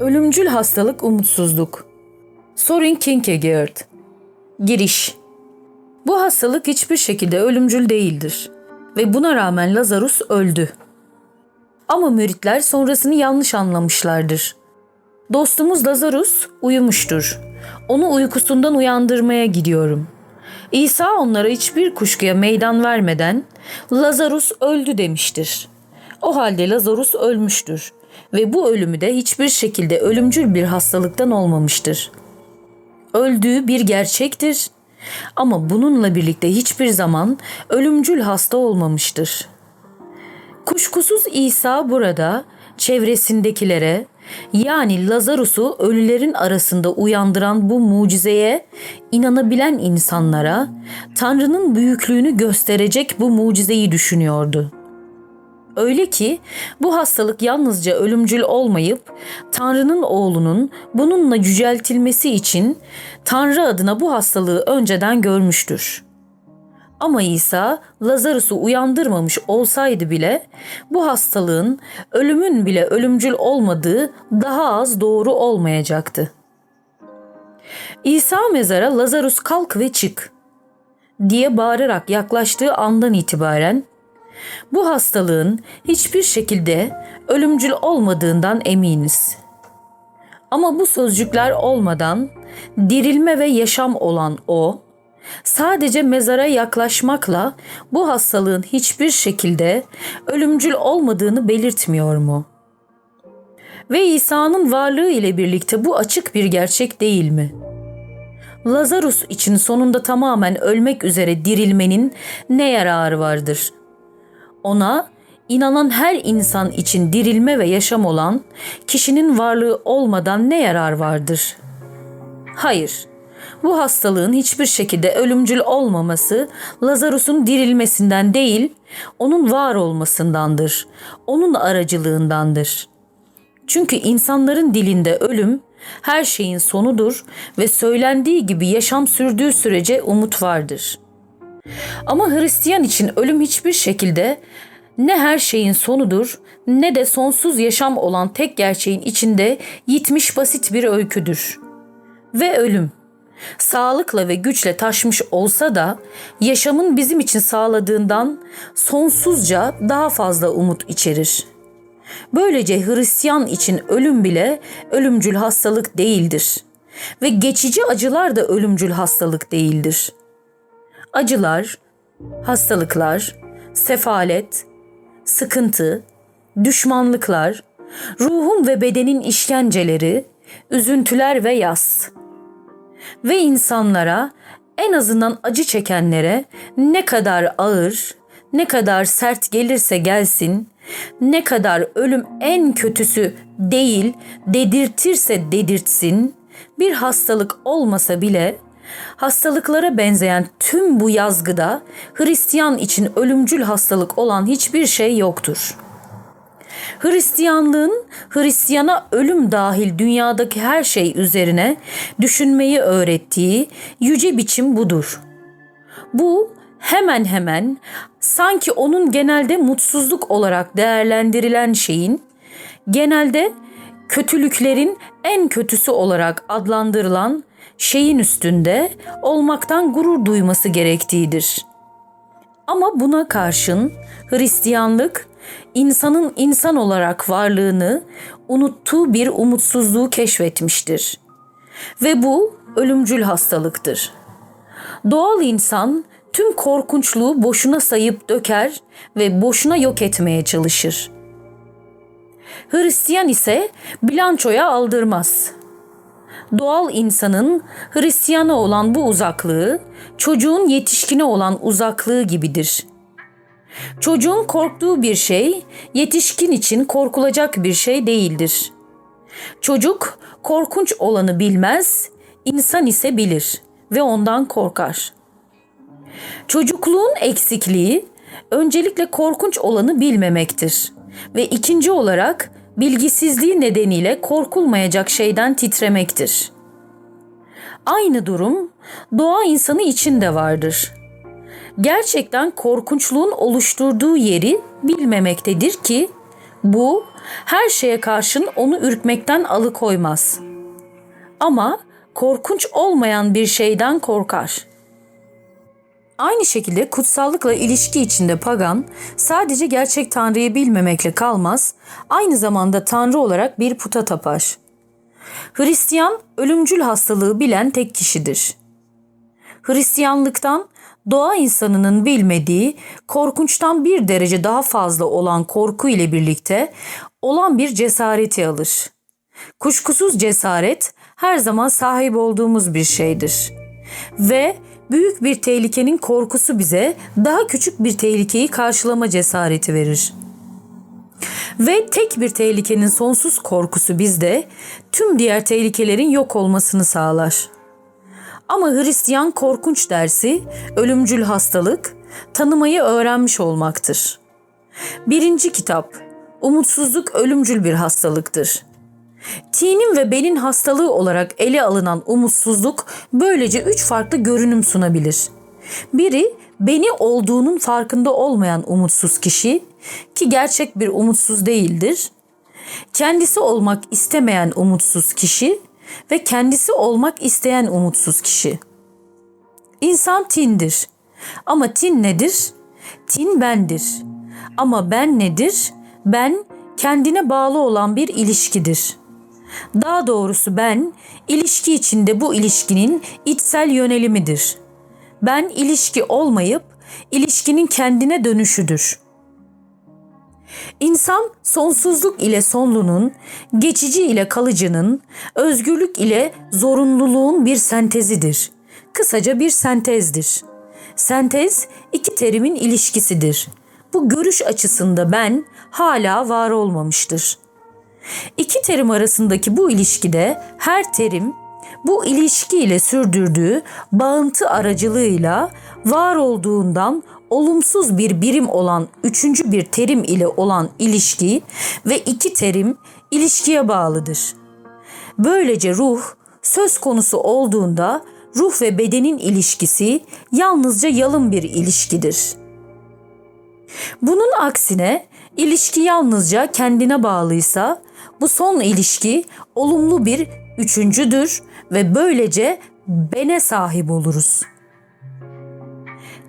Ölümcül hastalık umutsuzluk. Soren Kierkegaard. Giriş. Bu hastalık hiçbir şekilde ölümcül değildir ve buna rağmen Lazarus öldü. Ama müritler sonrasını yanlış anlamışlardır. Dostumuz Lazarus uyumuştur. Onu uykusundan uyandırmaya gidiyorum. İsa onlara hiçbir kuşkuya meydan vermeden Lazarus öldü demiştir. O halde Lazarus ölmüştür ve bu ölümü de hiçbir şekilde ölümcül bir hastalıktan olmamıştır. Öldüğü bir gerçektir ama bununla birlikte hiçbir zaman ölümcül hasta olmamıştır. Kuşkusuz İsa burada çevresindekilere yani Lazarus'u ölülerin arasında uyandıran bu mucizeye inanabilen insanlara Tanrı'nın büyüklüğünü gösterecek bu mucizeyi düşünüyordu. Öyle ki bu hastalık yalnızca ölümcül olmayıp Tanrı'nın oğlunun bununla yüceltilmesi için Tanrı adına bu hastalığı önceden görmüştür. Ama İsa Lazarus'u uyandırmamış olsaydı bile bu hastalığın ölümün bile ölümcül olmadığı daha az doğru olmayacaktı. İsa mezara Lazarus kalk ve çık diye bağırarak yaklaştığı andan itibaren bu hastalığın hiçbir şekilde ölümcül olmadığından eminiz. Ama bu sözcükler olmadan dirilme ve yaşam olan o, sadece mezara yaklaşmakla bu hastalığın hiçbir şekilde ölümcül olmadığını belirtmiyor mu? Ve İsa'nın varlığı ile birlikte bu açık bir gerçek değil mi? Lazarus için sonunda tamamen ölmek üzere dirilmenin ne yararı vardır?'' Ona inanan her insan için dirilme ve yaşam olan kişinin varlığı olmadan ne yarar vardır? Hayır. Bu hastalığın hiçbir şekilde ölümcül olmaması Lazarus'un dirilmesinden değil, onun var olmasındandır. Onun aracılığındandır. Çünkü insanların dilinde ölüm her şeyin sonudur ve söylendiği gibi yaşam sürdüğü sürece umut vardır.'' Ama Hristiyan için ölüm hiçbir şekilde ne her şeyin sonudur ne de sonsuz yaşam olan tek gerçeğin içinde yitmiş basit bir öyküdür. Ve ölüm sağlıkla ve güçle taşmış olsa da yaşamın bizim için sağladığından sonsuzca daha fazla umut içerir. Böylece Hristiyan için ölüm bile ölümcül hastalık değildir ve geçici acılar da ölümcül hastalık değildir.'' Acılar, hastalıklar, sefalet, sıkıntı, düşmanlıklar, ruhun ve bedenin işkenceleri, üzüntüler ve yas. Ve insanlara en azından acı çekenlere ne kadar ağır, ne kadar sert gelirse gelsin, ne kadar ölüm en kötüsü değil dedirtirse dedirtsin, bir hastalık olmasa bile Hastalıklara benzeyen tüm bu yazgıda Hristiyan için ölümcül hastalık olan hiçbir şey yoktur. Hristiyanlığın Hristiyana ölüm dahil dünyadaki her şey üzerine düşünmeyi öğrettiği yüce biçim budur. Bu hemen hemen sanki onun genelde mutsuzluk olarak değerlendirilen şeyin genelde kötülüklerin en kötüsü olarak adlandırılan şeyin üstünde olmaktan gurur duyması gerektiğidir. Ama buna karşın Hristiyanlık insanın insan olarak varlığını unuttuğu bir umutsuzluğu keşfetmiştir. Ve bu ölümcül hastalıktır. Doğal insan tüm korkunçluğu boşuna sayıp döker ve boşuna yok etmeye çalışır. Hristiyan ise bilançoya aldırmaz doğal insanın Hristiyana olan bu uzaklığı çocuğun yetişkine olan uzaklığı gibidir. Çocuğun korktuğu bir şey yetişkin için korkulacak bir şey değildir. Çocuk korkunç olanı bilmez, insan ise bilir ve ondan korkar. Çocukluğun eksikliği öncelikle korkunç olanı bilmemektir ve ikinci olarak bilgisizliği nedeniyle korkulmayacak şeyden titremektir. Aynı durum doğa insanı için de vardır. Gerçekten korkunçluğun oluşturduğu yeri bilmemektedir ki bu her şeye karşın onu ürkmekten alıkoymaz. Ama korkunç olmayan bir şeyden korkar. Aynı şekilde kutsallıkla ilişki içinde pagan sadece gerçek Tanrı'yı bilmemekle kalmaz, aynı zamanda Tanrı olarak bir puta tapar. Hristiyan ölümcül hastalığı bilen tek kişidir. Hristiyanlıktan doğa insanının bilmediği korkunçtan bir derece daha fazla olan korku ile birlikte olan bir cesareti alır. Kuşkusuz cesaret her zaman sahip olduğumuz bir şeydir. Ve büyük bir tehlikenin korkusu bize daha küçük bir tehlikeyi karşılama cesareti verir. Ve tek bir tehlikenin sonsuz korkusu bizde tüm diğer tehlikelerin yok olmasını sağlar. Ama Hristiyan korkunç dersi ölümcül hastalık tanımayı öğrenmiş olmaktır. Birinci kitap Umutsuzluk ölümcül bir hastalıktır. Tinin ve benin hastalığı olarak ele alınan umutsuzluk böylece üç farklı görünüm sunabilir. Biri beni olduğunun farkında olmayan umutsuz kişi ki gerçek bir umutsuz değildir. Kendisi olmak istemeyen umutsuz kişi ve kendisi olmak isteyen umutsuz kişi. İnsan tindir. Ama tin nedir? Tin bendir. Ama ben nedir? Ben kendine bağlı olan bir ilişkidir. Daha doğrusu ben ilişki içinde bu ilişkinin içsel yönelimidir. Ben ilişki olmayıp ilişkinin kendine dönüşüdür. İnsan sonsuzluk ile sonlunun, geçici ile kalıcının, özgürlük ile zorunluluğun bir sentezidir. Kısaca bir sentezdir. Sentez iki terimin ilişkisidir. Bu görüş açısında ben hala var olmamıştır. İki terim arasındaki bu ilişkide her terim bu ilişki ile sürdürdüğü bağıntı aracılığıyla var olduğundan olumsuz bir birim olan üçüncü bir terim ile olan ilişki ve iki terim ilişkiye bağlıdır. Böylece ruh söz konusu olduğunda ruh ve bedenin ilişkisi yalnızca yalın bir ilişkidir. Bunun aksine ilişki yalnızca kendine bağlıysa bu son ilişki olumlu bir üçüncüdür ve böylece bene sahip oluruz.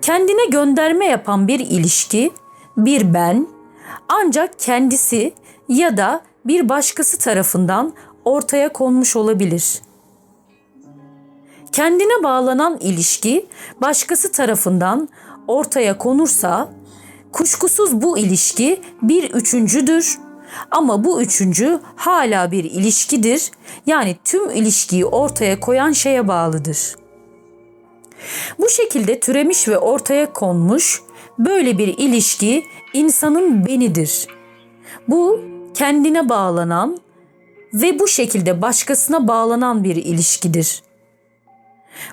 Kendine gönderme yapan bir ilişki, bir ben ancak kendisi ya da bir başkası tarafından ortaya konmuş olabilir. Kendine bağlanan ilişki başkası tarafından ortaya konursa kuşkusuz bu ilişki bir üçüncüdür ama bu üçüncü hala bir ilişkidir. Yani tüm ilişkiyi ortaya koyan şeye bağlıdır. Bu şekilde türemiş ve ortaya konmuş böyle bir ilişki insanın benidir. Bu kendine bağlanan ve bu şekilde başkasına bağlanan bir ilişkidir.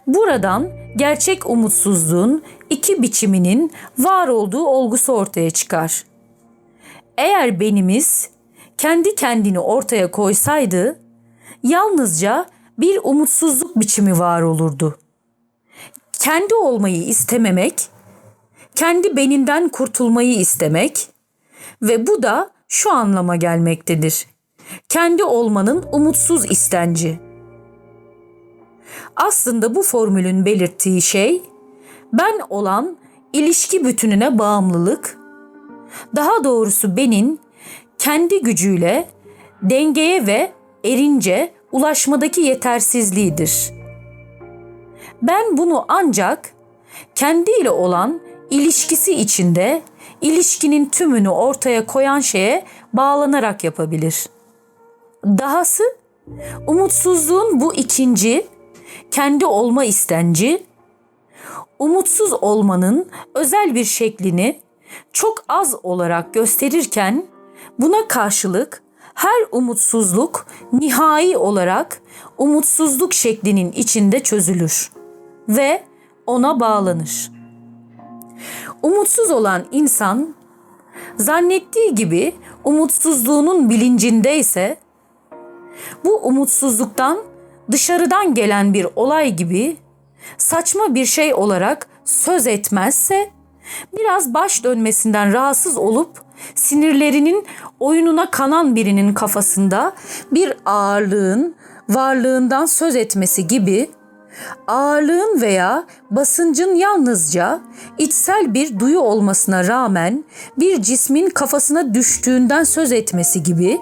Buradan gerçek umutsuzluğun iki biçiminin var olduğu olgusu ortaya çıkar. Eğer benimiz kendi kendini ortaya koysaydı yalnızca bir umutsuzluk biçimi var olurdu. Kendi olmayı istememek, kendi beninden kurtulmayı istemek ve bu da şu anlama gelmektedir. Kendi olmanın umutsuz istenci. Aslında bu formülün belirttiği şey ben olan ilişki bütününe bağımlılık, daha doğrusu benin kendi gücüyle dengeye ve erince ulaşmadaki yetersizliğidir. Ben bunu ancak kendiyle olan ilişkisi içinde ilişkinin tümünü ortaya koyan şeye bağlanarak yapabilir. Dahası umutsuzluğun bu ikinci kendi olma istenci umutsuz olmanın özel bir şeklini çok az olarak gösterirken Buna karşılık her umutsuzluk nihai olarak umutsuzluk şeklinin içinde çözülür ve ona bağlanır. Umutsuz olan insan zannettiği gibi umutsuzluğunun bilincindeyse bu umutsuzluktan dışarıdan gelen bir olay gibi saçma bir şey olarak söz etmezse biraz baş dönmesinden rahatsız olup sinirlerinin oyununa kanan birinin kafasında bir ağırlığın varlığından söz etmesi gibi ağırlığın veya basıncın yalnızca içsel bir duyu olmasına rağmen bir cismin kafasına düştüğünden söz etmesi gibi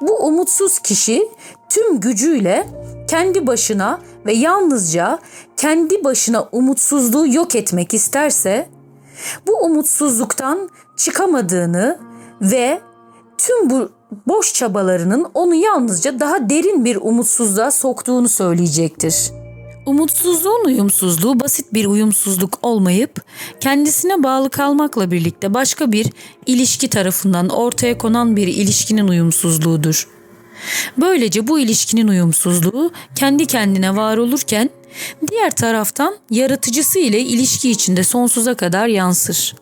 bu umutsuz kişi tüm gücüyle kendi başına ve yalnızca kendi başına umutsuzluğu yok etmek isterse bu umutsuzluktan çıkamadığını ve tüm bu boş çabalarının onu yalnızca daha derin bir umutsuzluğa soktuğunu söyleyecektir. Umutsuzluğun uyumsuzluğu basit bir uyumsuzluk olmayıp kendisine bağlı kalmakla birlikte başka bir ilişki tarafından ortaya konan bir ilişkinin uyumsuzluğudur. Böylece bu ilişkinin uyumsuzluğu kendi kendine var olurken diğer taraftan yaratıcısı ile ilişki içinde sonsuza kadar yansır.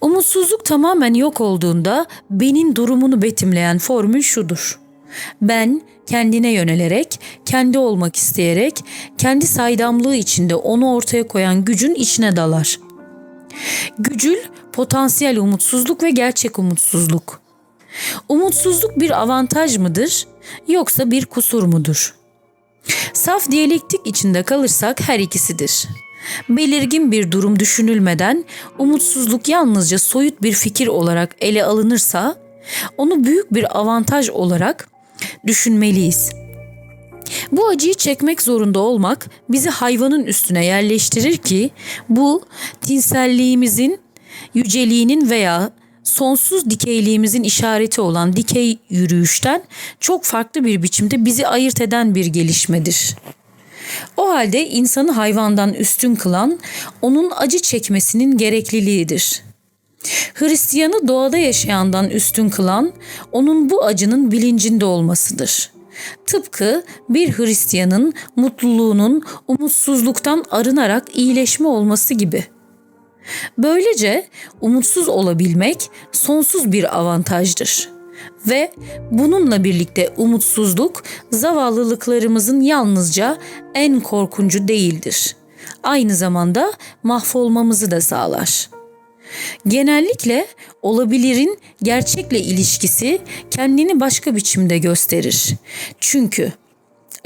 Umutsuzluk tamamen yok olduğunda benin durumunu betimleyen formül şudur. Ben kendine yönelerek, kendi olmak isteyerek, kendi saydamlığı içinde onu ortaya koyan gücün içine dalar. Gücül, potansiyel umutsuzluk ve gerçek umutsuzluk. Umutsuzluk bir avantaj mıdır yoksa bir kusur mudur? Saf diyalektik içinde kalırsak her ikisidir. Belirgin bir durum düşünülmeden umutsuzluk yalnızca soyut bir fikir olarak ele alınırsa onu büyük bir avantaj olarak düşünmeliyiz. Bu acıyı çekmek zorunda olmak bizi hayvanın üstüne yerleştirir ki bu tinselliğimizin, yüceliğinin veya sonsuz dikeyliğimizin işareti olan dikey yürüyüşten çok farklı bir biçimde bizi ayırt eden bir gelişmedir. O halde insanı hayvandan üstün kılan onun acı çekmesinin gerekliliğidir. Hristiyanı doğada yaşayandan üstün kılan onun bu acının bilincinde olmasıdır. Tıpkı bir Hristiyanın mutluluğunun umutsuzluktan arınarak iyileşme olması gibi. Böylece umutsuz olabilmek sonsuz bir avantajdır. Ve bununla birlikte umutsuzluk zavallılıklarımızın yalnızca en korkuncu değildir. Aynı zamanda mahvolmamızı da sağlar.'' Genellikle olabilirin gerçekle ilişkisi kendini başka biçimde gösterir. Çünkü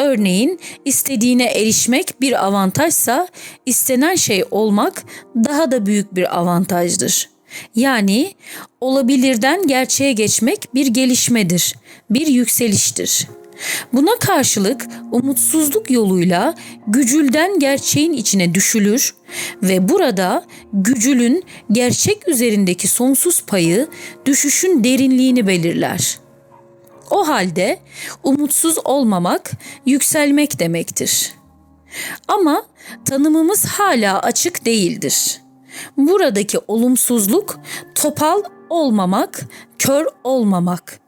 örneğin istediğine erişmek bir avantajsa istenen şey olmak daha da büyük bir avantajdır. Yani olabilirden gerçeğe geçmek bir gelişmedir, bir yükseliştir.'' Buna karşılık umutsuzluk yoluyla gücülden gerçeğin içine düşülür ve burada gücülün gerçek üzerindeki sonsuz payı düşüşün derinliğini belirler. O halde umutsuz olmamak yükselmek demektir. Ama tanımımız hala açık değildir. Buradaki olumsuzluk topal olmamak, kör olmamak,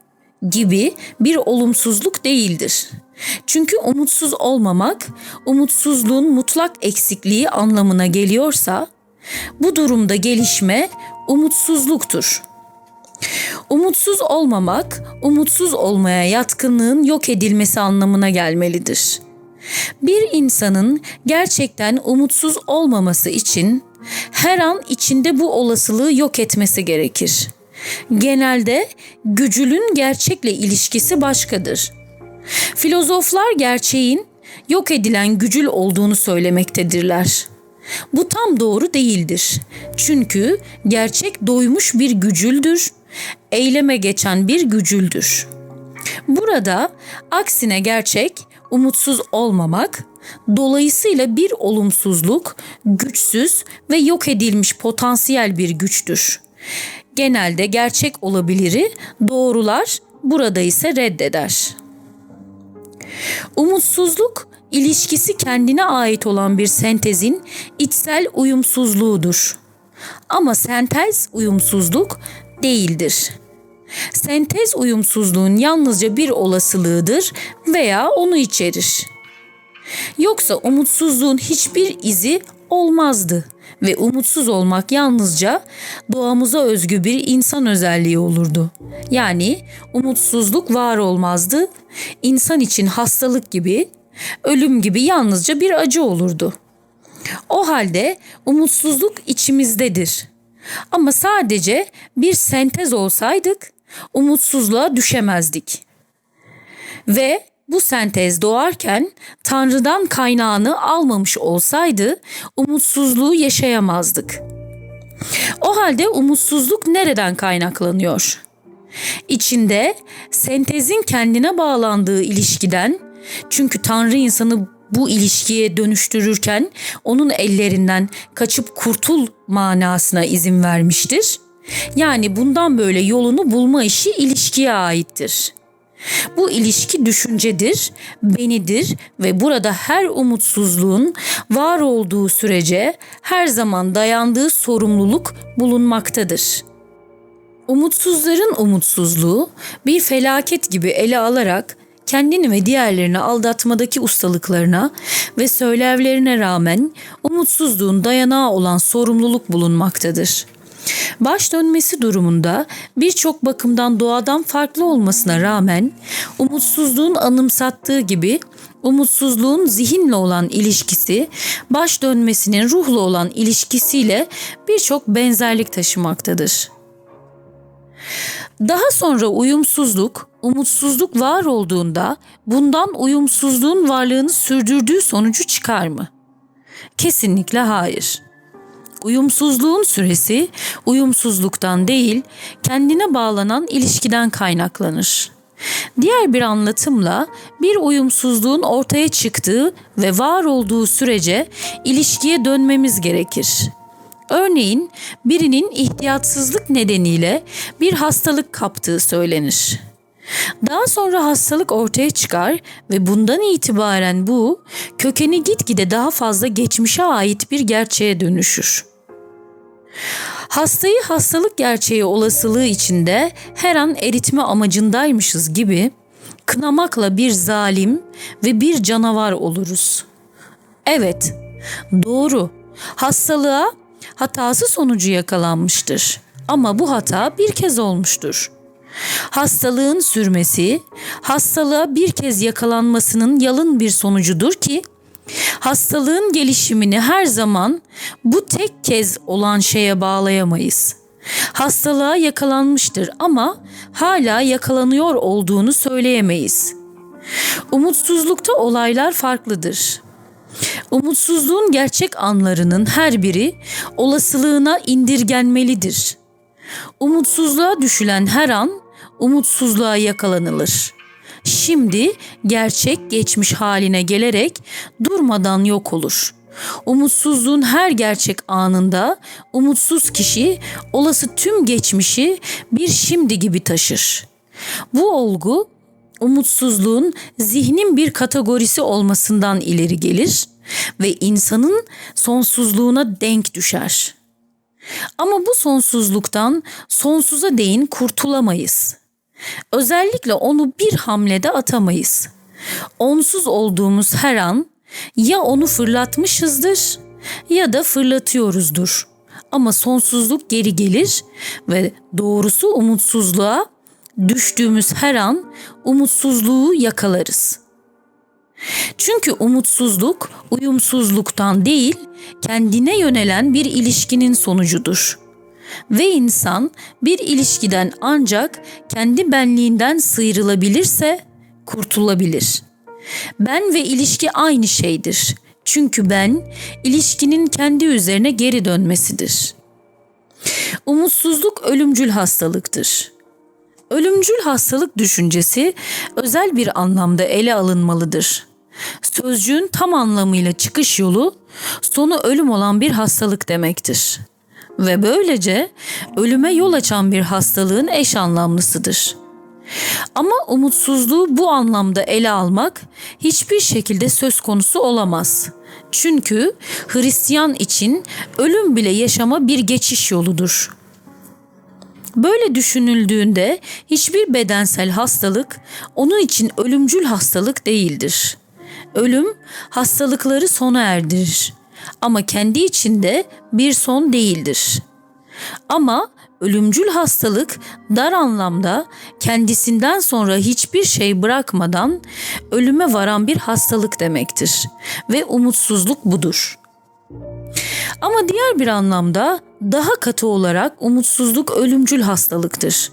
gibi bir olumsuzluk değildir. Çünkü umutsuz olmamak, umutsuzluğun mutlak eksikliği anlamına geliyorsa, bu durumda gelişme umutsuzluktur. Umutsuz olmamak, umutsuz olmaya yatkınlığın yok edilmesi anlamına gelmelidir. Bir insanın gerçekten umutsuz olmaması için her an içinde bu olasılığı yok etmesi gerekir.'' Genelde gücülün gerçekle ilişkisi başkadır. Filozoflar gerçeğin yok edilen gücül olduğunu söylemektedirler. Bu tam doğru değildir. Çünkü gerçek doymuş bir gücüldür, eyleme geçen bir gücüldür. Burada aksine gerçek umutsuz olmamak, dolayısıyla bir olumsuzluk, güçsüz ve yok edilmiş potansiyel bir güçtür genelde gerçek olabiliri doğrular, burada ise reddeder. Umutsuzluk ilişkisi kendine ait olan bir sentezin içsel uyumsuzluğudur. Ama sentez uyumsuzluk değildir. Sentez uyumsuzluğun yalnızca bir olasılığıdır veya onu içerir. Yoksa umutsuzluğun hiçbir izi olmazdı ve umutsuz olmak yalnızca doğamıza özgü bir insan özelliği olurdu. Yani umutsuzluk var olmazdı. İnsan için hastalık gibi, ölüm gibi yalnızca bir acı olurdu. O halde umutsuzluk içimizdedir. Ama sadece bir sentez olsaydık umutsuzluğa düşemezdik. Ve bu sentez doğarken Tanrı'dan kaynağını almamış olsaydı umutsuzluğu yaşayamazdık. O halde umutsuzluk nereden kaynaklanıyor? İçinde sentezin kendine bağlandığı ilişkiden çünkü Tanrı insanı bu ilişkiye dönüştürürken onun ellerinden kaçıp kurtul manasına izin vermiştir. Yani bundan böyle yolunu bulma işi ilişkiye aittir. Bu ilişki düşüncedir, benidir ve burada her umutsuzluğun var olduğu sürece her zaman dayandığı sorumluluk bulunmaktadır. Umutsuzların umutsuzluğu bir felaket gibi ele alarak kendini ve diğerlerini aldatmadaki ustalıklarına ve söylevlerine rağmen umutsuzluğun dayanağı olan sorumluluk bulunmaktadır. Baş dönmesi durumunda birçok bakımdan doğadan farklı olmasına rağmen umutsuzluğun anımsattığı gibi umutsuzluğun zihinle olan ilişkisi baş dönmesinin ruhla olan ilişkisiyle birçok benzerlik taşımaktadır. Daha sonra uyumsuzluk, umutsuzluk var olduğunda bundan uyumsuzluğun varlığını sürdürdüğü sonucu çıkar mı? Kesinlikle hayır. Uyumsuzluğun süresi uyumsuzluktan değil, kendine bağlanan ilişkiden kaynaklanır. Diğer bir anlatımla bir uyumsuzluğun ortaya çıktığı ve var olduğu sürece ilişkiye dönmemiz gerekir. Örneğin birinin ihtiyatsızlık nedeniyle bir hastalık kaptığı söylenir. Daha sonra hastalık ortaya çıkar ve bundan itibaren bu kökeni gitgide daha fazla geçmişe ait bir gerçeğe dönüşür. Hastayı hastalık gerçeği olasılığı içinde her an eritme amacındaymışız gibi kınamakla bir zalim ve bir canavar oluruz. Evet, doğru. Hastalığa hatası sonucu yakalanmıştır. Ama bu hata bir kez olmuştur. Hastalığın sürmesi, hastalığa bir kez yakalanmasının yalın bir sonucudur ki hastalığın gelişimini her zaman bu tek kez olan şeye bağlayamayız. Hastalığa yakalanmıştır ama hala yakalanıyor olduğunu söyleyemeyiz. Umutsuzlukta olaylar farklıdır. Umutsuzluğun gerçek anlarının her biri olasılığına indirgenmelidir. Umutsuzluğa düşülen her an umutsuzluğa yakalanılır. Şimdi gerçek geçmiş haline gelerek durmadan yok olur. Umutsuzluğun her gerçek anında umutsuz kişi olası tüm geçmişi bir şimdi gibi taşır. Bu olgu umutsuzluğun zihnin bir kategorisi olmasından ileri gelir ve insanın sonsuzluğuna denk düşer. Ama bu sonsuzluktan sonsuza değin kurtulamayız. Özellikle onu bir hamlede atamayız. Onsuz olduğumuz her an ya onu fırlatmışızdır ya da fırlatıyoruzdur. Ama sonsuzluk geri gelir ve doğrusu umutsuzluğa düştüğümüz her an umutsuzluğu yakalarız. Çünkü umutsuzluk uyumsuzluktan değil, kendine yönelen bir ilişkinin sonucudur. Ve insan bir ilişkiden ancak kendi benliğinden sıyrılabilirse kurtulabilir. Ben ve ilişki aynı şeydir. Çünkü ben ilişkinin kendi üzerine geri dönmesidir. Umutsuzluk ölümcül hastalıktır. Ölümcül hastalık düşüncesi özel bir anlamda ele alınmalıdır. Sözcüğün tam anlamıyla çıkış yolu sonu ölüm olan bir hastalık demektir. Ve böylece ölüme yol açan bir hastalığın eş anlamlısıdır. Ama umutsuzluğu bu anlamda ele almak hiçbir şekilde söz konusu olamaz. Çünkü Hristiyan için ölüm bile yaşama bir geçiş yoludur. Böyle düşünüldüğünde hiçbir bedensel hastalık onun için ölümcül hastalık değildir. Ölüm hastalıkları sona erdirir ama kendi içinde bir son değildir. Ama ölümcül hastalık dar anlamda kendisinden sonra hiçbir şey bırakmadan ölüme varan bir hastalık demektir ve umutsuzluk budur. Ama diğer bir anlamda daha katı olarak umutsuzluk ölümcül hastalıktır.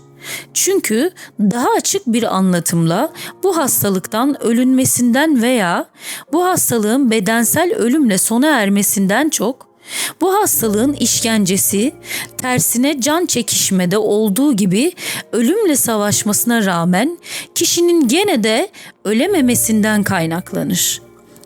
Çünkü daha açık bir anlatımla bu hastalıktan ölünmesinden veya bu hastalığın bedensel ölümle sona ermesinden çok bu hastalığın işkencesi tersine can çekişmede olduğu gibi ölümle savaşmasına rağmen kişinin gene de ölememesinden kaynaklanır.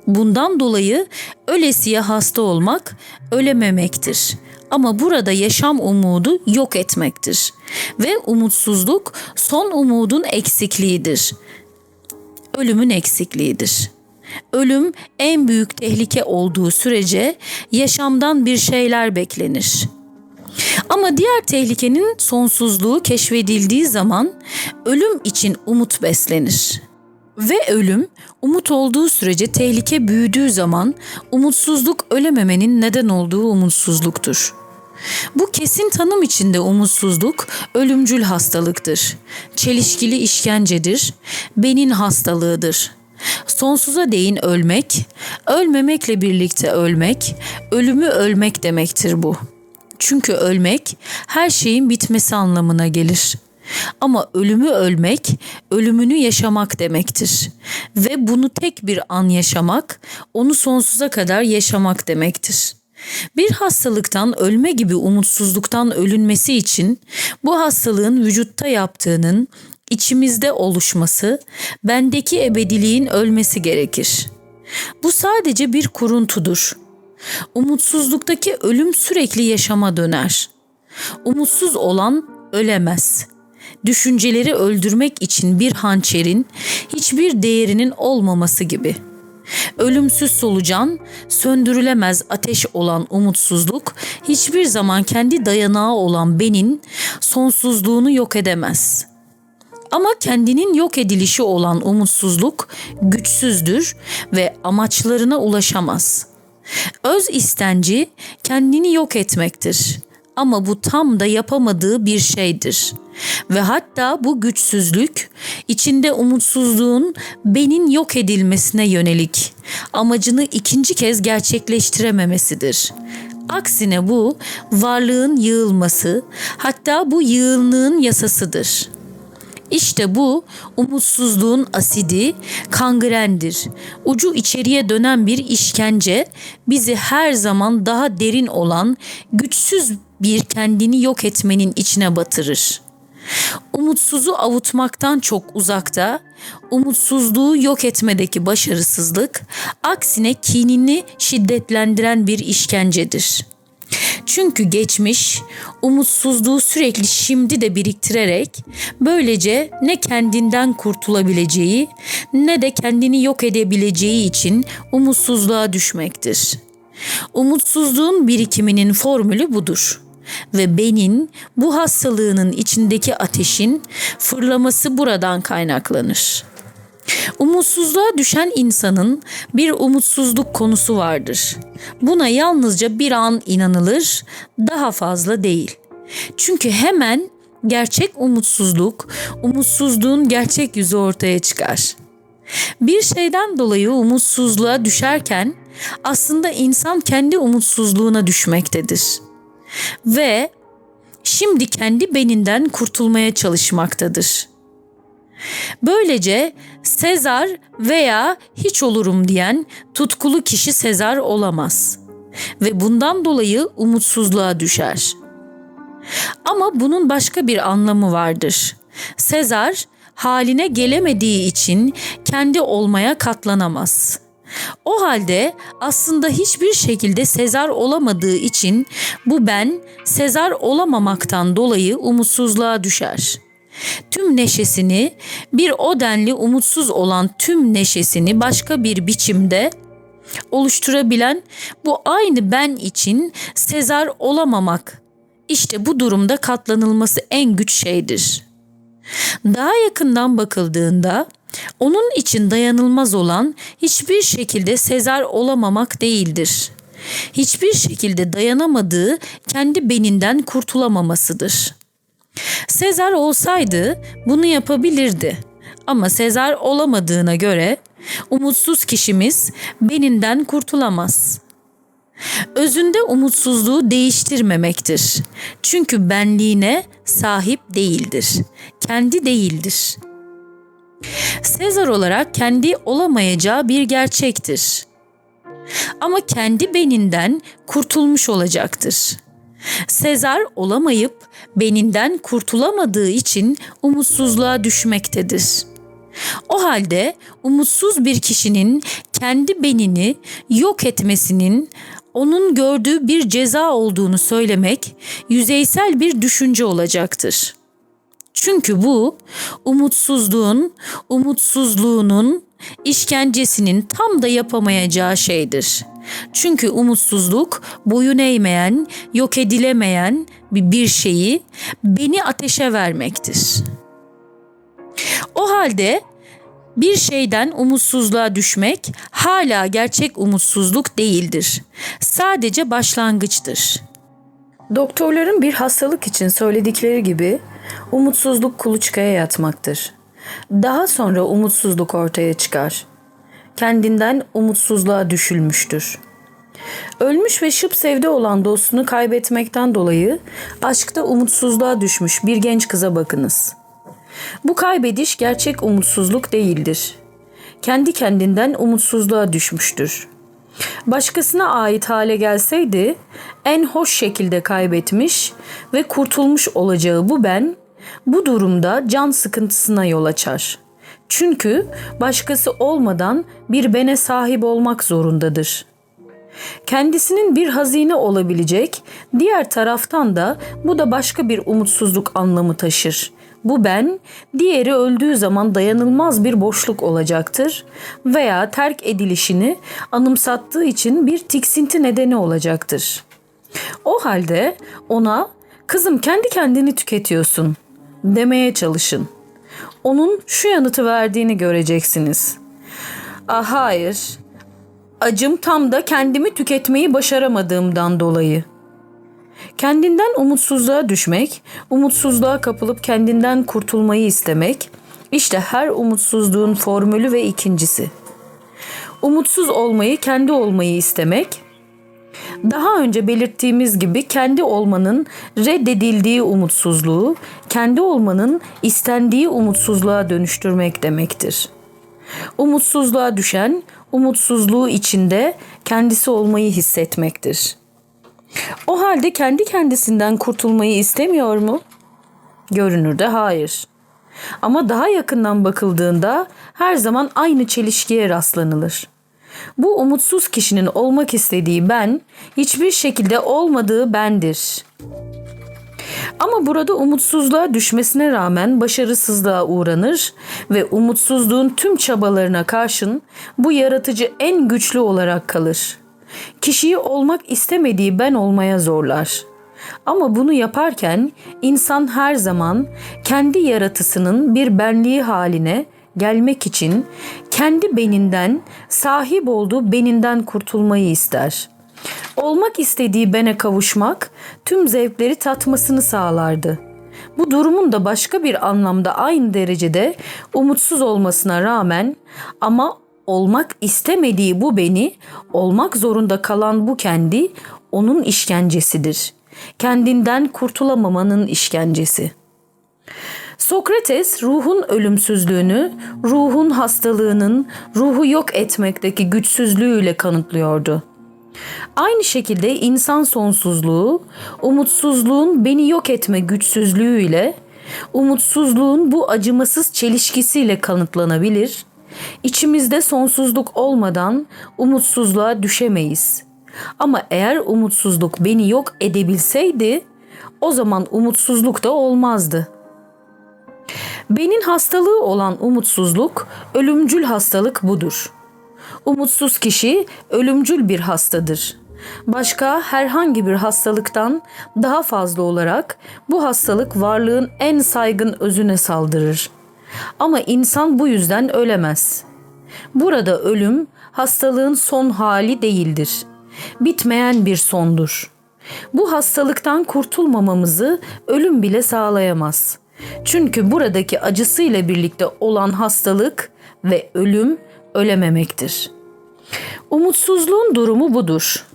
Bundan dolayı ölesiye hasta olmak ölememektir. Ama burada yaşam umudu yok etmektir ve umutsuzluk son umudun eksikliğidir. Ölümün eksikliğidir. Ölüm en büyük tehlike olduğu sürece yaşamdan bir şeyler beklenir. Ama diğer tehlikenin sonsuzluğu keşfedildiği zaman ölüm için umut beslenir. Ve ölüm umut olduğu sürece tehlike büyüdüğü zaman umutsuzluk ölememenin neden olduğu umutsuzluktur. Bu kesin tanım içinde umutsuzluk ölümcül hastalıktır. Çelişkili işkencedir, benin hastalığıdır. Sonsuza değin ölmek, ölmemekle birlikte ölmek, ölümü ölmek demektir bu. Çünkü ölmek her şeyin bitmesi anlamına gelir. Ama ölümü ölmek, ölümünü yaşamak demektir. Ve bunu tek bir an yaşamak, onu sonsuza kadar yaşamak demektir. Bir hastalıktan ölme gibi umutsuzluktan ölünmesi için bu hastalığın vücutta yaptığının içimizde oluşması, bendeki ebediliğin ölmesi gerekir. Bu sadece bir kuruntudur. Umutsuzluktaki ölüm sürekli yaşama döner. Umutsuz olan ölemez. Düşünceleri öldürmek için bir hançerin hiçbir değerinin olmaması gibi. Ölümsüz solucan, söndürülemez ateş olan umutsuzluk hiçbir zaman kendi dayanağı olan benin sonsuzluğunu yok edemez.'' Ama kendinin yok edilişi olan umutsuzluk güçsüzdür ve amaçlarına ulaşamaz. Öz istenci kendini yok etmektir. Ama bu tam da yapamadığı bir şeydir. Ve hatta bu güçsüzlük içinde umutsuzluğun benin yok edilmesine yönelik amacını ikinci kez gerçekleştirememesidir. Aksine bu varlığın yığılması, hatta bu yığınlığın yasasıdır.'' İşte bu umutsuzluğun asidi kangrendir. Ucu içeriye dönen bir işkence bizi her zaman daha derin olan güçsüz bir kendini yok etmenin içine batırır. Umutsuzu avutmaktan çok uzakta, umutsuzluğu yok etmedeki başarısızlık aksine kinini şiddetlendiren bir işkencedir.'' Çünkü geçmiş umutsuzluğu sürekli şimdi de biriktirerek böylece ne kendinden kurtulabileceği ne de kendini yok edebileceği için umutsuzluğa düşmektir. Umutsuzluğun birikiminin formülü budur ve benin bu hastalığının içindeki ateşin fırlaması buradan kaynaklanır. Umutsuzluğa düşen insanın bir umutsuzluk konusu vardır. Buna yalnızca bir an inanılır, daha fazla değil. Çünkü hemen gerçek umutsuzluk, umutsuzluğun gerçek yüzü ortaya çıkar. Bir şeyden dolayı umutsuzluğa düşerken aslında insan kendi umutsuzluğuna düşmektedir. Ve şimdi kendi beninden kurtulmaya çalışmaktadır.'' Böylece Sezar veya hiç olurum diyen tutkulu kişi Sezar olamaz ve bundan dolayı umutsuzluğa düşer. Ama bunun başka bir anlamı vardır. Sezar haline gelemediği için kendi olmaya katlanamaz. O halde aslında hiçbir şekilde Sezar olamadığı için bu ben Sezar olamamaktan dolayı umutsuzluğa düşer.'' tüm neşesini bir o denli umutsuz olan tüm neşesini başka bir biçimde oluşturabilen bu aynı ben için Sezar olamamak. İşte bu durumda katlanılması en güç şeydir. Daha yakından bakıldığında onun için dayanılmaz olan hiçbir şekilde Sezar olamamak değildir. Hiçbir şekilde dayanamadığı kendi beninden kurtulamamasıdır.'' Sezar olsaydı bunu yapabilirdi. Ama Sezar olamadığına göre umutsuz kişimiz beninden kurtulamaz. özünde umutsuzluğu değiştirmemektir. Çünkü benliğine sahip değildir. Kendi değildir. Sezar olarak kendi olamayacağı bir gerçektir. Ama kendi beninden kurtulmuş olacaktır. Sezar olamayıp beninden kurtulamadığı için umutsuzluğa düşmektedir. O halde umutsuz bir kişinin kendi benini yok etmesinin onun gördüğü bir ceza olduğunu söylemek yüzeysel bir düşünce olacaktır. Çünkü bu umutsuzluğun, umutsuzluğunun işkencesinin tam da yapamayacağı şeydir. Çünkü umutsuzluk boyun eğmeyen, yok edilemeyen bir şeyi beni ateşe vermektir. O halde bir şeyden umutsuzluğa düşmek hala gerçek umutsuzluk değildir. Sadece başlangıçtır. Doktorların bir hastalık için söyledikleri gibi umutsuzluk kuluçkaya yatmaktır. Daha sonra umutsuzluk ortaya çıkar. Kendinden umutsuzluğa düşülmüştür. Ölmüş ve şıp sevde olan dostunu kaybetmekten dolayı aşkta umutsuzluğa düşmüş bir genç kıza bakınız.'' Bu kaybediş gerçek umutsuzluk değildir. Kendi kendinden umutsuzluğa düşmüştür. Başkasına ait hale gelseydi en hoş şekilde kaybetmiş ve kurtulmuş olacağı bu ben bu durumda can sıkıntısına yol açar. Çünkü başkası olmadan bir bene sahip olmak zorundadır. Kendisinin bir hazine olabilecek, diğer taraftan da bu da başka bir umutsuzluk anlamı taşır. Bu ben, diğeri öldüğü zaman dayanılmaz bir boşluk olacaktır veya terk edilişini anımsattığı için bir tiksinti nedeni olacaktır. O halde ona kızım kendi kendini tüketiyorsun demeye çalışın. Onun şu yanıtı verdiğini göreceksiniz. Ah hayır. Acım tam da kendimi tüketmeyi başaramadığımdan dolayı.'' Kendinden umutsuzluğa düşmek, umutsuzluğa kapılıp kendinden kurtulmayı istemek, işte her umutsuzluğun formülü ve ikincisi. Umutsuz olmayı kendi olmayı istemek, daha önce belirttiğimiz gibi kendi olmanın reddedildiği umutsuzluğu, kendi olmanın istendiği umutsuzluğa dönüştürmek demektir. Umutsuzluğa düşen, umutsuzluğu içinde kendisi olmayı hissetmektir.'' O halde kendi kendisinden kurtulmayı istemiyor mu? Görünürde hayır. Ama daha yakından bakıldığında her zaman aynı çelişkiye rastlanılır. Bu umutsuz kişinin olmak istediği ben hiçbir şekilde olmadığı bendir. Ama burada umutsuzluğa düşmesine rağmen başarısızlığa uğranır ve umutsuzluğun tüm çabalarına karşın bu yaratıcı en güçlü olarak kalır.'' Kişiyi olmak istemediği ben olmaya zorlar. Ama bunu yaparken insan her zaman kendi yaratısının bir benliği haline gelmek için kendi beninden, sahip olduğu beninden kurtulmayı ister. Olmak istediği bene kavuşmak tüm zevkleri tatmasını sağlardı. Bu durumun da başka bir anlamda aynı derecede umutsuz olmasına rağmen ama olmak istemediği bu beni, olmak zorunda kalan bu kendi onun işkencesidir. Kendinden kurtulamamanın işkencesi. Sokrates ruhun ölümsüzlüğünü, ruhun hastalığının ruhu yok etmekteki güçsüzlüğüyle kanıtlıyordu. Aynı şekilde insan sonsuzluğu, umutsuzluğun beni yok etme güçsüzlüğüyle, umutsuzluğun bu acımasız çelişkisiyle kanıtlanabilir İçimizde sonsuzluk olmadan umutsuzluğa düşemeyiz. Ama eğer umutsuzluk beni yok edebilseydi o zaman umutsuzluk da olmazdı. Benin hastalığı olan umutsuzluk, ölümcül hastalık budur. Umutsuz kişi ölümcül bir hastadır. Başka herhangi bir hastalıktan daha fazla olarak bu hastalık varlığın en saygın özüne saldırır.'' Ama insan bu yüzden ölemez. Burada ölüm hastalığın son hali değildir. Bitmeyen bir sondur. Bu hastalıktan kurtulmamamızı ölüm bile sağlayamaz. Çünkü buradaki acısıyla birlikte olan hastalık ve ölüm ölememektir. Umutsuzluğun durumu budur.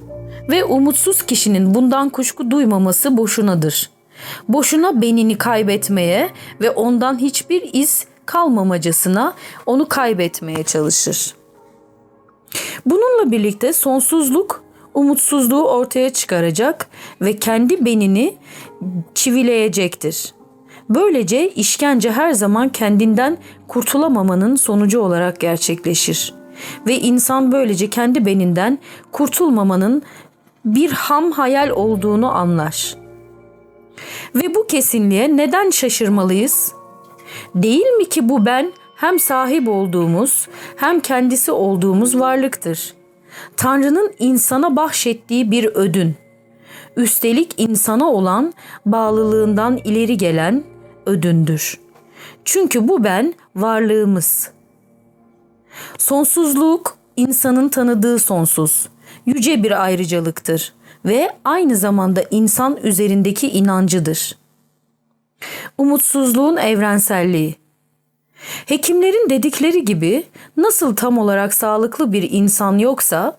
Ve umutsuz kişinin bundan kuşku duymaması boşunadır. Boşuna benini kaybetmeye ve ondan hiçbir iz kalmamacasına onu kaybetmeye çalışır. Bununla birlikte sonsuzluk umutsuzluğu ortaya çıkaracak ve kendi benini çivileyecektir. Böylece işkence her zaman kendinden kurtulamamanın sonucu olarak gerçekleşir ve insan böylece kendi beninden kurtulmamanın bir ham hayal olduğunu anlar. Ve bu kesinliğe neden şaşırmalıyız? Değil mi ki bu ben hem sahip olduğumuz hem kendisi olduğumuz varlıktır. Tanrı'nın insana bahşettiği bir ödün. Üstelik insana olan bağlılığından ileri gelen ödündür. Çünkü bu ben varlığımız. Sonsuzluk insanın tanıdığı sonsuz, yüce bir ayrıcalıktır ve aynı zamanda insan üzerindeki inancıdır. Umutsuzluğun evrenselliği Hekimlerin dedikleri gibi nasıl tam olarak sağlıklı bir insan yoksa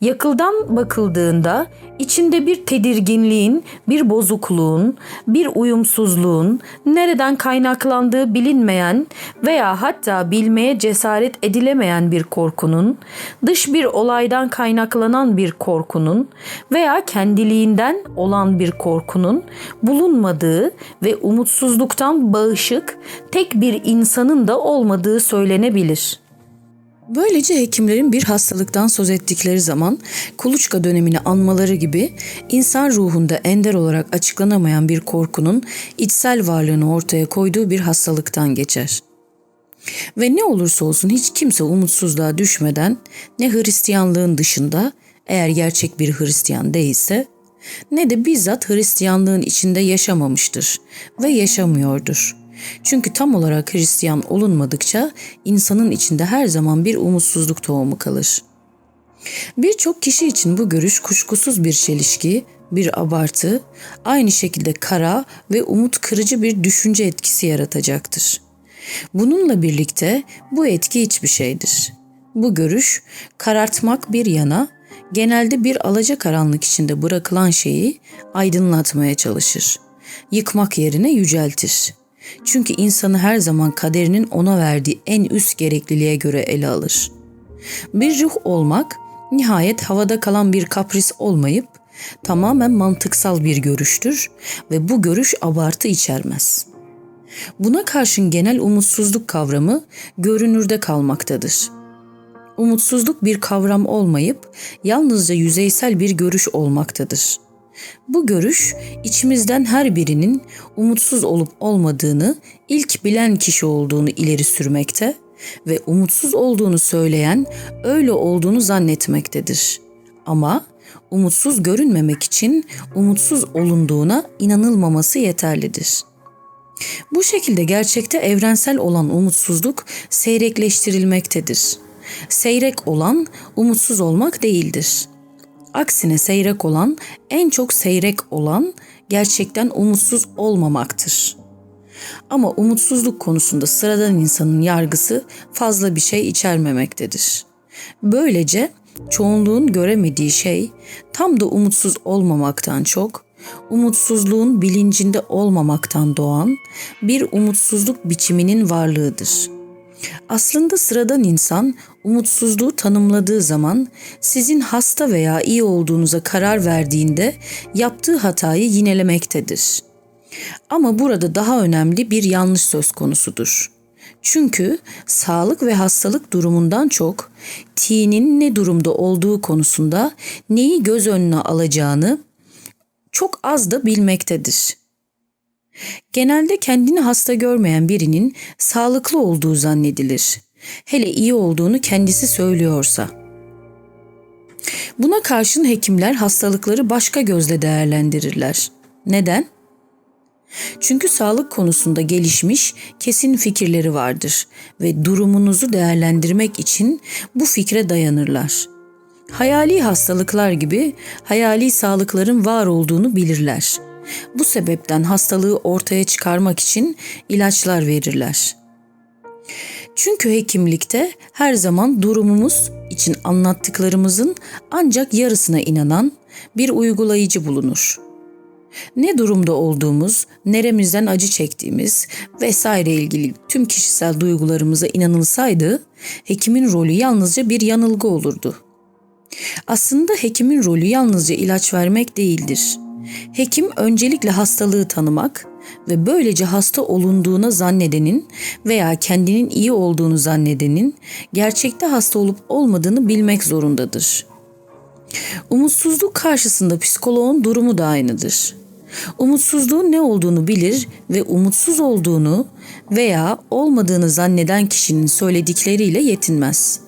Yakıldan bakıldığında içinde bir tedirginliğin, bir bozukluğun, bir uyumsuzluğun, nereden kaynaklandığı bilinmeyen veya hatta bilmeye cesaret edilemeyen bir korkunun, dış bir olaydan kaynaklanan bir korkunun veya kendiliğinden olan bir korkunun bulunmadığı ve umutsuzluktan bağışık tek bir insanın da olmadığı söylenebilir.'' Böylece hekimlerin bir hastalıktan söz ettikleri zaman kuluçka dönemini anmaları gibi insan ruhunda ender olarak açıklanamayan bir korkunun içsel varlığını ortaya koyduğu bir hastalıktan geçer. Ve ne olursa olsun hiç kimse umutsuzluğa düşmeden ne Hristiyanlığın dışında eğer gerçek bir Hristiyan değilse ne de bizzat Hristiyanlığın içinde yaşamamıştır ve yaşamıyordur.'' Çünkü tam olarak Hristiyan olunmadıkça insanın içinde her zaman bir umutsuzluk tohumu kalır. Birçok kişi için bu görüş kuşkusuz bir çelişki, bir abartı, aynı şekilde kara ve umut kırıcı bir düşünce etkisi yaratacaktır. Bununla birlikte bu etki hiçbir şeydir. Bu görüş karartmak bir yana genelde bir alaca karanlık içinde bırakılan şeyi aydınlatmaya çalışır. Yıkmak yerine yüceltir. Çünkü insanı her zaman kaderinin ona verdiği en üst gerekliliğe göre ele alır. Bir ruh olmak nihayet havada kalan bir kapris olmayıp tamamen mantıksal bir görüştür ve bu görüş abartı içermez. Buna karşın genel umutsuzluk kavramı görünürde kalmaktadır. Umutsuzluk bir kavram olmayıp yalnızca yüzeysel bir görüş olmaktadır.'' Bu görüş içimizden her birinin umutsuz olup olmadığını ilk bilen kişi olduğunu ileri sürmekte ve umutsuz olduğunu söyleyen öyle olduğunu zannetmektedir. Ama umutsuz görünmemek için umutsuz olunduğuna inanılmaması yeterlidir. Bu şekilde gerçekte evrensel olan umutsuzluk seyrekleştirilmektedir. Seyrek olan umutsuz olmak değildir. Aksine seyrek olan, en çok seyrek olan gerçekten umutsuz olmamaktır. Ama umutsuzluk konusunda sıradan insanın yargısı fazla bir şey içermemektedir. Böylece çoğunluğun göremediği şey tam da umutsuz olmamaktan çok umutsuzluğun bilincinde olmamaktan doğan bir umutsuzluk biçiminin varlığıdır.'' Aslında sıradan insan umutsuzluğu tanımladığı zaman sizin hasta veya iyi olduğunuza karar verdiğinde yaptığı hatayı yinelemektedir. Ama burada daha önemli bir yanlış söz konusudur. Çünkü sağlık ve hastalık durumundan çok T'nin ne durumda olduğu konusunda neyi göz önüne alacağını çok az da bilmektedir. Genelde kendini hasta görmeyen birinin sağlıklı olduğu zannedilir. Hele iyi olduğunu kendisi söylüyorsa. Buna karşın hekimler hastalıkları başka gözle değerlendirirler. Neden? Çünkü sağlık konusunda gelişmiş kesin fikirleri vardır ve durumunuzu değerlendirmek için bu fikre dayanırlar. Hayali hastalıklar gibi hayali sağlıkların var olduğunu bilirler.'' Bu sebepten hastalığı ortaya çıkarmak için ilaçlar verirler. Çünkü hekimlikte her zaman durumumuz için anlattıklarımızın ancak yarısına inanan bir uygulayıcı bulunur. Ne durumda olduğumuz, neremizden acı çektiğimiz vesaire ilgili tüm kişisel duygularımıza inanılsaydı, hekimin rolü yalnızca bir yanılgı olurdu. Aslında hekimin rolü yalnızca ilaç vermek değildir. Hekim öncelikle hastalığı tanımak ve böylece hasta olunduğuna zannedenin veya kendinin iyi olduğunu zannedenin gerçekte hasta olup olmadığını bilmek zorundadır. Umutsuzluk karşısında psikoloğun durumu da aynıdır. Umutsuzluğun ne olduğunu bilir ve umutsuz olduğunu veya olmadığını zanneden kişinin söyledikleriyle yetinmez.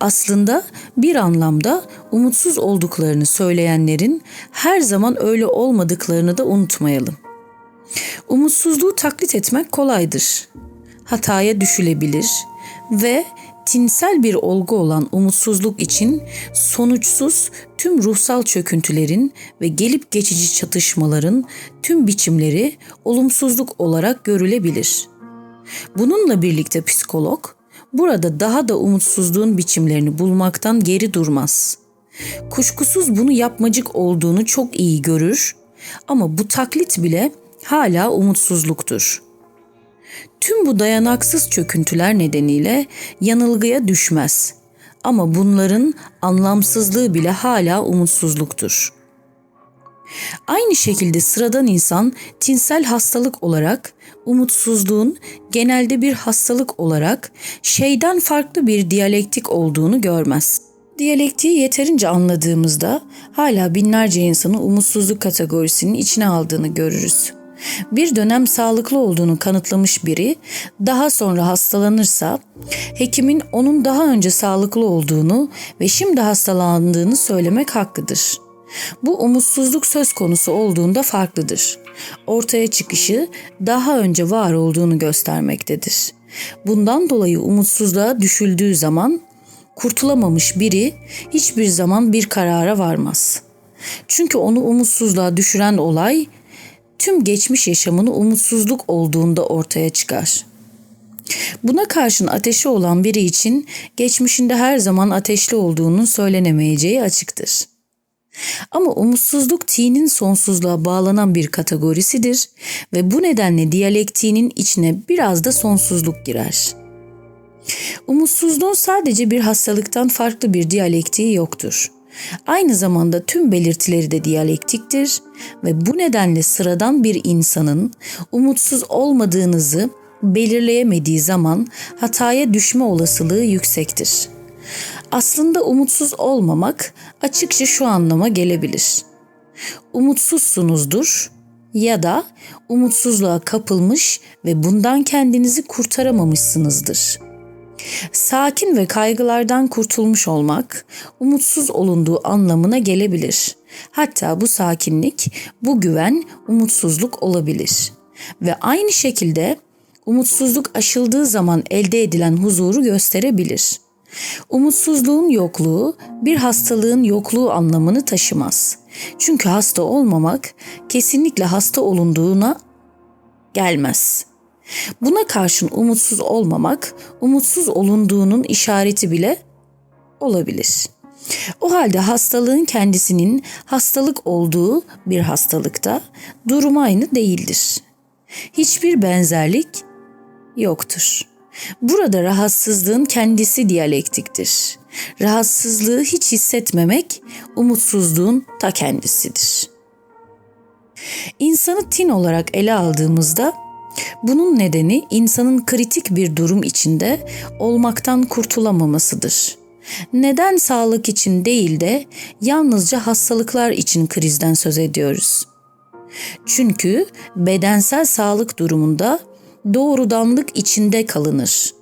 Aslında bir anlamda umutsuz olduklarını söyleyenlerin her zaman öyle olmadıklarını da unutmayalım. Umutsuzluğu taklit etmek kolaydır. Hataya düşülebilir ve tinsel bir olgu olan umutsuzluk için sonuçsuz tüm ruhsal çöküntülerin ve gelip geçici çatışmaların tüm biçimleri olumsuzluk olarak görülebilir. Bununla birlikte psikolog burada daha da umutsuzluğun biçimlerini bulmaktan geri durmaz. Kuşkusuz bunu yapmacık olduğunu çok iyi görür ama bu taklit bile hala umutsuzluktur. Tüm bu dayanaksız çöküntüler nedeniyle yanılgıya düşmez. Ama bunların anlamsızlığı bile hala umutsuzluktur. Aynı şekilde sıradan insan tinsel hastalık olarak umutsuzluğun genelde bir hastalık olarak şeyden farklı bir diyalektik olduğunu görmez. Diyalektiği yeterince anladığımızda hala binlerce insanı umutsuzluk kategorisinin içine aldığını görürüz bir dönem sağlıklı olduğunu kanıtlamış biri daha sonra hastalanırsa hekimin onun daha önce sağlıklı olduğunu ve şimdi hastalandığını söylemek hakkıdır. Bu umutsuzluk söz konusu olduğunda farklıdır. Ortaya çıkışı daha önce var olduğunu göstermektedir. Bundan dolayı umutsuzluğa düşüldüğü zaman kurtulamamış biri hiçbir zaman bir karara varmaz. Çünkü onu umutsuzluğa düşüren olay tüm geçmiş yaşamını umutsuzluk olduğunda ortaya çıkar. Buna karşın ateşi olan biri için geçmişinde her zaman ateşli olduğunun söylenemeyeceği açıktır. Ama umutsuzluk tinin sonsuzluğa bağlanan bir kategorisidir ve bu nedenle diyalektiğinin içine biraz da sonsuzluk girer. Umutsuzluğun sadece bir hastalıktan farklı bir diyalektiği yoktur. Aynı zamanda tüm belirtileri de diyalektiktir ve bu nedenle sıradan bir insanın umutsuz olmadığınızı belirleyemediği zaman hataya düşme olasılığı yüksektir. Aslında umutsuz olmamak açıkça şu anlama gelebilir. Umutsuzsunuzdur ya da umutsuzluğa kapılmış ve bundan kendinizi kurtaramamışsınızdır. Sakin ve kaygılardan kurtulmuş olmak, umutsuz olunduğu anlamına gelebilir. Hatta bu sakinlik, bu güven umutsuzluk olabilir. Ve aynı şekilde umutsuzluk aşıldığı zaman elde edilen huzuru gösterebilir. Umutsuzluğun yokluğu bir hastalığın yokluğu anlamını taşımaz. Çünkü hasta olmamak kesinlikle hasta olunduğuna gelmez. Buna karşın umutsuz olmamak, umutsuz olunduğunun işareti bile olabilir. O halde hastalığın kendisinin hastalık olduğu bir hastalıkta durum aynı değildir. Hiçbir benzerlik yoktur. Burada rahatsızlığın kendisi diyalektiktir. Rahatsızlığı hiç hissetmemek umutsuzluğun ta kendisidir. İnsanı tin olarak ele aldığımızda bunun nedeni insanın kritik bir durum içinde olmaktan kurtulamamasıdır. Neden sağlık için değil de yalnızca hastalıklar için krizden söz ediyoruz? Çünkü bedensel sağlık durumunda doğrudanlık içinde kalınır.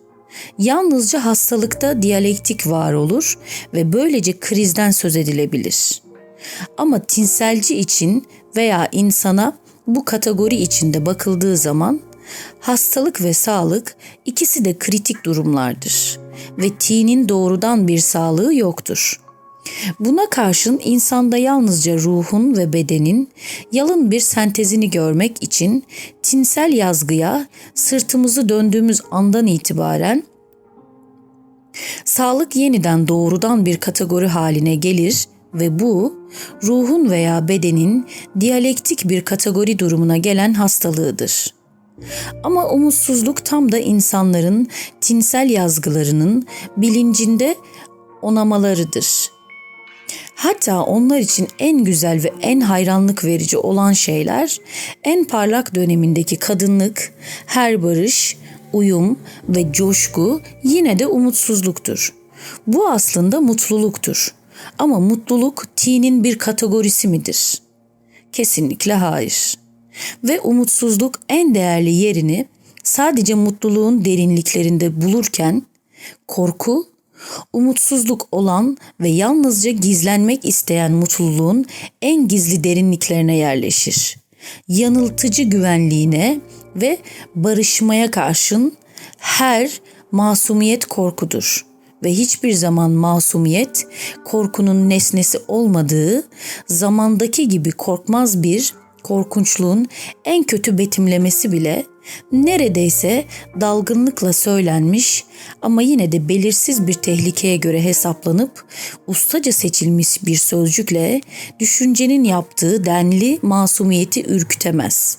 Yalnızca hastalıkta diyalektik var olur ve böylece krizden söz edilebilir. Ama tinselci için veya insana bu kategori içinde bakıldığı zaman hastalık ve sağlık ikisi de kritik durumlardır ve tinin doğrudan bir sağlığı yoktur. Buna karşın insanda yalnızca ruhun ve bedenin yalın bir sentezini görmek için tinsel yazgıya sırtımızı döndüğümüz andan itibaren sağlık yeniden doğrudan bir kategori haline gelir ve bu ruhun veya bedenin diyalektik bir kategori durumuna gelen hastalığıdır. Ama umutsuzluk tam da insanların tinsel yazgılarının bilincinde onamalarıdır. Hatta onlar için en güzel ve en hayranlık verici olan şeyler en parlak dönemindeki kadınlık, her barış, uyum ve coşku yine de umutsuzluktur. Bu aslında mutluluktur. Ama mutluluk tinin bir kategorisi midir? Kesinlikle hayır. Ve umutsuzluk en değerli yerini sadece mutluluğun derinliklerinde bulurken korku umutsuzluk olan ve yalnızca gizlenmek isteyen mutluluğun en gizli derinliklerine yerleşir. Yanıltıcı güvenliğine ve barışmaya karşın her masumiyet korkudur ve hiçbir zaman masumiyet korkunun nesnesi olmadığı zamandaki gibi korkmaz bir korkunçluğun en kötü betimlemesi bile neredeyse dalgınlıkla söylenmiş ama yine de belirsiz bir tehlikeye göre hesaplanıp ustaca seçilmiş bir sözcükle düşüncenin yaptığı denli masumiyeti ürkütemez.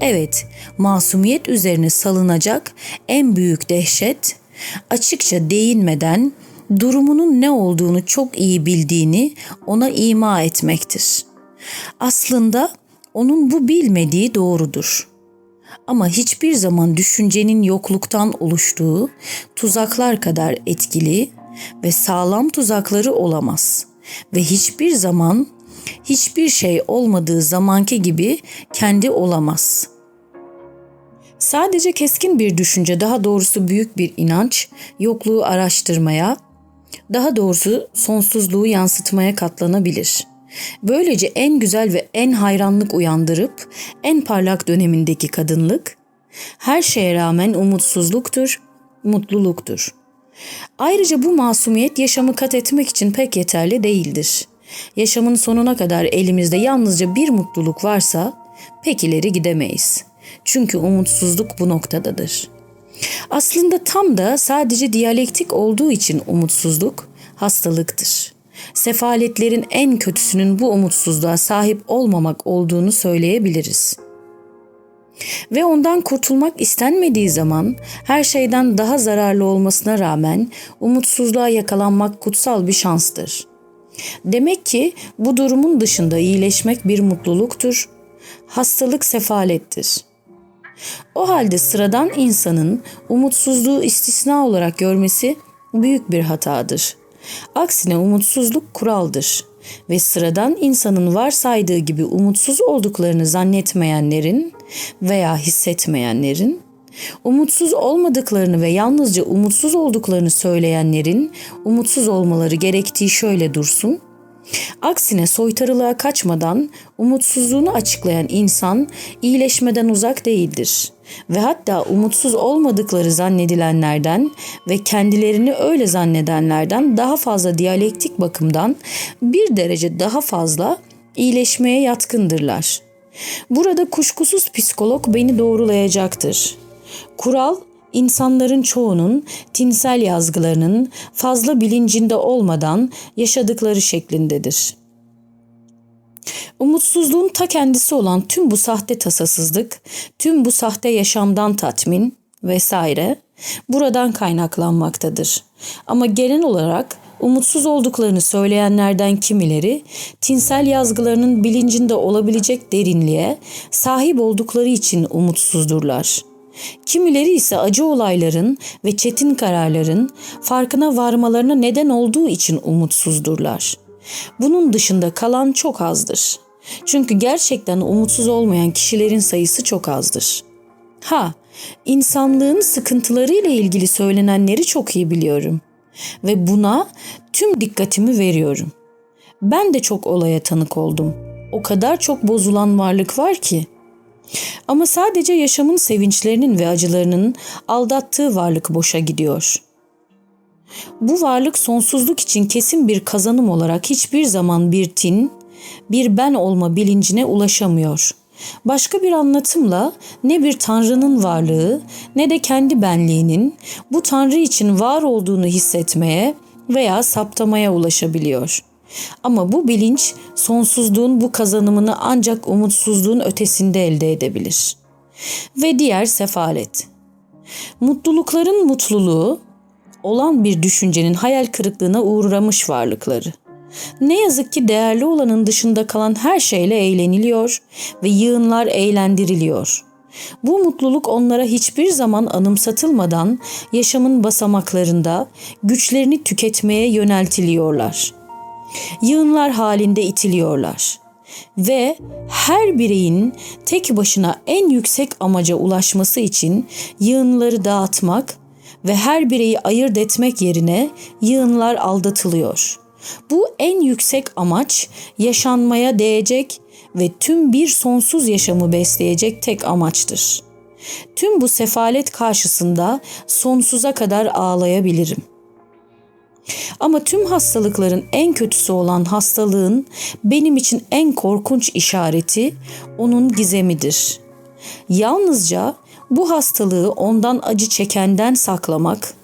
Evet, masumiyet üzerine salınacak en büyük dehşet açıkça değinmeden durumunun ne olduğunu çok iyi bildiğini ona ima etmektir. Aslında onun bu bilmediği doğrudur. Ama hiçbir zaman düşüncenin yokluktan oluştuğu tuzaklar kadar etkili ve sağlam tuzakları olamaz ve hiçbir zaman hiçbir şey olmadığı zamanki gibi kendi olamaz. Sadece keskin bir düşünce, daha doğrusu büyük bir inanç, yokluğu araştırmaya, daha doğrusu sonsuzluğu yansıtmaya katlanabilir. Böylece en güzel ve en hayranlık uyandırıp en parlak dönemindeki kadınlık her şeye rağmen umutsuzluktur, mutluluktur. Ayrıca bu masumiyet yaşamı kat etmek için pek yeterli değildir. Yaşamın sonuna kadar elimizde yalnızca bir mutluluk varsa pek ileri gidemeyiz. Çünkü umutsuzluk bu noktadadır. Aslında tam da sadece diyalektik olduğu için umutsuzluk hastalıktır sefaletlerin en kötüsünün bu umutsuzluğa sahip olmamak olduğunu söyleyebiliriz. Ve ondan kurtulmak istenmediği zaman her şeyden daha zararlı olmasına rağmen umutsuzluğa yakalanmak kutsal bir şanstır. Demek ki bu durumun dışında iyileşmek bir mutluluktur. Hastalık sefalettir. O halde sıradan insanın umutsuzluğu istisna olarak görmesi büyük bir hatadır. Aksine umutsuzluk kuraldır ve sıradan insanın varsaydığı gibi umutsuz olduklarını zannetmeyenlerin veya hissetmeyenlerin, umutsuz olmadıklarını ve yalnızca umutsuz olduklarını söyleyenlerin umutsuz olmaları gerektiği şöyle dursun. Aksine soytarılığa kaçmadan umutsuzluğunu açıklayan insan iyileşmeden uzak değildir ve hatta umutsuz olmadıkları zannedilenlerden ve kendilerini öyle zannedenlerden daha fazla diyalektik bakımdan bir derece daha fazla iyileşmeye yatkındırlar. Burada kuşkusuz psikolog beni doğrulayacaktır. Kural insanların çoğunun tinsel yazgılarının fazla bilincinde olmadan yaşadıkları şeklindedir. Umutsuzluğun ta kendisi olan tüm bu sahte tasasızlık, tüm bu sahte yaşamdan tatmin vesaire buradan kaynaklanmaktadır. Ama genel olarak umutsuz olduklarını söyleyenlerden kimileri tinsel yazgılarının bilincinde olabilecek derinliğe sahip oldukları için umutsuzdurlar. Kimileri ise acı olayların ve çetin kararların farkına varmalarına neden olduğu için umutsuzdurlar. Bunun dışında kalan çok azdır. Çünkü gerçekten umutsuz olmayan kişilerin sayısı çok azdır. Ha, insanlığın sıkıntılarıyla ilgili söylenenleri çok iyi biliyorum ve buna tüm dikkatimi veriyorum. Ben de çok olaya tanık oldum. O kadar çok bozulan varlık var ki. Ama sadece yaşamın sevinçlerinin ve acılarının aldattığı varlık boşa gidiyor. Bu varlık sonsuzluk için kesin bir kazanım olarak hiçbir zaman bir tin, bir ben olma bilincine ulaşamıyor. Başka bir anlatımla ne bir tanrının varlığı ne de kendi benliğinin bu tanrı için var olduğunu hissetmeye veya saptamaya ulaşabiliyor. Ama bu bilinç sonsuzluğun bu kazanımını ancak umutsuzluğun ötesinde elde edebilir. Ve diğer sefalet. Mutlulukların mutluluğu olan bir düşüncenin hayal kırıklığına uğramış varlıkları. Ne yazık ki değerli olanın dışında kalan her şeyle eğleniliyor ve yığınlar eğlendiriliyor. Bu mutluluk onlara hiçbir zaman anımsatılmadan yaşamın basamaklarında güçlerini tüketmeye yöneltiliyorlar. Yığınlar halinde itiliyorlar ve her bireyin tek başına en yüksek amaca ulaşması için yığınları dağıtmak ve her bireyi ayırt etmek yerine yığınlar aldatılıyor. Bu en yüksek amaç yaşanmaya değecek ve tüm bir sonsuz yaşamı besleyecek tek amaçtır. Tüm bu sefalet karşısında sonsuza kadar ağlayabilirim. Ama tüm hastalıkların en kötüsü olan hastalığın benim için en korkunç işareti onun gizemidir. Yalnızca bu hastalığı ondan acı çekenden saklamak,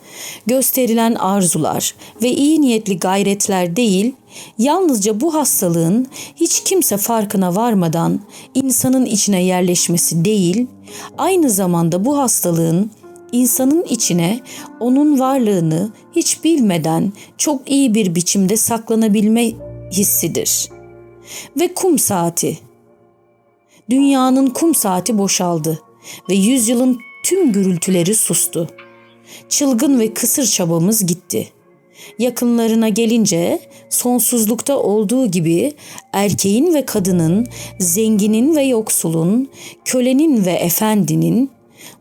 gösterilen arzular ve iyi niyetli gayretler değil, yalnızca bu hastalığın hiç kimse farkına varmadan insanın içine yerleşmesi değil, aynı zamanda bu hastalığın insanın içine onun varlığını hiç bilmeden çok iyi bir biçimde saklanabilme hissidir. Ve kum saati. Dünyanın kum saati boşaldı ve yüzyılın tüm gürültüleri sustu. Çılgın ve kısır çabamız gitti. Yakınlarına gelince sonsuzlukta olduğu gibi erkeğin ve kadının, zenginin ve yoksulun, kölenin ve efendinin,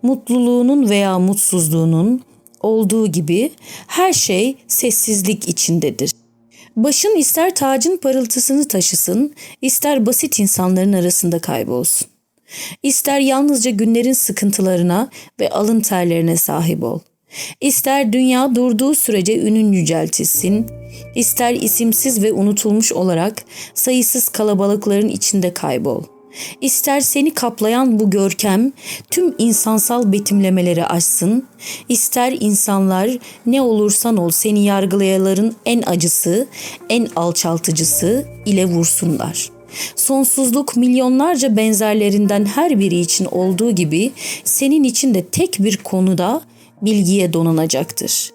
mutluluğunun veya mutsuzluğunun olduğu gibi her şey sessizlik içindedir. Başın ister tacın parıltısını taşısın, ister basit insanların arasında kaybolsun. İster yalnızca günlerin sıkıntılarına ve alın terlerine sahip ol. İster dünya durduğu sürece ünün yüceltilsin, ister isimsiz ve unutulmuş olarak sayısız kalabalıkların içinde kaybol. İster seni kaplayan bu görkem tüm insansal betimlemeleri aşsın, ister insanlar ne olursan ol seni yargılayaların en acısı, en alçaltıcısı ile vursunlar.'' Sonsuzluk milyonlarca benzerlerinden her biri için olduğu gibi senin için de tek bir konuda bilgiye donanacaktır.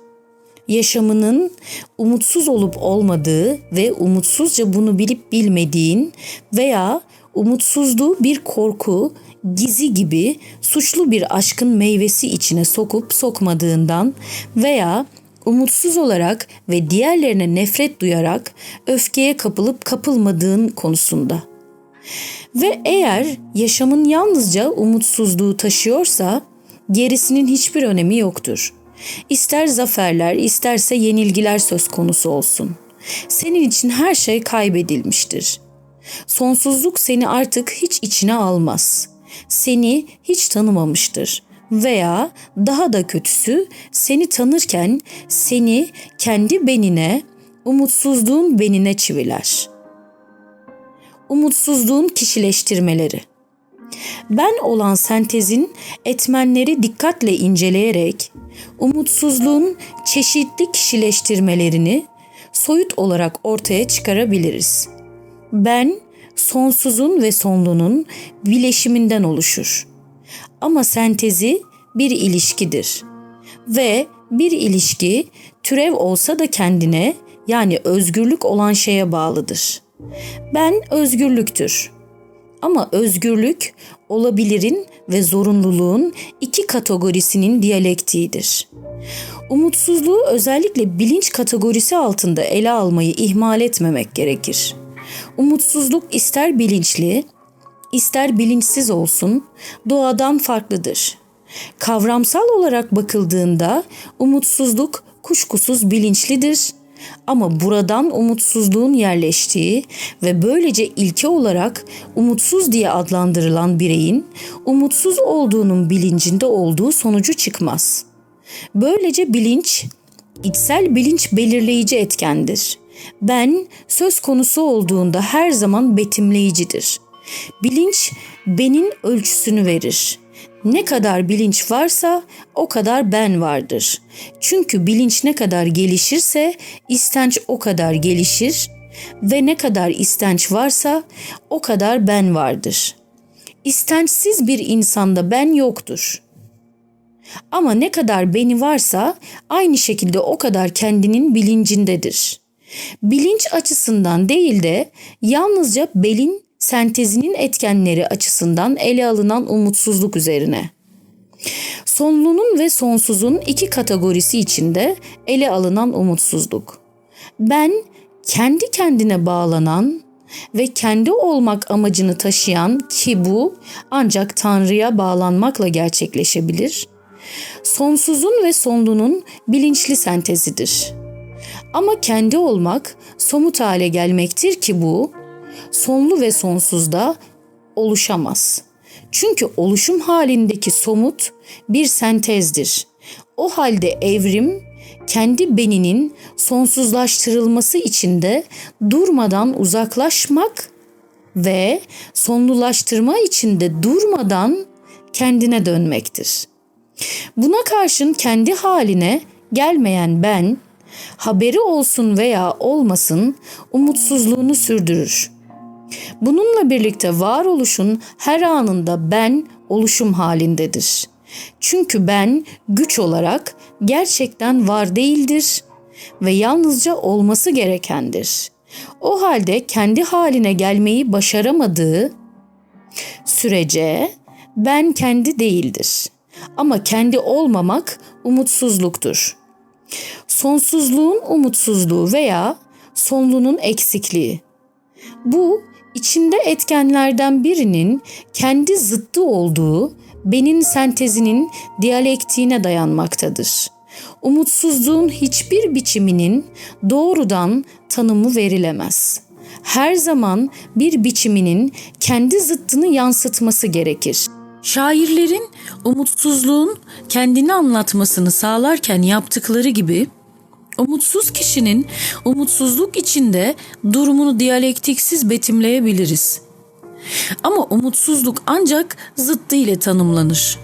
Yaşamının umutsuz olup olmadığı ve umutsuzca bunu bilip bilmediğin veya umutsuzluğu bir korku, gizi gibi suçlu bir aşkın meyvesi içine sokup sokmadığından veya umutsuz olarak ve diğerlerine nefret duyarak öfkeye kapılıp kapılmadığın konusunda. Ve eğer yaşamın yalnızca umutsuzluğu taşıyorsa gerisinin hiçbir önemi yoktur. İster zaferler, isterse yenilgiler söz konusu olsun. Senin için her şey kaybedilmiştir. Sonsuzluk seni artık hiç içine almaz. Seni hiç tanımamıştır veya daha da kötüsü seni tanırken seni kendi benine, umutsuzluğun benine çiviler. Umutsuzluğun kişileştirmeleri. Ben olan sentezin etmenleri dikkatle inceleyerek umutsuzluğun çeşitli kişileştirmelerini soyut olarak ortaya çıkarabiliriz. Ben sonsuzun ve sonlunun bileşiminden oluşur. Ama sentezi bir ilişkidir. Ve bir ilişki türev olsa da kendine yani özgürlük olan şeye bağlıdır. Ben özgürlüktür. Ama özgürlük olabilirin ve zorunluluğun iki kategorisinin diyalektiğidir. Umutsuzluğu özellikle bilinç kategorisi altında ele almayı ihmal etmemek gerekir. Umutsuzluk ister bilinçli, ister bilinçsiz olsun doğadan farklıdır. Kavramsal olarak bakıldığında umutsuzluk kuşkusuz bilinçlidir ama buradan umutsuzluğun yerleştiği ve böylece ilke olarak umutsuz diye adlandırılan bireyin umutsuz olduğunun bilincinde olduğu sonucu çıkmaz. Böylece bilinç, içsel bilinç belirleyici etkendir. Ben söz konusu olduğunda her zaman betimleyicidir. Bilinç benin ölçüsünü verir. Ne kadar bilinç varsa o kadar ben vardır. Çünkü bilinç ne kadar gelişirse istenç o kadar gelişir Ve ne kadar istenç varsa o kadar ben vardır. İstençsiz bir insanda ben yoktur. Ama ne kadar beni varsa aynı şekilde o kadar kendinin bilincindedir. Bilinç açısından değil de yalnızca belin sentezinin etkenleri açısından ele alınan umutsuzluk üzerine. Sonlunun ve sonsuzun iki kategorisi içinde ele alınan umutsuzluk. Ben kendi kendine bağlanan ve kendi olmak amacını taşıyan ki bu ancak Tanrı'ya bağlanmakla gerçekleşebilir. Sonsuzun ve sonlunun bilinçli sentezidir. Ama kendi olmak somut hale gelmektir ki bu sonlu ve sonsuzda oluşamaz. Çünkü oluşum halindeki somut bir sentezdir. O halde evrim kendi beninin sonsuzlaştırılması için de durmadan uzaklaşmak ve sonlulaştırma için de durmadan kendine dönmektir. Buna karşın kendi haline gelmeyen ben haberi olsun veya olmasın umutsuzluğunu sürdürür. Bununla birlikte varoluşun her anında ben oluşum halindedir. Çünkü ben güç olarak gerçekten var değildir ve yalnızca olması gerekendir. O halde kendi haline gelmeyi başaramadığı sürece ben kendi değildir. Ama kendi olmamak umutsuzluktur. Sonsuzluğun umutsuzluğu veya sonlunun eksikliği. Bu içinde etkenlerden birinin kendi zıttı olduğu benin sentezinin diyalektiğine dayanmaktadır. Umutsuzluğun hiçbir biçiminin doğrudan tanımı verilemez. Her zaman bir biçiminin kendi zıttını yansıtması gerekir. Şairlerin umutsuzluğun kendini anlatmasını sağlarken yaptıkları gibi umutsuz kişinin umutsuzluk içinde durumunu diyalektiksiz betimleyebiliriz. Ama umutsuzluk ancak zıttı ile tanımlanır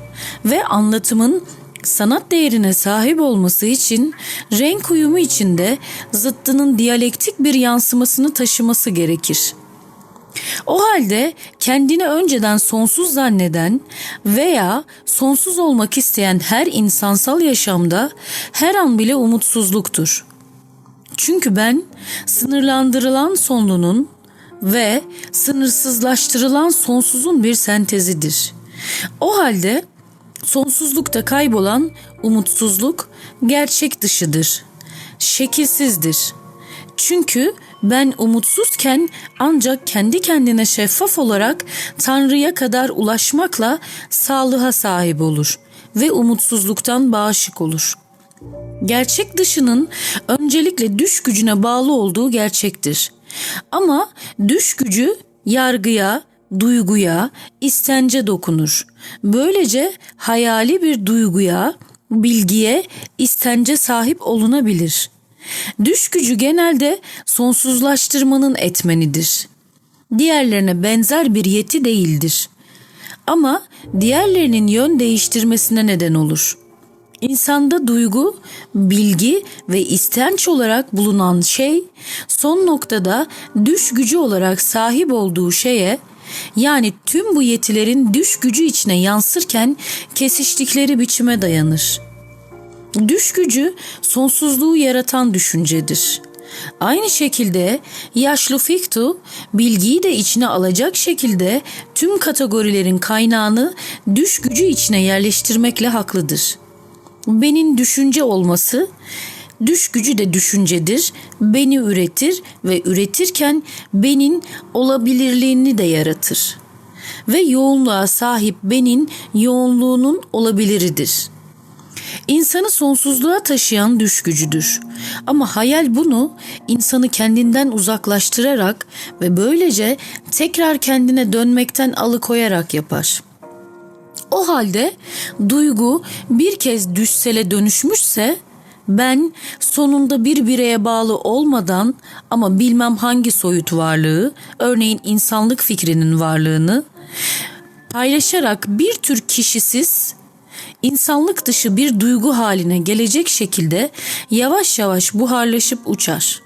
ve anlatımın sanat değerine sahip olması için renk uyumu içinde zıttının diyalektik bir yansımasını taşıması gerekir. O halde kendini önceden sonsuz zanneden veya sonsuz olmak isteyen her insansal yaşamda her an bile umutsuzluktur. Çünkü ben sınırlandırılan sonlunun ve sınırsızlaştırılan sonsuzun bir sentezidir. O halde sonsuzlukta kaybolan umutsuzluk gerçek dışıdır. Şekilsizdir. Çünkü ben umutsuzken ancak kendi kendine şeffaf olarak Tanrı'ya kadar ulaşmakla sağlığa sahip olur ve umutsuzluktan bağışık olur. Gerçek dışının öncelikle düş gücüne bağlı olduğu gerçektir. Ama düş gücü yargıya, duyguya, istence dokunur. Böylece hayali bir duyguya, bilgiye, istence sahip olunabilir. Düş gücü genelde sonsuzlaştırmanın etmenidir. Diğerlerine benzer bir yeti değildir. Ama diğerlerinin yön değiştirmesine neden olur.'' İnsanda duygu, bilgi ve istenç olarak bulunan şey son noktada düş gücü olarak sahip olduğu şeye yani tüm bu yetilerin düş gücü içine yansırken kesiştikleri biçime dayanır. Düş gücü sonsuzluğu yaratan düşüncedir. Aynı şekilde yaşlı Fiktu bilgiyi de içine alacak şekilde tüm kategorilerin kaynağını düş gücü içine yerleştirmekle haklıdır.'' Benin düşünce olması, düş gücü de düşüncedir. Beni üretir ve üretirken benin olabilirliğini de yaratır. Ve yoğunluğa sahip benin yoğunluğunun olabiliridir. İnsanı sonsuzluğa taşıyan düş gücüdür. Ama hayal bunu insanı kendinden uzaklaştırarak ve böylece tekrar kendine dönmekten alıkoyarak yapar.'' O halde duygu bir kez düşsele dönüşmüşse ben sonunda bir bireye bağlı olmadan ama bilmem hangi soyut varlığı, örneğin insanlık fikrinin varlığını paylaşarak bir tür kişisiz, insanlık dışı bir duygu haline gelecek şekilde yavaş yavaş buharlaşıp uçar.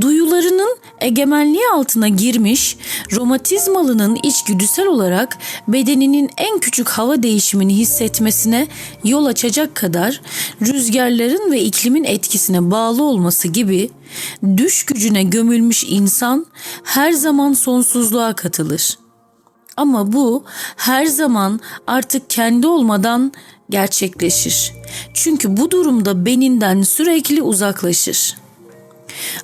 duyularının egemenliği altına girmiş, romatizmalının içgüdüsel olarak bedeninin en küçük hava değişimini hissetmesine yol açacak kadar rüzgarların ve iklimin etkisine bağlı olması gibi düş gücüne gömülmüş insan her zaman sonsuzluğa katılır. Ama bu her zaman artık kendi olmadan gerçekleşir. Çünkü bu durumda beninden sürekli uzaklaşır.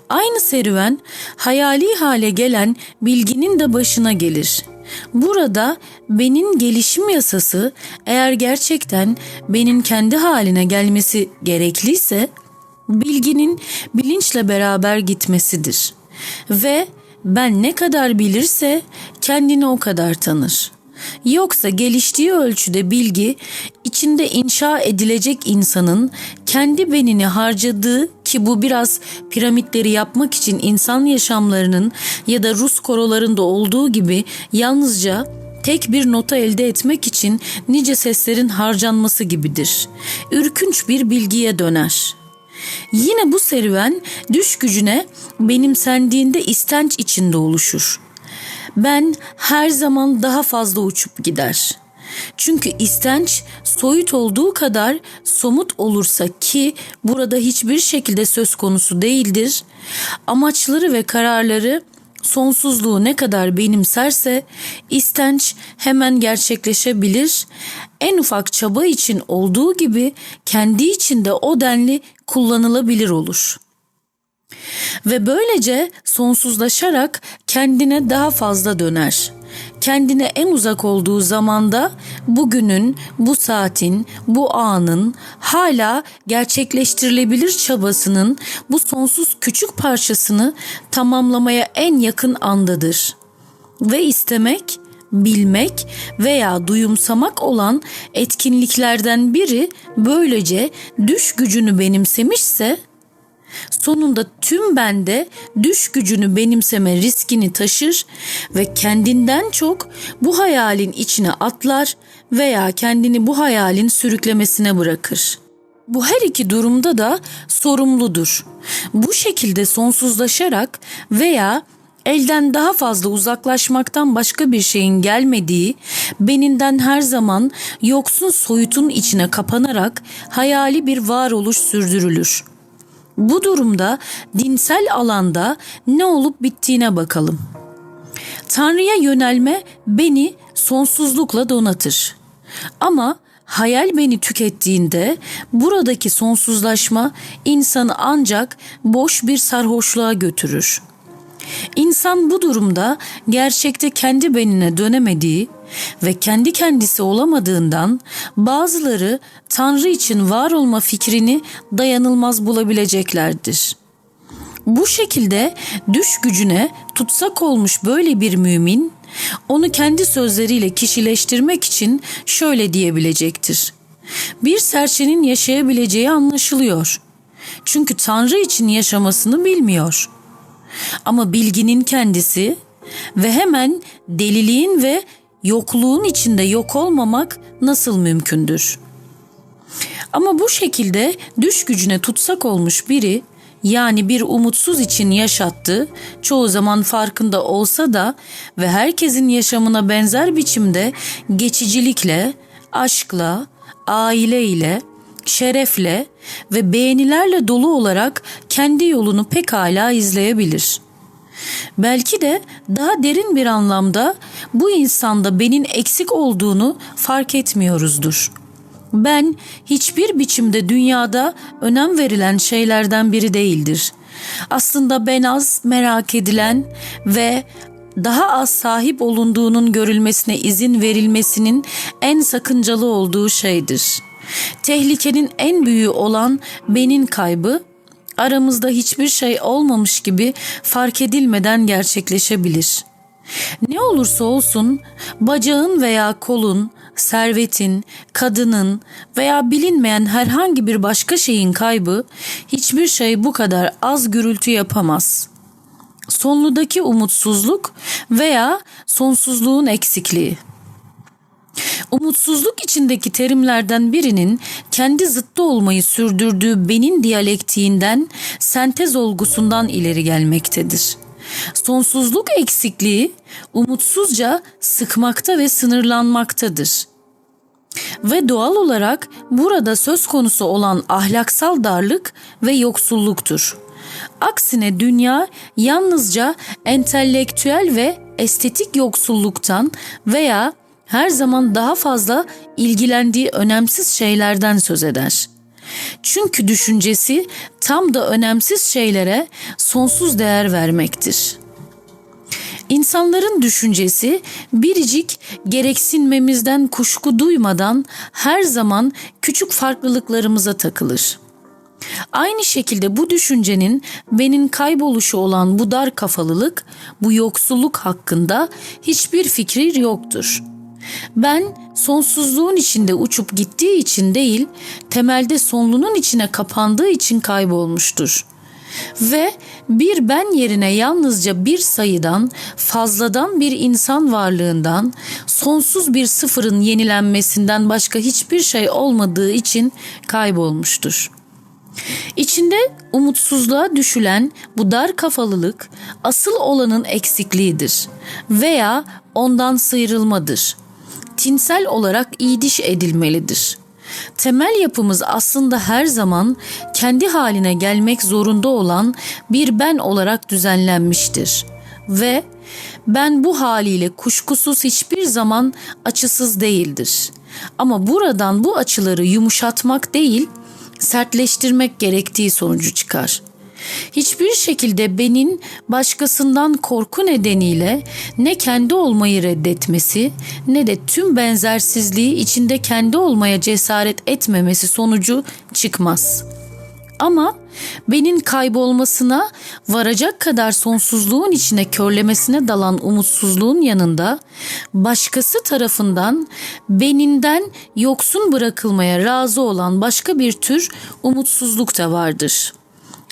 Aynı serüven hayali hale gelen bilginin de başına gelir. Burada benin gelişim yasası eğer gerçekten benin kendi haline gelmesi gerekliyse bilginin bilinçle beraber gitmesidir. Ve ben ne kadar bilirse kendini o kadar tanır. Yoksa geliştiği ölçüde bilgi içinde inşa edilecek insanın kendi benini harcadığı ki bu biraz piramitleri yapmak için insan yaşamlarının ya da Rus korolarında olduğu gibi yalnızca tek bir nota elde etmek için nice seslerin harcanması gibidir. Ürkünç bir bilgiye döner.'' Yine bu serüven düş gücüne benimsendiğinde istenç içinde oluşur. Ben her zaman daha fazla uçup gider. Çünkü istenç soyut olduğu kadar somut olursa ki burada hiçbir şekilde söz konusu değildir. Amaçları ve kararları sonsuzluğu ne kadar benimserse istenç hemen gerçekleşebilir. En ufak çaba için olduğu gibi kendi içinde o denli kullanılabilir olur. Ve böylece sonsuzlaşarak kendine daha fazla döner. Kendine en uzak olduğu zamanda bugünün, bu saatin, bu anın hala gerçekleştirilebilir çabasının bu sonsuz küçük parçasını tamamlamaya en yakın andadır. Ve istemek bilmek veya duyumsamak olan etkinliklerden biri böylece düş gücünü benimsemişse sonunda tüm bende düş gücünü benimseme riskini taşır ve kendinden çok bu hayalin içine atlar veya kendini bu hayalin sürüklemesine bırakır. Bu her iki durumda da sorumludur. Bu şekilde sonsuzlaşarak veya elden daha fazla uzaklaşmaktan başka bir şeyin gelmediği, beninden her zaman yoksun soyutun içine kapanarak hayali bir varoluş sürdürülür. Bu durumda dinsel alanda ne olup bittiğine bakalım. Tanrı'ya yönelme beni sonsuzlukla donatır. Ama hayal beni tükettiğinde buradaki sonsuzlaşma insanı ancak boş bir sarhoşluğa götürür.'' İnsan bu durumda gerçekte kendi benine dönemediği ve kendi kendisi olamadığından bazıları Tanrı için var olma fikrini dayanılmaz bulabileceklerdir. Bu şekilde düş gücüne tutsak olmuş böyle bir mümin onu kendi sözleriyle kişileştirmek için şöyle diyebilecektir. Bir serçenin yaşayabileceği anlaşılıyor. Çünkü Tanrı için yaşamasını bilmiyor.'' Ama bilginin kendisi ve hemen deliliğin ve yokluğun içinde yok olmamak nasıl mümkündür? Ama bu şekilde düş gücüne tutsak olmuş biri yani bir umutsuz için yaşattı, çoğu zaman farkında olsa da ve herkesin yaşamına benzer biçimde geçicilikle, aşkla, aileyle, şerefle ve beğenilerle dolu olarak kendi yolunu pekala izleyebilir. Belki de daha derin bir anlamda bu insanda benin eksik olduğunu fark etmiyoruzdur. Ben hiçbir biçimde dünyada önem verilen şeylerden biri değildir. Aslında ben az merak edilen ve daha az sahip olunduğunun görülmesine izin verilmesinin en sakıncalı olduğu şeydir.'' Tehlikenin en büyüğü olan benin kaybı aramızda hiçbir şey olmamış gibi fark edilmeden gerçekleşebilir. Ne olursa olsun bacağın veya kolun, servetin, kadının veya bilinmeyen herhangi bir başka şeyin kaybı hiçbir şey bu kadar az gürültü yapamaz. Sonludaki umutsuzluk veya sonsuzluğun eksikliği. Umutsuzluk içindeki terimlerden birinin kendi zıttı olmayı sürdürdüğü benin diyalektiğinden sentez olgusundan ileri gelmektedir. Sonsuzluk eksikliği umutsuzca sıkmakta ve sınırlanmaktadır. Ve doğal olarak burada söz konusu olan ahlaksal darlık ve yoksulluktur. Aksine dünya yalnızca entelektüel ve estetik yoksulluktan veya her zaman daha fazla ilgilendiği önemsiz şeylerden söz eder. Çünkü düşüncesi tam da önemsiz şeylere sonsuz değer vermektir. İnsanların düşüncesi biricik gereksinmemizden kuşku duymadan her zaman küçük farklılıklarımıza takılır. Aynı şekilde bu düşüncenin benim kayboluşu olan bu dar kafalılık, bu yoksulluk hakkında hiçbir fikri yoktur. Ben sonsuzluğun içinde uçup gittiği için değil, temelde sonlunun içine kapandığı için kaybolmuştur.'' ve bir ben yerine yalnızca bir sayıdan, fazladan bir insan varlığından, sonsuz bir sıfırın yenilenmesinden başka hiçbir şey olmadığı için kaybolmuştur. İçinde umutsuzluğa düşülen bu dar kafalılık asıl olanın eksikliğidir veya ondan sıyrılmadır. Tinsel olarak iydiş edilmelidir.'' Temel yapımız aslında her zaman kendi haline gelmek zorunda olan bir ben olarak düzenlenmiştir ve ben bu haliyle kuşkusuz hiçbir zaman açısız değildir. Ama buradan bu açıları yumuşatmak değil, sertleştirmek gerektiği sonucu çıkar.'' Hiçbir şekilde benin başkasından korku nedeniyle ne kendi olmayı reddetmesi ne de tüm benzersizliği içinde kendi olmaya cesaret etmemesi sonucu çıkmaz. Ama benin kaybolmasına varacak kadar sonsuzluğun içine körlemesine dalan umutsuzluğun yanında başkası tarafından beninden yoksun bırakılmaya razı olan başka bir tür umutsuzluk da vardır.''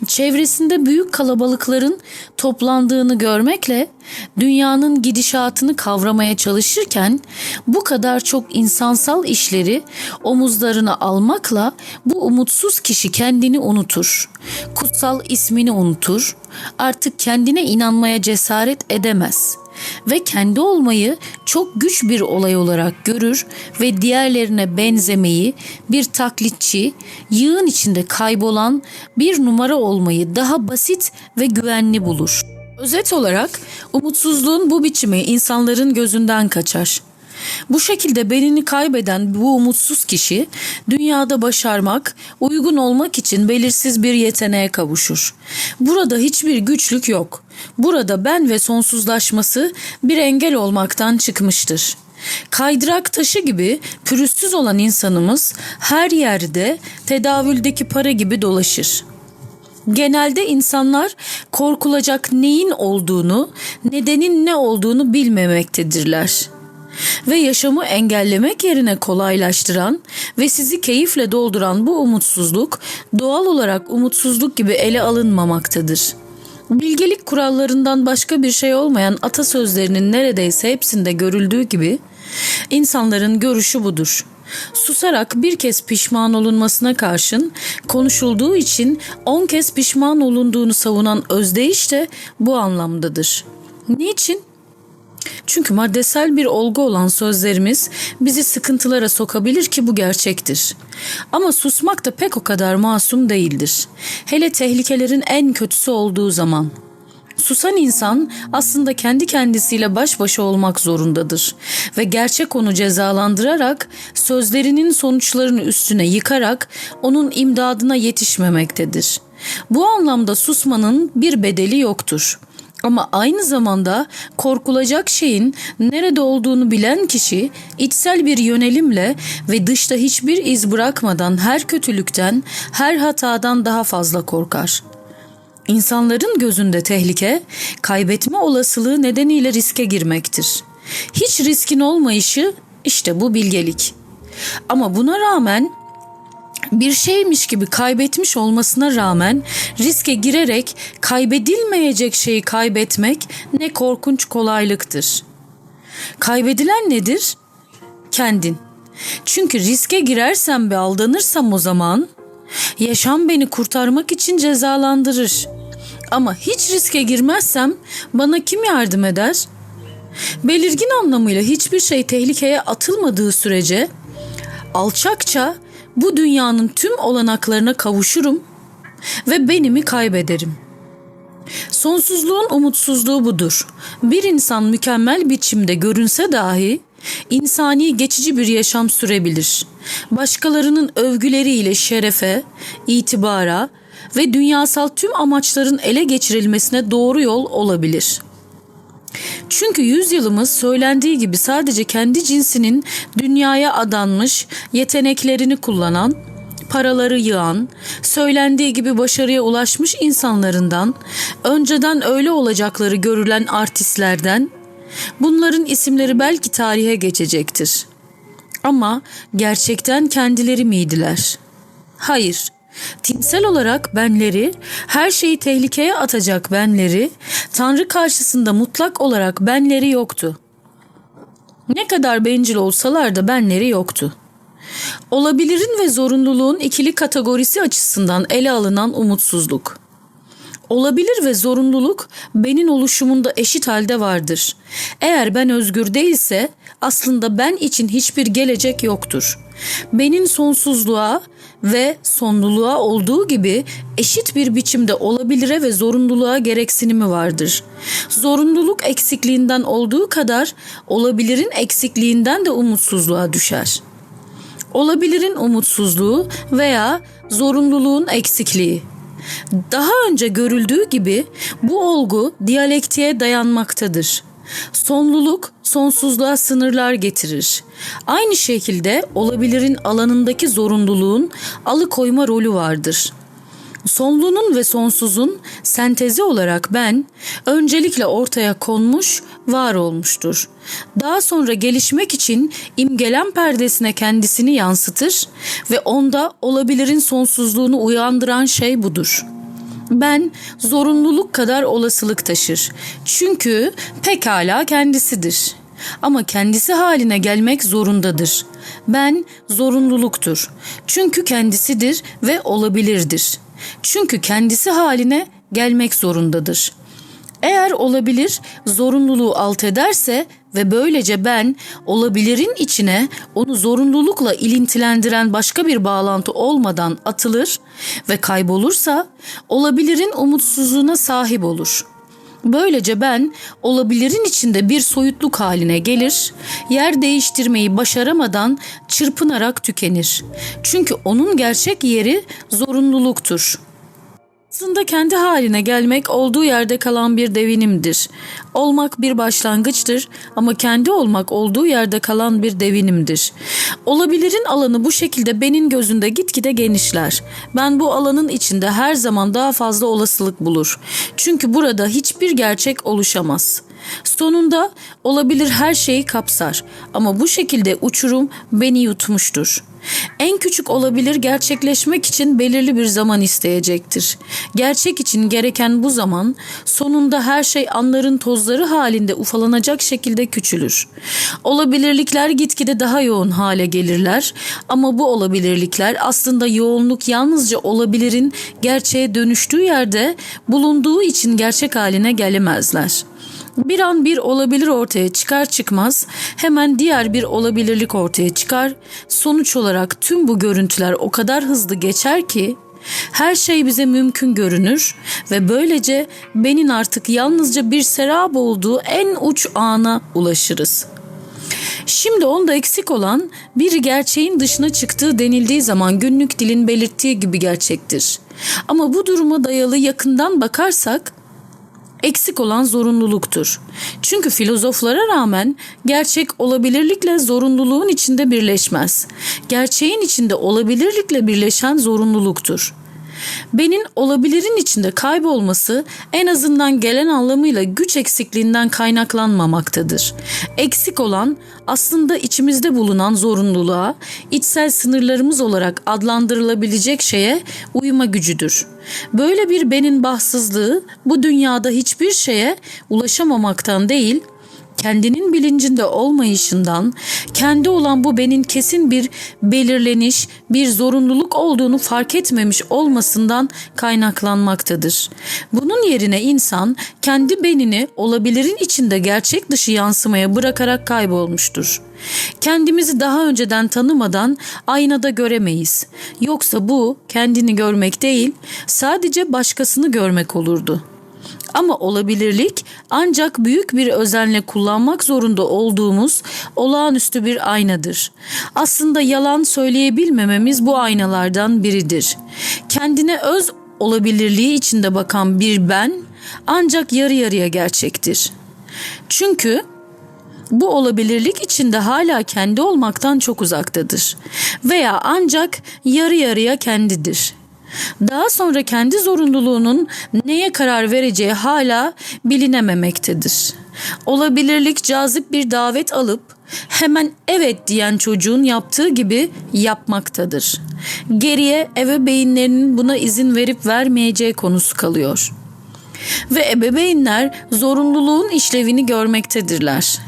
Çevresinde büyük kalabalıkların toplandığını görmekle dünyanın gidişatını kavramaya çalışırken bu kadar çok insansal işleri omuzlarına almakla bu umutsuz kişi kendini unutur. Kutsal ismini unutur. Artık kendine inanmaya cesaret edemez.'' Ve kendi olmayı çok güç bir olay olarak görür ve diğerlerine benzemeyi bir taklitçi, yığın içinde kaybolan bir numara olmayı daha basit ve güvenli bulur. Özet olarak umutsuzluğun bu biçimi insanların gözünden kaçar. Bu şekilde benini kaybeden bu umutsuz kişi dünyada başarmak, uygun olmak için belirsiz bir yeteneğe kavuşur. Burada hiçbir güçlük yok. Burada ben ve sonsuzlaşması bir engel olmaktan çıkmıştır. Kaydırak taşı gibi pürüzsüz olan insanımız her yerde tedavüldeki para gibi dolaşır. Genelde insanlar korkulacak neyin olduğunu, nedenin ne olduğunu bilmemektedirler.'' Ve yaşamı engellemek yerine kolaylaştıran ve sizi keyifle dolduran bu umutsuzluk doğal olarak umutsuzluk gibi ele alınmamaktadır. Bilgelik kurallarından başka bir şey olmayan atasözlerinin neredeyse hepsinde görüldüğü gibi insanların görüşü budur. Susarak bir kez pişman olunmasına karşın konuşulduğu için on kez pişman olunduğunu savunan özdeyiş de bu anlamdadır. Niçin? Çünkü maddesel bir olgu olan sözlerimiz bizi sıkıntılara sokabilir ki bu gerçektir. Ama susmak da pek o kadar masum değildir. Hele tehlikelerin en kötüsü olduğu zaman. Susan insan aslında kendi kendisiyle baş başa olmak zorundadır ve gerçek onu cezalandırarak sözlerinin sonuçlarını üstüne yıkarak onun imdadına yetişmemektedir. Bu anlamda susmanın bir bedeli yoktur.'' Ama aynı zamanda korkulacak şeyin nerede olduğunu bilen kişi içsel bir yönelimle ve dışta hiçbir iz bırakmadan her kötülükten, her hatadan daha fazla korkar. İnsanların gözünde tehlike, kaybetme olasılığı nedeniyle riske girmektir. Hiç riskin olmayışı işte bu bilgelik. Ama buna rağmen bir şeymiş gibi kaybetmiş olmasına rağmen riske girerek kaybedilmeyecek şeyi kaybetmek ne korkunç kolaylıktır. Kaybedilen nedir? kendin. Çünkü riske girersem ve aldanırsam o zaman yaşam beni kurtarmak için cezalandırır. Ama hiç riske girmezsem bana kim yardım eder? Belirgin anlamıyla hiçbir şey tehlikeye atılmadığı sürece alçakça bu dünyanın tüm olanaklarına kavuşurum ve benimi kaybederim. Sonsuzluğun umutsuzluğu budur. Bir insan mükemmel biçimde görünse dahi insani geçici bir yaşam sürebilir. Başkalarının övgüleriyle şerefe, itibara ve dünyasal tüm amaçların ele geçirilmesine doğru yol olabilir.'' Çünkü yüzyılımız söylendiği gibi sadece kendi cinsinin dünyaya adanmış, yeteneklerini kullanan, paraları yığan, söylendiği gibi başarıya ulaşmış insanlarından, önceden öyle olacakları görülen artistlerden, bunların isimleri belki tarihe geçecektir. Ama gerçekten kendileri miydiler? Hayır. Tinsel olarak benleri, her şeyi tehlikeye atacak benleri, Tanrı karşısında mutlak olarak benleri yoktu. Ne kadar bencil olsalar da benleri yoktu. Olabilirin ve zorunluluğun ikili kategorisi açısından ele alınan umutsuzluk. Olabilir ve zorunluluk benin oluşumunda eşit halde vardır. Eğer ben özgür değilse aslında ben için hiçbir gelecek yoktur. Benin sonsuzluğa ve sonluluğa olduğu gibi eşit bir biçimde olabilire ve zorunluluğa gereksinimi vardır. Zorunluluk eksikliğinden olduğu kadar olabilirin eksikliğinden de umutsuzluğa düşer. Olabilirin umutsuzluğu veya zorunluluğun eksikliği. Daha önce görüldüğü gibi bu olgu diyalektiğe dayanmaktadır. Sonluluk sonsuzluğa sınırlar getirir. Aynı şekilde olabilirin alanındaki zorunluluğun alıkoyma rolü vardır. Sonlunun ve sonsuzun sentezi olarak ben öncelikle ortaya konmuş, var olmuştur. Daha sonra gelişmek için imgelem perdesine kendisini yansıtır ve onda olabilirin sonsuzluğunu uyandıran şey budur.'' Ben zorunluluk kadar olasılık taşır. Çünkü pekala kendisidir. Ama kendisi haline gelmek zorundadır. Ben zorunluluktur. Çünkü kendisidir ve olabilirdir. Çünkü kendisi haline gelmek zorundadır. Eğer olabilir zorunluluğu alt ederse ve böylece ben olabilirin içine onu zorunlulukla ilintilendiren başka bir bağlantı olmadan atılır ve kaybolursa olabilirin umutsuzluğuna sahip olur. Böylece ben olabilirin içinde bir soyutluk haline gelir, yer değiştirmeyi başaramadan çırpınarak tükenir. Çünkü onun gerçek yeri zorunluluktur.'' Aslında kendi haline gelmek olduğu yerde kalan bir devinimdir. Olmak bir başlangıçtır ama kendi olmak olduğu yerde kalan bir devinimdir. Olabilirin alanı bu şekilde benim gözünde gitgide genişler. Ben bu alanın içinde her zaman daha fazla olasılık bulur. Çünkü burada hiçbir gerçek oluşamaz. Sonunda olabilir her şeyi kapsar ama bu şekilde uçurum beni yutmuştur.'' En küçük olabilir gerçekleşmek için belirli bir zaman isteyecektir. Gerçek için gereken bu zaman sonunda her şey anların tozları halinde ufalanacak şekilde küçülür. Olabilirlikler gitgide daha yoğun hale gelirler ama bu olabilirlikler aslında yoğunluk yalnızca olabilirin gerçeğe dönüştüğü yerde bulunduğu için gerçek haline gelemezler.'' Bir an bir olabilir ortaya çıkar çıkmaz hemen diğer bir olabilirlik ortaya çıkar. Sonuç olarak tüm bu görüntüler o kadar hızlı geçer ki her şey bize mümkün görünür ve böylece benin artık yalnızca bir serap olduğu en uç ana ulaşırız. Şimdi onda eksik olan bir gerçeğin dışına çıktığı denildiği zaman günlük dilin belirttiği gibi gerçektir. Ama bu duruma dayalı yakından bakarsak eksik olan zorunluluktur. Çünkü filozoflara rağmen gerçek olabilirlikle zorunluluğun içinde birleşmez. Gerçeğin içinde olabilirlikle birleşen zorunluluktur. Benin olabilirin içinde kaybolması en azından gelen anlamıyla güç eksikliğinden kaynaklanmamaktadır. Eksik olan aslında içimizde bulunan zorunluluğa, içsel sınırlarımız olarak adlandırılabilecek şeye uyma gücüdür. Böyle bir benin bahtsızlığı bu dünyada hiçbir şeye ulaşamamaktan değil, kendinin bilincinde olmayışından, kendi olan bu benin kesin bir belirleniş, bir zorunluluk olduğunu fark etmemiş olmasından kaynaklanmaktadır. Bunun yerine insan kendi benini olabilirin içinde gerçek dışı yansımaya bırakarak kaybolmuştur. Kendimizi daha önceden tanımadan aynada göremeyiz. Yoksa bu kendini görmek değil, sadece başkasını görmek olurdu.'' Ama olabilirlik ancak büyük bir özenle kullanmak zorunda olduğumuz olağanüstü bir aynadır. Aslında yalan söyleyebilmememiz bu aynalardan biridir. Kendine öz olabilirliği içinde bakan bir ben ancak yarı yarıya gerçektir. Çünkü bu olabilirlik içinde hala kendi olmaktan çok uzaktadır veya ancak yarı yarıya kendidir. Daha sonra kendi zorunluluğunun neye karar vereceği hala bilinememektedir. Olabilirlik cazip bir davet alıp hemen evet diyen çocuğun yaptığı gibi yapmaktadır. Geriye ebeveynlerinin buna izin verip vermeyeceği konusu kalıyor. Ve ebeveynler zorunluluğun işlevini görmektedirler.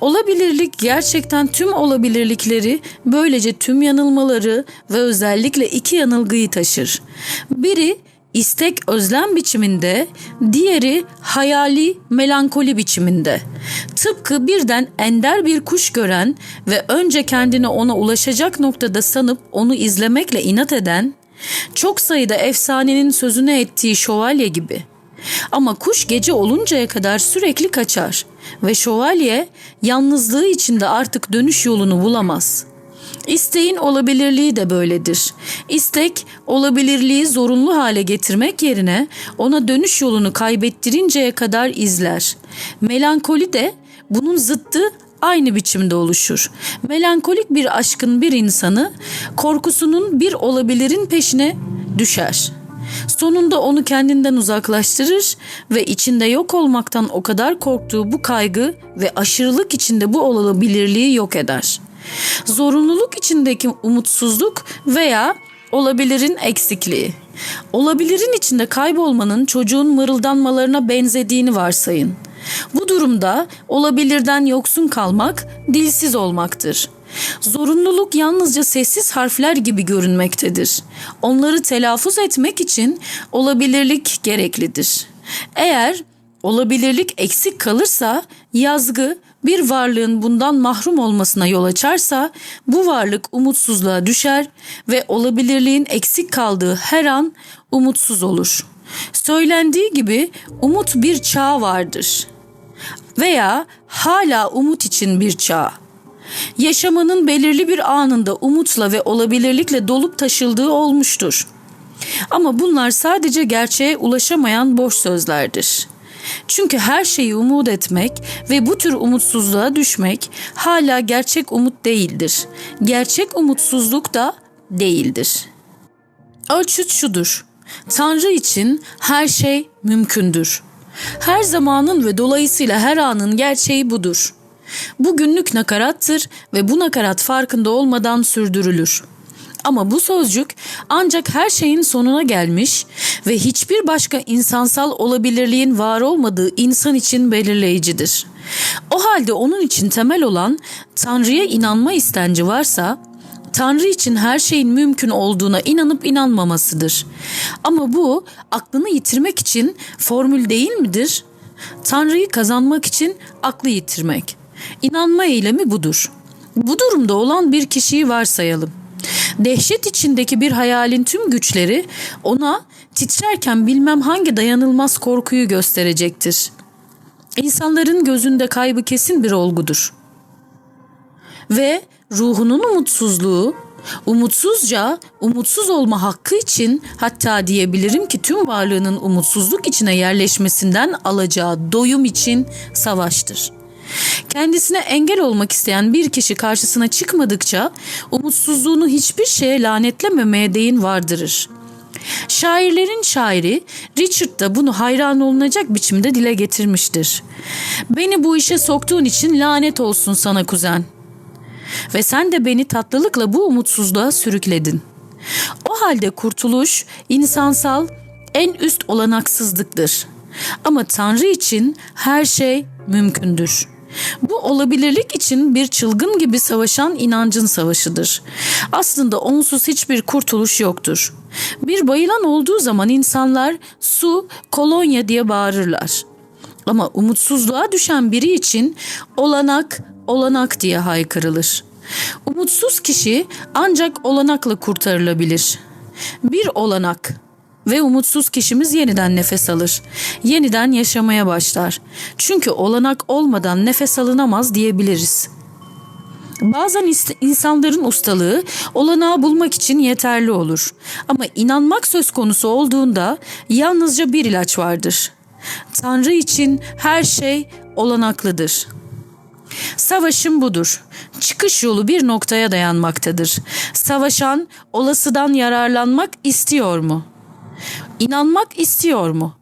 Olabilirlik gerçekten tüm olabilirlikleri böylece tüm yanılmaları ve özellikle iki yanılgıyı taşır. Biri istek özlem biçiminde, diğeri hayali melankoli biçiminde. Tıpkı birden ender bir kuş gören ve önce kendini ona ulaşacak noktada sanıp onu izlemekle inat eden, çok sayıda efsanenin sözünü ettiği şövalye gibi.'' Ama kuş gece oluncaya kadar sürekli kaçar ve şövalye yalnızlığı içinde artık dönüş yolunu bulamaz. İsteğin olabilirliği de böyledir. İstek olabilirliği zorunlu hale getirmek yerine ona dönüş yolunu kaybettirinceye kadar izler. Melankoli de bunun zıttı aynı biçimde oluşur. Melankolik bir aşkın bir insanı korkusunun bir olabilirin peşine düşer.'' Sonunda onu kendinden uzaklaştırır ve içinde yok olmaktan o kadar korktuğu bu kaygı ve aşırılık içinde bu olabilirliği yok eder. Zorunluluk içindeki umutsuzluk veya olabilirin eksikliği. Olabilirin içinde kaybolmanın çocuğun mırıldanmalarına benzediğini varsayın. Bu durumda olabilirden yoksun kalmak dilsiz olmaktır. Zorunluluk yalnızca sessiz harfler gibi görünmektedir. Onları telaffuz etmek için olabilirlik gereklidir. Eğer olabilirlik eksik kalırsa yazgı bir varlığın bundan mahrum olmasına yol açarsa bu varlık umutsuzluğa düşer ve olabilirliğin eksik kaldığı her an umutsuz olur. Söylendiği gibi umut bir çağ vardır veya hala umut için bir çağ. Yaşamanın belirli bir anında umutla ve olabilirlikle dolup taşıldığı olmuştur. Ama bunlar sadece gerçeğe ulaşamayan boş sözlerdir. Çünkü her şeyi umut etmek ve bu tür umutsuzluğa düşmek hala gerçek umut değildir. Gerçek umutsuzluk da değildir. Ölçüt şudur. Tanrı için her şey mümkündür. Her zamanın ve dolayısıyla her anın gerçeği budur. Bu günlük nakarattır ve bu nakarat farkında olmadan sürdürülür. Ama bu sözcük ancak her şeyin sonuna gelmiş ve hiçbir başka insansal olabilirliğin var olmadığı insan için belirleyicidir. O halde onun için temel olan Tanrı'ya inanma istenci varsa Tanrı için her şeyin mümkün olduğuna inanıp inanmamasıdır. Ama bu aklını yitirmek için formül değil midir? Tanrı'yı kazanmak için aklı yitirmek. İnanma eylemi budur. Bu durumda olan bir kişiyi varsayalım. Dehşet içindeki bir hayalin tüm güçleri ona titrerken bilmem hangi dayanılmaz korkuyu gösterecektir. İnsanların gözünde kaybı kesin bir olgudur. Ve ruhunun umutsuzluğu, umutsuzca umutsuz olma hakkı için hatta diyebilirim ki tüm varlığının umutsuzluk içine yerleşmesinden alacağı doyum için savaştır. Kendisine engel olmak isteyen bir kişi karşısına çıkmadıkça umutsuzluğunu hiçbir şeye lanetlememeye değin vardırır. Şairlerin şairi Richard da bunu hayran olunacak biçimde dile getirmiştir. Beni bu işe soktuğun için lanet olsun sana kuzen. Ve sen de beni tatlılıkla bu umutsuzluğa sürükledin. O halde kurtuluş insansal en üst olanaksızlıktır. Ama Tanrı için her şey mümkündür. Bu olabilirlik için bir çılgın gibi savaşan inancın savaşıdır. Aslında onsuz hiçbir kurtuluş yoktur. Bir bayılan olduğu zaman insanlar su, kolonya diye bağırırlar. Ama umutsuzluğa düşen biri için olanak, olanak diye haykırılır. Umutsuz kişi ancak olanakla kurtarılabilir. Bir olanak ve umutsuz kişimiz yeniden nefes alır. Yeniden yaşamaya başlar. Çünkü olanak olmadan nefes alınamaz diyebiliriz. Bazen insanların ustalığı olanağı bulmak için yeterli olur. Ama inanmak söz konusu olduğunda yalnızca bir ilaç vardır. Tanrı için her şey olanaklıdır. Savaşın budur. Çıkış yolu bir noktaya dayanmaktadır. Savaşan olasıdan yararlanmak istiyor mu? İnanmak istiyor mu?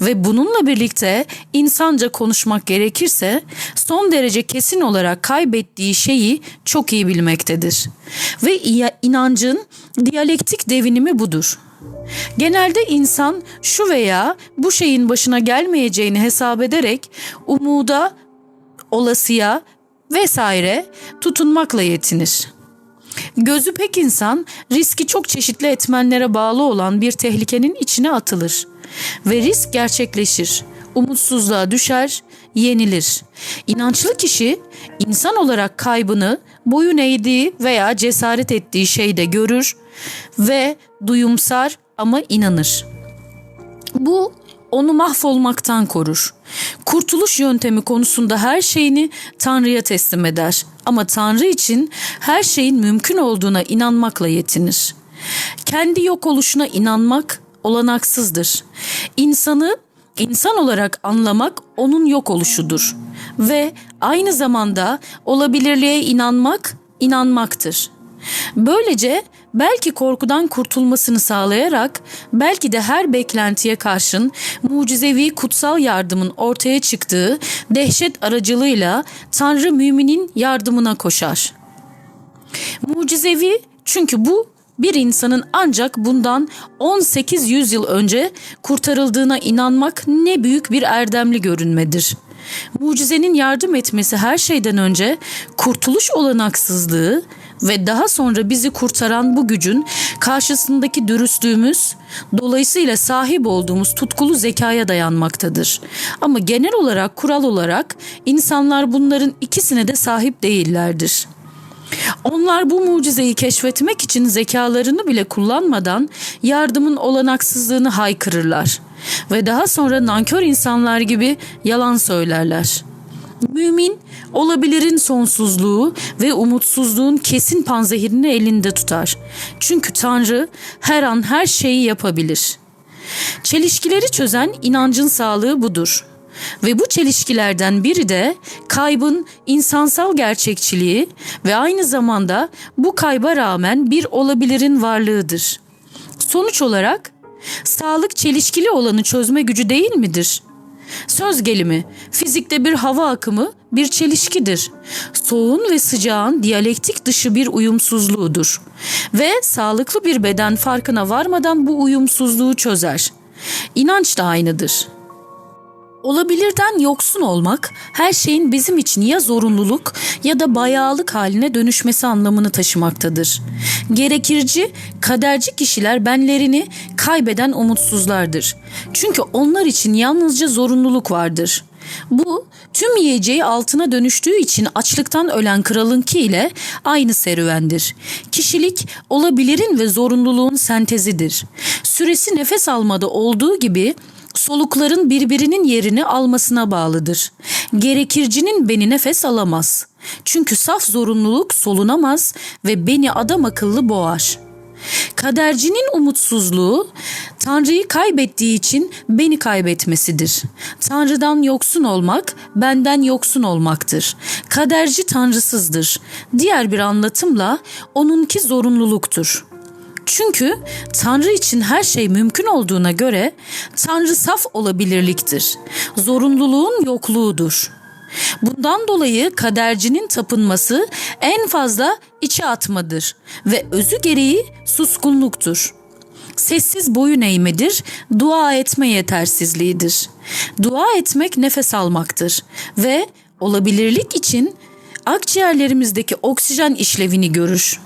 Ve bununla birlikte insanca konuşmak gerekirse son derece kesin olarak kaybettiği şeyi çok iyi bilmektedir. Ve inancın diyalektik devinimi budur. Genelde insan şu veya bu şeyin başına gelmeyeceğini hesap ederek umuda, olasıya vesaire tutunmakla yetinir. Gözü pek insan riski çok çeşitli etmenlere bağlı olan bir tehlikenin içine atılır ve risk gerçekleşir. Umutsuzluğa düşer, yenilir. İnançlı kişi insan olarak kaybını boyun eğdiği veya cesaret ettiği şeyde görür ve duyumsar ama inanır. Bu onu mahvolmaktan korur. Kurtuluş yöntemi konusunda her şeyini Tanrı'ya teslim eder. Ama Tanrı için her şeyin mümkün olduğuna inanmakla yetinir. Kendi yok oluşuna inanmak olanaksızdır. İnsanı insan olarak anlamak onun yok oluşudur ve aynı zamanda olabilirliğe inanmak inanmaktır. Böylece belki korkudan kurtulmasını sağlayarak belki de her beklentiye karşın mucizevi kutsal yardımın ortaya çıktığı dehşet aracılığıyla Tanrı müminin yardımına koşar. Mucizevi çünkü bu bir insanın ancak bundan 18 yüzyıl önce kurtarıldığına inanmak ne büyük bir erdemli görünmedir. Mucizenin yardım etmesi her şeyden önce kurtuluş olanaksızlığı ve daha sonra bizi kurtaran bu gücün karşısındaki dürüstlüğümüz, dolayısıyla sahip olduğumuz tutkulu zekaya dayanmaktadır. Ama genel olarak kural olarak insanlar bunların ikisine de sahip değillerdir. Onlar bu mucizeyi keşfetmek için zekalarını bile kullanmadan yardımın olanaksızlığını haykırırlar ve daha sonra nankör insanlar gibi yalan söylerler. Mümin olabilirin sonsuzluğu ve umutsuzluğun kesin panzehirini elinde tutar. Çünkü Tanrı her an her şeyi yapabilir. Çelişkileri çözen inancın sağlığı budur. Ve bu çelişkilerden biri de kaybın insansal gerçekçiliği ve aynı zamanda bu kayba rağmen bir olabilirin varlığıdır. Sonuç olarak sağlık çelişkili olanı çözme gücü değil midir? Söz gelimi, fizikte bir hava akımı bir çelişkidir. Soğuğun ve sıcağın diyalektik dışı bir uyumsuzluğudur. Ve sağlıklı bir beden farkına varmadan bu uyumsuzluğu çözer. İnanç da aynıdır. Olabilirden yoksun olmak her şeyin bizim için ya zorunluluk ya da bayağılık haline dönüşmesi anlamını taşımaktadır. Gerekirci, kaderci kişiler benlerini kaybeden umutsuzlardır. Çünkü onlar için yalnızca zorunluluk vardır. Bu tüm yiyeceği altına dönüştüğü için açlıktan ölen kralınki ile aynı serüvendir. Kişilik olabilirin ve zorunluluğun sentezidir. Süresi nefes almada olduğu gibi solukların birbirinin yerini almasına bağlıdır. Gerekircinin beni nefes alamaz. Çünkü saf zorunluluk solunamaz ve beni adam akıllı boğar. Kadercinin umutsuzluğu Tanrı'yı kaybettiği için beni kaybetmesidir. Tanrı'dan yoksun olmak benden yoksun olmaktır. Kaderci tanrısızdır. Diğer bir anlatımla onunki zorunluluktur. Çünkü Tanrı için her şey mümkün olduğuna göre Tanrı saf olabilirliktir. Zorunluluğun yokluğudur. Bundan dolayı kadercinin tapınması en fazla içe atmadır ve özü gereği suskunluktur. Sessiz boyun eğmedir, dua etme yetersizliğidir. Dua etmek nefes almaktır ve olabilirlik için akciğerlerimizdeki oksijen işlevini görür.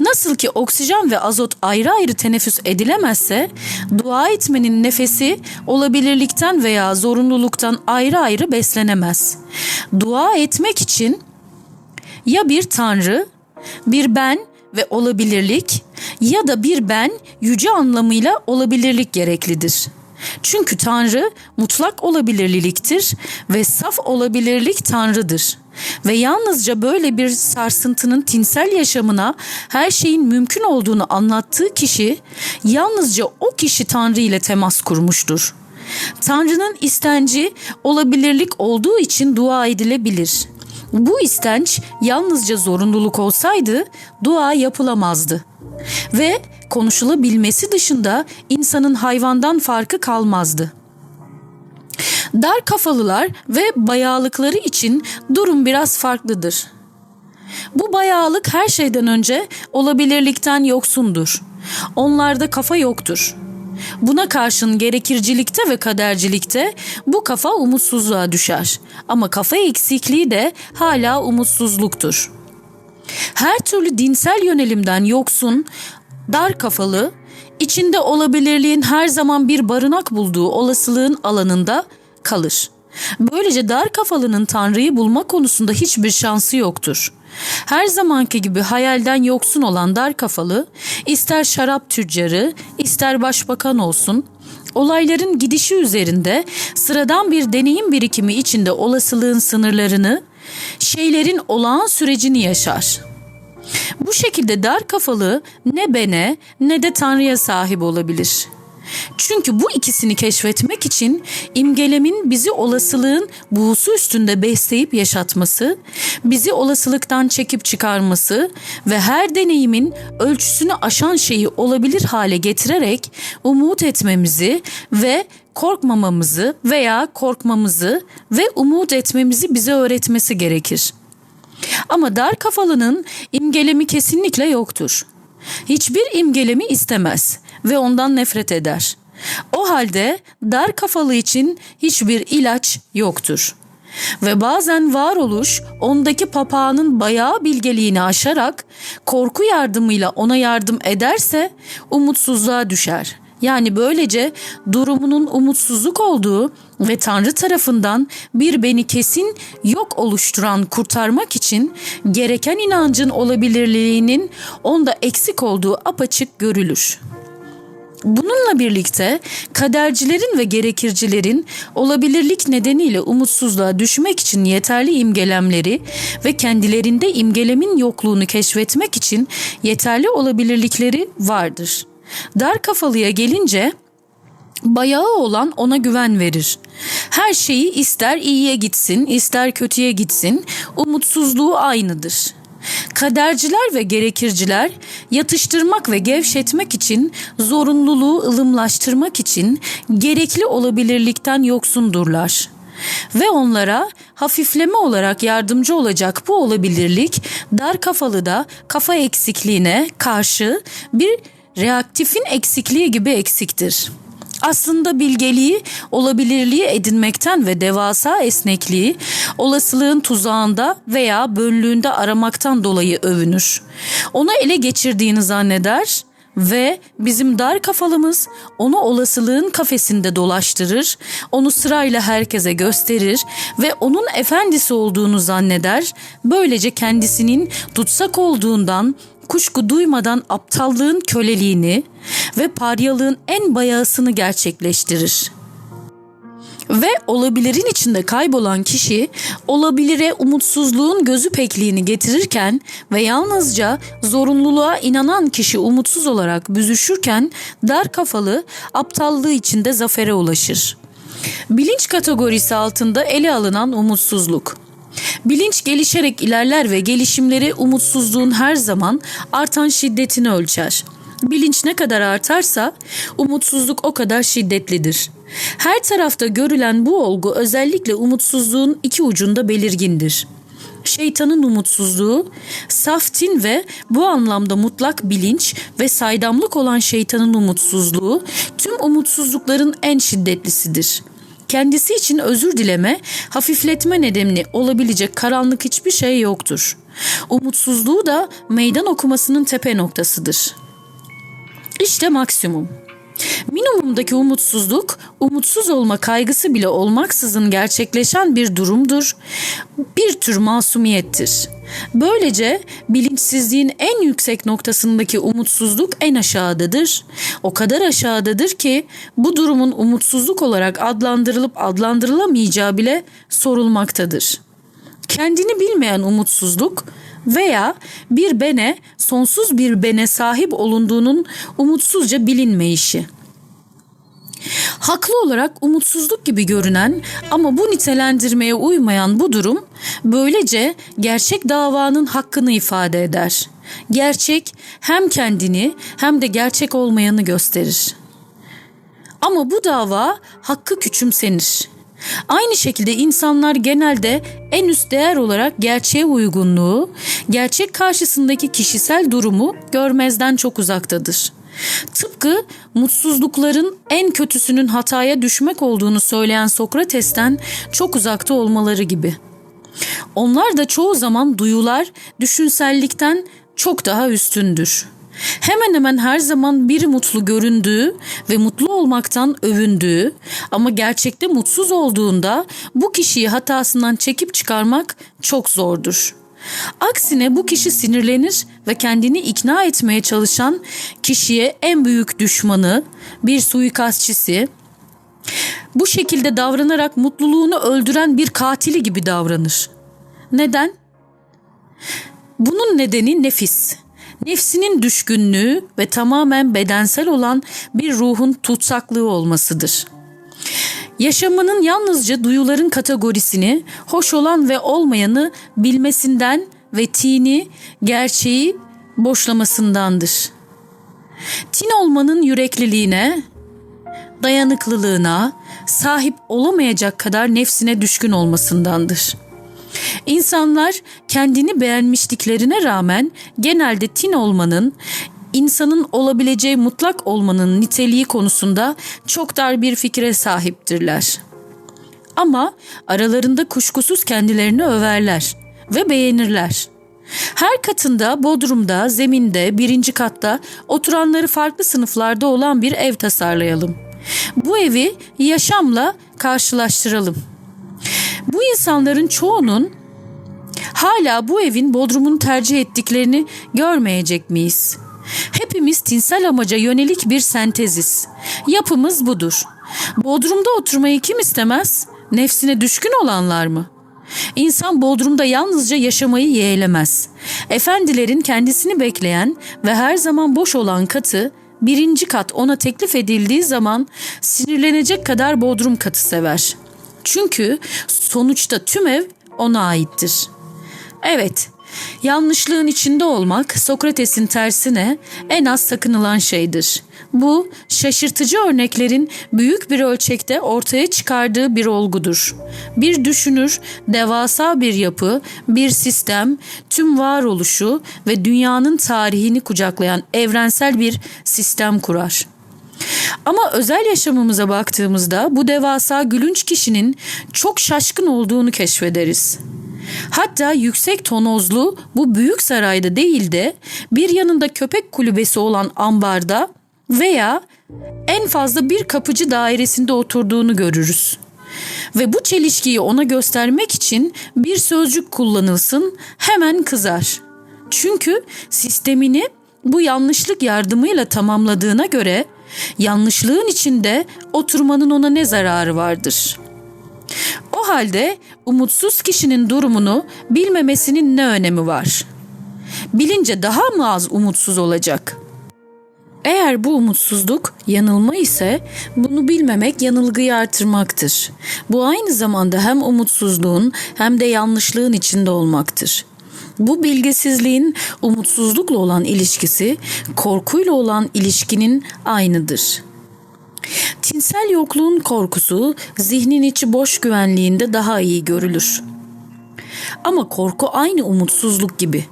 Nasıl ki oksijen ve azot ayrı ayrı teneffüs edilemezse, dua etmenin nefesi olabilirlikten veya zorunluluktan ayrı ayrı beslenemez. Dua etmek için ya bir tanrı, bir ben ve olabilirlik ya da bir ben yüce anlamıyla olabilirlik gereklidir. Çünkü Tanrı mutlak olabilirliliktir ve saf olabilirlik Tanrı'dır. Ve yalnızca böyle bir sarsıntının tinsel yaşamına her şeyin mümkün olduğunu anlattığı kişi yalnızca o kişi Tanrı ile temas kurmuştur. Tanrı'nın istenci olabilirlik olduğu için dua edilebilir. Bu istenç yalnızca zorunluluk olsaydı dua yapılamazdı. Ve konuşulabilmesi dışında insanın hayvandan farkı kalmazdı. Dar kafalılar ve bayağılıkları için durum biraz farklıdır. Bu bayağılık her şeyden önce olabilirlikten yoksundur. Onlarda kafa yoktur. Buna karşın gerekircilikte ve kadercilikte bu kafa umutsuzluğa düşer. Ama kafa eksikliği de hala umutsuzluktur. Her türlü dinsel yönelimden yoksun, dar kafalı, içinde olabilirliğin her zaman bir barınak bulduğu olasılığın alanında kalır. Böylece dar kafalının Tanrı'yı bulma konusunda hiçbir şansı yoktur. Her zamanki gibi hayalden yoksun olan dar kafalı, ister şarap tüccarı, ister başbakan olsun, olayların gidişi üzerinde sıradan bir deneyim birikimi içinde olasılığın sınırlarını, şeylerin olağan sürecini yaşar. Bu şekilde dar kafalı ne bene ne de Tanrı'ya sahip olabilir. Çünkü bu ikisini keşfetmek için imgelemin bizi olasılığın buğusu üstünde besleyip yaşatması, bizi olasılıktan çekip çıkarması ve her deneyimin ölçüsünü aşan şeyi olabilir hale getirerek umut etmemizi ve korkmamamızı veya korkmamızı ve umut etmemizi bize öğretmesi gerekir. Ama dar kafalının imgelemi kesinlikle yoktur. Hiçbir imgelemi istemez ve ondan nefret eder. O halde dar kafalı için hiçbir ilaç yoktur. Ve bazen varoluş ondaki papağanın bayağı bilgeliğini aşarak korku yardımıyla ona yardım ederse umutsuzluğa düşer. Yani böylece durumunun umutsuzluk olduğu ve Tanrı tarafından bir beni kesin yok oluşturan kurtarmak için gereken inancın olabilirliğinin onda eksik olduğu apaçık görülür. Bununla birlikte kadercilerin ve gerekircilerin olabilirlik nedeniyle umutsuzluğa düşmek için yeterli imgelemleri ve kendilerinde imgelemin yokluğunu keşfetmek için yeterli olabilirlikleri vardır. Dar kafalıya gelince bayağı olan ona güven verir. Her şeyi ister iyiye gitsin, ister kötüye gitsin, umutsuzluğu aynıdır. Kaderciler ve gerekirciler yatıştırmak ve gevşetmek için, zorunluluğu ılımlaştırmak için gerekli olabilirlikten yoksundurlar. Ve onlara hafifleme olarak yardımcı olacak bu olabilirlik dar kafalı da kafa eksikliğine karşı bir reaktifin eksikliği gibi eksiktir. Aslında bilgeliği, olabilirliği edinmekten ve devasa esnekliği olasılığın tuzağında veya bönlüğünde aramaktan dolayı övünür. Onu ele geçirdiğini zanneder ve bizim dar kafalımız onu olasılığın kafesinde dolaştırır, onu sırayla herkese gösterir ve onun efendisi olduğunu zanneder. Böylece kendisinin tutsak olduğundan kuşku duymadan aptallığın köleliğini ve paryalığın en bayağısını gerçekleştirir. Ve olabilirin içinde kaybolan kişi olabilire umutsuzluğun gözü pekliğini getirirken ve yalnızca zorunluluğa inanan kişi umutsuz olarak büzüşürken dar kafalı aptallığı içinde zafere ulaşır. Bilinç kategorisi altında ele alınan umutsuzluk. Bilinç gelişerek ilerler ve gelişimleri umutsuzluğun her zaman artan şiddetini ölçer. Bilinç ne kadar artarsa umutsuzluk o kadar şiddetlidir. Her tarafta görülen bu olgu özellikle umutsuzluğun iki ucunda belirgindir. Şeytanın umutsuzluğu, saftin ve bu anlamda mutlak bilinç ve saydamlık olan şeytanın umutsuzluğu tüm umutsuzlukların en şiddetlisidir. Kendisi için özür dileme, hafifletme nedeni olabilecek karanlık hiçbir şey yoktur. Umutsuzluğu da meydan okumasının tepe noktasıdır. İşte maksimum. Minimumdaki umutsuzluk, umutsuz olma kaygısı bile olmaksızın gerçekleşen bir durumdur. Bir tür masumiyettir. Böylece bilinçsizliğin en yüksek noktasındaki umutsuzluk en aşağıdadır. O kadar aşağıdadır ki bu durumun umutsuzluk olarak adlandırılıp adlandırılamayacağı bile sorulmaktadır. Kendini bilmeyen umutsuzluk veya bir bene, sonsuz bir bene sahip olunduğunun umutsuzca bilinmeyişi. Haklı olarak umutsuzluk gibi görünen ama bu nitelendirmeye uymayan bu durum böylece gerçek davanın hakkını ifade eder. Gerçek hem kendini hem de gerçek olmayanı gösterir. Ama bu dava hakkı küçümsenir. Aynı şekilde insanlar genelde en üst değer olarak gerçeğe uygunluğu, gerçek karşısındaki kişisel durumu görmezden çok uzaktadır. Tıpkı mutsuzlukların en kötüsünün hataya düşmek olduğunu söyleyen Sokrates'ten çok uzakta olmaları gibi. Onlar da çoğu zaman duyular düşünsellikten çok daha üstündür. Hemen hemen her zaman biri mutlu göründüğü ve mutlu olmaktan övündüğü ama gerçekte mutsuz olduğunda bu kişiyi hatasından çekip çıkarmak çok zordur. Aksine bu kişi sinirlenir ve kendini ikna etmeye çalışan kişiye en büyük düşmanı, bir suikastçisi, bu şekilde davranarak mutluluğunu öldüren bir katili gibi davranır. Neden? Bunun nedeni nefis. Nefsinin düşkünlüğü ve tamamen bedensel olan bir ruhun tutsaklığı olmasıdır. Yaşamının yalnızca duyuların kategorisini, hoş olan ve olmayanı bilmesinden ve tini, gerçeği boşlamasındandır. Tin olmanın yürekliliğine, dayanıklılığına, sahip olamayacak kadar nefsine düşkün olmasındandır.'' İnsanlar kendini beğenmişliklerine rağmen genelde tin olmanın, insanın olabileceği mutlak olmanın niteliği konusunda çok dar bir fikre sahiptirler. Ama aralarında kuşkusuz kendilerini överler ve beğenirler. Her katında, bodrumda, zeminde, birinci katta oturanları farklı sınıflarda olan bir ev tasarlayalım. Bu evi yaşamla karşılaştıralım. Bu insanların çoğunun hala bu evin bodrumunu tercih ettiklerini görmeyecek miyiz? Hepimiz tinsel amaca yönelik bir senteziz. Yapımız budur. Bodrumda oturmayı kim istemez? Nefsine düşkün olanlar mı? İnsan bodrumda yalnızca yaşamayı yeğlemez. Efendilerin kendisini bekleyen ve her zaman boş olan katı birinci kat ona teklif edildiği zaman sinirlenecek kadar bodrum katı sever. Çünkü sonuçta tüm ev ona aittir. Evet, yanlışlığın içinde olmak Sokrates'in tersine en az sakınılan şeydir. Bu şaşırtıcı örneklerin büyük bir ölçekte ortaya çıkardığı bir olgudur. Bir düşünür, devasa bir yapı, bir sistem, tüm varoluşu ve dünyanın tarihini kucaklayan evrensel bir sistem kurar.'' Ama özel yaşamımıza baktığımızda bu devasa gülünç kişinin çok şaşkın olduğunu keşfederiz. Hatta yüksek tonozlu bu büyük sarayda değil de bir yanında köpek kulübesi olan ambarda veya en fazla bir kapıcı dairesinde oturduğunu görürüz. Ve bu çelişkiyi ona göstermek için bir sözcük kullanılsın hemen kızar. Çünkü sistemini bu yanlışlık yardımıyla tamamladığına göre yanlışlığın içinde oturmanın ona ne zararı vardır? O halde umutsuz kişinin durumunu bilmemesinin ne önemi var? Bilince daha mı az umutsuz olacak? Eğer bu umutsuzluk yanılma ise bunu bilmemek yanılgıyı artırmaktır. Bu aynı zamanda hem umutsuzluğun hem de yanlışlığın içinde olmaktır. Bu bilgisizliğin umutsuzlukla olan ilişkisi korkuyla olan ilişkinin aynıdır. Tinsel yokluğun korkusu zihnin içi boş güvenliğinde daha iyi görülür. Ama korku aynı umutsuzluk gibi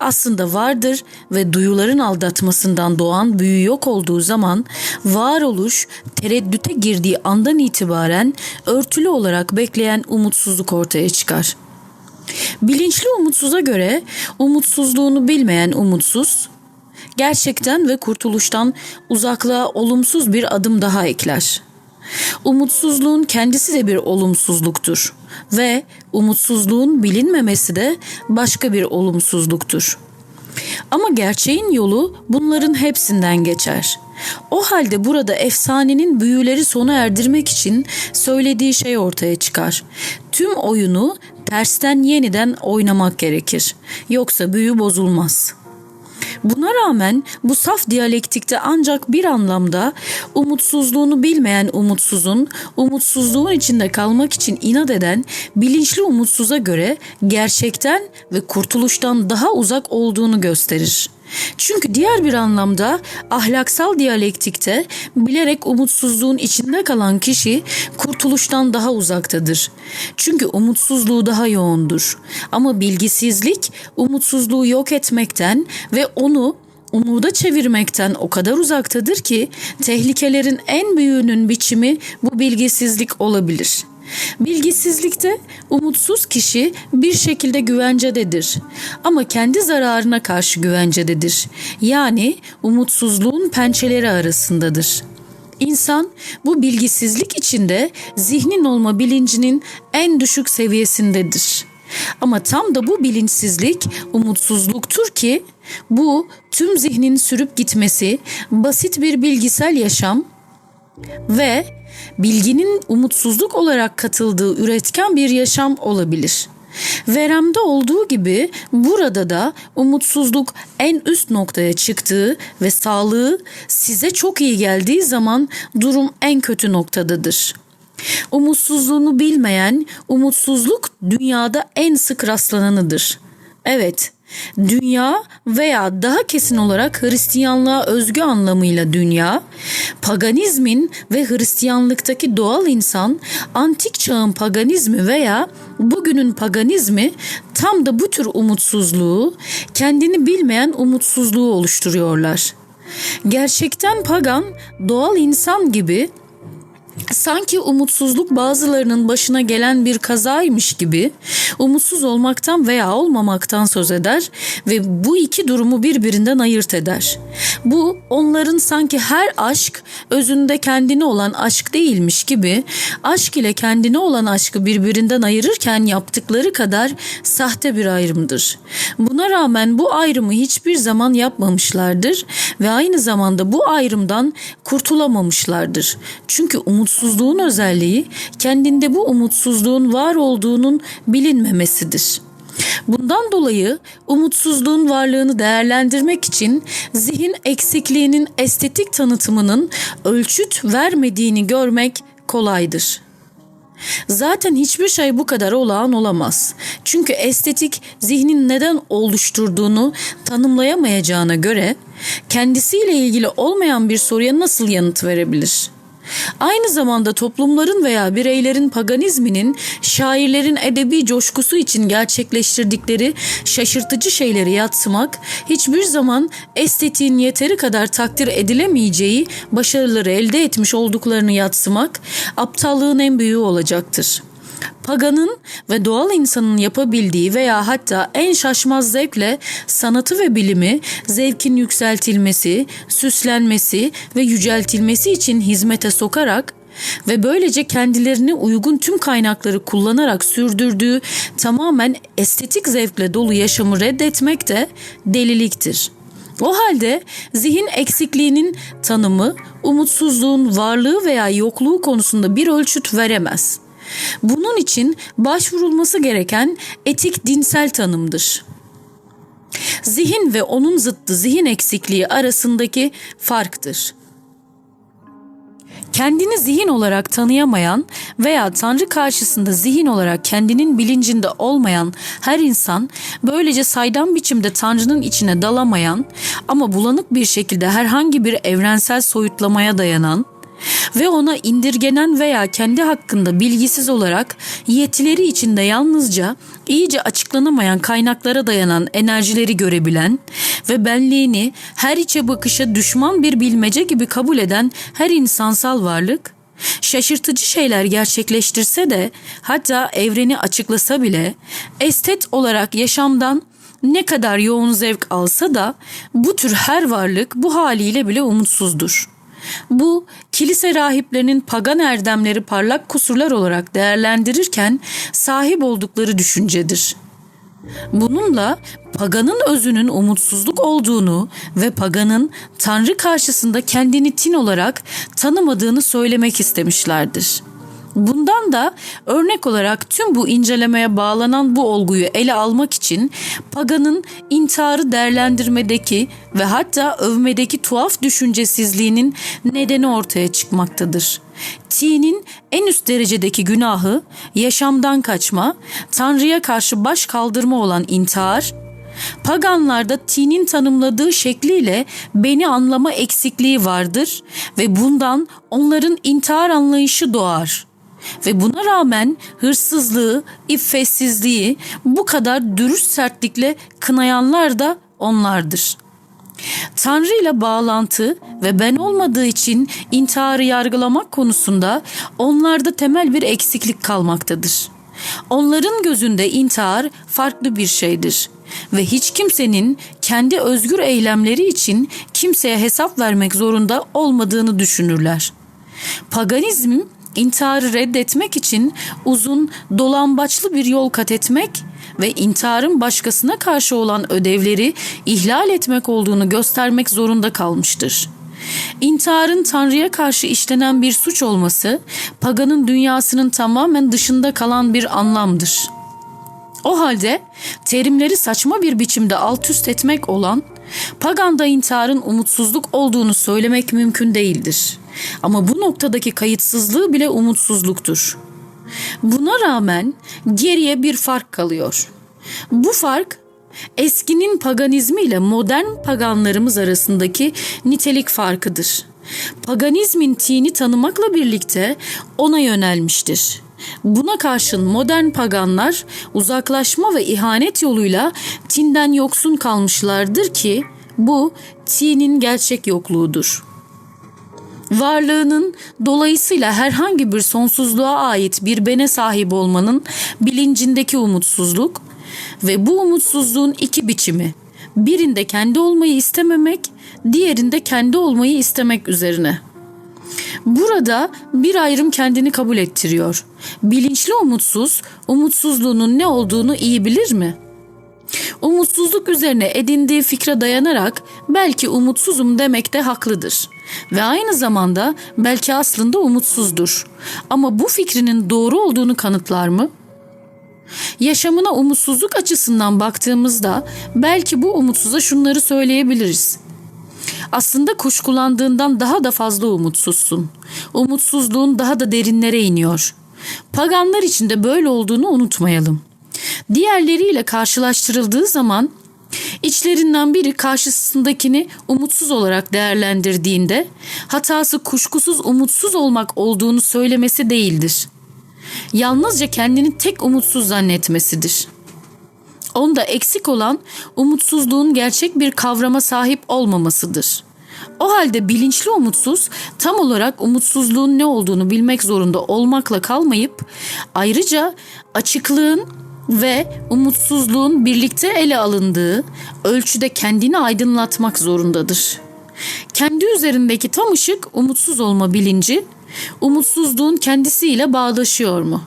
aslında vardır ve duyuların aldatmasından doğan büyü yok olduğu zaman varoluş tereddüte girdiği andan itibaren örtülü olarak bekleyen umutsuzluk ortaya çıkar. Bilinçli umutsuza göre umutsuzluğunu bilmeyen umutsuz gerçekten ve kurtuluştan uzaklığa olumsuz bir adım daha ekler. Umutsuzluğun kendisi de bir olumsuzluktur ve umutsuzluğun bilinmemesi de başka bir olumsuzluktur. Ama gerçeğin yolu bunların hepsinden geçer. O halde burada efsanenin büyüleri sona erdirmek için söylediği şey ortaya çıkar. Tüm oyunu tersten yeniden oynamak gerekir. Yoksa büyü bozulmaz.'' Buna rağmen bu saf diyalektikte ancak bir anlamda umutsuzluğunu bilmeyen umutsuzun, umutsuzluğun içinde kalmak için inat eden bilinçli umutsuza göre gerçekten ve kurtuluştan daha uzak olduğunu gösterir. Çünkü diğer bir anlamda ahlaksal diyalektikte bilerek umutsuzluğun içinde kalan kişi kurtuluştan daha uzaktadır. Çünkü umutsuzluğu daha yoğundur. Ama bilgisizlik umutsuzluğu yok etmekten ve onu umuda çevirmekten o kadar uzaktadır ki tehlikelerin en büyüğünün biçimi bu bilgisizlik olabilir.'' Bilgisizlikte umutsuz kişi bir şekilde güvencededir ama kendi zararına karşı güvencededir. Yani umutsuzluğun pençeleri arasındadır. İnsan bu bilgisizlik içinde zihnin olma bilincinin en düşük seviyesindedir. Ama tam da bu bilinçsizlik umutsuzluktur ki bu tüm zihnin sürüp gitmesi, basit bir bilgisel yaşam ve bilginin umutsuzluk olarak katıldığı üretken bir yaşam olabilir. Verem'de olduğu gibi burada da umutsuzluk en üst noktaya çıktığı ve sağlığı size çok iyi geldiği zaman durum en kötü noktadadır. Umutsuzluğunu bilmeyen umutsuzluk dünyada en sık rastlananıdır. Evet, Dünya veya daha kesin olarak Hristiyanlığa özgü anlamıyla dünya, paganizmin ve Hristiyanlıktaki doğal insan, antik çağın paganizmi veya bugünün paganizmi tam da bu tür umutsuzluğu, kendini bilmeyen umutsuzluğu oluşturuyorlar. Gerçekten pagan, doğal insan gibi Sanki umutsuzluk bazılarının başına gelen bir kazaymış gibi umutsuz olmaktan veya olmamaktan söz eder ve bu iki durumu birbirinden ayırt eder. Bu onların sanki her aşk özünde kendine olan aşk değilmiş gibi aşk ile kendine olan aşkı birbirinden ayırırken yaptıkları kadar sahte bir ayrımdır. Buna rağmen bu ayrımı hiçbir zaman yapmamışlardır ve aynı zamanda bu ayrımdan kurtulamamışlardır. Çünkü umutsuz umutsuzluğun özelliği kendinde bu umutsuzluğun var olduğunun bilinmemesidir. Bundan dolayı umutsuzluğun varlığını değerlendirmek için zihin eksikliğinin estetik tanıtımının ölçüt vermediğini görmek kolaydır. Zaten hiçbir şey bu kadar olağan olamaz. Çünkü estetik zihnin neden oluşturduğunu tanımlayamayacağına göre kendisiyle ilgili olmayan bir soruya nasıl yanıt verebilir? Aynı zamanda toplumların veya bireylerin paganizminin şairlerin edebi coşkusu için gerçekleştirdikleri şaşırtıcı şeyleri yatsımak hiçbir zaman estetiğin yeteri kadar takdir edilemeyeceği başarıları elde etmiş olduklarını yatsımak aptallığın en büyüğü olacaktır.'' Paganın ve doğal insanın yapabildiği veya hatta en şaşmaz zevkle sanatı ve bilimi zevkin yükseltilmesi, süslenmesi ve yüceltilmesi için hizmete sokarak ve böylece kendilerini uygun tüm kaynakları kullanarak sürdürdüğü tamamen estetik zevkle dolu yaşamı reddetmek de deliliktir. O halde zihin eksikliğinin tanımı umutsuzluğun varlığı veya yokluğu konusunda bir ölçüt veremez. Bunun için başvurulması gereken etik dinsel tanımdır. Zihin ve onun zıttı zihin eksikliği arasındaki farktır. Kendini zihin olarak tanıyamayan veya Tanrı karşısında zihin olarak kendinin bilincinde olmayan her insan böylece saydam biçimde Tanrı'nın içine dalamayan ama bulanık bir şekilde herhangi bir evrensel soyutlamaya dayanan ve ona indirgenen veya kendi hakkında bilgisiz olarak yetileri içinde yalnızca iyice açıklanamayan kaynaklara dayanan enerjileri görebilen ve benliğini her içe bakışa düşman bir bilmece gibi kabul eden her insansal varlık şaşırtıcı şeyler gerçekleştirse de hatta evreni açıklasa bile estet olarak yaşamdan ne kadar yoğun zevk alsa da bu tür her varlık bu haliyle bile umutsuzdur. Bu kilise rahiplerinin pagan erdemleri parlak kusurlar olarak değerlendirirken sahip oldukları düşüncedir. Bununla paganın özünün umutsuzluk olduğunu ve paganın Tanrı karşısında kendini tin olarak tanımadığını söylemek istemişlerdir. Bundan da örnek olarak tüm bu incelemeye bağlanan bu olguyu ele almak için paganın intiharı değerlendirmedeki ve hatta övmedeki tuhaf düşüncesizliğinin nedeni ortaya çıkmaktadır. T'nin en üst derecedeki günahı yaşamdan kaçma, Tanrı'ya karşı baş kaldırma olan intihar, Paganlarda T'nin tanımladığı şekliyle beni anlama eksikliği vardır ve bundan onların intihar anlayışı doğar. Ve buna rağmen hırsızlığı, iffetsizliği bu kadar dürüst sertlikle kınayanlar da onlardır. Tanrı ile bağlantı ve ben olmadığı için intiharı yargılamak konusunda onlarda temel bir eksiklik kalmaktadır. Onların gözünde intihar farklı bir şeydir ve hiç kimsenin kendi özgür eylemleri için kimseye hesap vermek zorunda olmadığını düşünürler. Paganizm intiharı reddetmek için uzun, dolambaçlı bir yol kat etmek ve intiharın başkasına karşı olan ödevleri ihlal etmek olduğunu göstermek zorunda kalmıştır. İntiharın Tanrı'ya karşı işlenen bir suç olması, paganın dünyasının tamamen dışında kalan bir anlamdır. O halde terimleri saçma bir biçimde alt üst etmek olan, paganda intiharın umutsuzluk olduğunu söylemek mümkün değildir. Ama bu noktadaki kayıtsızlığı bile umutsuzluktur. Buna rağmen geriye bir fark kalıyor. Bu fark eskinin paganizmi ile modern paganlarımız arasındaki nitelik farkıdır. Paganizmin tini tanımakla birlikte ona yönelmiştir. Buna karşın modern paganlar uzaklaşma ve ihanet yoluyla tinden yoksun kalmışlardır ki bu tinin gerçek yokluğudur.'' Varlığının dolayısıyla herhangi bir sonsuzluğa ait bir bene sahip olmanın bilincindeki umutsuzluk ve bu umutsuzluğun iki biçimi. Birinde kendi olmayı istememek, diğerinde kendi olmayı istemek üzerine. Burada bir ayrım kendini kabul ettiriyor. Bilinçli umutsuz, umutsuzluğunun ne olduğunu iyi bilir mi?'' Umutsuzluk üzerine edindiği fikre dayanarak belki umutsuzum demekte haklıdır ve aynı zamanda belki aslında umutsuzdur. Ama bu fikrinin doğru olduğunu kanıtlar mı? Yaşamına umutsuzluk açısından baktığımızda belki bu umutsuza şunları söyleyebiliriz. Aslında kuşkulandığından daha da fazla umutsuzsun. Umutsuzluğun daha da derinlere iniyor. Paganlar içinde böyle olduğunu unutmayalım.'' Diğerleriyle karşılaştırıldığı zaman içlerinden biri karşısındakini umutsuz olarak değerlendirdiğinde hatası kuşkusuz umutsuz olmak olduğunu söylemesi değildir. Yalnızca kendini tek umutsuz zannetmesidir. Onda eksik olan umutsuzluğun gerçek bir kavrama sahip olmamasıdır. O halde bilinçli umutsuz tam olarak umutsuzluğun ne olduğunu bilmek zorunda olmakla kalmayıp ayrıca açıklığın ve umutsuzluğun birlikte ele alındığı ölçüde kendini aydınlatmak zorundadır. Kendi üzerindeki tam ışık umutsuz olma bilinci umutsuzluğun kendisiyle bağdaşıyor mu?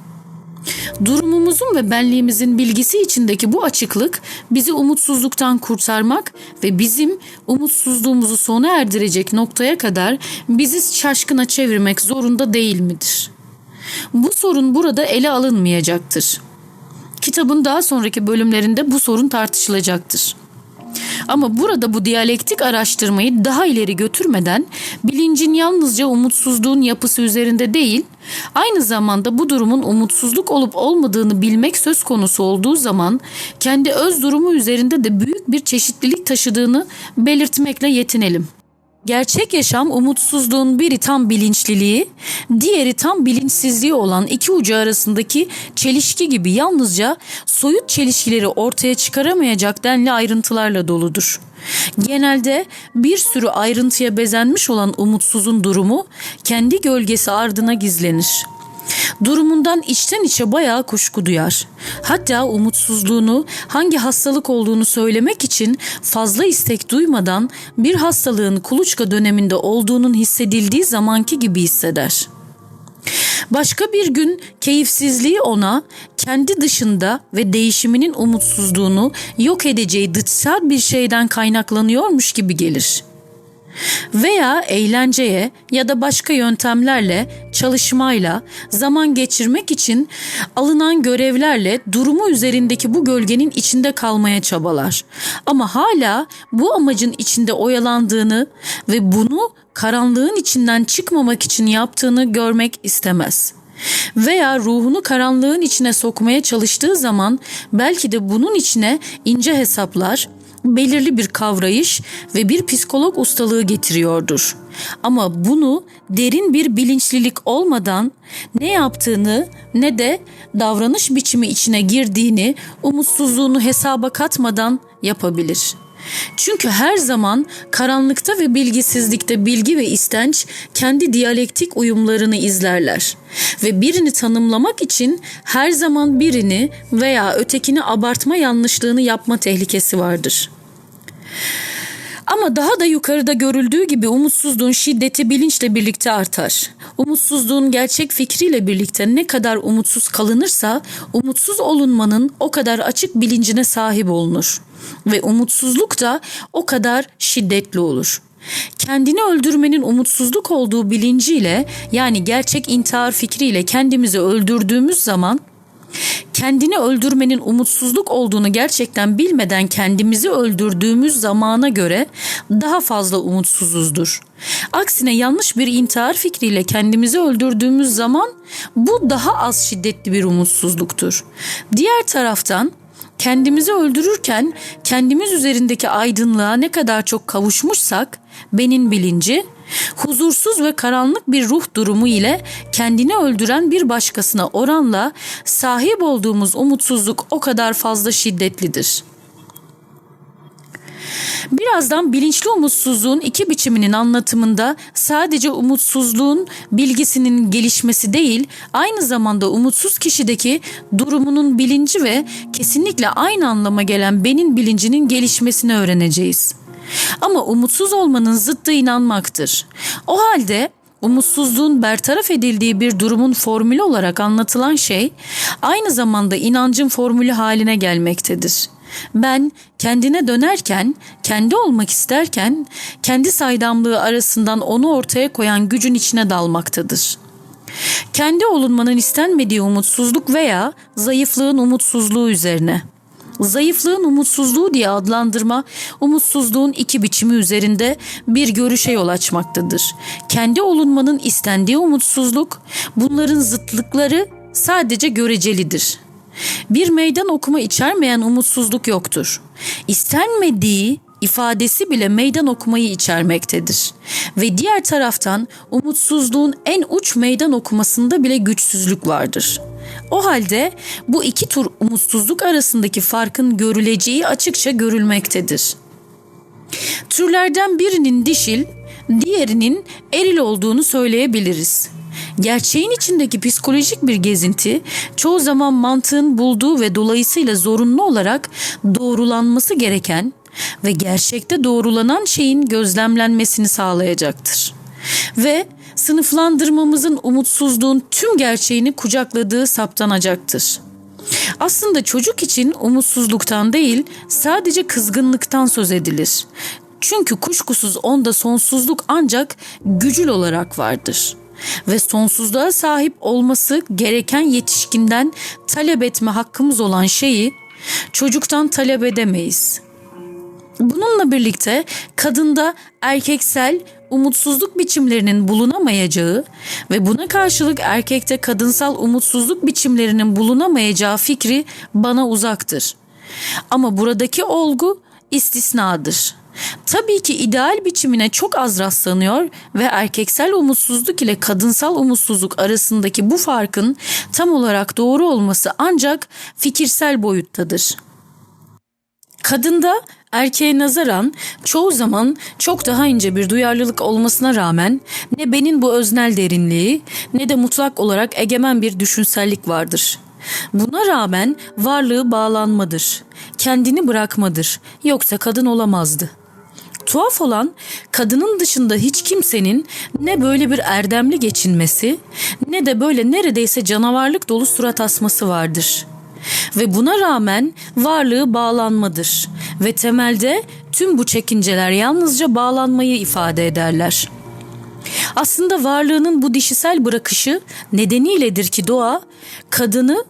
Durumumuzun ve benliğimizin bilgisi içindeki bu açıklık bizi umutsuzluktan kurtarmak ve bizim umutsuzluğumuzu sona erdirecek noktaya kadar bizi şaşkına çevirmek zorunda değil midir? Bu sorun burada ele alınmayacaktır. Kitabın daha sonraki bölümlerinde bu sorun tartışılacaktır. Ama burada bu diyalektik araştırmayı daha ileri götürmeden bilincin yalnızca umutsuzluğun yapısı üzerinde değil, aynı zamanda bu durumun umutsuzluk olup olmadığını bilmek söz konusu olduğu zaman kendi öz durumu üzerinde de büyük bir çeşitlilik taşıdığını belirtmekle yetinelim. Gerçek yaşam umutsuzluğun biri tam bilinçliliği, diğeri tam bilinçsizliği olan iki ucu arasındaki çelişki gibi yalnızca soyut çelişkileri ortaya çıkaramayacak denli ayrıntılarla doludur. Genelde bir sürü ayrıntıya bezenmiş olan umutsuzun durumu kendi gölgesi ardına gizlenir. Durumundan içten içe bayağı kuşku duyar. Hatta umutsuzluğunu hangi hastalık olduğunu söylemek için fazla istek duymadan bir hastalığın kuluçka döneminde olduğunun hissedildiği zamanki gibi hisseder. Başka bir gün keyifsizliği ona kendi dışında ve değişiminin umutsuzluğunu yok edeceği dışsal bir şeyden kaynaklanıyormuş gibi gelir.'' Veya eğlenceye ya da başka yöntemlerle, çalışmayla, zaman geçirmek için alınan görevlerle durumu üzerindeki bu gölgenin içinde kalmaya çabalar. Ama hala bu amacın içinde oyalandığını ve bunu karanlığın içinden çıkmamak için yaptığını görmek istemez.'' veya ruhunu karanlığın içine sokmaya çalıştığı zaman belki de bunun içine ince hesaplar, belirli bir kavrayış ve bir psikolog ustalığı getiriyordur. Ama bunu derin bir bilinçlilik olmadan ne yaptığını ne de davranış biçimi içine girdiğini, umutsuzluğunu hesaba katmadan yapabilir.'' Çünkü her zaman karanlıkta ve bilgisizlikte bilgi ve istenç kendi diyalektik uyumlarını izlerler ve birini tanımlamak için her zaman birini veya ötekini abartma yanlışlığını yapma tehlikesi vardır. Ama daha da yukarıda görüldüğü gibi umutsuzluğun şiddeti bilinçle birlikte artar. Umutsuzluğun gerçek fikriyle birlikte ne kadar umutsuz kalınırsa umutsuz olunmanın o kadar açık bilincine sahip olunur ve umutsuzluk da o kadar şiddetli olur. Kendini öldürmenin umutsuzluk olduğu bilinciyle yani gerçek intihar fikriyle kendimizi öldürdüğümüz zaman kendini öldürmenin umutsuzluk olduğunu gerçekten bilmeden kendimizi öldürdüğümüz zamana göre daha fazla umutsuzuzdur. Aksine yanlış bir intihar fikriyle kendimizi öldürdüğümüz zaman bu daha az şiddetli bir umutsuzluktur. Diğer taraftan kendimizi öldürürken kendimiz üzerindeki aydınlığa ne kadar çok kavuşmuşsak benin bilinci huzursuz ve karanlık bir ruh durumu ile kendini öldüren bir başkasına oranla sahip olduğumuz umutsuzluk o kadar fazla şiddetlidir. Birazdan bilinçli umutsuzluğun iki biçiminin anlatımında sadece umutsuzluğun bilgisinin gelişmesi değil, aynı zamanda umutsuz kişideki durumunun bilinci ve kesinlikle aynı anlama gelen benin bilincinin gelişmesini öğreneceğiz. Ama umutsuz olmanın zıttı inanmaktır. O halde umutsuzluğun bertaraf edildiği bir durumun formülü olarak anlatılan şey aynı zamanda inancın formülü haline gelmektedir. Ben kendine dönerken, kendi olmak isterken kendi saydamlığı arasından onu ortaya koyan gücün içine dalmaktadır. Kendi olunmanın istenmediği umutsuzluk veya zayıflığın umutsuzluğu üzerine. Zayıflığın umutsuzluğu diye adlandırma umutsuzluğun iki biçimi üzerinde bir görüşe yol açmaktadır. Kendi olunmanın istendiği umutsuzluk bunların zıtlıkları sadece görecelidir. Bir meydan okuma içermeyen umutsuzluk yoktur. İstenmediği ifadesi bile meydan okumayı içermektedir. Ve diğer taraftan umutsuzluğun en uç meydan okumasında bile güçsüzlük vardır. O halde bu iki tür umutsuzluk arasındaki farkın görüleceği açıkça görülmektedir. Türlerden birinin dişil, diğerinin eril olduğunu söyleyebiliriz. Gerçeğin içindeki psikolojik bir gezinti çoğu zaman mantığın bulduğu ve dolayısıyla zorunlu olarak doğrulanması gereken ve gerçekte doğrulanan şeyin gözlemlenmesini sağlayacaktır. Ve sınıflandırmamızın umutsuzluğun tüm gerçeğini kucakladığı saptanacaktır. Aslında çocuk için umutsuzluktan değil, sadece kızgınlıktan söz edilir. Çünkü kuşkusuz onda sonsuzluk ancak gücül olarak vardır.'' ve sonsuzluğa sahip olması gereken yetişkinden talep etme hakkımız olan şeyi çocuktan talep edemeyiz. Bununla birlikte kadında erkeksel umutsuzluk biçimlerinin bulunamayacağı ve buna karşılık erkekte kadınsal umutsuzluk biçimlerinin bulunamayacağı fikri bana uzaktır. Ama buradaki olgu istisnadır. tabii ki ideal biçimine çok az rastlanıyor ve erkeksel umutsuzluk ile kadınsal umutsuzluk arasındaki bu farkın tam olarak doğru olması ancak fikirsel boyuttadır. Kadında erkeğe nazaran çoğu zaman çok daha ince bir duyarlılık olmasına rağmen ne benim bu öznel derinliği ne de mutlak olarak egemen bir düşünsellik vardır. Buna rağmen varlığı bağlanmadır, kendini bırakmadır, yoksa kadın olamazdı. Tuhaf olan kadının dışında hiç kimsenin ne böyle bir erdemli geçinmesi ne de böyle neredeyse canavarlık dolu surat asması vardır.'' Ve buna rağmen varlığı bağlanmadır ve temelde tüm bu çekinceler yalnızca bağlanmayı ifade ederler. Aslında varlığının bu dişisel bırakışı nedeniyledir ki doğa kadını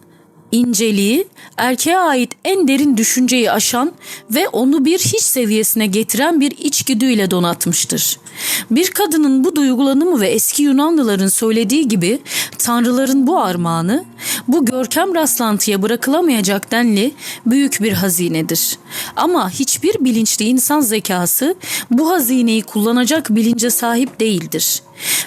inceliği, erkeğe ait en derin düşünceyi aşan ve onu bir hiç seviyesine getiren bir içgüdüyle donatmıştır. Bir kadının bu duygulanımı ve eski Yunanlıların söylediği gibi tanrıların bu armağanı, bu görkem rastlantıya bırakılamayacak denli büyük bir hazinedir. Ama hiçbir bilinçli insan zekası bu hazineyi kullanacak bilince sahip değildir.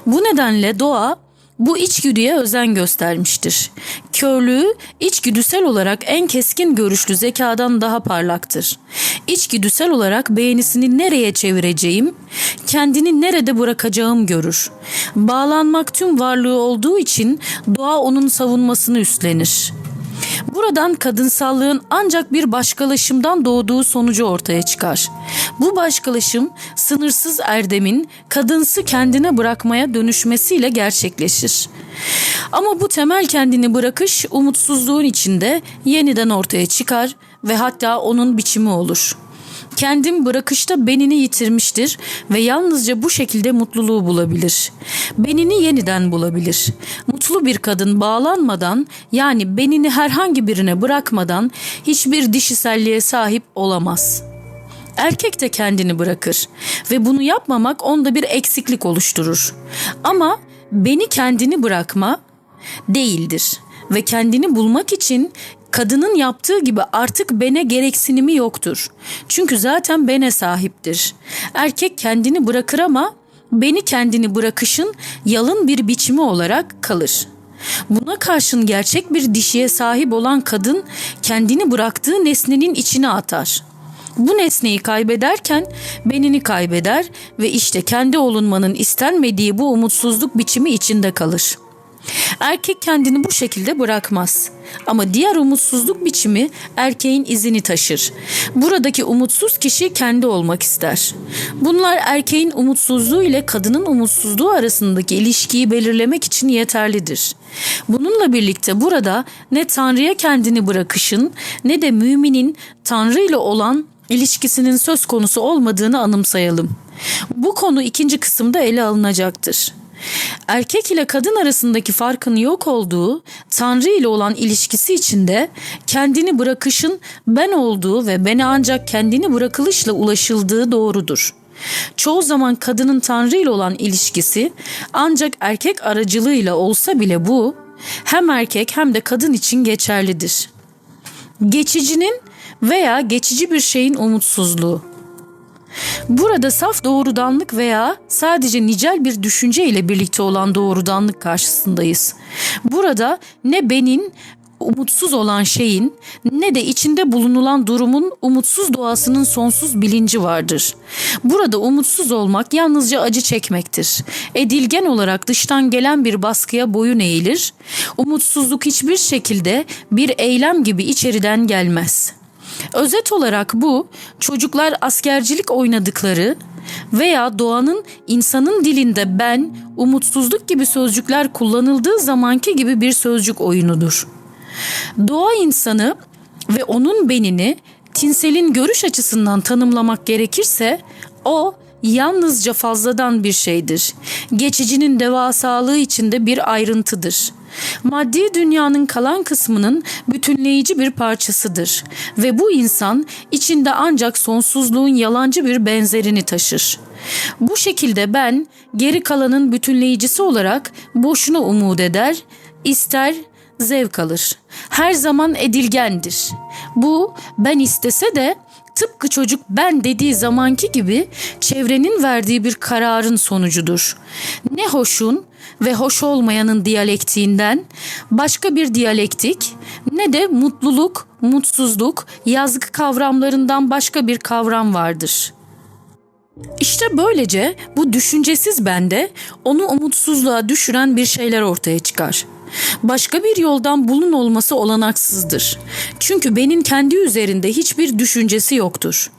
Bu nedenle doğa bu içgüdüye özen göstermiştir. Körlüğü içgüdüsel olarak en keskin görüşlü zekadan daha parlaktır. İçgüdüsel olarak beğenisini nereye çevireceğim, kendini nerede bırakacağım görür. Bağlanmak tüm varlığı olduğu için doğa onun savunmasını üstlenir. Buradan kadınsallığın ancak bir başkalaşımdan doğduğu sonucu ortaya çıkar. Bu başkalaşım sınırsız erdemin kadınsı kendine bırakmaya dönüşmesiyle gerçekleşir. Ama bu temel kendini bırakış umutsuzluğun içinde yeniden ortaya çıkar ve hatta onun biçimi olur.'' Kendim bırakışta benini yitirmiştir ve yalnızca bu şekilde mutluluğu bulabilir. Benini yeniden bulabilir. Mutlu bir kadın bağlanmadan yani benini herhangi birine bırakmadan hiçbir dişiselliğe sahip olamaz. Erkek de kendini bırakır ve bunu yapmamak onda bir eksiklik oluşturur. Ama beni kendini bırakma değildir ve kendini bulmak için kadının yaptığı gibi artık bene gereksinimi yoktur. Çünkü zaten bene sahiptir. Erkek kendini bırakır ama beni kendini bırakışın yalın bir biçimi olarak kalır. Buna karşın gerçek bir dişiye sahip olan kadın kendini bıraktığı nesnenin içine atar. Bu nesneyi kaybederken benini kaybeder ve işte kendi olunmanın istenmediği bu umutsuzluk biçimi içinde kalır.'' Erkek kendini bu şekilde bırakmaz. Ama diğer umutsuzluk biçimi erkeğin izini taşır. Buradaki umutsuz kişi kendi olmak ister. Bunlar erkeğin umutsuzluğu ile kadının umutsuzluğu arasındaki ilişkiyi belirlemek için yeterlidir. Bununla birlikte burada ne Tanrı'ya kendini bırakışın ne de müminin Tanrı ile olan ilişkisinin söz konusu olmadığını anımsayalım. Bu konu ikinci kısımda ele alınacaktır. Erkek ile kadın arasındaki farkın yok olduğu, Tanrı ile olan ilişkisi içinde kendini bırakışın ben olduğu ve beni ancak kendini bırakılışla ulaşıldığı doğrudur. Çoğu zaman kadının Tanrı ile olan ilişkisi ancak erkek aracılığıyla olsa bile bu hem erkek hem de kadın için geçerlidir. Geçicinin veya geçici bir şeyin umutsuzluğu. Burada saf doğrudanlık veya sadece nicel bir düşünce ile birlikte olan doğrudanlık karşısındayız. Burada ne benin umutsuz olan şeyin ne de içinde bulunulan durumun umutsuz doğasının sonsuz bilinci vardır. Burada umutsuz olmak yalnızca acı çekmektir. Edilgen olarak dıştan gelen bir baskıya boyun eğilir. Umutsuzluk hiçbir şekilde bir eylem gibi içeriden gelmez.'' Özet olarak bu çocuklar askercilik oynadıkları veya doğanın insanın dilinde ben, umutsuzluk gibi sözcükler kullanıldığı zamanki gibi bir sözcük oyunudur. Doğa insanı ve onun benini Tinsel'in görüş açısından tanımlamak gerekirse o yalnızca fazladan bir şeydir. Geçicinin devasalığı içinde bir ayrıntıdır. Maddi dünyanın kalan kısmının bütünleyici bir parçasıdır ve bu insan içinde ancak sonsuzluğun yalancı bir benzerini taşır. Bu şekilde ben geri kalanın bütünleyicisi olarak boşuna umut eder, ister zevk alır. Her zaman edilgendir. Bu ben istese de tıpkı çocuk ben dediği zamanki gibi çevrenin verdiği bir kararın sonucudur. Ne hoşun ve hoş olmayanın diyalektiğinden başka bir diyalektik ne de mutluluk, mutsuzluk, yazgı kavramlarından başka bir kavram vardır.'' İşte böylece bu düşüncesiz bende onu umutsuzluğa düşüren bir şeyler ortaya çıkar. Başka bir yoldan bulun olması olanaksızdır. Çünkü benim kendi üzerinde hiçbir düşüncesi yoktur.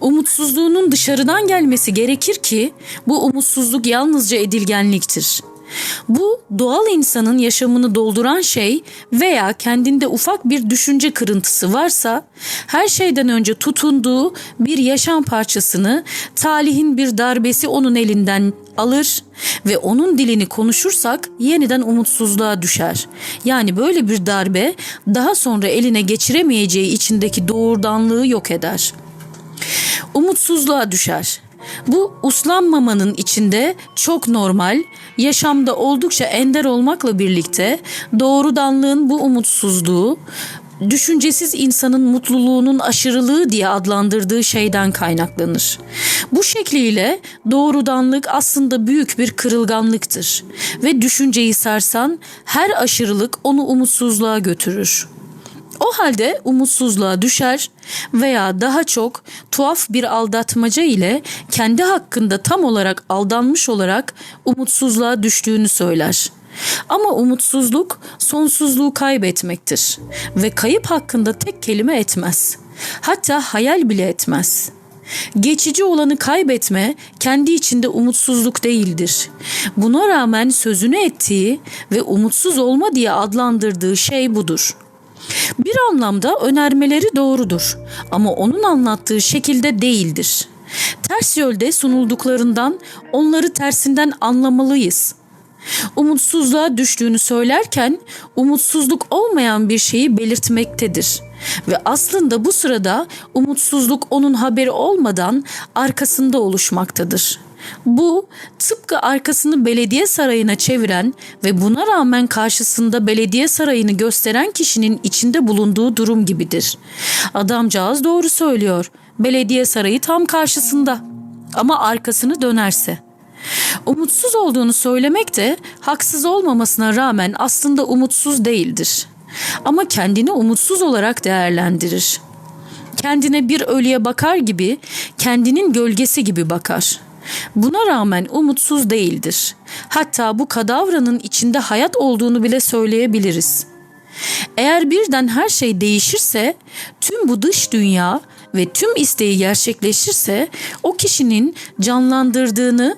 Umutsuzluğunun dışarıdan gelmesi gerekir ki bu umutsuzluk yalnızca edilgenliktir. Bu doğal insanın yaşamını dolduran şey veya kendinde ufak bir düşünce kırıntısı varsa her şeyden önce tutunduğu bir yaşam parçasını talihin bir darbesi onun elinden alır ve onun dilini konuşursak yeniden umutsuzluğa düşer. Yani böyle bir darbe daha sonra eline geçiremeyeceği içindeki doğurdanlığı yok eder. Umutsuzluğa düşer. Bu uslanmamanın içinde çok normal, yaşamda oldukça ender olmakla birlikte doğrudanlığın bu umutsuzluğu, düşüncesiz insanın mutluluğunun aşırılığı diye adlandırdığı şeyden kaynaklanır. Bu şekliyle doğrudanlık aslında büyük bir kırılganlıktır ve düşünceyi sarsan her aşırılık onu umutsuzluğa götürür. O halde umutsuzluğa düşer veya daha çok tuhaf bir aldatmaca ile kendi hakkında tam olarak aldanmış olarak umutsuzluğa düştüğünü söyler. Ama umutsuzluk sonsuzluğu kaybetmektir ve kayıp hakkında tek kelime etmez. Hatta hayal bile etmez. Geçici olanı kaybetme kendi içinde umutsuzluk değildir. Buna rağmen sözünü ettiği ve umutsuz olma diye adlandırdığı şey budur.'' Bir anlamda önermeleri doğrudur ama onun anlattığı şekilde değildir. Ters yolda sunulduklarından onları tersinden anlamalıyız. Umutsuzluğa düştüğünü söylerken umutsuzluk olmayan bir şeyi belirtmektedir. Ve aslında bu sırada umutsuzluk onun haberi olmadan arkasında oluşmaktadır. Bu tıpkı arkasını belediye sarayına çeviren ve buna rağmen karşısında belediye sarayını gösteren kişinin içinde bulunduğu durum gibidir. Adamcağız doğru söylüyor. Belediye sarayı tam karşısında. Ama arkasını dönerse Umutsuz olduğunu söylemek de haksız olmamasına rağmen aslında umutsuz değildir. Ama kendini umutsuz olarak değerlendirir. Kendine bir ölüye bakar gibi, kendinin gölgesi gibi bakar. Buna rağmen umutsuz değildir. Hatta bu kadavranın içinde hayat olduğunu bile söyleyebiliriz. Eğer birden her şey değişirse, tüm bu dış dünya ve tüm isteği gerçekleşirse o kişinin canlandırdığını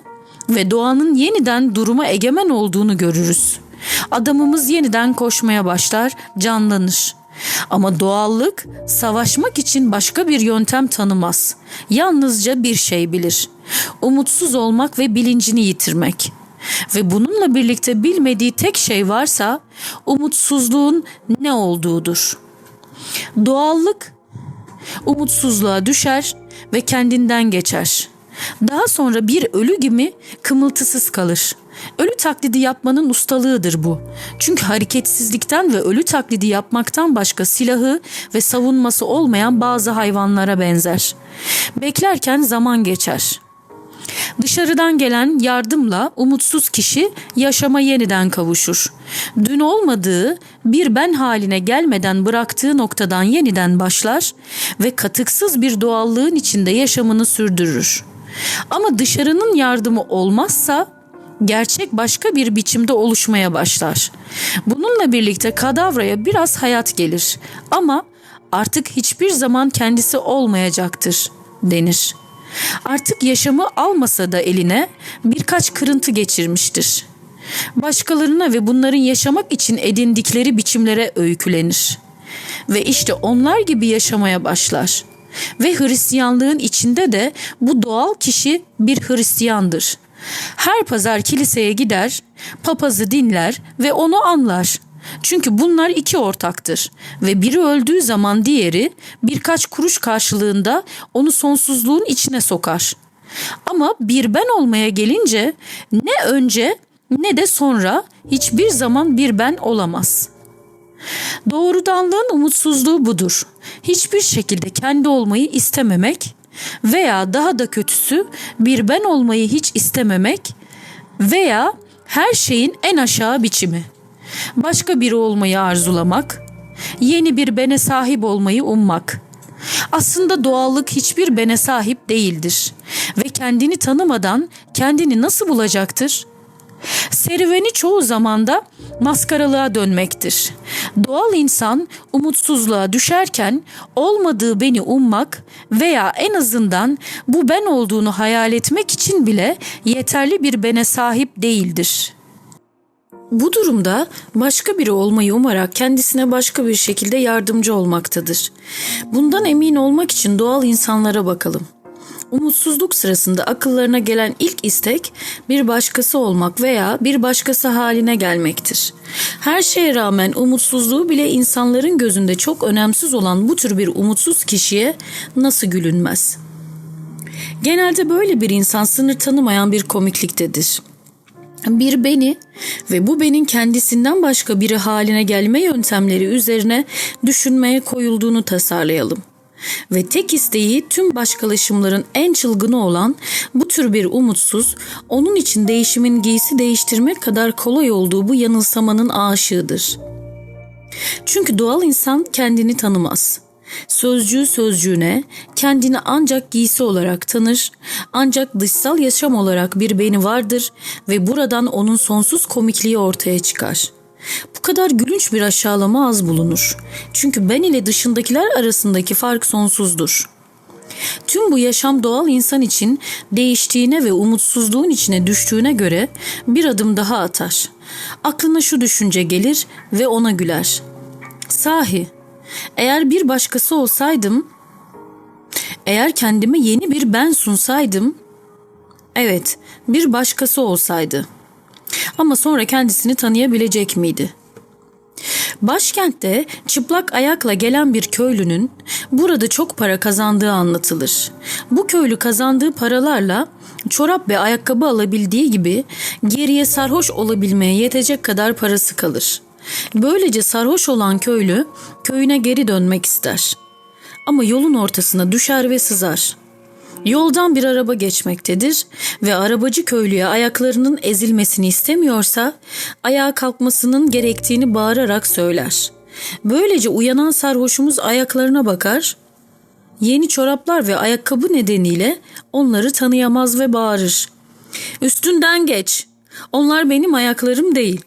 ve doğanın yeniden duruma egemen olduğunu görürüz. Adamımız yeniden koşmaya başlar, canlanır. Ama doğallık savaşmak için başka bir yöntem tanımaz. Yalnızca bir şey bilir. Umutsuz olmak ve bilincini yitirmek. Ve bununla birlikte bilmediği tek şey varsa umutsuzluğun ne olduğudur. Doğallık umutsuzluğa düşer ve kendinden geçer. Daha sonra bir ölü gibi kımıltısız kalır. Ölü taklidi yapmanın ustalığıdır bu. Çünkü hareketsizlikten ve ölü taklidi yapmaktan başka silahı ve savunması olmayan bazı hayvanlara benzer. Beklerken zaman geçer. Dışarıdan gelen yardımla umutsuz kişi yaşama yeniden kavuşur. Dün olmadığı bir ben haline gelmeden bıraktığı noktadan yeniden başlar ve katıksız bir doğallığın içinde yaşamını sürdürür. Ama dışarının yardımı olmazsa gerçek başka bir biçimde oluşmaya başlar. Bununla birlikte kadavraya biraz hayat gelir ama artık hiçbir zaman kendisi olmayacaktır denir. Artık yaşamı almasa da eline birkaç kırıntı geçirmiştir. Başkalarına ve bunların yaşamak için edindikleri biçimlere öykülenir. Ve işte onlar gibi yaşamaya başlar. Ve Hristiyanlığın içinde de bu doğal kişi bir Hristiyandır. Her pazar kiliseye gider, papazı dinler ve onu anlar. Çünkü bunlar iki ortaktır ve biri öldüğü zaman diğeri birkaç kuruş karşılığında onu sonsuzluğun içine sokar. Ama bir ben olmaya gelince ne önce ne de sonra hiçbir zaman bir ben olamaz. Doğrudanlığın umutsuzluğu budur. Hiçbir şekilde kendi olmayı istememek veya daha da kötüsü bir ben olmayı hiç istememek veya her şeyin en aşağı biçimi. Başka biri olmayı arzulamak, yeni bir bene sahip olmayı ummak. Aslında doğallık hiçbir bene sahip değildir ve kendini tanımadan kendini nasıl bulacaktır? Serüveni çoğu zamanda maskaralığa dönmektir. Doğal insan umutsuzluğa düşerken olmadığı beni ummak veya en azından bu ben olduğunu hayal etmek için bile yeterli bir bene sahip değildir. Bu durumda başka biri olmayı umarak kendisine başka bir şekilde yardımcı olmaktadır. Bundan emin olmak için doğal insanlara bakalım. Umutsuzluk sırasında akıllarına gelen ilk istek bir başkası olmak veya bir başkası haline gelmektir. Her şeye rağmen umutsuzluğu bile insanların gözünde çok önemsiz olan bu tür bir umutsuz kişiye nasıl gülünmez? Genelde böyle bir insan sınır tanımayan bir komikliktedir bir beni ve bu benin kendisinden başka biri haline gelme yöntemleri üzerine düşünmeye koyulduğunu tasarlayalım. Ve tek isteği tüm başkalaşımların en çılgını olan bu tür bir umutsuz, onun için değişimin giysi değiştirmek kadar kolay olduğu bu yanılsamanın aşığıdır. Çünkü doğal insan kendini tanımaz.'' Sözcüğü sözcüğüne kendini ancak giysi olarak tanır, ancak dışsal yaşam olarak bir beni vardır ve buradan onun sonsuz komikliği ortaya çıkar. Bu kadar gülünç bir aşağılama az bulunur. Çünkü ben ile dışındakiler arasındaki fark sonsuzdur. Tüm bu yaşam doğal insan için değiştiğine ve umutsuzluğun içine düştüğüne göre bir adım daha atar. Aklına şu düşünce gelir ve ona güler. Sahi eğer bir başkası olsaydım, eğer kendime yeni bir ben sunsaydım, evet bir başkası olsaydı. Ama sonra kendisini tanıyabilecek miydi? Başkentte çıplak ayakla gelen bir köylünün burada çok para kazandığı anlatılır. Bu köylü kazandığı paralarla çorap ve ayakkabı alabildiği gibi geriye sarhoş olabilmeye yetecek kadar parası kalır. Böylece sarhoş olan köylü köyüne geri dönmek ister. Ama yolun ortasına düşer ve sızar. Yoldan bir araba geçmektedir ve arabacı köylüye ayaklarının ezilmesini istemiyorsa ayağa kalkmasının gerektiğini bağırarak söyler. Böylece uyanan sarhoşumuz ayaklarına bakar, yeni çoraplar ve ayakkabı nedeniyle onları tanıyamaz ve bağırır. Üstünden geç. Onlar benim ayaklarım değil.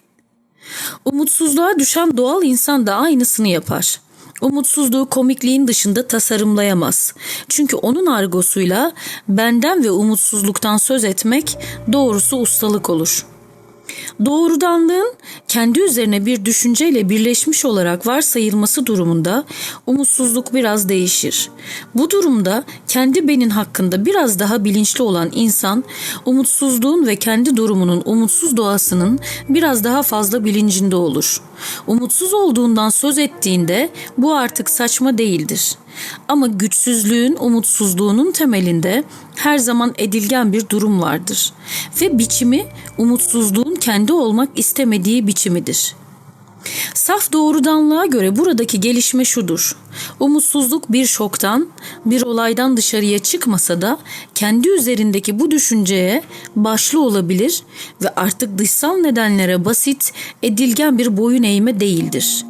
Umutsuzluğa düşen doğal insan da aynısını yapar. Umutsuzluğu komikliğin dışında tasarımlayamaz. Çünkü onun argosuyla benden ve umutsuzluktan söz etmek doğrusu ustalık olur.'' Doğrudanlığın kendi üzerine bir düşünceyle birleşmiş olarak varsayılması durumunda umutsuzluk biraz değişir. Bu durumda kendi benin hakkında biraz daha bilinçli olan insan umutsuzluğun ve kendi durumunun umutsuz doğasının biraz daha fazla bilincinde olur. Umutsuz olduğundan söz ettiğinde bu artık saçma değildir. Ama güçsüzlüğün, umutsuzluğunun temelinde her zaman edilgen bir durum vardır ve biçimi umutsuzluğun kendi olmak istemediği biçimidir. Saf doğrudanlığa göre buradaki gelişme şudur. Umutsuzluk bir şoktan, bir olaydan dışarıya çıkmasa da kendi üzerindeki bu düşünceye başlı olabilir ve artık dışsal nedenlere basit, edilgen bir boyun eğme değildir.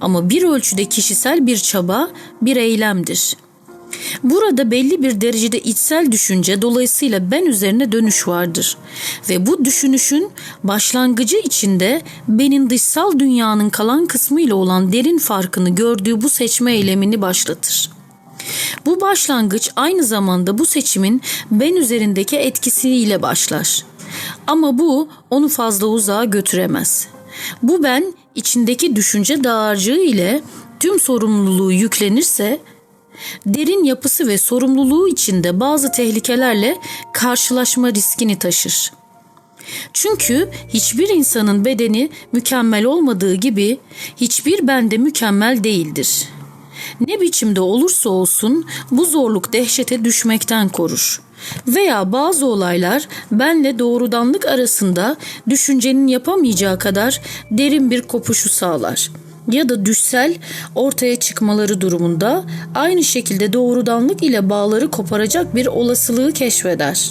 Ama bir ölçüde kişisel bir çaba, bir eylemdir.'' Burada belli bir derecede içsel düşünce dolayısıyla ben üzerine dönüş vardır. Ve bu düşünüşün başlangıcı içinde benim dışsal dünyanın kalan kısmıyla olan derin farkını gördüğü bu seçme eylemini başlatır. Bu başlangıç aynı zamanda bu seçimin ben üzerindeki etkisiyle başlar. Ama bu onu fazla uzağa götüremez. Bu ben içindeki düşünce dağarcığı ile tüm sorumluluğu yüklenirse derin yapısı ve sorumluluğu içinde bazı tehlikelerle karşılaşma riskini taşır. Çünkü hiçbir insanın bedeni mükemmel olmadığı gibi hiçbir bende mükemmel değildir. Ne biçimde olursa olsun bu zorluk dehşete düşmekten korur. Veya bazı olaylar benle doğrudanlık arasında düşüncenin yapamayacağı kadar derin bir kopuşu sağlar. Ya da düşsel ortaya çıkmaları durumunda aynı şekilde doğrudanlık ile bağları koparacak bir olasılığı keşfeder.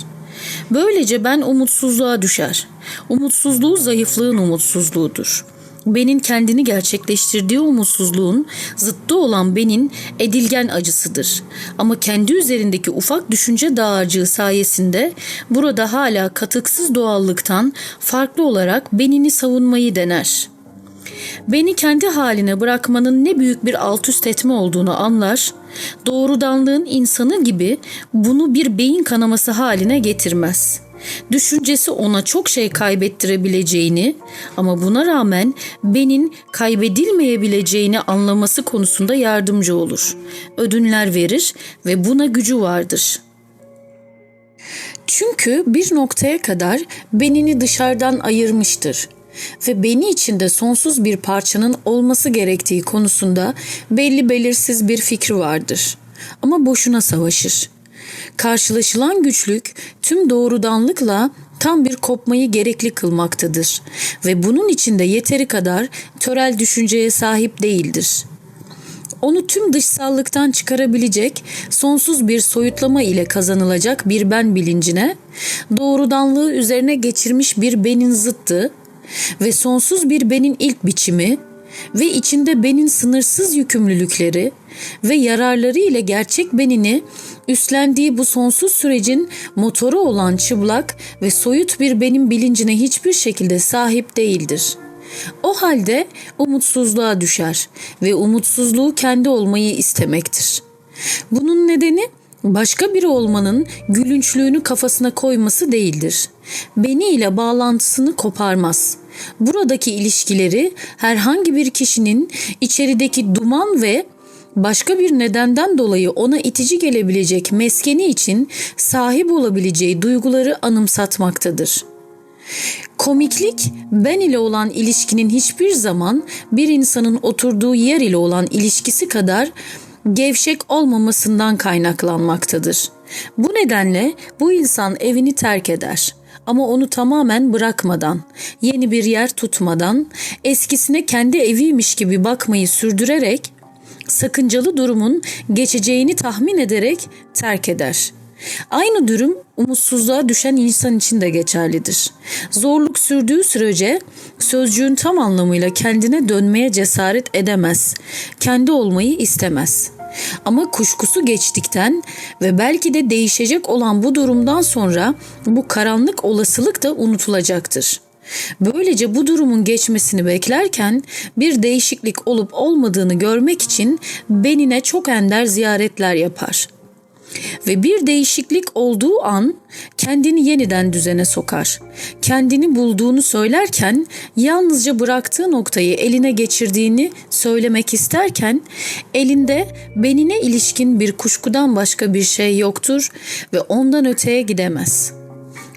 Böylece ben umutsuzluğa düşer. Umutsuzluğu zayıflığın umutsuzluğudur. Benin kendini gerçekleştirdiği umutsuzluğun zıttı olan benin edilgen acısıdır. Ama kendi üzerindeki ufak düşünce dağarcığı sayesinde burada hala katıksız doğallıktan farklı olarak benini savunmayı dener.'' Beni kendi haline bırakmanın ne büyük bir alt üst etme olduğunu anlar, doğrudanlığın insanı gibi bunu bir beyin kanaması haline getirmez. Düşüncesi ona çok şey kaybettirebileceğini ama buna rağmen benin kaybedilmeyebileceğini anlaması konusunda yardımcı olur. Ödünler verir ve buna gücü vardır.'' Çünkü bir noktaya kadar benini dışarıdan ayırmıştır ve beni içinde sonsuz bir parçanın olması gerektiği konusunda belli belirsiz bir fikri vardır. Ama boşuna savaşır. Karşılaşılan güçlük tüm doğrudanlıkla tam bir kopmayı gerekli kılmaktadır ve bunun içinde yeteri kadar törel düşünceye sahip değildir.'' onu tüm dışsallıktan çıkarabilecek sonsuz bir soyutlama ile kazanılacak bir ben bilincine, doğrudanlığı üzerine geçirmiş bir benin zıttı ve sonsuz bir benin ilk biçimi ve içinde benin sınırsız yükümlülükleri ve yararları ile gerçek benini üstlendiği bu sonsuz sürecin motoru olan çıplak ve soyut bir benim bilincine hiçbir şekilde sahip değildir. O halde umutsuzluğa düşer ve umutsuzluğu kendi olmayı istemektir. Bunun nedeni başka biri olmanın gülünçlüğünü kafasına koyması değildir. Beni ile bağlantısını koparmaz. Buradaki ilişkileri herhangi bir kişinin içerideki duman ve başka bir nedenden dolayı ona itici gelebilecek meskeni için sahip olabileceği duyguları anımsatmaktadır. Komiklik ben ile olan ilişkinin hiçbir zaman bir insanın oturduğu yer ile olan ilişkisi kadar gevşek olmamasından kaynaklanmaktadır. Bu nedenle bu insan evini terk eder ama onu tamamen bırakmadan, yeni bir yer tutmadan, eskisine kendi eviymiş gibi bakmayı sürdürerek sakıncalı durumun geçeceğini tahmin ederek terk eder. Aynı durum umutsuzluğa düşen insan için de geçerlidir. Zorluk sürdüğü sürece sözcüğün tam anlamıyla kendine dönmeye cesaret edemez. Kendi olmayı istemez. Ama kuşkusu geçtikten ve belki de değişecek olan bu durumdan sonra bu karanlık olasılık da unutulacaktır. Böylece bu durumun geçmesini beklerken bir değişiklik olup olmadığını görmek için benine çok ender ziyaretler yapar.'' Ve bir değişiklik olduğu an kendini yeniden düzene sokar. Kendini bulduğunu söylerken yalnızca bıraktığı noktayı eline geçirdiğini söylemek isterken elinde benine ilişkin bir kuşkudan başka bir şey yoktur ve ondan öteye gidemez.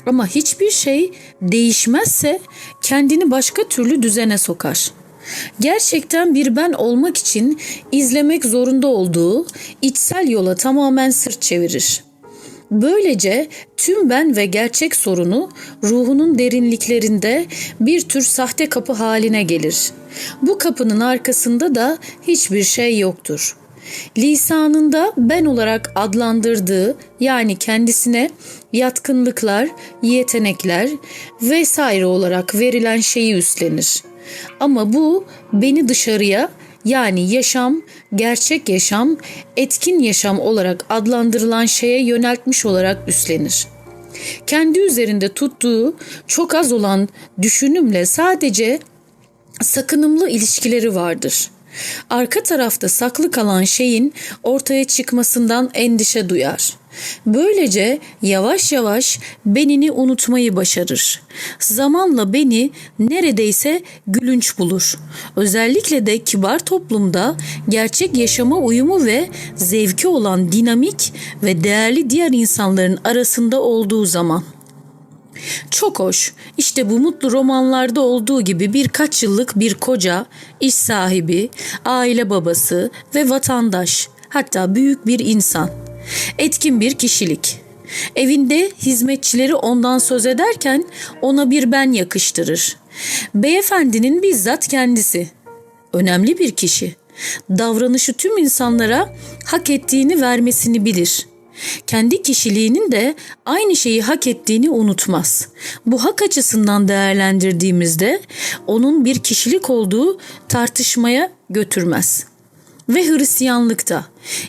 Ama hiçbir şey değişmezse kendini başka türlü düzene sokar.'' Gerçekten bir ben olmak için izlemek zorunda olduğu içsel yola tamamen sırt çevirir. Böylece tüm ben ve gerçek sorunu ruhunun derinliklerinde bir tür sahte kapı haline gelir. Bu kapının arkasında da hiçbir şey yoktur. Lisanında ben olarak adlandırdığı yani kendisine yatkınlıklar, yetenekler vesaire olarak verilen şeyi üstlenir. Ama bu beni dışarıya yani yaşam, gerçek yaşam, etkin yaşam olarak adlandırılan şeye yöneltmiş olarak üstlenir. Kendi üzerinde tuttuğu çok az olan düşünümle sadece sakınımlı ilişkileri vardır. Arka tarafta saklı kalan şeyin ortaya çıkmasından endişe duyar. Böylece yavaş yavaş benini unutmayı başarır. Zamanla beni neredeyse gülünç bulur. Özellikle de kibar toplumda gerçek yaşama uyumu ve zevki olan dinamik ve değerli diğer insanların arasında olduğu zaman. Çok hoş. İşte bu mutlu romanlarda olduğu gibi birkaç yıllık bir koca, iş sahibi, aile babası ve vatandaş, hatta büyük bir insan. Etkin bir kişilik. Evinde hizmetçileri ondan söz ederken ona bir ben yakıştırır. Beyefendinin bizzat kendisi. önemli bir kişi. Davranışı tüm insanlara hak ettiğini vermesini bilir. Kendi kişiliğinin de aynı şeyi hak ettiğini unutmaz. Bu hak açısından değerlendirdiğimizde onun bir kişilik olduğu tartışmaya götürmez. Ve Hristiyanlıkta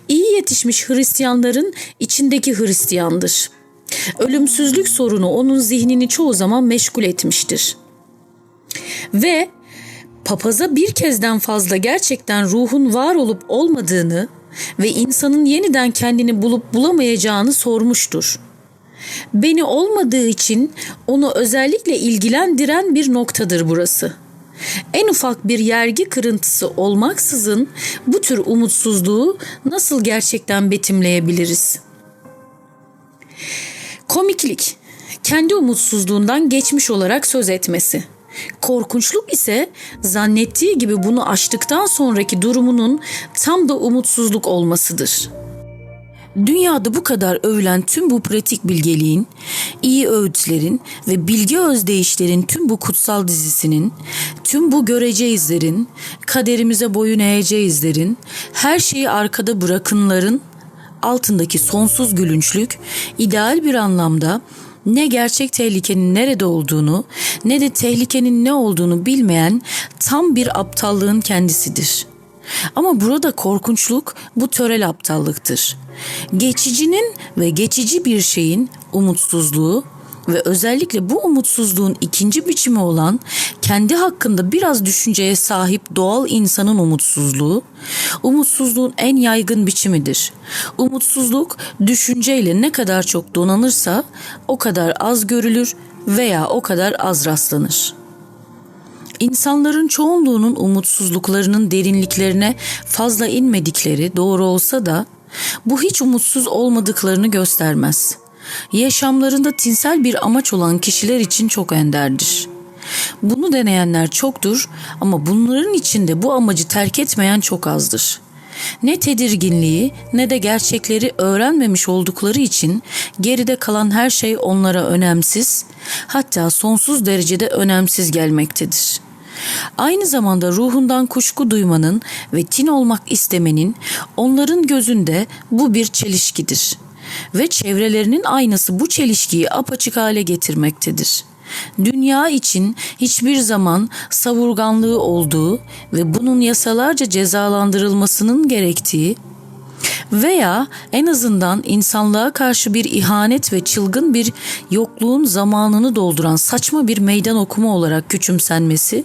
iyi yetişmiş Hristiyanların içindeki Hristiyandır. Ölümsüzlük sorunu onun zihnini çoğu zaman meşgul etmiştir. Ve papaza bir kezden fazla gerçekten ruhun var olup olmadığını ve insanın yeniden kendini bulup bulamayacağını sormuştur. Beni olmadığı için onu özellikle ilgilendiren bir noktadır burası. En ufak bir yergi kırıntısı olmaksızın bu tür umutsuzluğu nasıl gerçekten betimleyebiliriz? Komiklik, kendi umutsuzluğundan geçmiş olarak söz etmesi. Korkunçluk ise zannettiği gibi bunu aştıktan sonraki durumunun tam da umutsuzluk olmasıdır. Dünyada bu kadar övülen tüm bu pratik bilgeliğin, iyi öğütlerin ve bilgi özdeyişlerin tüm bu kutsal dizisinin, tüm bu göreceğizlerin, kaderimize boyun eğeceğizlerin, her şeyi arkada bırakınların altındaki sonsuz gülünçlük, ideal bir anlamda ne gerçek tehlikenin nerede olduğunu ne de tehlikenin ne olduğunu bilmeyen tam bir aptallığın kendisidir. Ama burada korkunçluk bu törel aptallıktır. Geçicinin ve geçici bir şeyin umutsuzluğu ve özellikle bu umutsuzluğun ikinci biçimi olan kendi hakkında biraz düşünceye sahip doğal insanın umutsuzluğu, umutsuzluğun en yaygın biçimidir. Umutsuzluk düşünceyle ne kadar çok donanırsa o kadar az görülür veya o kadar az rastlanır. İnsanların çoğunluğunun umutsuzluklarının derinliklerine fazla inmedikleri doğru olsa da bu hiç umutsuz olmadıklarını göstermez. Yaşamlarında tinsel bir amaç olan kişiler için çok enderdir. Bunu deneyenler çoktur ama bunların içinde bu amacı terk etmeyen çok azdır. Ne tedirginliği ne de gerçekleri öğrenmemiş oldukları için geride kalan her şey onlara önemsiz, hatta sonsuz derecede önemsiz gelmektedir.'' Aynı zamanda ruhundan kuşku duymanın ve tin olmak istemenin onların gözünde bu bir çelişkidir ve çevrelerinin aynası bu çelişkiyi apaçık hale getirmektedir. Dünya için hiçbir zaman savurganlığı olduğu ve bunun yasalarca cezalandırılmasının gerektiği veya en azından insanlığa karşı bir ihanet ve çılgın bir yokluğun zamanını dolduran saçma bir meydan okuma olarak küçümsenmesi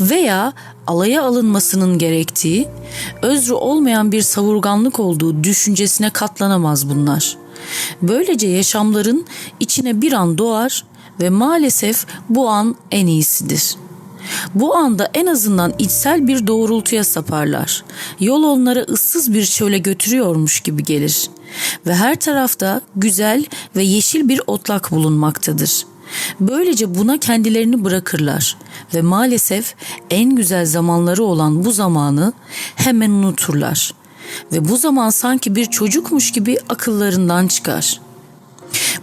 veya alaya alınmasının gerektiği, özrü olmayan bir savurganlık olduğu düşüncesine katlanamaz bunlar. Böylece yaşamların içine bir an doğar ve maalesef bu an en iyisidir. Bu anda en azından içsel bir doğrultuya saparlar. Yol onlara ıssız bir çöle götürüyormuş gibi gelir ve her tarafta güzel ve yeşil bir otlak bulunmaktadır. Böylece buna kendilerini bırakırlar ve maalesef en güzel zamanları olan bu zamanı hemen unuturlar ve bu zaman sanki bir çocukmuş gibi akıllarından çıkar.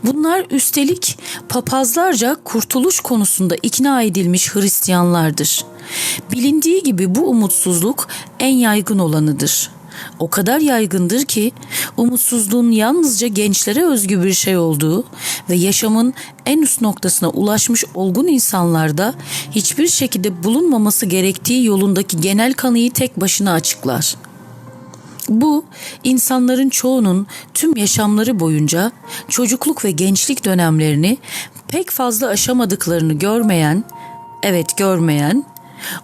Bunlar üstelik papazlarca kurtuluş konusunda ikna edilmiş Hristiyanlardır. Bilindiği gibi bu umutsuzluk en yaygın olanıdır o kadar yaygındır ki umutsuzluğun yalnızca gençlere özgü bir şey olduğu ve yaşamın en üst noktasına ulaşmış olgun insanlarda hiçbir şekilde bulunmaması gerektiği yolundaki genel kanıyı tek başına açıklar. Bu insanların çoğunun tüm yaşamları boyunca çocukluk ve gençlik dönemlerini pek fazla aşamadıklarını görmeyen, evet görmeyen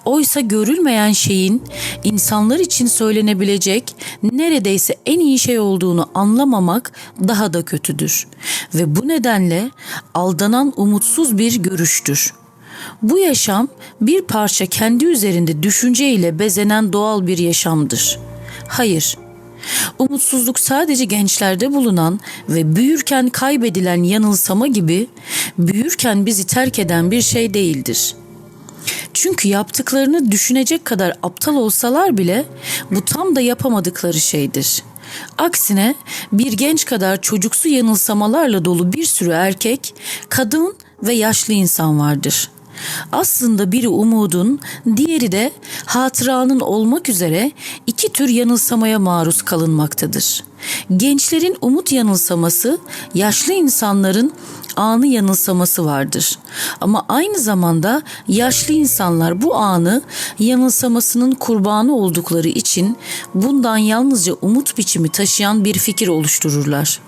Oysa görülmeyen şeyin insanlar için söylenebilecek neredeyse en iyi şey olduğunu anlamamak daha da kötüdür ve bu nedenle aldanan umutsuz bir görüştür. Bu yaşam bir parça kendi üzerinde düşünce ile bezenen doğal bir yaşamdır. Hayır, Umutsuzluk sadece gençlerde bulunan ve büyürken kaybedilen yanılsama gibi büyürken bizi terk eden bir şey değildir. Çünkü yaptıklarını düşünecek kadar aptal olsalar bile bu tam da yapamadıkları şeydir. Aksine bir genç kadar çocuksu yanılsamalarla dolu bir sürü erkek, kadın ve yaşlı insan vardır. Aslında biri umudun, diğeri de hatıranın olmak üzere iki tür yanılsamaya maruz kalınmaktadır. Gençlerin umut yanılsaması, yaşlı insanların anı yanılsaması vardır. Ama aynı zamanda yaşlı insanlar bu anı yanılsamasının kurbanı oldukları için bundan yalnızca umut biçimi taşıyan bir fikir oluştururlar.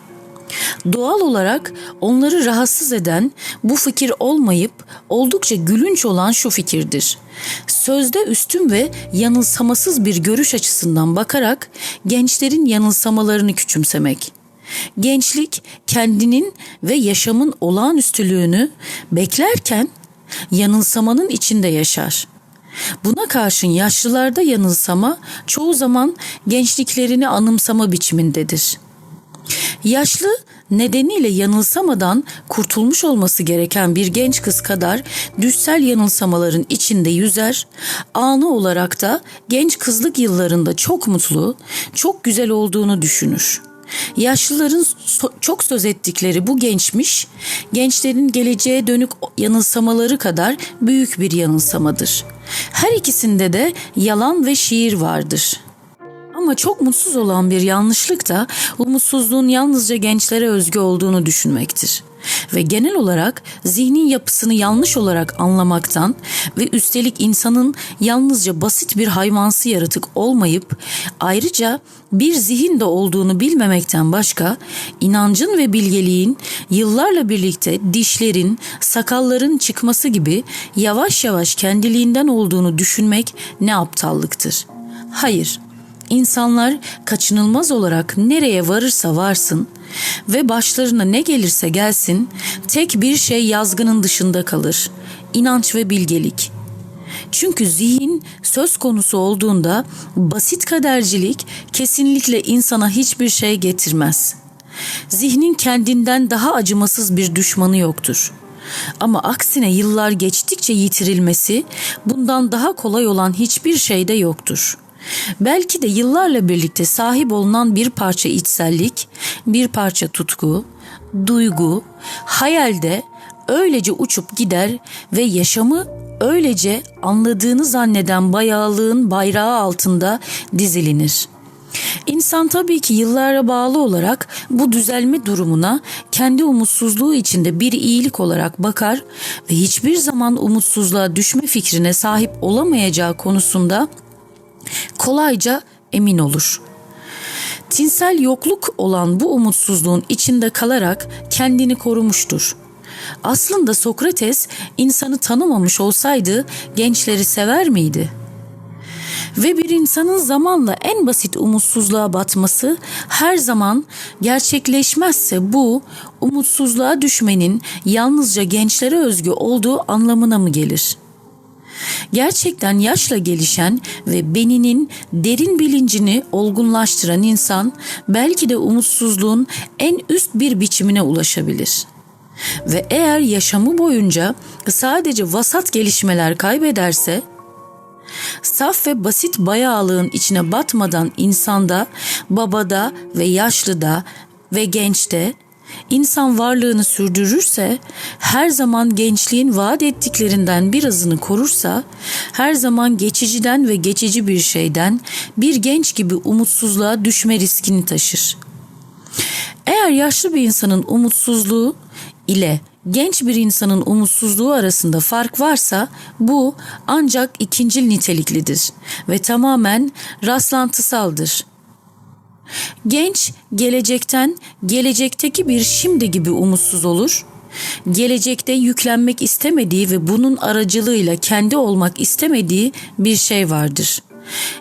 Doğal olarak onları rahatsız eden bu fikir olmayıp oldukça gülünç olan şu fikirdir. Sözde üstün ve yanılsamasız bir görüş açısından bakarak gençlerin yanılsamalarını küçümsemek. Gençlik kendinin ve yaşamın olağanüstülüğünü beklerken yanılsamanın içinde yaşar. Buna karşın yaşlılarda yanılsama çoğu zaman gençliklerini anımsama biçimindedir. Yaşlı nedeniyle yanılsamadan kurtulmuş olması gereken bir genç kız kadar düşsel yanılsamaların içinde yüzer, anı olarak da genç kızlık yıllarında çok mutlu, çok güzel olduğunu düşünür. Yaşlıların so- çok söz ettikleri bu gençmiş, gençlerin geleceğe dönük yanılsamaları kadar büyük bir yanılsamadır. Her ikisinde de yalan ve şiir vardır.'' Ama çok mutsuz olan bir yanlışlık da umutsuzluğun yalnızca gençlere özgü olduğunu düşünmektir. Ve genel olarak zihnin yapısını yanlış olarak anlamaktan ve üstelik insanın yalnızca basit bir hayvansı yaratık olmayıp ayrıca bir zihin de olduğunu bilmemekten başka inancın ve bilgeliğin yıllarla birlikte dişlerin, sakalların çıkması gibi yavaş yavaş kendiliğinden olduğunu düşünmek ne aptallıktır. Hayır, İnsanlar kaçınılmaz olarak nereye varırsa varsın ve başlarına ne gelirse gelsin tek bir şey yazgının dışında kalır. İnanç ve bilgelik. Çünkü zihin söz konusu olduğunda basit kadercilik kesinlikle insana hiçbir şey getirmez. Zihnin kendinden daha acımasız bir düşmanı yoktur. Ama aksine yıllar geçtikçe yitirilmesi bundan daha kolay olan hiçbir şey de yoktur.'' Belki de yıllarla birlikte sahip olunan bir parça içsellik, bir parça tutku, duygu, hayalde öylece uçup gider ve yaşamı öylece anladığını zanneden bayağılığın bayrağı altında dizilinir. İnsan tabii ki yıllara bağlı olarak bu düzelme durumuna kendi umutsuzluğu içinde bir iyilik olarak bakar ve hiçbir zaman umutsuzluğa düşme fikrine sahip olamayacağı konusunda kolayca emin olur. Tinsel yokluk olan bu umutsuzluğun içinde kalarak kendini korumuştur. Aslında Sokrates insanı tanımamış olsaydı gençleri sever miydi? Ve bir insanın zamanla en basit umutsuzluğa batması her zaman gerçekleşmezse bu umutsuzluğa düşmenin yalnızca gençlere özgü olduğu anlamına mı gelir?'' Gerçekten yaşla gelişen ve beninin derin bilincini olgunlaştıran insan belki de umutsuzluğun en üst bir biçimine ulaşabilir. Ve eğer yaşamı boyunca sadece vasat gelişmeler kaybederse saf ve basit bayağılığın içine batmadan insanda, babada ve yaşlıda ve gençte İnsan varlığını sürdürürse, her zaman gençliğin vaat ettiklerinden birazını korursa, her zaman geçiciden ve geçici bir şeyden bir genç gibi umutsuzluğa düşme riskini taşır. Eğer yaşlı bir insanın umutsuzluğu ile genç bir insanın umutsuzluğu arasında fark varsa bu ancak ikincil niteliklidir ve tamamen rastlantısaldır.'' Genç gelecekten, gelecekteki bir şimdi gibi umutsuz olur. Gelecekte yüklenmek istemediği ve bunun aracılığıyla kendi olmak istemediği bir şey vardır.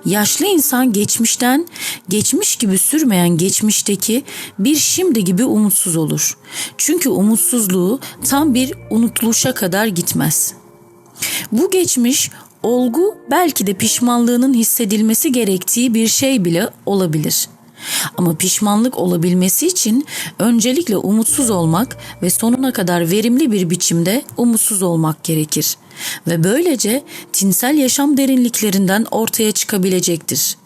Yaşlı insan geçmişten, geçmiş gibi sürmeyen geçmişteki bir şimdi gibi umutsuz olur. Çünkü umutsuzluğu tam bir unutuluşa kadar gitmez. Bu geçmiş olgu belki de pişmanlığının hissedilmesi gerektiği bir şey bile olabilir.'' Ama pişmanlık olabilmesi için öncelikle umutsuz olmak ve sonuna kadar verimli bir biçimde umutsuz olmak gerekir ve böylece tinsel yaşam derinliklerinden ortaya çıkabilecektir.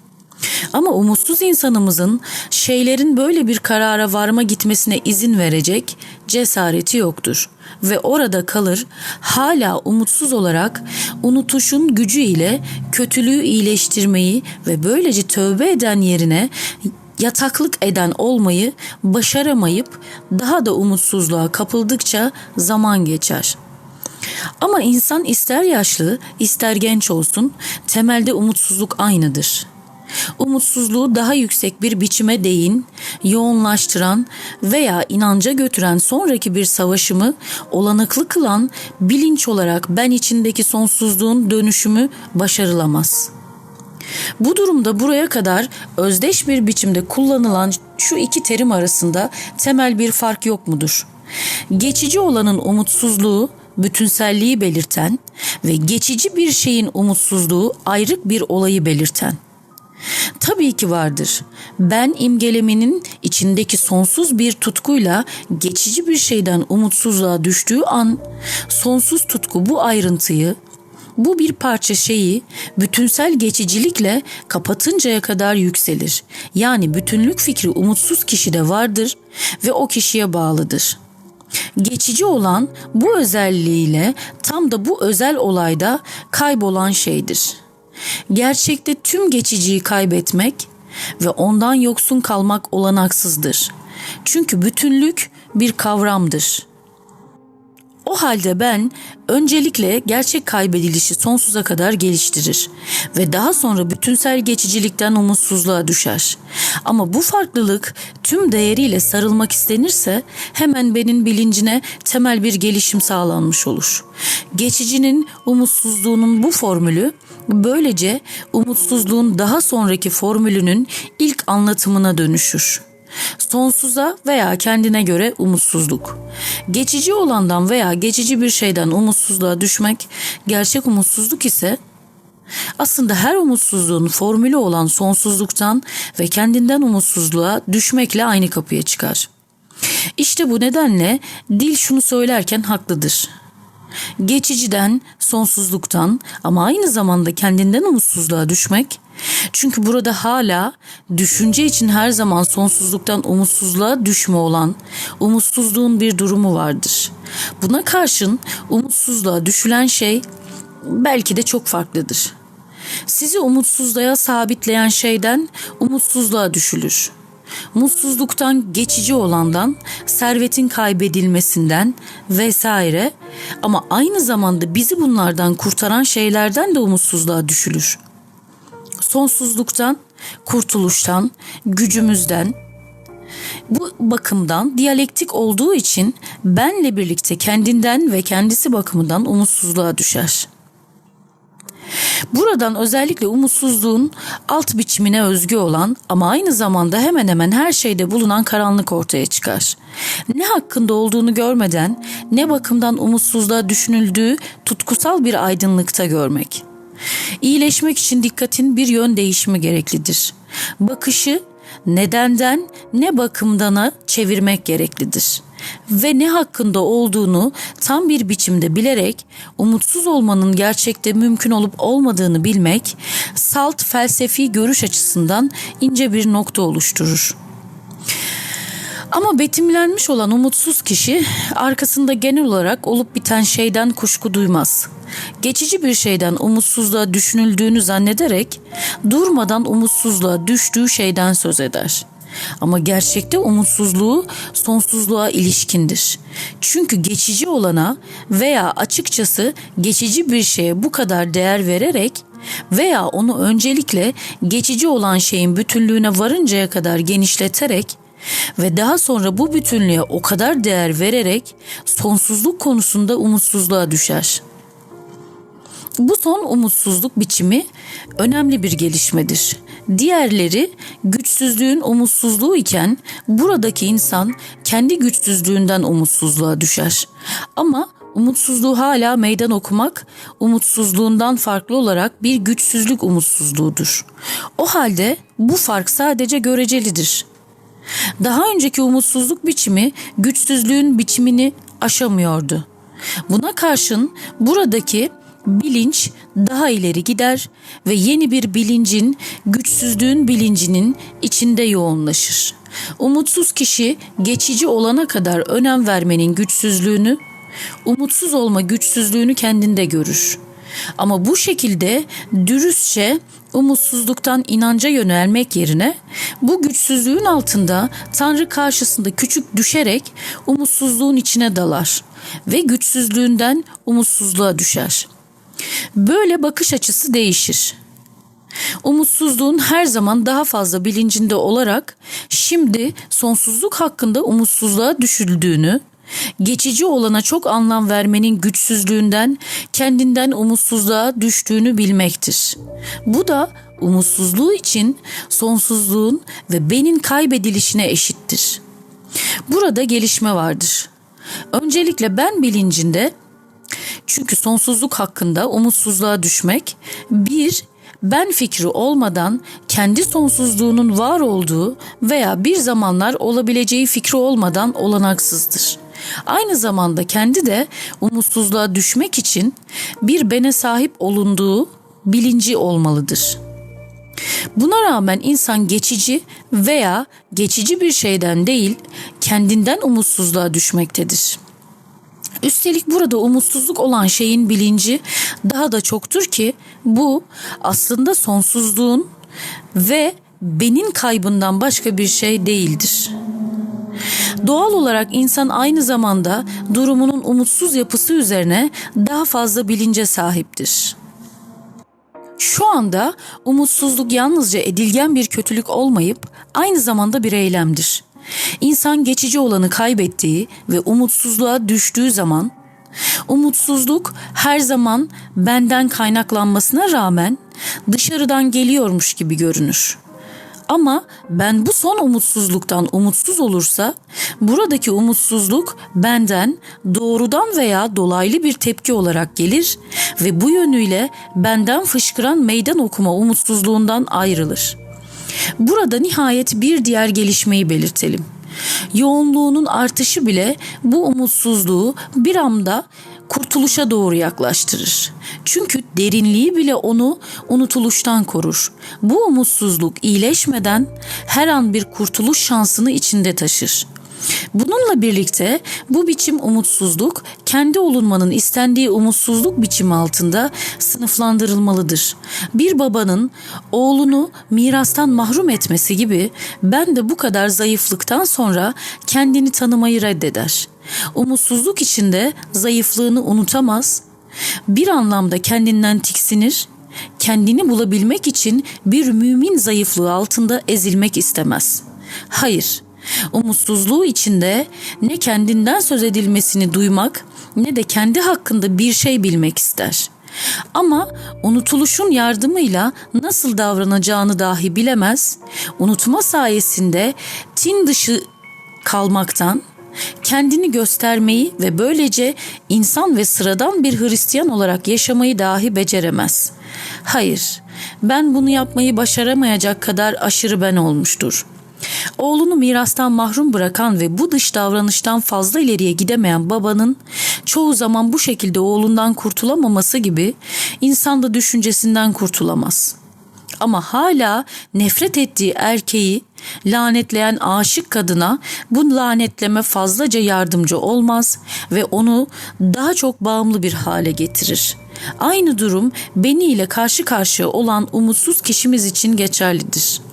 Ama umutsuz insanımızın şeylerin böyle bir karara varma gitmesine izin verecek cesareti yoktur ve orada kalır hala umutsuz olarak unutuşun gücü ile kötülüğü iyileştirmeyi ve böylece tövbe eden yerine yataklık eden olmayı başaramayıp daha da umutsuzluğa kapıldıkça zaman geçer.'' Ama insan ister yaşlı, ister genç olsun, temelde umutsuzluk aynıdır. Umutsuzluğu daha yüksek bir biçime değin, yoğunlaştıran veya inanca götüren sonraki bir savaşımı olanaklı kılan bilinç olarak ben içindeki sonsuzluğun dönüşümü başarılamaz.'' Bu durumda buraya kadar özdeş bir biçimde kullanılan şu iki terim arasında temel bir fark yok mudur? Geçici olanın umutsuzluğu bütünselliği belirten ve geçici bir şeyin umutsuzluğu ayrık bir olayı belirten. Tabii ki vardır. Ben imgeleminin içindeki sonsuz bir tutkuyla geçici bir şeyden umutsuzluğa düştüğü an sonsuz tutku bu ayrıntıyı bu bir parça şeyi bütünsel geçicilikle kapatıncaya kadar yükselir. Yani bütünlük fikri umutsuz kişide vardır ve o kişiye bağlıdır.'' Geçici olan bu özelliğiyle tam da bu özel olayda kaybolan şeydir. Gerçekte tüm geçiciyi kaybetmek ve ondan yoksun kalmak olanaksızdır. Çünkü bütünlük bir kavramdır. O halde ben öncelikle gerçek kaybedilişi sonsuza kadar geliştirir ve daha sonra bütünsel geçicilikten umutsuzluğa düşer. Ama bu farklılık tüm değeriyle sarılmak istenirse hemen benim bilincine temel bir gelişim sağlanmış olur. Geçicinin umutsuzluğunun bu formülü böylece umutsuzluğun daha sonraki formülünün ilk anlatımına dönüşür. Sonsuza veya kendine göre umutsuzluk. Geçici olandan veya geçici bir şeyden umutsuzluğa düşmek, gerçek umutsuzluk ise aslında her umutsuzluğun formülü olan sonsuzluktan ve kendinden umutsuzluğa düşmekle aynı kapıya çıkar. İşte bu nedenle dil şunu söylerken haklıdır. Geçiciden, sonsuzluktan ama aynı zamanda kendinden umutsuzluğa düşmek çünkü burada hala düşünce için her zaman sonsuzluktan umutsuzluğa düşme olan umutsuzluğun bir durumu vardır. Buna karşın umutsuzluğa düşülen şey belki de çok farklıdır. Sizi umutsuzluğa sabitleyen şeyden umutsuzluğa düşülür. Mutsuzluktan geçici olandan, servetin kaybedilmesinden vesaire. Ama aynı zamanda bizi bunlardan kurtaran şeylerden de umutsuzluğa düşülür. Sonsuzluktan, kurtuluştan, gücümüzden, bu bakımdan diyalektik olduğu için benle birlikte kendinden ve kendisi bakımından umutsuzluğa düşer. Buradan özellikle umutsuzluğun alt biçimine özgü olan ama aynı zamanda hemen hemen her şeyde bulunan karanlık ortaya çıkar. Ne hakkında olduğunu görmeden ne bakımdan umutsuzluğa düşünüldüğü tutkusal bir aydınlıkta görmek.'' İyileşmek için dikkatin bir yön değişimi gereklidir. Bakışı nedenden ne bakımdana çevirmek gereklidir. Ve ne hakkında olduğunu tam bir biçimde bilerek umutsuz olmanın gerçekte mümkün olup olmadığını bilmek salt felsefi görüş açısından ince bir nokta oluşturur. Ama betimlenmiş olan umutsuz kişi arkasında genel olarak olup biten şeyden kuşku duymaz. Geçici bir şeyden umutsuzluğa düşünüldüğünü zannederek durmadan umutsuzluğa düştüğü şeyden söz eder. Ama gerçekte umutsuzluğu sonsuzluğa ilişkindir. Çünkü geçici olana veya açıkçası geçici bir şeye bu kadar değer vererek veya onu öncelikle geçici olan şeyin bütünlüğüne varıncaya kadar genişleterek ve daha sonra bu bütünlüğe o kadar değer vererek sonsuzluk konusunda umutsuzluğa düşer. Bu son umutsuzluk biçimi önemli bir gelişmedir. Diğerleri güçsüzlüğün umutsuzluğu iken buradaki insan kendi güçsüzlüğünden umutsuzluğa düşer. Ama umutsuzluğu hala meydan okumak umutsuzluğundan farklı olarak bir güçsüzlük umutsuzluğudur. O halde bu fark sadece görecelidir. Daha önceki umutsuzluk biçimi güçsüzlüğün biçimini aşamıyordu. Buna karşın buradaki bilinç daha ileri gider ve yeni bir bilincin, güçsüzlüğün bilincinin içinde yoğunlaşır. Umutsuz kişi geçici olana kadar önem vermenin güçsüzlüğünü, umutsuz olma güçsüzlüğünü kendinde görür. Ama bu şekilde dürüstçe umutsuzluktan inanca yönelmek yerine bu güçsüzlüğün altında Tanrı karşısında küçük düşerek umutsuzluğun içine dalar ve güçsüzlüğünden umutsuzluğa düşer. Böyle bakış açısı değişir. Umutsuzluğun her zaman daha fazla bilincinde olarak şimdi sonsuzluk hakkında umutsuzluğa düşüldüğünü, geçici olana çok anlam vermenin güçsüzlüğünden kendinden umutsuzluğa düştüğünü bilmektir. Bu da umutsuzluğu için sonsuzluğun ve benin kaybedilişine eşittir. Burada gelişme vardır. Öncelikle ben bilincinde çünkü sonsuzluk hakkında umutsuzluğa düşmek bir ben fikri olmadan kendi sonsuzluğunun var olduğu veya bir zamanlar olabileceği fikri olmadan olanaksızdır. Aynı zamanda kendi de umutsuzluğa düşmek için bir bene sahip olunduğu bilinci olmalıdır. Buna rağmen insan geçici veya geçici bir şeyden değil kendinden umutsuzluğa düşmektedir. Üstelik burada umutsuzluk olan şeyin bilinci daha da çoktur ki bu aslında sonsuzluğun ve benin kaybından başka bir şey değildir. Doğal olarak insan aynı zamanda durumunun umutsuz yapısı üzerine daha fazla bilince sahiptir. Şu anda umutsuzluk yalnızca edilgen bir kötülük olmayıp aynı zamanda bir eylemdir. İnsan geçici olanı kaybettiği ve umutsuzluğa düştüğü zaman umutsuzluk her zaman benden kaynaklanmasına rağmen dışarıdan geliyormuş gibi görünür. Ama ben bu son umutsuzluktan umutsuz olursa buradaki umutsuzluk benden doğrudan veya dolaylı bir tepki olarak gelir ve bu yönüyle benden fışkıran meydan okuma umutsuzluğundan ayrılır. Burada nihayet bir diğer gelişmeyi belirtelim. Yoğunluğunun artışı bile bu umutsuzluğu bir anda kurtuluşa doğru yaklaştırır. Çünkü derinliği bile onu unutuluştan korur. Bu umutsuzluk iyileşmeden her an bir kurtuluş şansını içinde taşır. Bununla birlikte bu biçim umutsuzluk kendi olunmanın istendiği umutsuzluk biçimi altında sınıflandırılmalıdır. Bir babanın oğlunu mirastan mahrum etmesi gibi ben de bu kadar zayıflıktan sonra kendini tanımayı reddeder. Umutsuzluk içinde zayıflığını unutamaz, bir anlamda kendinden tiksinir, kendini bulabilmek için bir mümin zayıflığı altında ezilmek istemez. Hayır, umutsuzluğu içinde ne kendinden söz edilmesini duymak ne de kendi hakkında bir şey bilmek ister. Ama unutuluşun yardımıyla nasıl davranacağını dahi bilemez, unutma sayesinde tin dışı kalmaktan, kendini göstermeyi ve böylece insan ve sıradan bir Hristiyan olarak yaşamayı dahi beceremez. Hayır, ben bunu yapmayı başaramayacak kadar aşırı ben olmuştur. Oğlunu mirastan mahrum bırakan ve bu dış davranıştan fazla ileriye gidemeyen babanın çoğu zaman bu şekilde oğlundan kurtulamaması gibi insan da düşüncesinden kurtulamaz. Ama hala nefret ettiği erkeği lanetleyen aşık kadına bu lanetleme fazlaca yardımcı olmaz ve onu daha çok bağımlı bir hale getirir. Aynı durum beni ile karşı karşıya olan umutsuz kişimiz için geçerlidir.''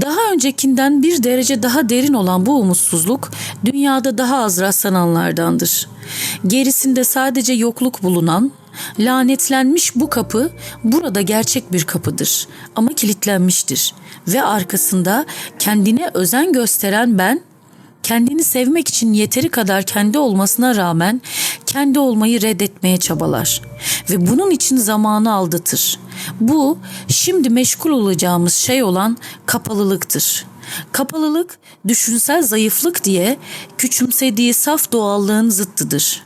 Daha öncekinden bir derece daha derin olan bu umutsuzluk dünyada daha az rastlananlardandır. Gerisinde sadece yokluk bulunan, lanetlenmiş bu kapı burada gerçek bir kapıdır ama kilitlenmiştir ve arkasında kendine özen gösteren ben kendini sevmek için yeteri kadar kendi olmasına rağmen kendi olmayı reddetmeye çabalar ve bunun için zamanı aldatır. Bu şimdi meşgul olacağımız şey olan kapalılıktır. Kapalılık düşünsel zayıflık diye küçümsediği saf doğallığın zıttıdır.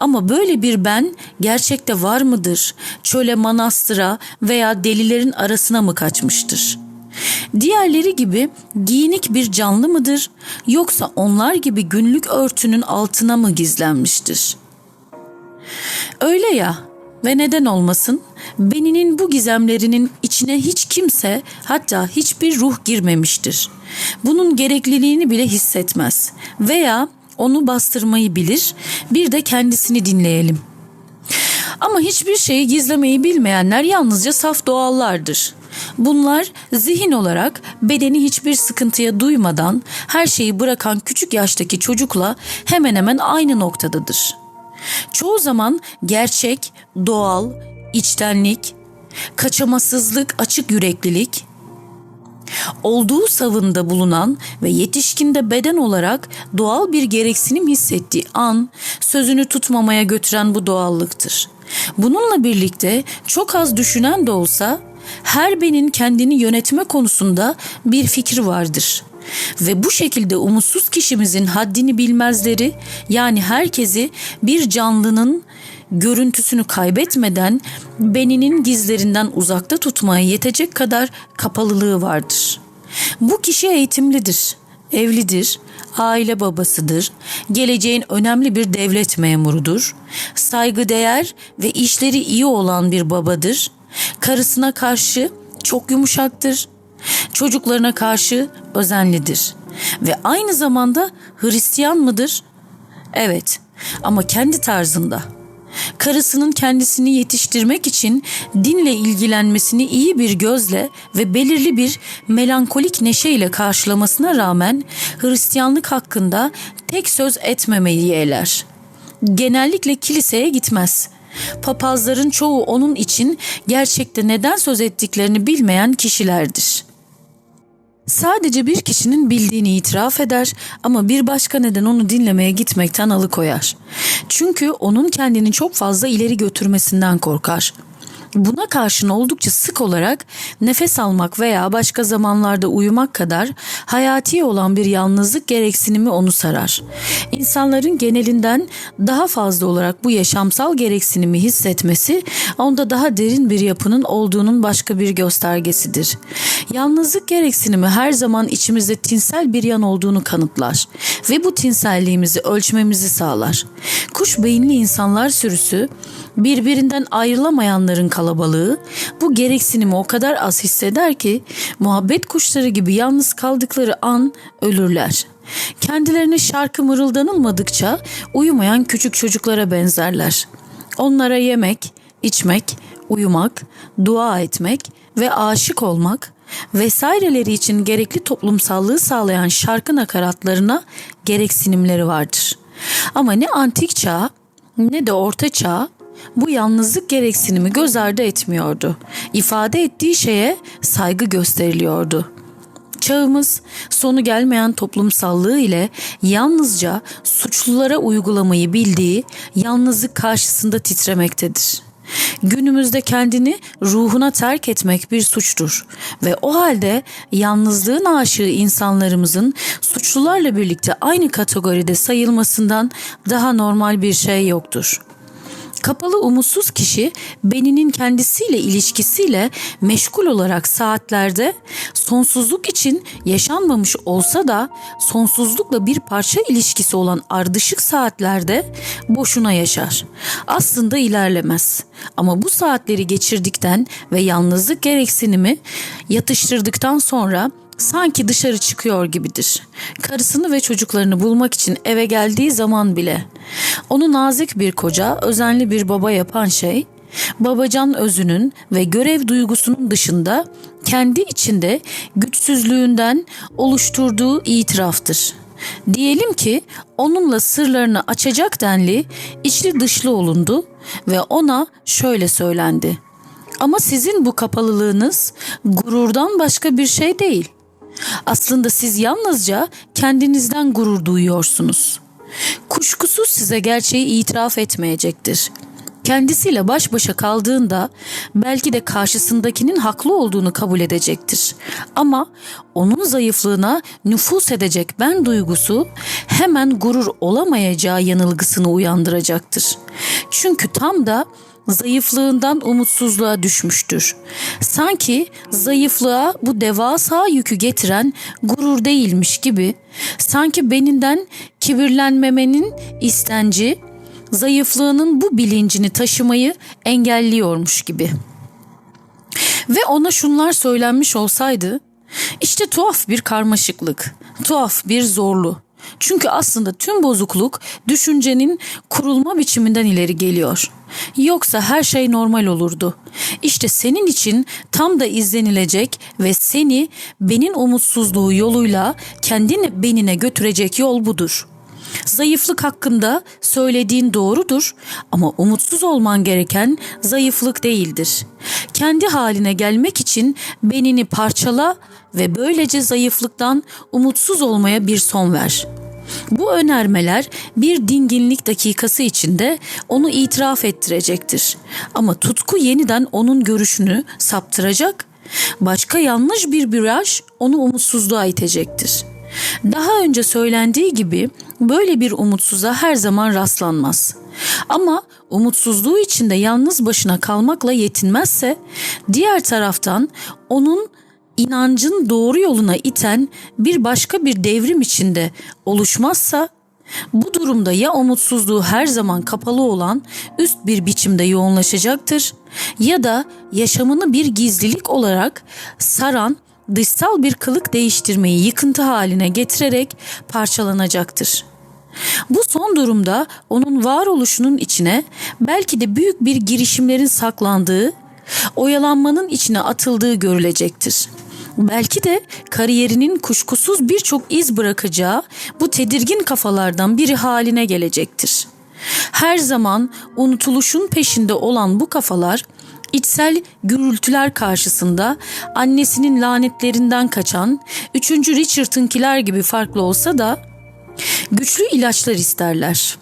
Ama böyle bir ben gerçekte var mıdır? Çöle manastıra veya delilerin arasına mı kaçmıştır?'' Diğerleri gibi giyinik bir canlı mıdır yoksa onlar gibi günlük örtünün altına mı gizlenmiştir? Öyle ya Ve neden olmasın? Beninin bu gizemlerinin içine hiç kimse hatta hiçbir ruh girmemiştir. Bunun gerekliliğini bile hissetmez veya onu bastırmayı bilir. Bir de kendisini dinleyelim. Ama hiçbir şeyi gizlemeyi bilmeyenler yalnızca saf doğallardır. Bunlar zihin olarak bedeni hiçbir sıkıntıya duymadan her şeyi bırakan küçük yaştaki çocukla hemen hemen aynı noktadadır. Çoğu zaman gerçek, doğal, içtenlik, kaçamasızlık, açık yüreklilik, olduğu savında bulunan ve yetişkinde beden olarak doğal bir gereksinim hissettiği an sözünü tutmamaya götüren bu doğallıktır. Bununla birlikte çok az düşünen de olsa her benin kendini yönetme konusunda bir fikir vardır. Ve bu şekilde umutsuz kişimizin haddini bilmezleri yani herkesi bir canlının görüntüsünü kaybetmeden beninin gizlerinden uzakta tutmaya yetecek kadar kapalılığı vardır. Bu kişi eğitimlidir, evlidir, aile babasıdır, geleceğin önemli bir devlet memurudur, saygıdeğer ve işleri iyi olan bir babadır, karısına karşı çok yumuşaktır, çocuklarına karşı özenlidir ve aynı zamanda Hristiyan mıdır? Evet ama kendi tarzında karısının kendisini yetiştirmek için dinle ilgilenmesini iyi bir gözle ve belirli bir melankolik neşeyle karşılamasına rağmen Hristiyanlık hakkında tek söz etmemeyi yeğler. Genellikle kiliseye gitmez. Papazların çoğu onun için gerçekte neden söz ettiklerini bilmeyen kişilerdir.'' Sadece bir kişinin bildiğini itiraf eder ama bir başka neden onu dinlemeye gitmekten alıkoyar. Çünkü onun kendini çok fazla ileri götürmesinden korkar. Buna karşın oldukça sık olarak nefes almak veya başka zamanlarda uyumak kadar hayati olan bir yalnızlık gereksinimi onu sarar. İnsanların genelinden daha fazla olarak bu yaşamsal gereksinimi hissetmesi onda daha derin bir yapının olduğunun başka bir göstergesidir. Yalnızlık gereksinimi her zaman içimizde tinsel bir yan olduğunu kanıtlar ve bu tinselliğimizi ölçmemizi sağlar. Kuş beyinli insanlar sürüsü birbirinden ayrılamayanların kalabalığı bu gereksinimi o kadar az hisseder ki muhabbet kuşları gibi yalnız kaldıkları an ölürler. Kendilerine şarkı mırıldanılmadıkça uyumayan küçük çocuklara benzerler. Onlara yemek, içmek, uyumak, dua etmek ve aşık olmak vesaireleri için gerekli toplumsallığı sağlayan şarkı nakaratlarına gereksinimleri vardır. Ama ne antik çağ ne de orta çağ bu yalnızlık gereksinimi göz ardı etmiyordu. İfade ettiği şeye saygı gösteriliyordu. Çağımız sonu gelmeyen toplumsallığı ile yalnızca suçlulara uygulamayı bildiği yalnızlık karşısında titremektedir. Günümüzde kendini ruhuna terk etmek bir suçtur ve o halde yalnızlığın aşığı insanlarımızın suçlularla birlikte aynı kategoride sayılmasından daha normal bir şey yoktur.'' Kapalı umutsuz kişi beninin kendisiyle ilişkisiyle meşgul olarak saatlerde sonsuzluk için yaşanmamış olsa da sonsuzlukla bir parça ilişkisi olan ardışık saatlerde boşuna yaşar. Aslında ilerlemez. Ama bu saatleri geçirdikten ve yalnızlık gereksinimi yatıştırdıktan sonra sanki dışarı çıkıyor gibidir. Karısını ve çocuklarını bulmak için eve geldiği zaman bile. Onu nazik bir koca, özenli bir baba yapan şey, babacan özünün ve görev duygusunun dışında kendi içinde güçsüzlüğünden oluşturduğu itiraftır. Diyelim ki onunla sırlarını açacak denli içli dışlı olundu ve ona şöyle söylendi. Ama sizin bu kapalılığınız gururdan başka bir şey değil. Aslında siz yalnızca kendinizden gurur duyuyorsunuz. Kuşkusuz size gerçeği itiraf etmeyecektir. Kendisiyle baş başa kaldığında belki de karşısındakinin haklı olduğunu kabul edecektir. Ama onun zayıflığına nüfus edecek ben duygusu hemen gurur olamayacağı yanılgısını uyandıracaktır. Çünkü tam da zayıflığından umutsuzluğa düşmüştür. Sanki zayıflığa bu devasa yükü getiren gurur değilmiş gibi, sanki beninden kibirlenmemenin istenci, zayıflığının bu bilincini taşımayı engelliyormuş gibi. Ve ona şunlar söylenmiş olsaydı, işte tuhaf bir karmaşıklık, tuhaf bir zorlu. Çünkü aslında tüm bozukluk düşüncenin kurulma biçiminden ileri geliyor. Yoksa her şey normal olurdu. İşte senin için tam da izlenilecek ve seni benin umutsuzluğu yoluyla kendin benine götürecek yol budur.'' Zayıflık hakkında söylediğin doğrudur ama umutsuz olman gereken zayıflık değildir. Kendi haline gelmek için benini parçala ve böylece zayıflıktan umutsuz olmaya bir son ver. Bu önermeler bir dinginlik dakikası içinde onu itiraf ettirecektir. Ama tutku yeniden onun görüşünü saptıracak, başka yanlış bir viraj onu umutsuzluğa itecektir.'' Daha önce söylendiği gibi böyle bir umutsuza her zaman rastlanmaz. Ama umutsuzluğu içinde yalnız başına kalmakla yetinmezse diğer taraftan onun inancın doğru yoluna iten bir başka bir devrim içinde oluşmazsa bu durumda ya umutsuzluğu her zaman kapalı olan üst bir biçimde yoğunlaşacaktır ya da yaşamını bir gizlilik olarak saran dışsal bir kılık değiştirmeyi yıkıntı haline getirerek parçalanacaktır. Bu son durumda onun varoluşunun içine belki de büyük bir girişimlerin saklandığı, oyalanmanın içine atıldığı görülecektir. Belki de kariyerinin kuşkusuz birçok iz bırakacağı bu tedirgin kafalardan biri haline gelecektir. Her zaman unutuluşun peşinde olan bu kafalar içsel gürültüler karşısında annesinin lanetlerinden kaçan 3. Richard'ınkiler gibi farklı olsa da güçlü ilaçlar isterler.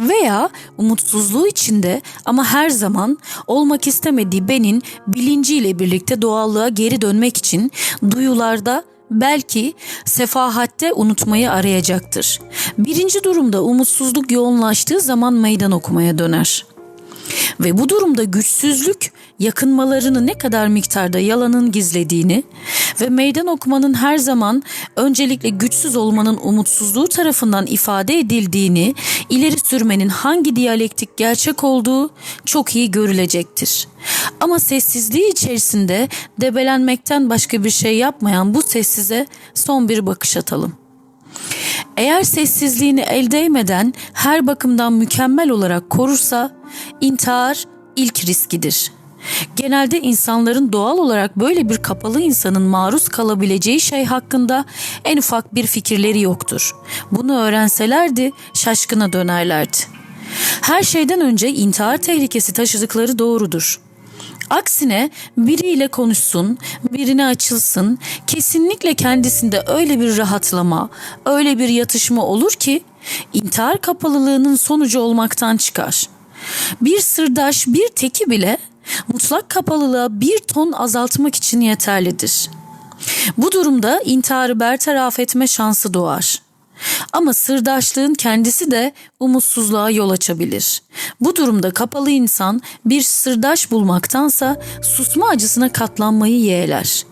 Veya umutsuzluğu içinde ama her zaman olmak istemediği benin bilinciyle birlikte doğallığa geri dönmek için duyularda belki sefahatte unutmayı arayacaktır. Birinci durumda umutsuzluk yoğunlaştığı zaman meydan okumaya döner. Ve bu durumda güçsüzlük yakınmalarını ne kadar miktarda yalanın gizlediğini ve meydan okumanın her zaman öncelikle güçsüz olmanın umutsuzluğu tarafından ifade edildiğini, ileri sürmenin hangi diyalektik gerçek olduğu çok iyi görülecektir. Ama sessizliği içerisinde debelenmekten başka bir şey yapmayan bu sessize son bir bakış atalım. Eğer sessizliğini el değmeden her bakımdan mükemmel olarak korursa intihar ilk riskidir. Genelde insanların doğal olarak böyle bir kapalı insanın maruz kalabileceği şey hakkında en ufak bir fikirleri yoktur. Bunu öğrenselerdi şaşkına dönerlerdi. Her şeyden önce intihar tehlikesi taşıdıkları doğrudur. Aksine biriyle konuşsun, birine açılsın, kesinlikle kendisinde öyle bir rahatlama, öyle bir yatışma olur ki intihar kapalılığının sonucu olmaktan çıkar. Bir sırdaş, bir teki bile mutlak kapalılığa bir ton azaltmak için yeterlidir. Bu durumda intiharı bertaraf etme şansı doğar. Ama sırdaşlığın kendisi de umutsuzluğa yol açabilir. Bu durumda kapalı insan bir sırdaş bulmaktansa susma acısına katlanmayı yeğler.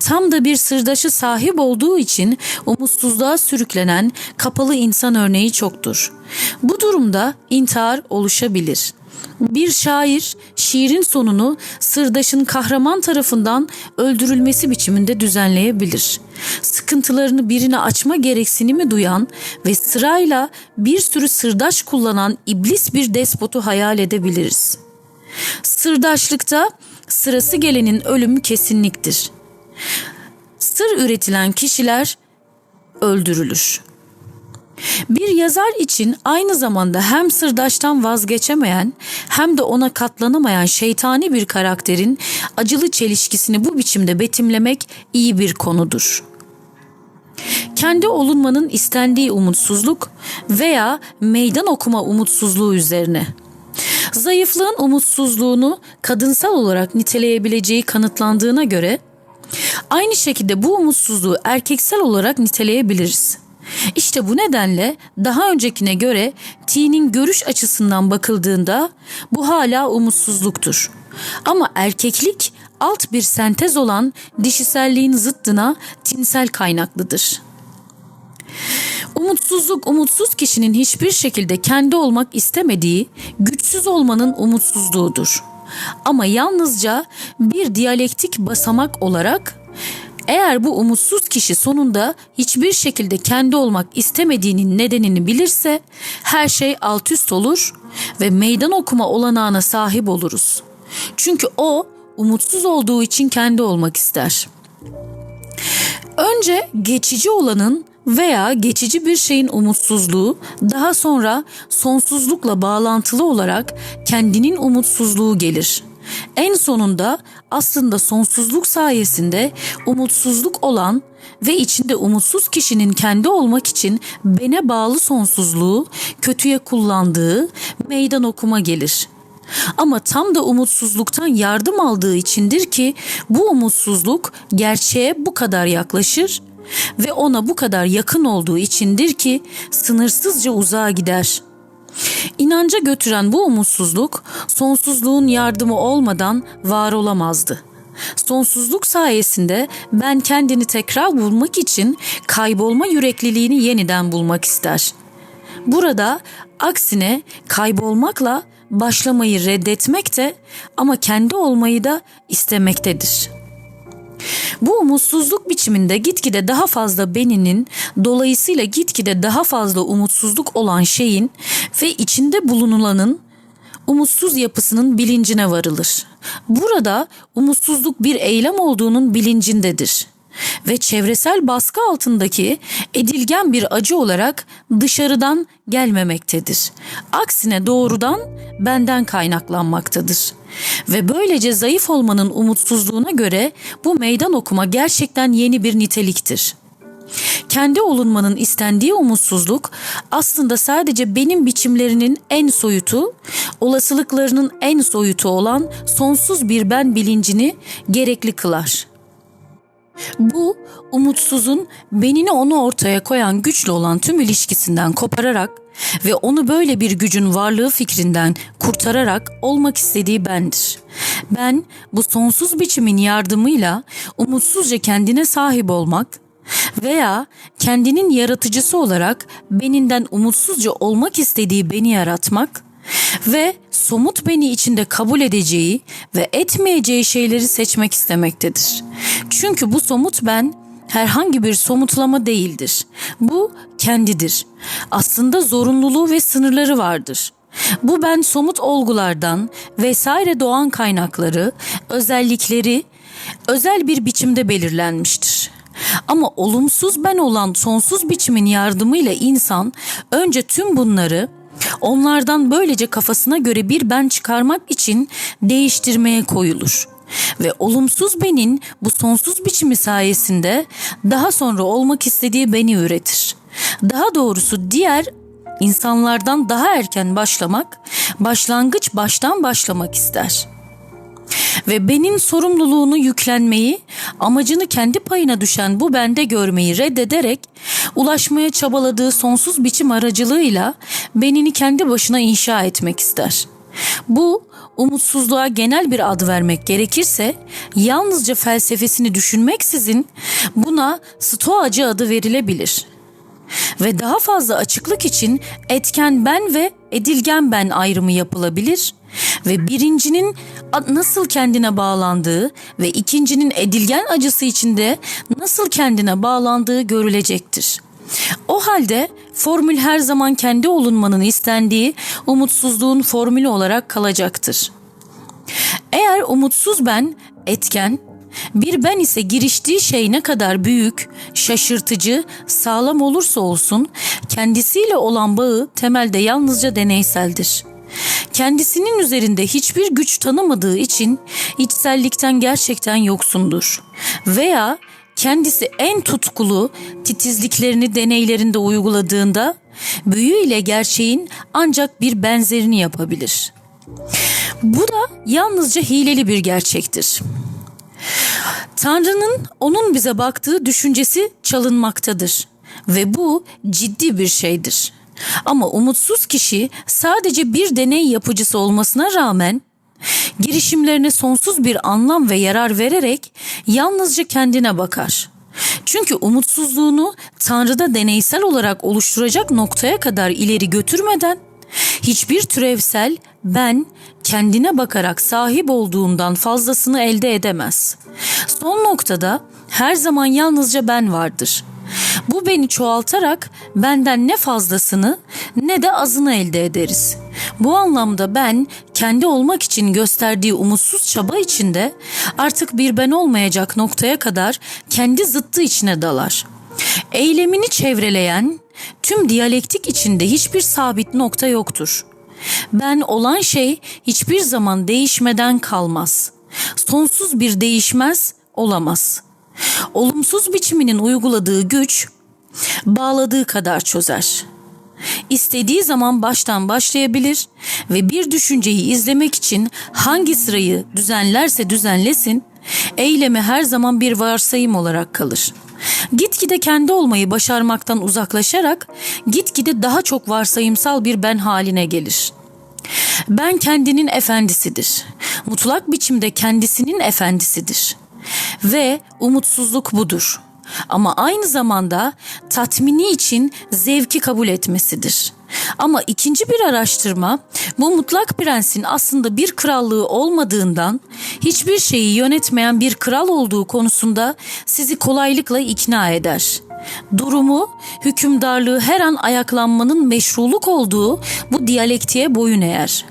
Tam da bir sırdaşı sahip olduğu için umutsuzluğa sürüklenen kapalı insan örneği çoktur. Bu durumda intihar oluşabilir. Bir şair şiirin sonunu sırdaşın kahraman tarafından öldürülmesi biçiminde düzenleyebilir. Sıkıntılarını birine açma gereksinimi duyan ve sırayla bir sürü sırdaş kullanan iblis bir despotu hayal edebiliriz. Sırdaşlıkta sırası gelenin ölümü kesinliktir. Sır üretilen kişiler öldürülür. Bir yazar için aynı zamanda hem sırdaştan vazgeçemeyen hem de ona katlanamayan şeytani bir karakterin acılı çelişkisini bu biçimde betimlemek iyi bir konudur. Kendi olunmanın istendiği umutsuzluk veya meydan okuma umutsuzluğu üzerine. Zayıflığın umutsuzluğunu kadınsal olarak niteleyebileceği kanıtlandığına göre aynı şekilde bu umutsuzluğu erkeksel olarak niteleyebiliriz. İşte bu nedenle daha öncekine göre T'nin görüş açısından bakıldığında bu hala umutsuzluktur. Ama erkeklik alt bir sentez olan dişiselliğin zıttına tinsel kaynaklıdır. Umutsuzluk umutsuz kişinin hiçbir şekilde kendi olmak istemediği güçsüz olmanın umutsuzluğudur. Ama yalnızca bir diyalektik basamak olarak eğer bu umutsuz kişi sonunda hiçbir şekilde kendi olmak istemediğinin nedenini bilirse her şey alt üst olur ve meydan okuma olanağına sahip oluruz. Çünkü o umutsuz olduğu için kendi olmak ister. Önce geçici olanın veya geçici bir şeyin umutsuzluğu daha sonra sonsuzlukla bağlantılı olarak kendinin umutsuzluğu gelir. En sonunda aslında sonsuzluk sayesinde umutsuzluk olan ve içinde umutsuz kişinin kendi olmak için bene bağlı sonsuzluğu kötüye kullandığı meydan okuma gelir.'' Ama tam da umutsuzluktan yardım aldığı içindir ki bu umutsuzluk gerçeğe bu kadar yaklaşır ve ona bu kadar yakın olduğu içindir ki sınırsızca uzağa gider. İnanca götüren bu umutsuzluk sonsuzluğun yardımı olmadan var olamazdı. Sonsuzluk sayesinde ben kendini tekrar bulmak için kaybolma yürekliliğini yeniden bulmak ister. Burada aksine kaybolmakla başlamayı reddetmek de ama kendi olmayı da istemektedir. Bu umutsuzluk biçiminde gitgide daha fazla beninin, dolayısıyla gitgide daha fazla umutsuzluk olan şeyin ve içinde bulunulanın umutsuz yapısının bilincine varılır. Burada umutsuzluk bir eylem olduğunun bilincindedir ve çevresel baskı altındaki edilgen bir acı olarak dışarıdan gelmemektedir. Aksine doğrudan benden kaynaklanmaktadır. Ve böylece zayıf olmanın umutsuzluğuna göre bu meydan okuma gerçekten yeni bir niteliktir. Kendi olunmanın istendiği umutsuzluk aslında sadece benim biçimlerinin en soyutu, olasılıklarının en soyutu olan sonsuz bir ben bilincini gerekli kılar.'' Bu umutsuzun benini onu ortaya koyan güçle olan tüm ilişkisinden kopararak ve onu böyle bir gücün varlığı fikrinden kurtararak olmak istediği bendir. Ben bu sonsuz biçimin yardımıyla umutsuzca kendine sahip olmak veya kendinin yaratıcısı olarak beninden umutsuzca olmak istediği beni yaratmak ve somut beni içinde kabul edeceği ve etmeyeceği şeyleri seçmek istemektedir. Çünkü bu somut ben herhangi bir somutlama değildir. Bu kendidir. Aslında zorunluluğu ve sınırları vardır. Bu ben somut olgulardan vesaire doğan kaynakları, özellikleri özel bir biçimde belirlenmiştir. Ama olumsuz ben olan sonsuz biçimin yardımıyla insan önce tüm bunları Onlardan böylece kafasına göre bir ben çıkarmak için değiştirmeye koyulur. Ve olumsuz benin bu sonsuz biçimi sayesinde daha sonra olmak istediği beni üretir. Daha doğrusu diğer insanlardan daha erken başlamak, başlangıç baştan başlamak ister.'' Ve benim sorumluluğunu yüklenmeyi, amacını kendi payına düşen bu bende görmeyi reddederek ulaşmaya çabaladığı sonsuz biçim aracılığıyla benini kendi başına inşa etmek ister. Bu umutsuzluğa genel bir ad vermek gerekirse yalnızca felsefesini düşünmeksizin buna stoacı adı verilebilir. Ve daha fazla açıklık için etken ben ve edilgen ben ayrımı yapılabilir ve birincinin nasıl kendine bağlandığı ve ikincinin edilgen acısı içinde nasıl kendine bağlandığı görülecektir. O halde formül her zaman kendi olunmanın istendiği umutsuzluğun formülü olarak kalacaktır. Eğer umutsuz ben etken, bir ben ise giriştiği şey ne kadar büyük, şaşırtıcı, sağlam olursa olsun kendisiyle olan bağı temelde yalnızca deneyseldir. Kendisinin üzerinde hiçbir güç tanımadığı için içsellikten gerçekten yoksundur. Veya kendisi en tutkulu titizliklerini deneylerinde uyguladığında büyü ile gerçeğin ancak bir benzerini yapabilir. Bu da yalnızca hileli bir gerçektir. Tanrı'nın onun bize baktığı düşüncesi çalınmaktadır ve bu ciddi bir şeydir. Ama umutsuz kişi sadece bir deney yapıcısı olmasına rağmen girişimlerine sonsuz bir anlam ve yarar vererek yalnızca kendine bakar. Çünkü umutsuzluğunu Tanrı'da deneysel olarak oluşturacak noktaya kadar ileri götürmeden hiçbir türevsel ben kendine bakarak sahip olduğundan fazlasını elde edemez. Son noktada her zaman yalnızca ben vardır. Bu beni çoğaltarak benden ne fazlasını ne de azını elde ederiz. Bu anlamda ben kendi olmak için gösterdiği umutsuz çaba içinde artık bir ben olmayacak noktaya kadar kendi zıttı içine dalar. Eylemini çevreleyen tüm diyalektik içinde hiçbir sabit nokta yoktur. Ben olan şey hiçbir zaman değişmeden kalmaz. Sonsuz bir değişmez olamaz. Olumsuz biçiminin uyguladığı güç bağladığı kadar çözer. İstediği zaman baştan başlayabilir ve bir düşünceyi izlemek için hangi sırayı düzenlerse düzenlesin, eylemi her zaman bir varsayım olarak kalır. Gitgide kendi olmayı başarmaktan uzaklaşarak gitgide daha çok varsayımsal bir ben haline gelir. Ben kendinin efendisidir. Mutlak biçimde kendisinin efendisidir. Ve umutsuzluk budur. Ama aynı zamanda tatmini için zevki kabul etmesidir. Ama ikinci bir araştırma bu mutlak prensin aslında bir krallığı olmadığından hiçbir şeyi yönetmeyen bir kral olduğu konusunda sizi kolaylıkla ikna eder. Durumu, hükümdarlığı her an ayaklanmanın meşruluk olduğu bu diyalektiğe boyun eğer.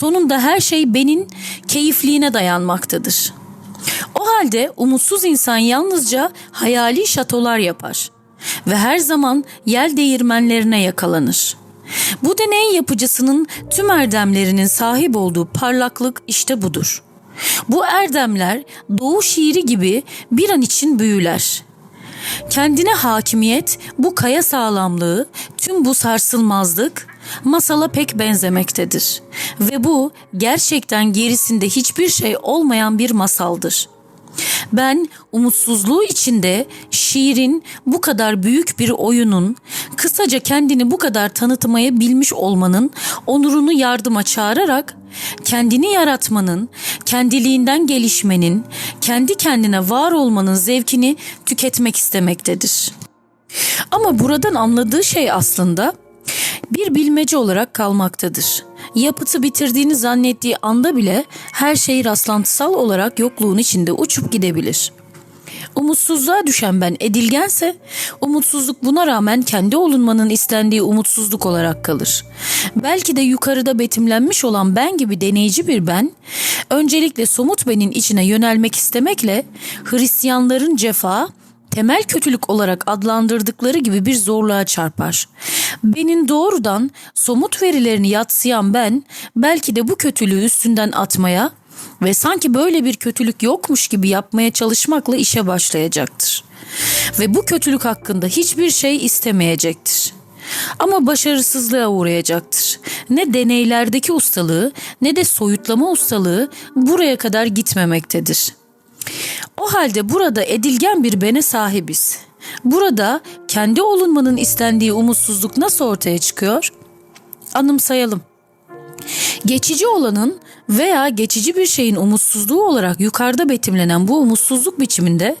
Sonunda her şey benim keyifliğine dayanmaktadır. O halde umutsuz insan yalnızca hayali şatolar yapar ve her zaman yel değirmenlerine yakalanır. Bu deney yapıcısının tüm erdemlerinin sahip olduğu parlaklık işte budur. Bu erdemler doğu şiiri gibi bir an için büyüler. Kendine hakimiyet, bu kaya sağlamlığı, tüm bu sarsılmazlık masala pek benzemektedir. Ve bu gerçekten gerisinde hiçbir şey olmayan bir masaldır. Ben umutsuzluğu içinde şiirin bu kadar büyük bir oyunun, kısaca kendini bu kadar tanıtmaya bilmiş olmanın onurunu yardıma çağırarak kendini yaratmanın, kendiliğinden gelişmenin, kendi kendine var olmanın zevkini tüketmek istemektedir. Ama buradan anladığı şey aslında bir bilmece olarak kalmaktadır. Yapıtı bitirdiğini zannettiği anda bile her şey rastlantısal olarak yokluğun içinde uçup gidebilir. Umutsuzluğa düşen ben edilgense, umutsuzluk buna rağmen kendi olunmanın istendiği umutsuzluk olarak kalır. Belki de yukarıda betimlenmiş olan ben gibi deneyici bir ben, öncelikle somut benin içine yönelmek istemekle Hristiyanların cefa, temel kötülük olarak adlandırdıkları gibi bir zorluğa çarpar. Benin doğrudan somut verilerini yatsıyan ben belki de bu kötülüğü üstünden atmaya ve sanki böyle bir kötülük yokmuş gibi yapmaya çalışmakla işe başlayacaktır. Ve bu kötülük hakkında hiçbir şey istemeyecektir. Ama başarısızlığa uğrayacaktır. Ne deneylerdeki ustalığı ne de soyutlama ustalığı buraya kadar gitmemektedir.'' O halde burada edilgen bir bene sahibiz. Burada kendi olunmanın istendiği umutsuzluk nasıl ortaya çıkıyor? Anımsayalım. Geçici olanın veya geçici bir şeyin umutsuzluğu olarak yukarıda betimlenen bu umutsuzluk biçiminde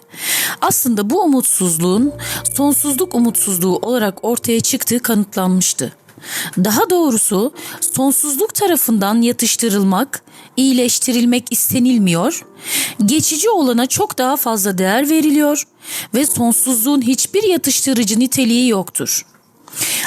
aslında bu umutsuzluğun sonsuzluk umutsuzluğu olarak ortaya çıktığı kanıtlanmıştı. Daha doğrusu sonsuzluk tarafından yatıştırılmak, iyileştirilmek istenilmiyor, geçici olana çok daha fazla değer veriliyor ve sonsuzluğun hiçbir yatıştırıcı niteliği yoktur.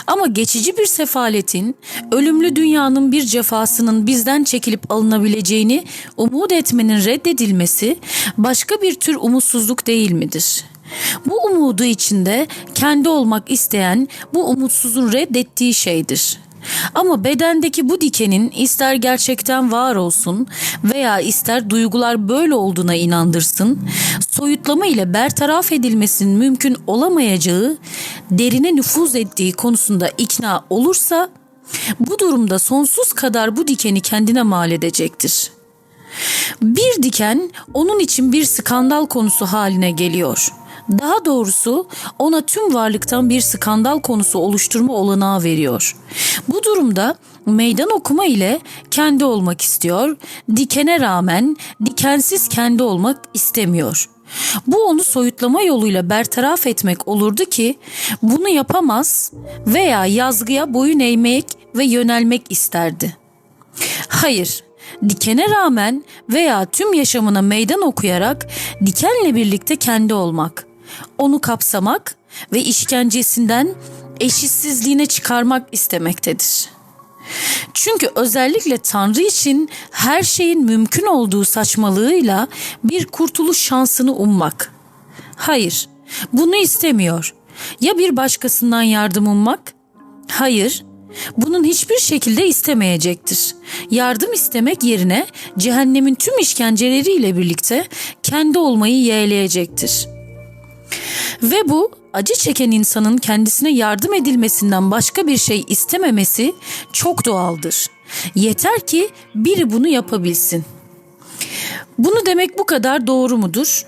Ama geçici bir sefaletin, ölümlü dünyanın bir cefasının bizden çekilip alınabileceğini umut etmenin reddedilmesi başka bir tür umutsuzluk değil midir?'' Bu umudu içinde kendi olmak isteyen bu umutsuzun reddettiği şeydir. Ama bedendeki bu dikenin ister gerçekten var olsun veya ister duygular böyle olduğuna inandırsın, soyutlama ile bertaraf edilmesinin mümkün olamayacağı, derine nüfuz ettiği konusunda ikna olursa, bu durumda sonsuz kadar bu dikeni kendine mal edecektir. Bir diken onun için bir skandal konusu haline geliyor.'' Daha doğrusu ona tüm varlıktan bir skandal konusu oluşturma olanağı veriyor. Bu durumda meydan okuma ile kendi olmak istiyor, dikene rağmen dikensiz kendi olmak istemiyor. Bu onu soyutlama yoluyla bertaraf etmek olurdu ki bunu yapamaz veya yazgıya boyun eğmek ve yönelmek isterdi. Hayır, dikene rağmen veya tüm yaşamına meydan okuyarak dikenle birlikte kendi olmak, onu kapsamak ve işkencesinden eşitsizliğine çıkarmak istemektedir. Çünkü özellikle Tanrı için her şeyin mümkün olduğu saçmalığıyla bir kurtuluş şansını ummak. Hayır, bunu istemiyor. Ya bir başkasından yardım ummak? Hayır, bunun hiçbir şekilde istemeyecektir. Yardım istemek yerine cehennemin tüm işkenceleriyle birlikte kendi olmayı yeğleyecektir. Ve bu acı çeken insanın kendisine yardım edilmesinden başka bir şey istememesi çok doğaldır. Yeter ki biri bunu yapabilsin. Bunu demek bu kadar doğru mudur?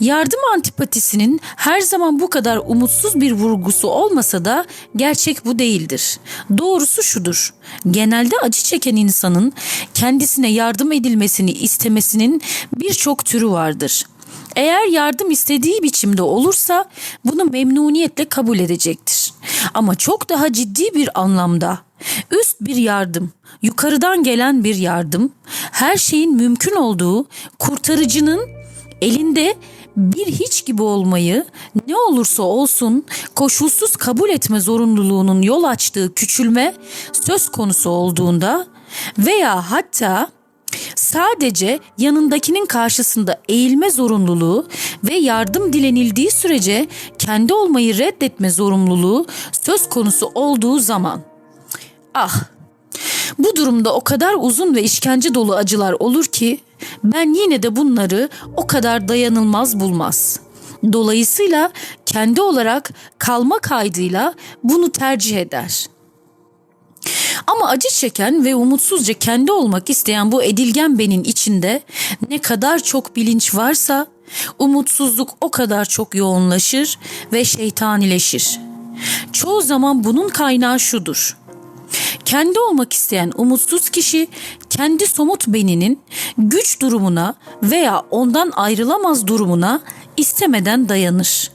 Yardım antipatisinin her zaman bu kadar umutsuz bir vurgusu olmasa da gerçek bu değildir. Doğrusu şudur. Genelde acı çeken insanın kendisine yardım edilmesini istemesinin birçok türü vardır. Eğer yardım istediği biçimde olursa bunu memnuniyetle kabul edecektir. Ama çok daha ciddi bir anlamda üst bir yardım, yukarıdan gelen bir yardım, her şeyin mümkün olduğu kurtarıcının elinde bir hiç gibi olmayı ne olursa olsun koşulsuz kabul etme zorunluluğunun yol açtığı küçülme söz konusu olduğunda veya hatta sadece yanındakinin karşısında eğilme zorunluluğu ve yardım dilenildiği sürece kendi olmayı reddetme zorunluluğu söz konusu olduğu zaman. Ah bu durumda o kadar uzun ve işkence dolu acılar olur ki ben yine de bunları o kadar dayanılmaz bulmaz. Dolayısıyla kendi olarak kalma kaydıyla bunu tercih eder. Ama acı çeken ve umutsuzca kendi olmak isteyen bu edilgen benin içinde ne kadar çok bilinç varsa umutsuzluk o kadar çok yoğunlaşır ve şeytanileşir. Çoğu zaman bunun kaynağı şudur. Kendi olmak isteyen umutsuz kişi kendi somut beninin güç durumuna veya ondan ayrılamaz durumuna istemeden dayanır.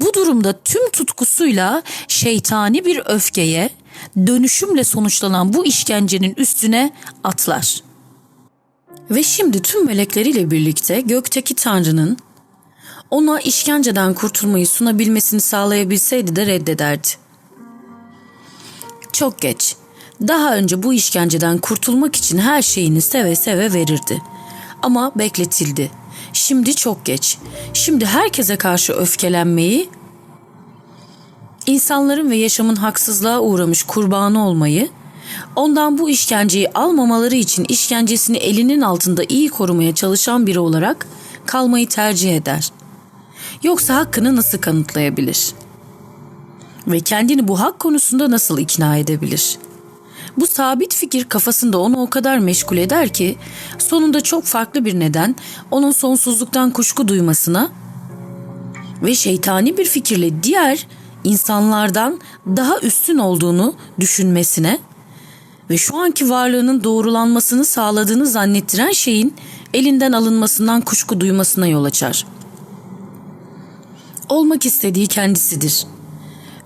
Bu durumda tüm tutkusuyla şeytani bir öfkeye, dönüşümle sonuçlanan bu işkencenin üstüne atlar. Ve şimdi tüm melekleriyle birlikte gökteki Tanrı'nın ona işkenceden kurtulmayı sunabilmesini sağlayabilseydi de reddederdi. Çok geç. Daha önce bu işkenceden kurtulmak için her şeyini seve seve verirdi. Ama bekletildi. Şimdi çok geç. Şimdi herkese karşı öfkelenmeyi, insanların ve yaşamın haksızlığa uğramış kurbanı olmayı, ondan bu işkenceyi almamaları için işkencesini elinin altında iyi korumaya çalışan biri olarak kalmayı tercih eder. Yoksa hakkını nasıl kanıtlayabilir? Ve kendini bu hak konusunda nasıl ikna edebilir?'' Bu sabit fikir kafasında onu o kadar meşgul eder ki sonunda çok farklı bir neden onun sonsuzluktan kuşku duymasına ve şeytani bir fikirle diğer insanlardan daha üstün olduğunu düşünmesine ve şu anki varlığının doğrulanmasını sağladığını zannettiren şeyin elinden alınmasından kuşku duymasına yol açar. Olmak istediği kendisidir.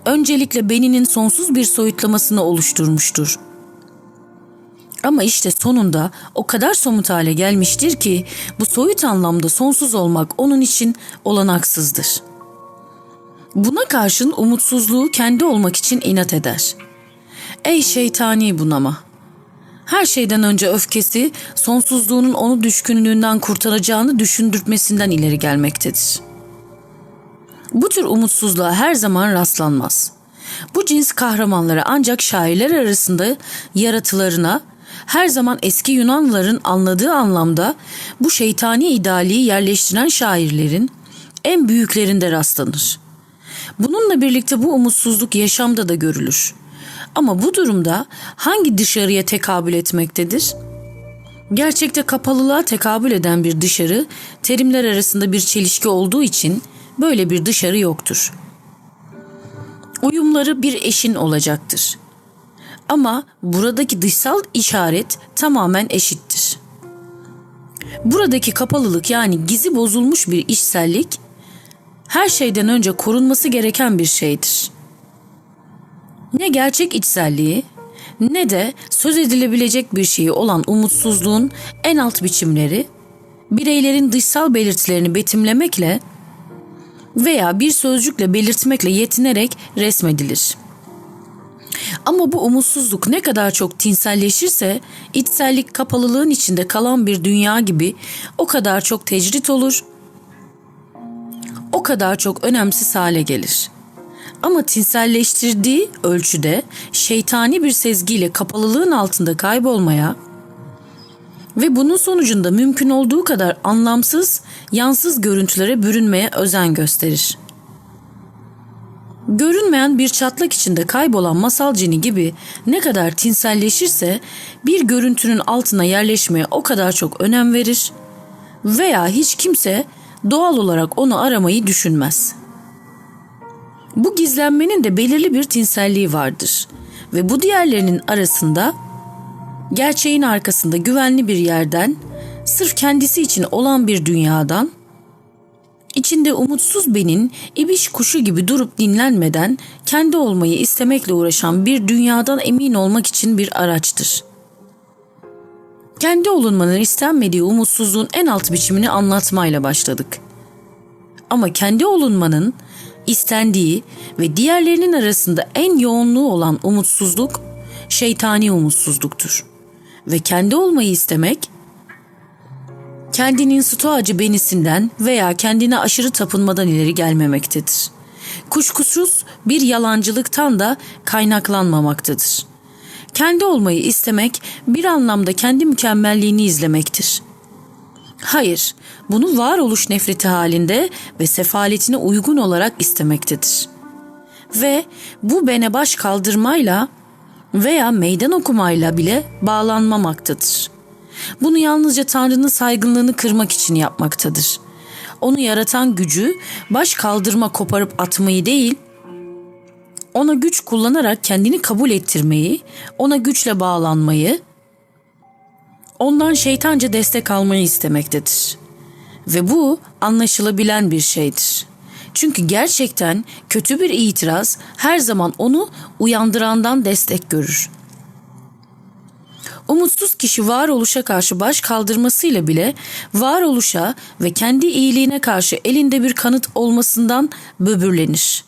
Öncelikle beninin sonsuz bir soyutlamasını oluşturmuştur. Ama işte sonunda o kadar somut hale gelmiştir ki bu soyut anlamda sonsuz olmak onun için olanaksızdır. Buna karşın umutsuzluğu kendi olmak için inat eder. Ey şeytani bunama! Her şeyden önce öfkesi sonsuzluğunun onu düşkünlüğünden kurtaracağını düşündürtmesinden ileri gelmektedir. Bu tür umutsuzluğa her zaman rastlanmaz. Bu cins kahramanlara ancak şairler arasında yaratılarına her zaman eski Yunanlıların anladığı anlamda bu şeytani idealiyi yerleştiren şairlerin en büyüklerinde rastlanır. Bununla birlikte bu umutsuzluk yaşamda da görülür. Ama bu durumda hangi dışarıya tekabül etmektedir? Gerçekte kapalılığa tekabül eden bir dışarı, terimler arasında bir çelişki olduğu için böyle bir dışarı yoktur. Uyumları bir eşin olacaktır. Ama buradaki dışsal işaret tamamen eşittir. Buradaki kapalılık yani gizi bozulmuş bir işsellik her şeyden önce korunması gereken bir şeydir. Ne gerçek içselliği ne de söz edilebilecek bir şeyi olan umutsuzluğun en alt biçimleri bireylerin dışsal belirtilerini betimlemekle veya bir sözcükle belirtmekle yetinerek resmedilir. Ama bu umutsuzluk ne kadar çok tinselleşirse içsellik kapalılığın içinde kalan bir dünya gibi o kadar çok tecrit olur, o kadar çok önemsiz hale gelir. Ama tinselleştirdiği ölçüde şeytani bir sezgiyle kapalılığın altında kaybolmaya ve bunun sonucunda mümkün olduğu kadar anlamsız, yansız görüntülere bürünmeye özen gösterir. Görünmeyen bir çatlak içinde kaybolan masal cini gibi ne kadar tinselleşirse bir görüntünün altına yerleşmeye o kadar çok önem verir veya hiç kimse doğal olarak onu aramayı düşünmez. Bu gizlenmenin de belirli bir tinselliği vardır ve bu diğerlerinin arasında gerçeğin arkasında güvenli bir yerden, sırf kendisi için olan bir dünyadan, içinde umutsuz benin ibiş kuşu gibi durup dinlenmeden kendi olmayı istemekle uğraşan bir dünyadan emin olmak için bir araçtır. Kendi olunmanın istenmediği umutsuzluğun en alt biçimini anlatmayla başladık. Ama kendi olunmanın istendiği ve diğerlerinin arasında en yoğunluğu olan umutsuzluk şeytani umutsuzluktur. Ve kendi olmayı istemek kendinin stoacı benisinden veya kendine aşırı tapınmadan ileri gelmemektedir. Kuşkusuz bir yalancılıktan da kaynaklanmamaktadır. Kendi olmayı istemek bir anlamda kendi mükemmelliğini izlemektir. Hayır, bunu varoluş nefreti halinde ve sefaletine uygun olarak istemektedir. Ve bu bene baş kaldırmayla veya meydan okumayla bile bağlanmamaktadır. Bunu yalnızca Tanrı'nın saygınlığını kırmak için yapmaktadır. Onu yaratan gücü baş kaldırma koparıp atmayı değil, ona güç kullanarak kendini kabul ettirmeyi, ona güçle bağlanmayı, ondan şeytanca destek almayı istemektedir. Ve bu anlaşılabilen bir şeydir. Çünkü gerçekten kötü bir itiraz her zaman onu uyandırandan destek görür. Umutsuz kişi varoluşa karşı baş kaldırmasıyla bile varoluşa ve kendi iyiliğine karşı elinde bir kanıt olmasından böbürlenir.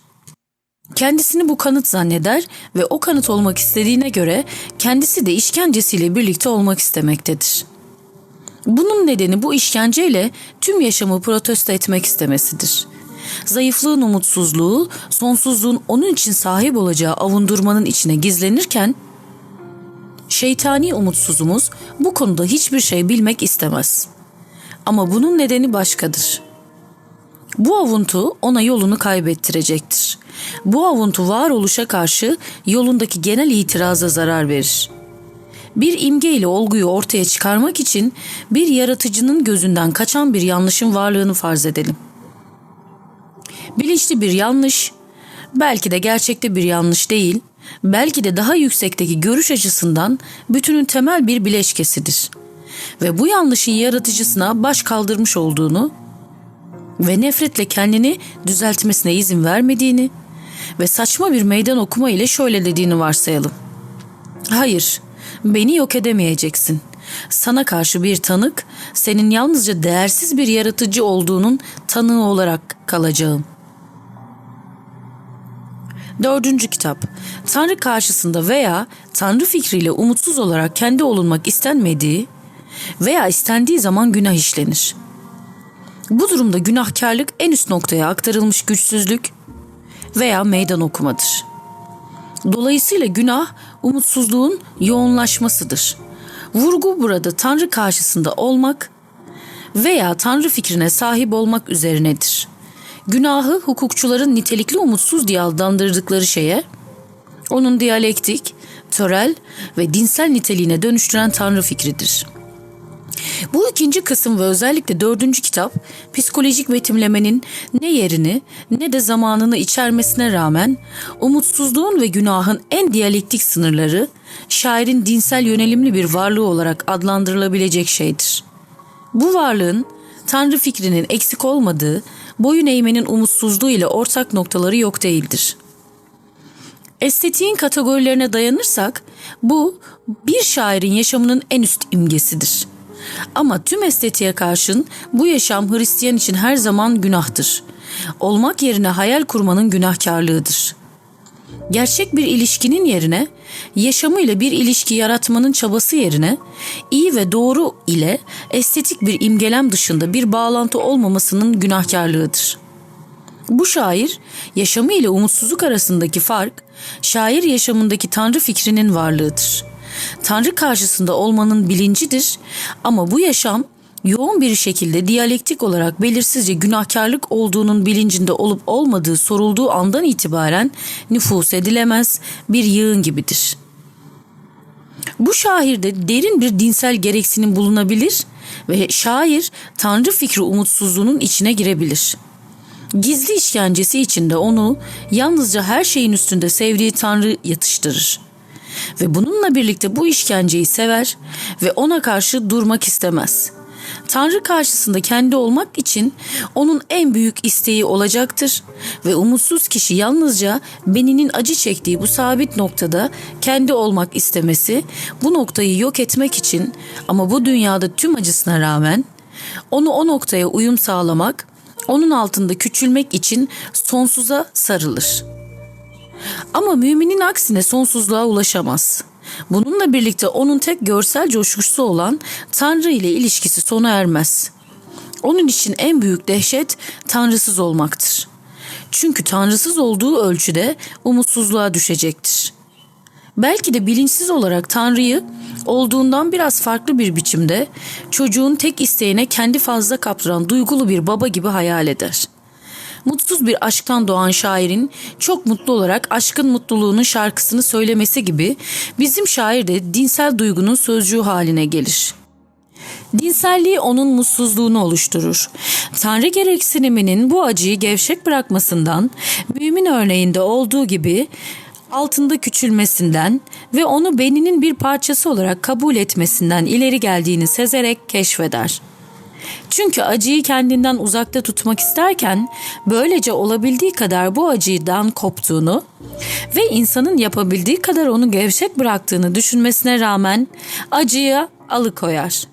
Kendisini bu kanıt zanneder ve o kanıt olmak istediğine göre kendisi de işkencesiyle birlikte olmak istemektedir. Bunun nedeni bu işkenceyle tüm yaşamı protesto etmek istemesidir. Zayıflığın umutsuzluğu, sonsuzluğun onun için sahip olacağı avundurmanın içine gizlenirken, şeytani umutsuzumuz bu konuda hiçbir şey bilmek istemez. Ama bunun nedeni başkadır. Bu avuntu ona yolunu kaybettirecektir. Bu avuntu varoluşa karşı yolundaki genel itiraza zarar verir. Bir imge ile olguyu ortaya çıkarmak için bir yaratıcının gözünden kaçan bir yanlışın varlığını farz edelim. Bilinçli bir yanlış, belki de gerçekte bir yanlış değil, belki de daha yüksekteki görüş açısından bütünün temel bir bileşkesidir. Ve bu yanlışın yaratıcısına baş kaldırmış olduğunu ve nefretle kendini düzeltmesine izin vermediğini ve saçma bir meydan okuma ile şöyle dediğini varsayalım. Hayır, beni yok edemeyeceksin. Sana karşı bir tanık, senin yalnızca değersiz bir yaratıcı olduğunun tanığı olarak kalacağım. Dördüncü kitap. Tanrı karşısında veya Tanrı fikriyle umutsuz olarak kendi olunmak istenmediği veya istendiği zaman günah işlenir. Bu durumda günahkarlık en üst noktaya aktarılmış güçsüzlük veya meydan okumadır. Dolayısıyla günah umutsuzluğun yoğunlaşmasıdır. Vurgu burada Tanrı karşısında olmak veya Tanrı fikrine sahip olmak üzerinedir. Günahı hukukçuların nitelikli umutsuz diye adlandırdıkları şeye, onun diyalektik, törel ve dinsel niteliğine dönüştüren Tanrı fikridir.'' Bu ikinci kısım ve özellikle dördüncü kitap psikolojik betimlemenin ne yerini ne de zamanını içermesine rağmen umutsuzluğun ve günahın en diyalektik sınırları şairin dinsel yönelimli bir varlığı olarak adlandırılabilecek şeydir. Bu varlığın Tanrı fikrinin eksik olmadığı, boyun eğmenin umutsuzluğu ile ortak noktaları yok değildir. Estetiğin kategorilerine dayanırsak bu bir şairin yaşamının en üst imgesidir. Ama tüm estetiğe karşın bu yaşam Hristiyan için her zaman günahtır. Olmak yerine hayal kurmanın günahkarlığıdır. Gerçek bir ilişkinin yerine yaşamıyla bir ilişki yaratmanın çabası yerine iyi ve doğru ile estetik bir imgelem dışında bir bağlantı olmamasının günahkarlığıdır. Bu şair yaşamı ile umutsuzluk arasındaki fark şair yaşamındaki tanrı fikrinin varlığıdır. Tanrı karşısında olmanın bilincidir ama bu yaşam yoğun bir şekilde diyalektik olarak belirsizce günahkarlık olduğunun bilincinde olup olmadığı sorulduğu andan itibaren nüfus edilemez bir yığın gibidir. Bu şairde derin bir dinsel gereksinim bulunabilir ve şair tanrı fikri umutsuzluğunun içine girebilir. Gizli işkencesi içinde onu yalnızca her şeyin üstünde sevdiği tanrı yatıştırır ve bununla birlikte bu işkenceyi sever ve ona karşı durmak istemez. Tanrı karşısında kendi olmak için onun en büyük isteği olacaktır ve umutsuz kişi yalnızca beninin acı çektiği bu sabit noktada kendi olmak istemesi, bu noktayı yok etmek için ama bu dünyada tüm acısına rağmen onu o noktaya uyum sağlamak, onun altında küçülmek için sonsuza sarılır. Ama müminin aksine sonsuzluğa ulaşamaz.'' Bununla birlikte onun tek görsel coşkusu olan Tanrı ile ilişkisi sona ermez. Onun için en büyük dehşet tanrısız olmaktır. Çünkü tanrısız olduğu ölçüde umutsuzluğa düşecektir. Belki de bilinçsiz olarak Tanrı'yı olduğundan biraz farklı bir biçimde çocuğun tek isteğine kendi fazla kaptıran duygulu bir baba gibi hayal eder.'' Mutsuz bir aşktan doğan şairin çok mutlu olarak aşkın mutluluğunun şarkısını söylemesi gibi bizim şair de dinsel duygunun sözcüğü haline gelir. Dinselliği onun mutsuzluğunu oluşturur. Tanrı gereksiniminin bu acıyı gevşek bırakmasından, mümin örneğinde olduğu gibi altında küçülmesinden ve onu beninin bir parçası olarak kabul etmesinden ileri geldiğini sezerek keşfeder.'' Çünkü acıyı kendinden uzakta tutmak isterken böylece olabildiği kadar bu acıdan koptuğunu ve insanın yapabildiği kadar onu gevşek bıraktığını düşünmesine rağmen acıya alıkoyar.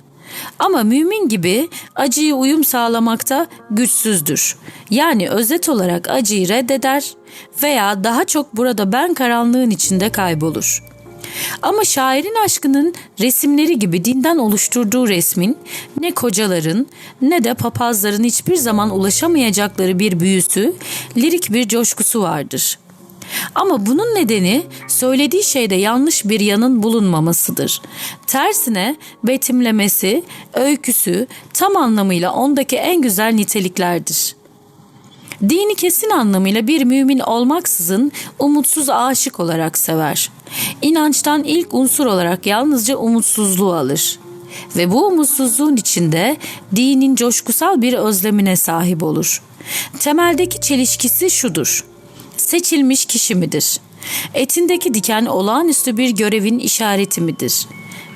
Ama mümin gibi acıyı uyum sağlamakta güçsüzdür. Yani özet olarak acıyı reddeder veya daha çok burada ben karanlığın içinde kaybolur.'' Ama şairin aşkının resimleri gibi dinden oluşturduğu resmin ne kocaların ne de papazların hiçbir zaman ulaşamayacakları bir büyüsü, lirik bir coşkusu vardır. Ama bunun nedeni söylediği şeyde yanlış bir yanın bulunmamasıdır. Tersine betimlemesi, öyküsü tam anlamıyla ondaki en güzel niteliklerdir.'' Dini kesin anlamıyla bir mümin olmaksızın umutsuz aşık olarak sever. İnançtan ilk unsur olarak yalnızca umutsuzluğu alır. Ve bu umutsuzluğun içinde dinin coşkusal bir özlemine sahip olur. Temeldeki çelişkisi şudur. Seçilmiş kişi midir? Etindeki diken olağanüstü bir görevin işareti midir?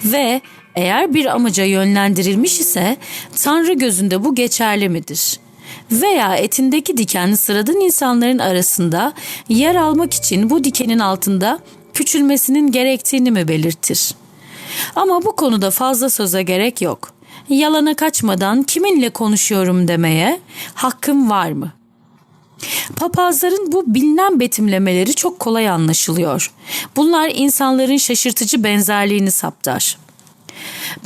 Ve eğer bir amaca yönlendirilmiş ise Tanrı gözünde bu geçerli midir?'' veya etindeki diken sıradan insanların arasında yer almak için bu dikenin altında küçülmesinin gerektiğini mi belirtir? Ama bu konuda fazla söze gerek yok. Yalana kaçmadan kiminle konuşuyorum demeye hakkım var mı? Papazların bu bilinen betimlemeleri çok kolay anlaşılıyor. Bunlar insanların şaşırtıcı benzerliğini saptar.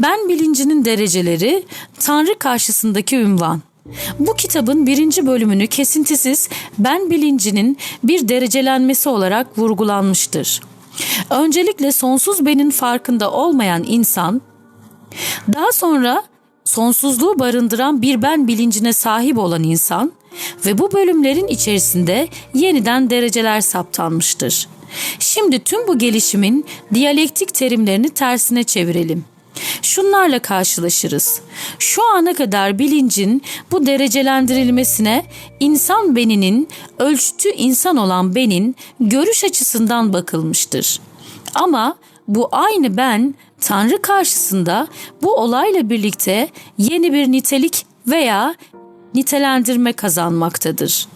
Ben bilincinin dereceleri Tanrı karşısındaki ünvan. Bu kitabın birinci bölümünü kesintisiz ben bilincinin bir derecelenmesi olarak vurgulanmıştır. Öncelikle sonsuz benin farkında olmayan insan, daha sonra sonsuzluğu barındıran bir ben bilincine sahip olan insan ve bu bölümlerin içerisinde yeniden dereceler saptanmıştır. Şimdi tüm bu gelişimin diyalektik terimlerini tersine çevirelim. Şunlarla karşılaşırız. Şu ana kadar bilincin bu derecelendirilmesine insan beninin, ölçtü insan olan benin görüş açısından bakılmıştır. Ama bu aynı ben Tanrı karşısında bu olayla birlikte yeni bir nitelik veya nitelendirme kazanmaktadır.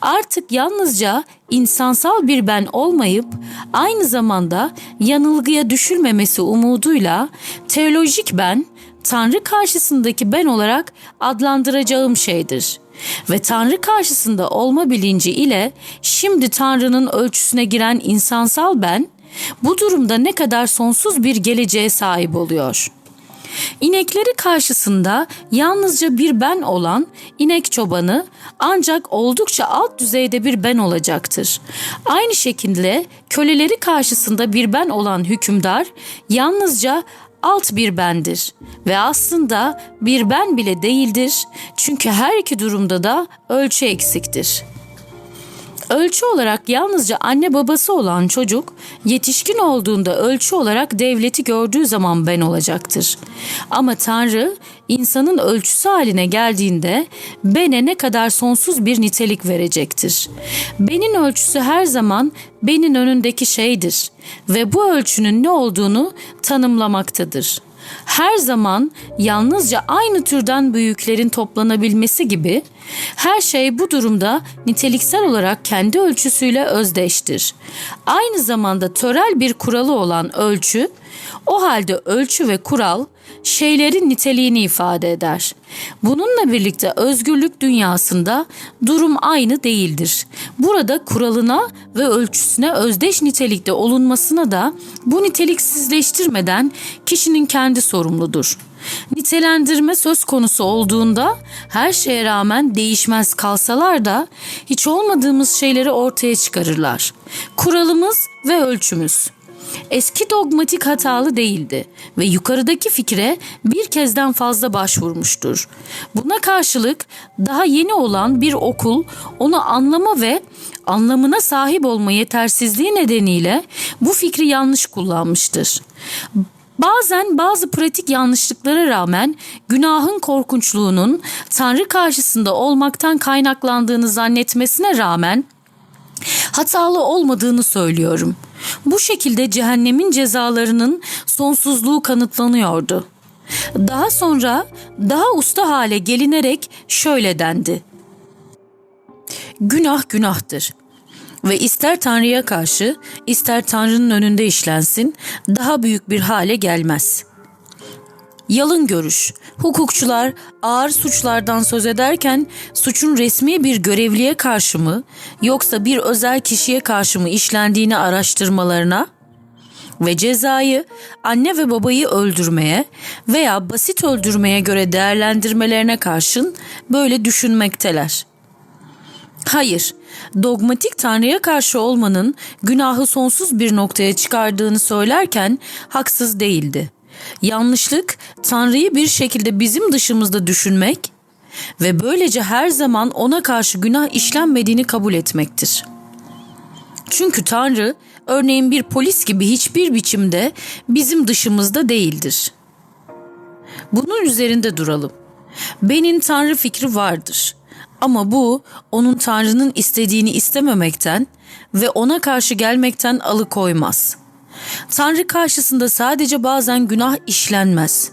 Artık yalnızca insansal bir ben olmayıp aynı zamanda yanılgıya düşülmemesi umuduyla teolojik ben Tanrı karşısındaki ben olarak adlandıracağım şeydir. Ve Tanrı karşısında olma bilinci ile şimdi Tanrı'nın ölçüsüne giren insansal ben bu durumda ne kadar sonsuz bir geleceğe sahip oluyor.'' İnekleri karşısında yalnızca bir ben olan inek çobanı ancak oldukça alt düzeyde bir ben olacaktır. Aynı şekilde köleleri karşısında bir ben olan hükümdar yalnızca alt bir bendir ve aslında bir ben bile değildir çünkü her iki durumda da ölçü eksiktir.'' Ölçü olarak yalnızca anne babası olan çocuk yetişkin olduğunda ölçü olarak devleti gördüğü zaman ben olacaktır. Ama Tanrı insanın ölçüsü haline geldiğinde bene ne kadar sonsuz bir nitelik verecektir. Benin ölçüsü her zaman benin önündeki şeydir ve bu ölçünün ne olduğunu tanımlamaktadır.'' Her zaman yalnızca aynı türden büyüklerin toplanabilmesi gibi her şey bu durumda niteliksel olarak kendi ölçüsüyle özdeştir. Aynı zamanda törel bir kuralı olan ölçü, o halde ölçü ve kural şeylerin niteliğini ifade eder. Bununla birlikte özgürlük dünyasında durum aynı değildir. Burada kuralına ve ölçüsüne özdeş nitelikte olunmasına da bu niteliksizleştirmeden kişinin kendi sorumludur. Nitelendirme söz konusu olduğunda her şeye rağmen değişmez kalsalar da hiç olmadığımız şeyleri ortaya çıkarırlar. Kuralımız ve ölçümüz eski dogmatik hatalı değildi ve yukarıdaki fikre bir kezden fazla başvurmuştur. Buna karşılık daha yeni olan bir okul onu anlama ve anlamına sahip olma yetersizliği nedeniyle bu fikri yanlış kullanmıştır. Bazen bazı pratik yanlışlıklara rağmen günahın korkunçluğunun Tanrı karşısında olmaktan kaynaklandığını zannetmesine rağmen hatalı olmadığını söylüyorum. Bu şekilde cehennemin cezalarının sonsuzluğu kanıtlanıyordu. Daha sonra daha usta hale gelinerek şöyle dendi. Günah günahtır ve ister Tanrı'ya karşı ister Tanrı'nın önünde işlensin daha büyük bir hale gelmez.'' Yalın görüş. Hukukçular ağır suçlardan söz ederken suçun resmi bir görevliye karşı mı yoksa bir özel kişiye karşı mı işlendiğini araştırmalarına ve cezayı anne ve babayı öldürmeye veya basit öldürmeye göre değerlendirmelerine karşın böyle düşünmekteler. Hayır, dogmatik Tanrı'ya karşı olmanın günahı sonsuz bir noktaya çıkardığını söylerken haksız değildi.'' Yanlışlık Tanrı'yı bir şekilde bizim dışımızda düşünmek ve böylece her zaman ona karşı günah işlenmediğini kabul etmektir. Çünkü Tanrı örneğin bir polis gibi hiçbir biçimde bizim dışımızda değildir. Bunun üzerinde duralım. Benim Tanrı fikri vardır. Ama bu onun Tanrı'nın istediğini istememekten ve ona karşı gelmekten alıkoymaz.'' Tanrı karşısında sadece bazen günah işlenmez.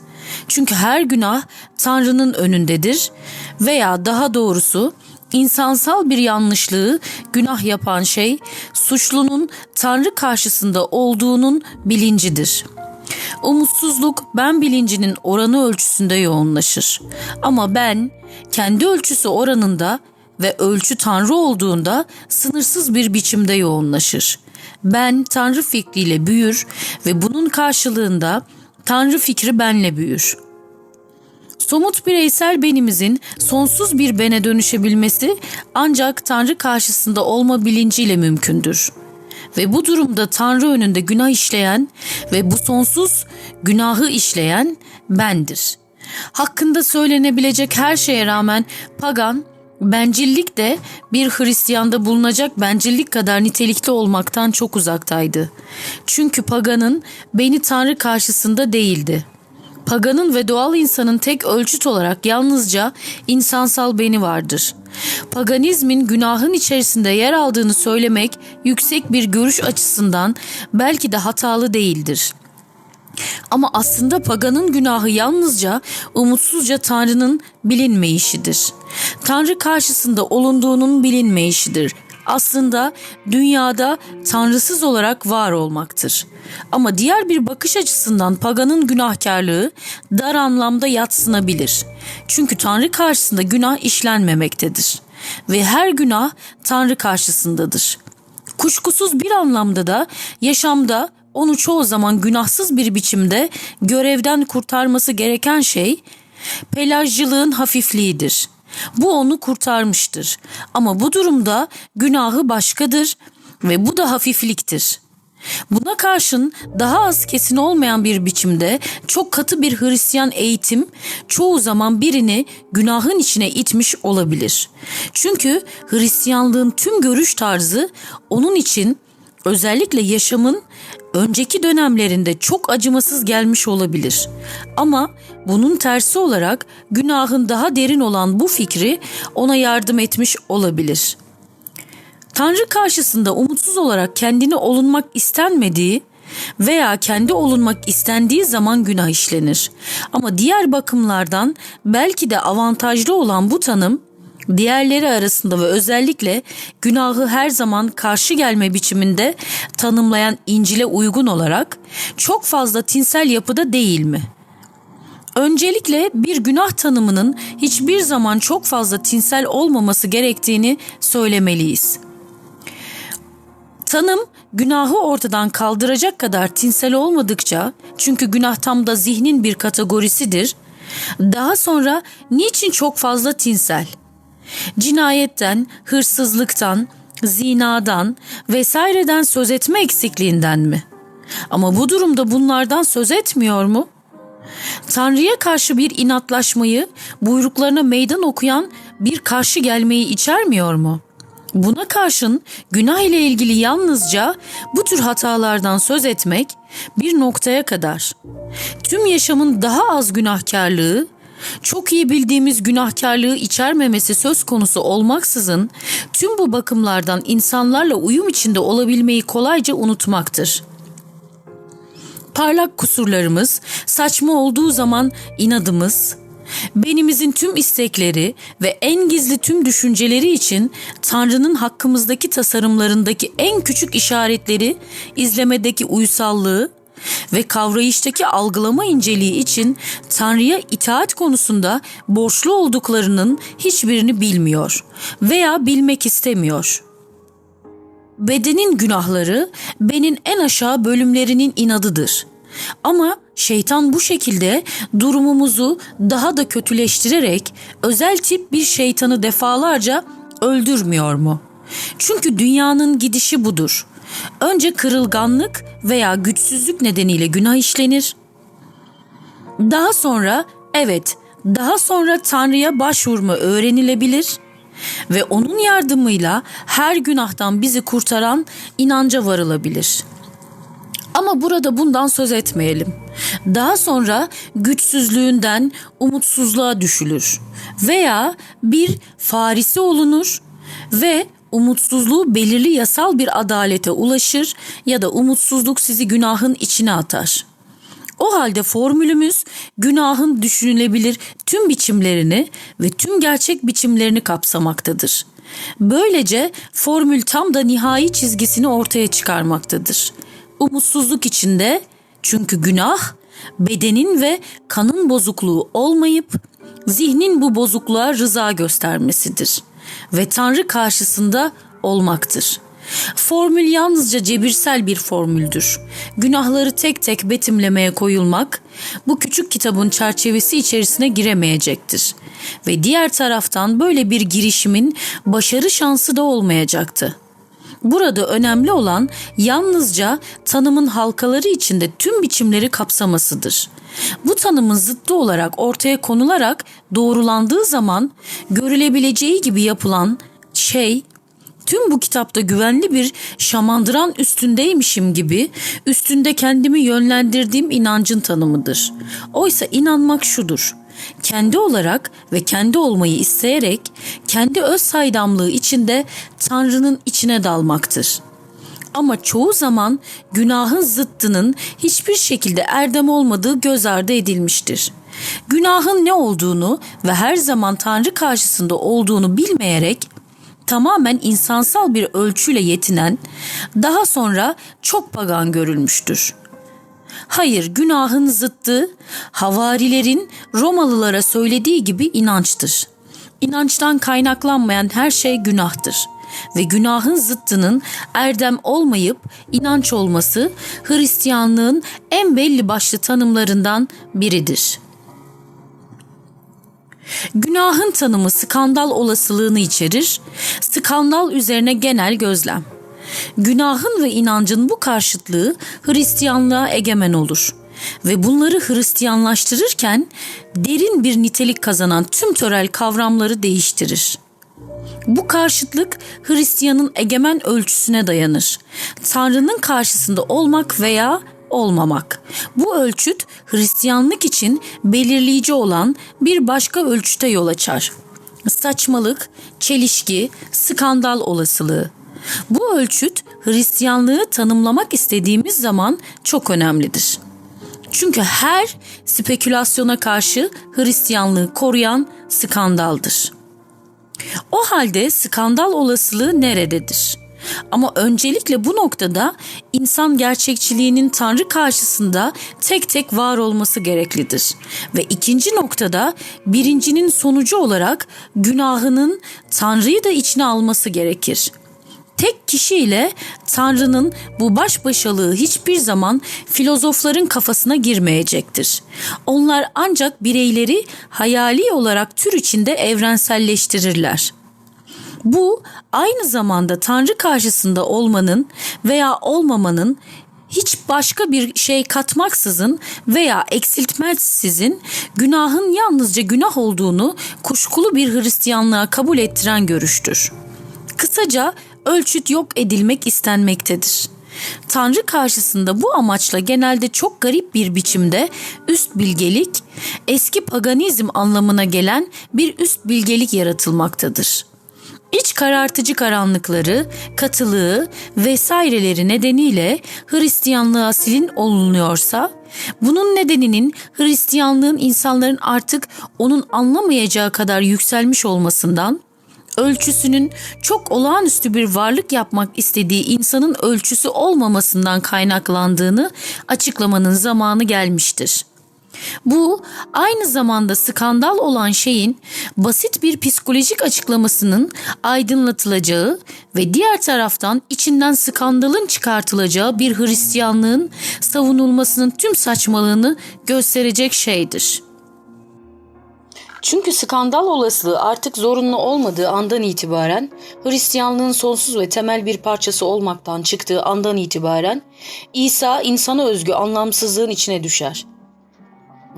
Çünkü her günah Tanrı'nın önündedir veya daha doğrusu insansal bir yanlışlığı günah yapan şey suçlunun Tanrı karşısında olduğunun bilincidir. Umutsuzluk ben bilincinin oranı ölçüsünde yoğunlaşır. Ama ben kendi ölçüsü oranında ve ölçü Tanrı olduğunda sınırsız bir biçimde yoğunlaşır. Ben Tanrı fikriyle büyür ve bunun karşılığında Tanrı fikri benle büyür. Somut bireysel benimizin sonsuz bir bene dönüşebilmesi ancak Tanrı karşısında olma bilinciyle mümkündür. Ve bu durumda Tanrı önünde günah işleyen ve bu sonsuz günahı işleyen bendir. Hakkında söylenebilecek her şeye rağmen pagan Bencillik de bir Hristiyanda bulunacak bencillik kadar nitelikli olmaktan çok uzaktaydı. Çünkü paganın beni Tanrı karşısında değildi. Paganın ve doğal insanın tek ölçüt olarak yalnızca insansal beni vardır. Paganizmin günahın içerisinde yer aldığını söylemek yüksek bir görüş açısından belki de hatalı değildir. Ama aslında paganın günahı yalnızca umutsuzca Tanrı'nın bilinmeyişidir. Tanrı karşısında olunduğunun bilinmeyişidir. Aslında dünyada tanrısız olarak var olmaktır. Ama diğer bir bakış açısından paganın günahkarlığı dar anlamda yatsınabilir. Çünkü Tanrı karşısında günah işlenmemektedir ve her günah Tanrı karşısındadır. Kuşkusuz bir anlamda da yaşamda onu çoğu zaman günahsız bir biçimde görevden kurtarması gereken şey pelajcılığın hafifliğidir. Bu onu kurtarmıştır. Ama bu durumda günahı başkadır ve bu da hafifliktir. Buna karşın daha az kesin olmayan bir biçimde çok katı bir Hristiyan eğitim çoğu zaman birini günahın içine itmiş olabilir. Çünkü Hristiyanlığın tüm görüş tarzı onun için özellikle yaşamın önceki dönemlerinde çok acımasız gelmiş olabilir. Ama bunun tersi olarak günahın daha derin olan bu fikri ona yardım etmiş olabilir.'' Tanrı karşısında umutsuz olarak kendini olunmak istenmediği veya kendi olunmak istendiği zaman günah işlenir. Ama diğer bakımlardan belki de avantajlı olan bu tanım diğerleri arasında ve özellikle günahı her zaman karşı gelme biçiminde tanımlayan İncil'e uygun olarak çok fazla tinsel yapıda değil mi? Öncelikle bir günah tanımının hiçbir zaman çok fazla tinsel olmaması gerektiğini söylemeliyiz. Tanım günahı ortadan kaldıracak kadar tinsel olmadıkça çünkü günah tam da zihnin bir kategorisidir. Daha sonra niçin çok fazla tinsel? Cinayetten, hırsızlıktan, zinadan vesaireden söz etme eksikliğinden mi? Ama bu durumda bunlardan söz etmiyor mu? Tanrı'ya karşı bir inatlaşmayı, buyruklarına meydan okuyan bir karşı gelmeyi içermiyor mu?'' Buna karşın günah ile ilgili yalnızca bu tür hatalardan söz etmek bir noktaya kadar. Tüm yaşamın daha az günahkarlığı, çok iyi bildiğimiz günahkarlığı içermemesi söz konusu olmaksızın tüm bu bakımlardan insanlarla uyum içinde olabilmeyi kolayca unutmaktır. Parlak kusurlarımız, saçma olduğu zaman inadımız, benimizin tüm istekleri ve en gizli tüm düşünceleri için Tanrı'nın hakkımızdaki tasarımlarındaki en küçük işaretleri, izlemedeki uysallığı ve kavrayıştaki algılama inceliği için Tanrı'ya itaat konusunda borçlu olduklarının hiçbirini bilmiyor veya bilmek istemiyor. Bedenin günahları benin en aşağı bölümlerinin inadıdır. Ama Şeytan bu şekilde durumumuzu daha da kötüleştirerek özel tip bir şeytanı defalarca öldürmüyor mu? Çünkü dünyanın gidişi budur. Önce kırılganlık veya güçsüzlük nedeniyle günah işlenir. Daha sonra evet, daha sonra Tanrı'ya başvurma öğrenilebilir ve onun yardımıyla her günahtan bizi kurtaran inanca varılabilir.'' Ama burada bundan söz etmeyelim. Daha sonra güçsüzlüğünden umutsuzluğa düşülür veya bir farisi olunur ve umutsuzluğu belirli yasal bir adalete ulaşır ya da umutsuzluk sizi günahın içine atar. O halde formülümüz günahın düşünülebilir tüm biçimlerini ve tüm gerçek biçimlerini kapsamaktadır. Böylece formül tam da nihai çizgisini ortaya çıkarmaktadır.'' umutsuzluk içinde çünkü günah bedenin ve kanın bozukluğu olmayıp zihnin bu bozukluğa rıza göstermesidir ve Tanrı karşısında olmaktır. Formül yalnızca cebirsel bir formüldür. Günahları tek tek betimlemeye koyulmak bu küçük kitabın çerçevesi içerisine giremeyecektir. Ve diğer taraftan böyle bir girişimin başarı şansı da olmayacaktı. Burada önemli olan yalnızca tanımın halkaları içinde tüm biçimleri kapsamasıdır. Bu tanımın zıttı olarak ortaya konularak doğrulandığı zaman görülebileceği gibi yapılan şey tüm bu kitapta güvenli bir şamandıran üstündeymişim gibi üstünde kendimi yönlendirdiğim inancın tanımıdır. Oysa inanmak şudur kendi olarak ve kendi olmayı isteyerek kendi öz saydamlığı içinde Tanrı'nın içine dalmaktır. Ama çoğu zaman günahın zıttının hiçbir şekilde erdem olmadığı göz ardı edilmiştir. Günahın ne olduğunu ve her zaman Tanrı karşısında olduğunu bilmeyerek tamamen insansal bir ölçüyle yetinen, daha sonra çok pagan görülmüştür. Hayır, günahın zıttı havarilerin Romalılara söylediği gibi inançtır. İnançtan kaynaklanmayan her şey günahtır ve günahın zıttının erdem olmayıp inanç olması Hristiyanlığın en belli başlı tanımlarından biridir. Günahın tanımı skandal olasılığını içerir. Skandal üzerine genel gözlem. Günahın ve inancın bu karşıtlığı Hristiyanlığa egemen olur ve bunları Hristiyanlaştırırken derin bir nitelik kazanan tüm törel kavramları değiştirir. Bu karşıtlık Hristiyanın egemen ölçüsüne dayanır. Tanrı'nın karşısında olmak veya olmamak. Bu ölçüt Hristiyanlık için belirleyici olan bir başka ölçüte yol açar. Saçmalık, çelişki, skandal olasılığı. Bu ölçüt Hristiyanlığı tanımlamak istediğimiz zaman çok önemlidir. Çünkü her spekülasyona karşı Hristiyanlığı koruyan skandaldır. O halde skandal olasılığı nerededir? Ama öncelikle bu noktada insan gerçekçiliğinin Tanrı karşısında tek tek var olması gereklidir. Ve ikinci noktada birincinin sonucu olarak günahının Tanrı'yı da içine alması gerekir. Kişiyle Tanrı'nın bu baş başalığı hiçbir zaman filozofların kafasına girmeyecektir. Onlar ancak bireyleri hayali olarak tür içinde evrenselleştirirler. Bu aynı zamanda Tanrı karşısında olmanın veya olmamanın hiç başka bir şey katmaksızın veya eksiltmeksizin günahın yalnızca günah olduğunu kuşkulu bir Hristiyanlığa kabul ettiren görüştür. Kısaca ölçüt yok edilmek istenmektedir. Tanrı karşısında bu amaçla genelde çok garip bir biçimde üst bilgelik, eski paganizm anlamına gelen bir üst bilgelik yaratılmaktadır. İç karartıcı karanlıkları, katılığı vesaireleri nedeniyle Hristiyanlığa silin olunuyorsa, bunun nedeninin Hristiyanlığın insanların artık onun anlamayacağı kadar yükselmiş olmasından, ölçüsünün çok olağanüstü bir varlık yapmak istediği insanın ölçüsü olmamasından kaynaklandığını açıklamanın zamanı gelmiştir. Bu aynı zamanda skandal olan şeyin basit bir psikolojik açıklamasının aydınlatılacağı ve diğer taraftan içinden skandalın çıkartılacağı bir Hristiyanlığın savunulmasının tüm saçmalığını gösterecek şeydir. Çünkü skandal olasılığı artık zorunlu olmadığı andan itibaren Hristiyanlığın sonsuz ve temel bir parçası olmaktan çıktığı andan itibaren İsa insana özgü anlamsızlığın içine düşer.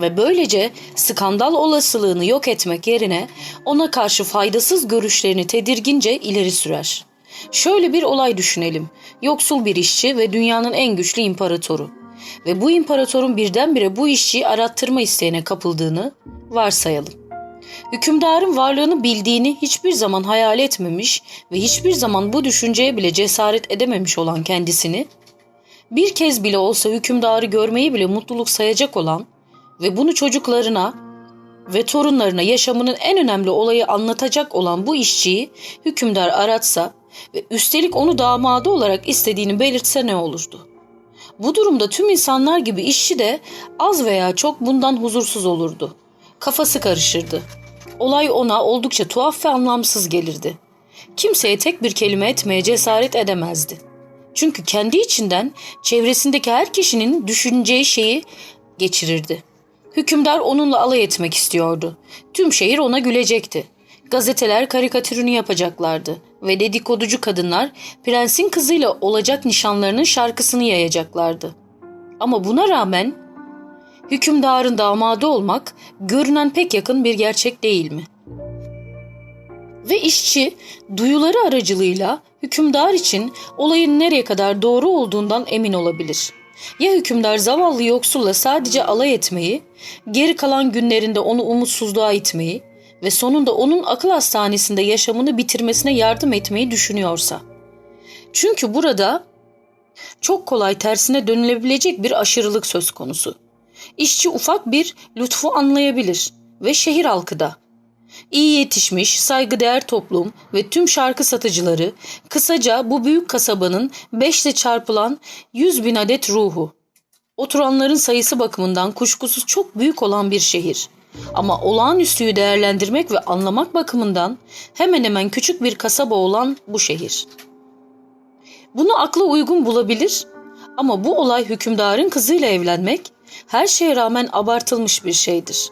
Ve böylece skandal olasılığını yok etmek yerine ona karşı faydasız görüşlerini tedirgince ileri sürer. Şöyle bir olay düşünelim. Yoksul bir işçi ve dünyanın en güçlü imparatoru. Ve bu imparatorun birdenbire bu işçiyi arattırma isteğine kapıldığını varsayalım. Hükümdarın varlığını bildiğini hiçbir zaman hayal etmemiş ve hiçbir zaman bu düşünceye bile cesaret edememiş olan kendisini, bir kez bile olsa hükümdarı görmeyi bile mutluluk sayacak olan ve bunu çocuklarına ve torunlarına yaşamının en önemli olayı anlatacak olan bu işçiyi hükümdar aratsa ve üstelik onu damadı olarak istediğini belirtse ne olurdu? Bu durumda tüm insanlar gibi işçi de az veya çok bundan huzursuz olurdu. Kafası karışırdı. Olay ona oldukça tuhaf ve anlamsız gelirdi. Kimseye tek bir kelime etmeye cesaret edemezdi. Çünkü kendi içinden çevresindeki her kişinin düşüneceği şeyi geçirirdi. Hükümdar onunla alay etmek istiyordu. Tüm şehir ona gülecekti. Gazeteler karikatürünü yapacaklardı ve dedikoducu kadınlar prensin kızıyla olacak nişanlarının şarkısını yayacaklardı. Ama buna rağmen hükümdarın damadı olmak görünen pek yakın bir gerçek değil mi? Ve işçi duyuları aracılığıyla hükümdar için olayın nereye kadar doğru olduğundan emin olabilir. Ya hükümdar zavallı yoksulla sadece alay etmeyi, geri kalan günlerinde onu umutsuzluğa itmeyi ve sonunda onun akıl hastanesinde yaşamını bitirmesine yardım etmeyi düşünüyorsa. Çünkü burada Çok kolay tersine dönülebilecek bir aşırılık söz konusu. İşçi ufak bir lütfu anlayabilir ve şehir halkı da. İyi yetişmiş, saygıdeğer toplum ve tüm şarkı satıcıları, kısaca bu büyük kasabanın beşle çarpılan yüz bin adet ruhu. Oturanların sayısı bakımından kuşkusuz çok büyük olan bir şehir. Ama olağanüstüyü değerlendirmek ve anlamak bakımından hemen hemen küçük bir kasaba olan bu şehir. Bunu akla uygun bulabilir ama bu olay hükümdarın kızıyla evlenmek her şeye rağmen abartılmış bir şeydir.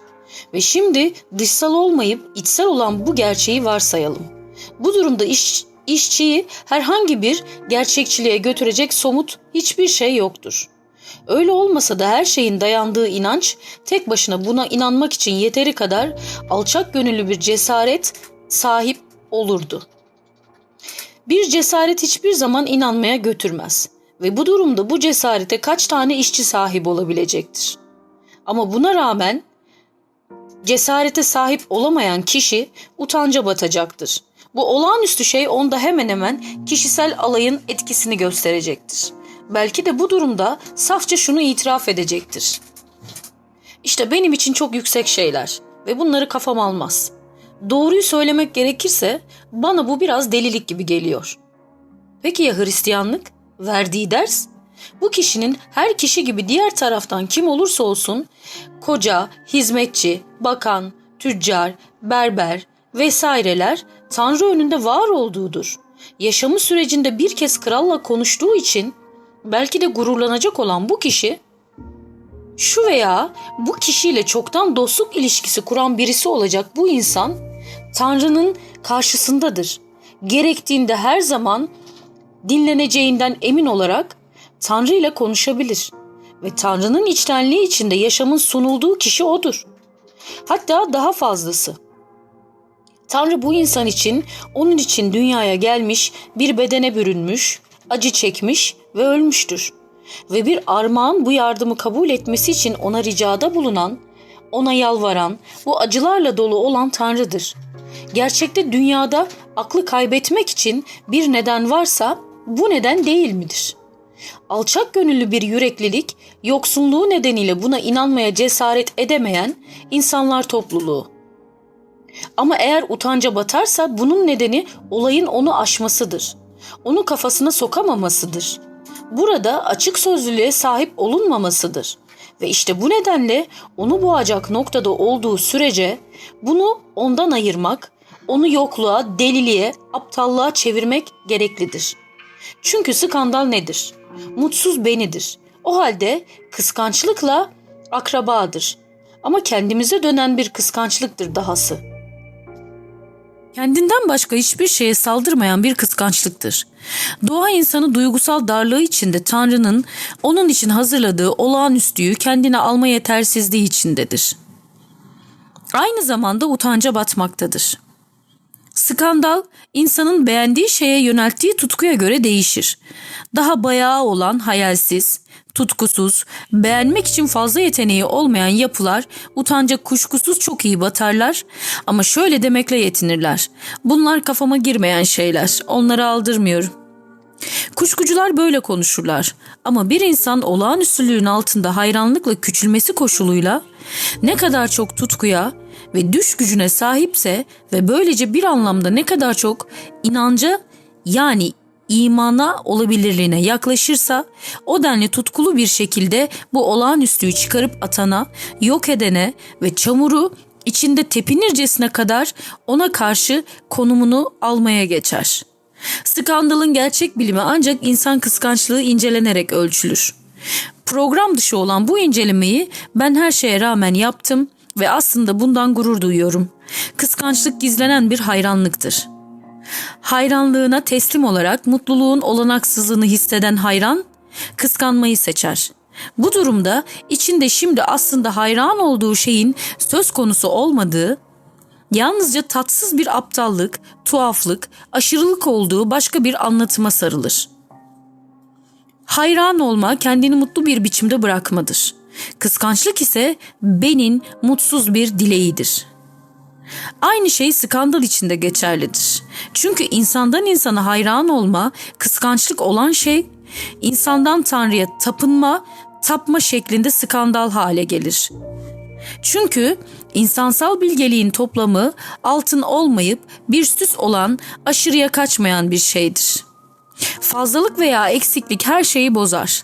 Ve şimdi dışsal olmayıp içsel olan bu gerçeği varsayalım. Bu durumda iş, işçiyi herhangi bir gerçekçiliğe götürecek somut hiçbir şey yoktur. Öyle olmasa da her şeyin dayandığı inanç tek başına buna inanmak için yeteri kadar alçak gönüllü bir cesaret sahip olurdu. Bir cesaret hiçbir zaman inanmaya götürmez ve bu durumda bu cesarete kaç tane işçi sahip olabilecektir. Ama buna rağmen cesarete sahip olamayan kişi utanca batacaktır. Bu olağanüstü şey onda hemen hemen kişisel alayın etkisini gösterecektir. Belki de bu durumda safça şunu itiraf edecektir. İşte benim için çok yüksek şeyler ve bunları kafam almaz. Doğruyu söylemek gerekirse bana bu biraz delilik gibi geliyor. Peki ya Hristiyanlık? Verdiği ders? Bu kişinin her kişi gibi diğer taraftan kim olursa olsun koca, hizmetçi, bakan, tüccar, berber vesaireler Tanrı önünde var olduğudur. Yaşamı sürecinde bir kez kralla konuştuğu için belki de gururlanacak olan bu kişi şu veya bu kişiyle çoktan dostluk ilişkisi kuran birisi olacak bu insan Tanrı'nın karşısındadır. Gerektiğinde her zaman dinleneceğinden emin olarak Tanrı ile konuşabilir ve Tanrı'nın içtenliği içinde yaşamın sunulduğu kişi odur. Hatta daha fazlası. Tanrı bu insan için, onun için dünyaya gelmiş, bir bedene bürünmüş, acı çekmiş ve ölmüştür. Ve bir armağan bu yardımı kabul etmesi için ona ricada bulunan, ona yalvaran, bu acılarla dolu olan Tanrı'dır. Gerçekte dünyada aklı kaybetmek için bir neden varsa bu neden değil midir? Alçak gönüllü bir yüreklilik, yoksunluğu nedeniyle buna inanmaya cesaret edemeyen insanlar topluluğu. Ama eğer utanca batarsa bunun nedeni olayın onu aşmasıdır. Onu kafasına sokamamasıdır. Burada açık sözlülüğe sahip olunmamasıdır. Ve işte bu nedenle onu boğacak noktada olduğu sürece bunu ondan ayırmak, onu yokluğa, deliliğe, aptallığa çevirmek gereklidir. Çünkü skandal nedir? Mutsuz benidir. O halde kıskançlıkla akrabadır. Ama kendimize dönen bir kıskançlıktır dahası. Kendinden başka hiçbir şeye saldırmayan bir kıskançlıktır. Doğa insanı duygusal darlığı içinde Tanrı'nın onun için hazırladığı olağanüstüyü kendine alma yetersizliği içindedir. Aynı zamanda utanca batmaktadır. Skandal insanın beğendiği şeye yönelttiği tutkuya göre değişir. Daha bayağı olan hayalsiz, tutkusuz, beğenmek için fazla yeteneği olmayan yapılar utanca kuşkusuz çok iyi batarlar ama şöyle demekle yetinirler. Bunlar kafama girmeyen şeyler, onları aldırmıyorum. Kuşkucular böyle konuşurlar ama bir insan olağanüstülüğün altında hayranlıkla küçülmesi koşuluyla ne kadar çok tutkuya ve düş gücüne sahipse ve böylece bir anlamda ne kadar çok inanca yani imana olabilirliğine yaklaşırsa o denli tutkulu bir şekilde bu olağanüstüyü çıkarıp atana, yok edene ve çamuru içinde tepinircesine kadar ona karşı konumunu almaya geçer. Skandalın gerçek bilimi ancak insan kıskançlığı incelenerek ölçülür. Program dışı olan bu incelemeyi ben her şeye rağmen yaptım ve aslında bundan gurur duyuyorum. Kıskançlık gizlenen bir hayranlıktır. Hayranlığına teslim olarak mutluluğun olanaksızlığını hisseden hayran kıskanmayı seçer. Bu durumda içinde şimdi aslında hayran olduğu şeyin söz konusu olmadığı, yalnızca tatsız bir aptallık, tuhaflık, aşırılık olduğu başka bir anlatıma sarılır. Hayran olma kendini mutlu bir biçimde bırakmadır. Kıskançlık ise benin mutsuz bir dileğidir. Aynı şey skandal içinde geçerlidir. Çünkü insandan insana hayran olma, kıskançlık olan şey insandan Tanrı'ya tapınma, tapma şeklinde skandal hale gelir. Çünkü insansal bilgeliğin toplamı altın olmayıp bir süs olan aşırıya kaçmayan bir şeydir. Fazlalık veya eksiklik her şeyi bozar.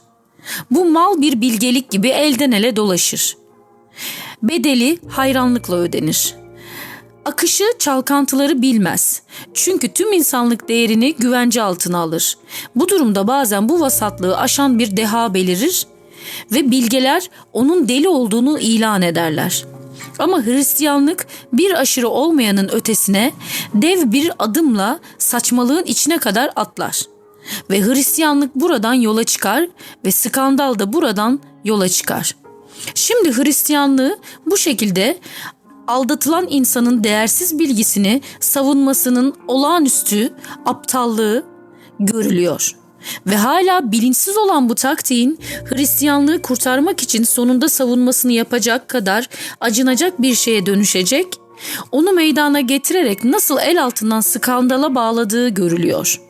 Bu mal bir bilgelik gibi elden ele dolaşır. Bedeli hayranlıkla ödenir. Akışı çalkantıları bilmez. Çünkü tüm insanlık değerini güvence altına alır. Bu durumda bazen bu vasatlığı aşan bir deha belirir ve bilgeler onun deli olduğunu ilan ederler. Ama Hristiyanlık bir aşırı olmayanın ötesine dev bir adımla saçmalığın içine kadar atlar. Ve Hristiyanlık buradan yola çıkar ve skandal da buradan yola çıkar. Şimdi Hristiyanlığı bu şekilde aldatılan insanın değersiz bilgisini savunmasının olağanüstü aptallığı görülüyor. Ve hala bilinçsiz olan bu taktiğin Hristiyanlığı kurtarmak için sonunda savunmasını yapacak kadar acınacak bir şeye dönüşecek, onu meydana getirerek nasıl el altından skandala bağladığı görülüyor.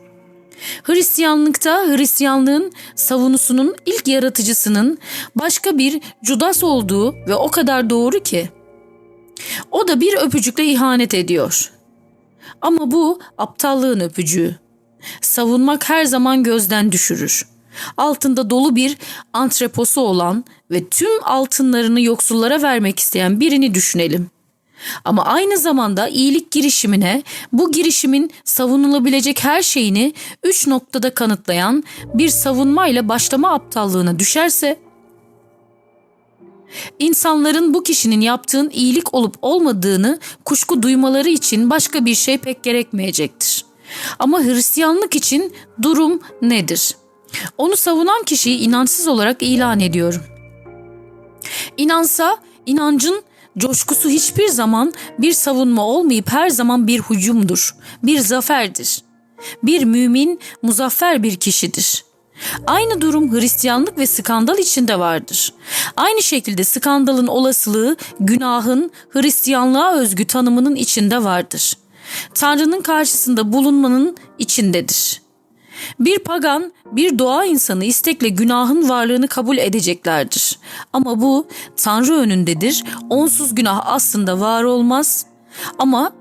Hristiyanlıkta Hristiyanlığın savunusunun ilk yaratıcısının başka bir Judas olduğu ve o kadar doğru ki o da bir öpücükle ihanet ediyor. Ama bu aptallığın öpücüğü. Savunmak her zaman gözden düşürür. Altında dolu bir antreposu olan ve tüm altınlarını yoksullara vermek isteyen birini düşünelim. Ama aynı zamanda iyilik girişimine, bu girişimin savunulabilecek her şeyini üç noktada kanıtlayan bir savunmayla başlama aptallığına düşerse İnsanların bu kişinin yaptığın iyilik olup olmadığını kuşku duymaları için başka bir şey pek gerekmeyecektir. Ama Hristiyanlık için durum nedir? Onu savunan kişiyi inançsız olarak ilan ediyorum. İnansa inancın coşkusu hiçbir zaman bir savunma olmayıp her zaman bir hücumdur, bir zaferdir. Bir mümin muzaffer bir kişidir. Aynı durum Hristiyanlık ve skandal içinde vardır. Aynı şekilde skandalın olasılığı günahın Hristiyanlığa özgü tanımının içinde vardır. Tanrı'nın karşısında bulunmanın içindedir. Bir pagan, bir doğa insanı istekle günahın varlığını kabul edeceklerdir. Ama bu Tanrı önündedir. Onsuz günah aslında var olmaz ama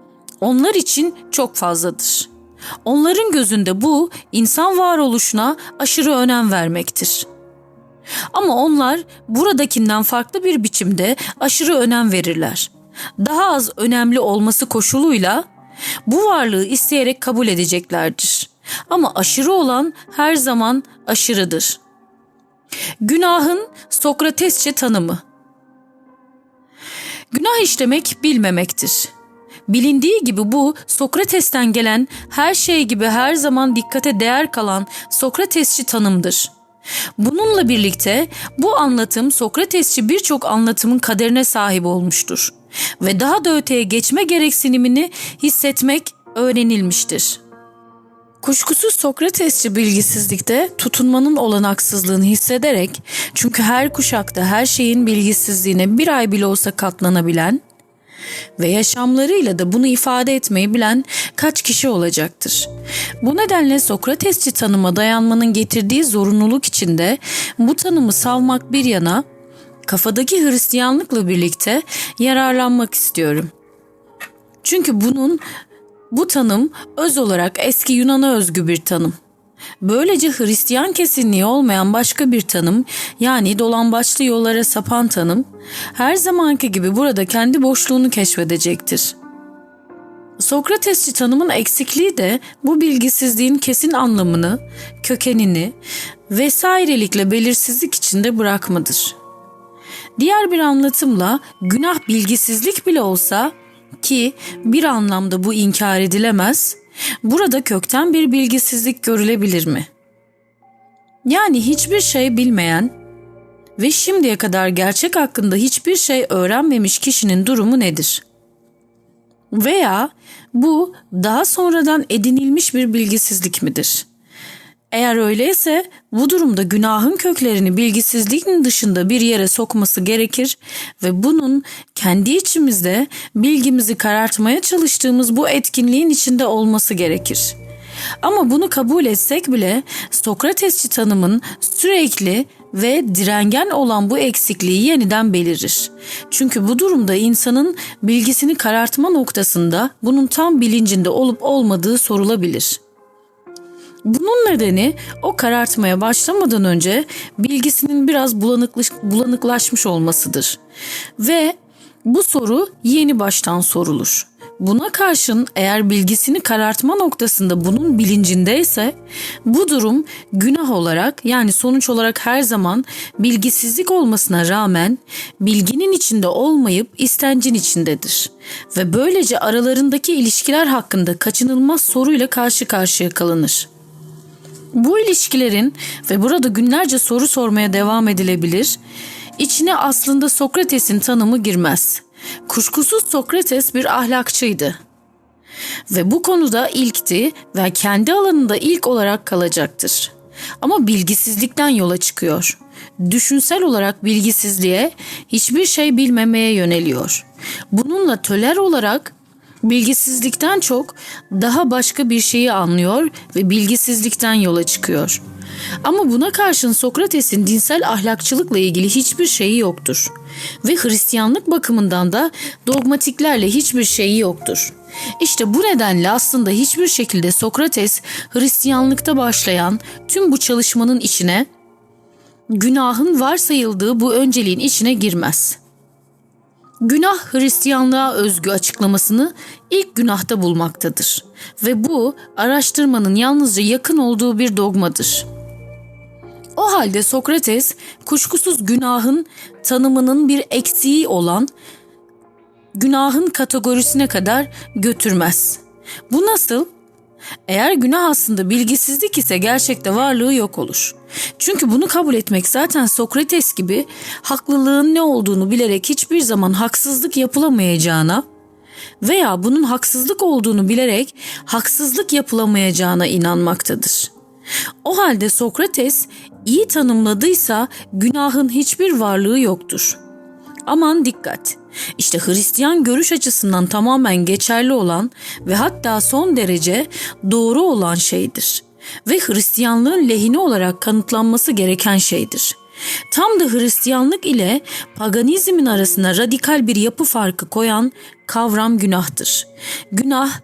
onlar için çok fazladır.'' Onların gözünde bu insan varoluşuna aşırı önem vermektir. Ama onlar buradakinden farklı bir biçimde aşırı önem verirler. Daha az önemli olması koşuluyla bu varlığı isteyerek kabul edeceklerdir. Ama aşırı olan her zaman aşırıdır. Günahın Sokratesçe tanımı Günah işlemek bilmemektir. Bilindiği gibi bu Sokrates'ten gelen her şey gibi her zaman dikkate değer kalan Sokratesçi tanımdır. Bununla birlikte bu anlatım Sokratesçi birçok anlatımın kaderine sahip olmuştur ve daha da öteye geçme gereksinimini hissetmek öğrenilmiştir. Kuşkusuz Sokratesçi bilgisizlikte tutunmanın olanaksızlığını hissederek çünkü her kuşakta her şeyin bilgisizliğine bir ay bile olsa katlanabilen ve yaşamlarıyla da bunu ifade etmeyi bilen kaç kişi olacaktır. Bu nedenle Sokratesçi tanıma dayanmanın getirdiği zorunluluk içinde bu tanımı savmak bir yana kafadaki Hristiyanlıkla birlikte yararlanmak istiyorum. Çünkü bunun bu tanım öz olarak eski Yunan'a özgü bir tanım. Böylece Hristiyan kesinliği olmayan başka bir tanım yani dolambaçlı yollara sapan tanım her zamanki gibi burada kendi boşluğunu keşfedecektir. Sokratesçi tanımın eksikliği de bu bilgisizliğin kesin anlamını, kökenini vesairelikle belirsizlik içinde bırakmadır. Diğer bir anlatımla günah bilgisizlik bile olsa ki bir anlamda bu inkar edilemez, Burada kökten bir bilgisizlik görülebilir mi? Yani hiçbir şey bilmeyen ve şimdiye kadar gerçek hakkında hiçbir şey öğrenmemiş kişinin durumu nedir? Veya bu daha sonradan edinilmiş bir bilgisizlik midir? Eğer öyleyse bu durumda günahın köklerini bilgisizliğin dışında bir yere sokması gerekir ve bunun kendi içimizde bilgimizi karartmaya çalıştığımız bu etkinliğin içinde olması gerekir. Ama bunu kabul etsek bile Sokratesçi tanımın sürekli ve direngen olan bu eksikliği yeniden belirir. Çünkü bu durumda insanın bilgisini karartma noktasında bunun tam bilincinde olup olmadığı sorulabilir. Bunun nedeni o karartmaya başlamadan önce bilgisinin biraz bulanıklış, bulanıklaşmış olmasıdır. Ve bu soru yeni baştan sorulur. Buna karşın eğer bilgisini karartma noktasında bunun bilincindeyse bu durum günah olarak yani sonuç olarak her zaman bilgisizlik olmasına rağmen bilginin içinde olmayıp istencin içindedir. Ve böylece aralarındaki ilişkiler hakkında kaçınılmaz soruyla karşı karşıya kalınır. Bu ilişkilerin ve burada günlerce soru sormaya devam edilebilir. İçine aslında Sokrates'in tanımı girmez. Kuşkusuz Sokrates bir ahlakçıydı. Ve bu konuda ilkti ve kendi alanında ilk olarak kalacaktır. Ama bilgisizlikten yola çıkıyor. Düşünsel olarak bilgisizliğe, hiçbir şey bilmemeye yöneliyor. Bununla töler olarak bilgisizlikten çok daha başka bir şeyi anlıyor ve bilgisizlikten yola çıkıyor. Ama buna karşın Sokrates'in dinsel ahlakçılıkla ilgili hiçbir şeyi yoktur. Ve Hristiyanlık bakımından da dogmatiklerle hiçbir şeyi yoktur. İşte bu nedenle aslında hiçbir şekilde Sokrates Hristiyanlıkta başlayan tüm bu çalışmanın içine günahın varsayıldığı bu önceliğin içine girmez.'' Günah Hristiyanlığa özgü açıklamasını ilk günahta bulmaktadır ve bu araştırmanın yalnızca yakın olduğu bir dogmadır. O halde Sokrates kuşkusuz günahın tanımının bir eksiği olan günahın kategorisine kadar götürmez. Bu nasıl? Eğer günah aslında bilgisizlik ise gerçekte varlığı yok olur. Çünkü bunu kabul etmek zaten Sokrates gibi haklılığın ne olduğunu bilerek hiçbir zaman haksızlık yapılamayacağına veya bunun haksızlık olduğunu bilerek haksızlık yapılamayacağına inanmaktadır. O halde Sokrates iyi tanımladıysa günahın hiçbir varlığı yoktur. Aman dikkat! İşte Hristiyan görüş açısından tamamen geçerli olan ve hatta son derece doğru olan şeydir ve Hristiyanlığın lehine olarak kanıtlanması gereken şeydir. Tam da Hristiyanlık ile paganizmin arasında radikal bir yapı farkı koyan kavram günahtır. Günah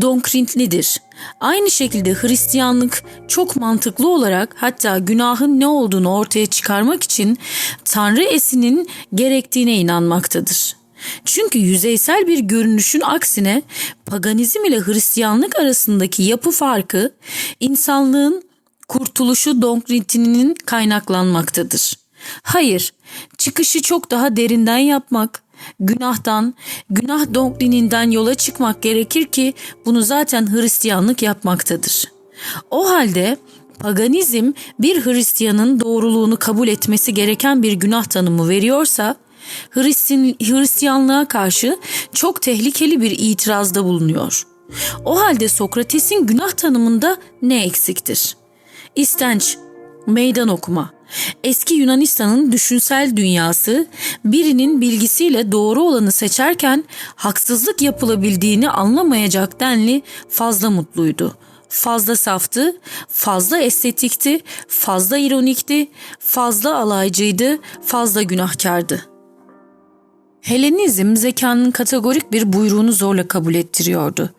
donkrintlidir. Aynı şekilde Hristiyanlık çok mantıklı olarak hatta günahın ne olduğunu ortaya çıkarmak için Tanrı esinin gerektiğine inanmaktadır. Çünkü yüzeysel bir görünüşün aksine paganizm ile Hristiyanlık arasındaki yapı farkı insanlığın kurtuluşu doktrininin kaynaklanmaktadır. Hayır, çıkışı çok daha derinden yapmak, günahtan, günah doktrininden yola çıkmak gerekir ki bunu zaten Hristiyanlık yapmaktadır. O halde paganizm bir Hristiyanın doğruluğunu kabul etmesi gereken bir günah tanımı veriyorsa, Hristiyanlığa karşı çok tehlikeli bir itirazda bulunuyor. O halde Sokrates'in günah tanımında ne eksiktir? İstenç, meydan okuma, Eski Yunanistan'ın düşünsel dünyası birinin bilgisiyle doğru olanı seçerken haksızlık yapılabildiğini anlamayacak denli fazla mutluydu. Fazla saftı, fazla estetikti, fazla ironikti, fazla alaycıydı, fazla günahkardı.'' Helenizm zekanın kategorik bir buyruğunu zorla kabul ettiriyordu.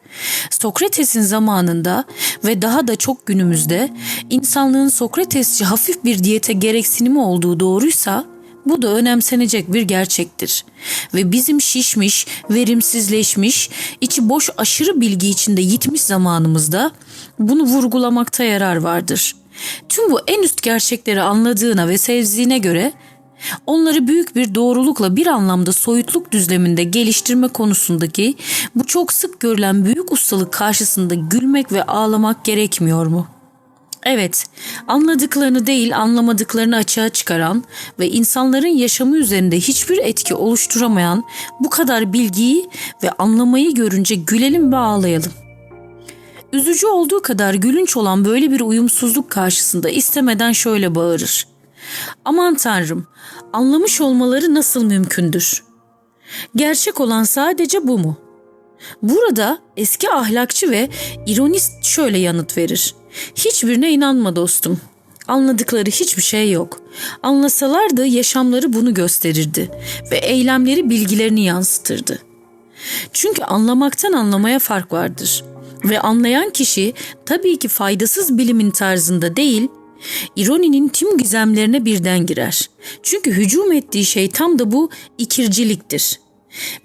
Sokrates'in zamanında ve daha da çok günümüzde insanlığın Sokratesçi hafif bir diyete gereksinimi olduğu doğruysa bu da önemsenecek bir gerçektir. Ve bizim şişmiş, verimsizleşmiş, içi boş aşırı bilgi içinde yitmiş zamanımızda bunu vurgulamakta yarar vardır. Tüm bu en üst gerçekleri anladığına ve sevdiğine göre Onları büyük bir doğrulukla bir anlamda soyutluk düzleminde geliştirme konusundaki bu çok sık görülen büyük ustalık karşısında gülmek ve ağlamak gerekmiyor mu? Evet, anladıklarını değil anlamadıklarını açığa çıkaran ve insanların yaşamı üzerinde hiçbir etki oluşturamayan bu kadar bilgiyi ve anlamayı görünce gülelim ve ağlayalım. Üzücü olduğu kadar gülünç olan böyle bir uyumsuzluk karşısında istemeden şöyle bağırır. Aman tanrım, anlamış olmaları nasıl mümkündür? Gerçek olan sadece bu mu? Burada eski ahlakçı ve ironist şöyle yanıt verir. Hiçbirine inanma dostum. Anladıkları hiçbir şey yok. Anlasalardı yaşamları bunu gösterirdi ve eylemleri bilgilerini yansıtırdı. Çünkü anlamaktan anlamaya fark vardır. Ve anlayan kişi tabii ki faydasız bilimin tarzında değil, ironinin tüm gizemlerine birden girer. Çünkü hücum ettiği şey tam da bu ikirciliktir.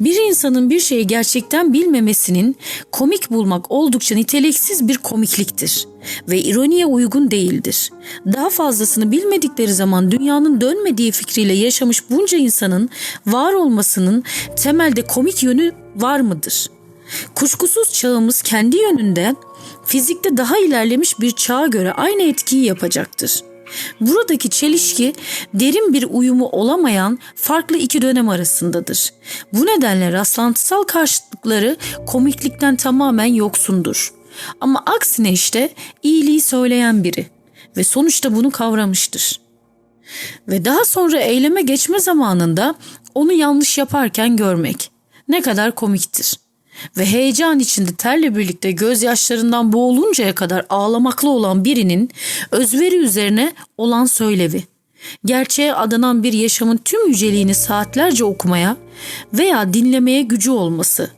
Bir insanın bir şeyi gerçekten bilmemesinin komik bulmak oldukça niteliksiz bir komikliktir ve ironiye uygun değildir. Daha fazlasını bilmedikleri zaman dünyanın dönmediği fikriyle yaşamış bunca insanın var olmasının temelde komik yönü var mıdır? Kuşkusuz çağımız kendi yönünde fizikte daha ilerlemiş bir çağa göre aynı etkiyi yapacaktır. Buradaki çelişki derin bir uyumu olamayan farklı iki dönem arasındadır. Bu nedenle rastlantısal karşıtlıkları komiklikten tamamen yoksundur. Ama aksine işte iyiliği söyleyen biri ve sonuçta bunu kavramıştır. Ve daha sonra eyleme geçme zamanında onu yanlış yaparken görmek ne kadar komiktir ve heyecan içinde terle birlikte gözyaşlarından boğuluncaya kadar ağlamaklı olan birinin özveri üzerine olan söylevi. Gerçeğe adanan bir yaşamın tüm yüceliğini saatlerce okumaya veya dinlemeye gücü olması.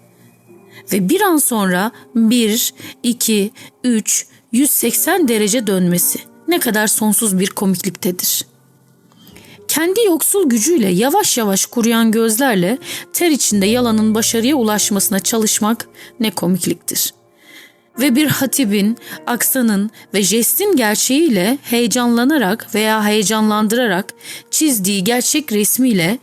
Ve bir an sonra 1, 2, 3, 180 derece dönmesi ne kadar sonsuz bir komikliktedir.'' Kendi yoksul gücüyle yavaş yavaş kuruyan gözlerle ter içinde yalanın başarıya ulaşmasına çalışmak ne komikliktir. Ve bir hatibin, aksanın ve jestin gerçeğiyle heyecanlanarak veya heyecanlandırarak çizdiği gerçek resmiyle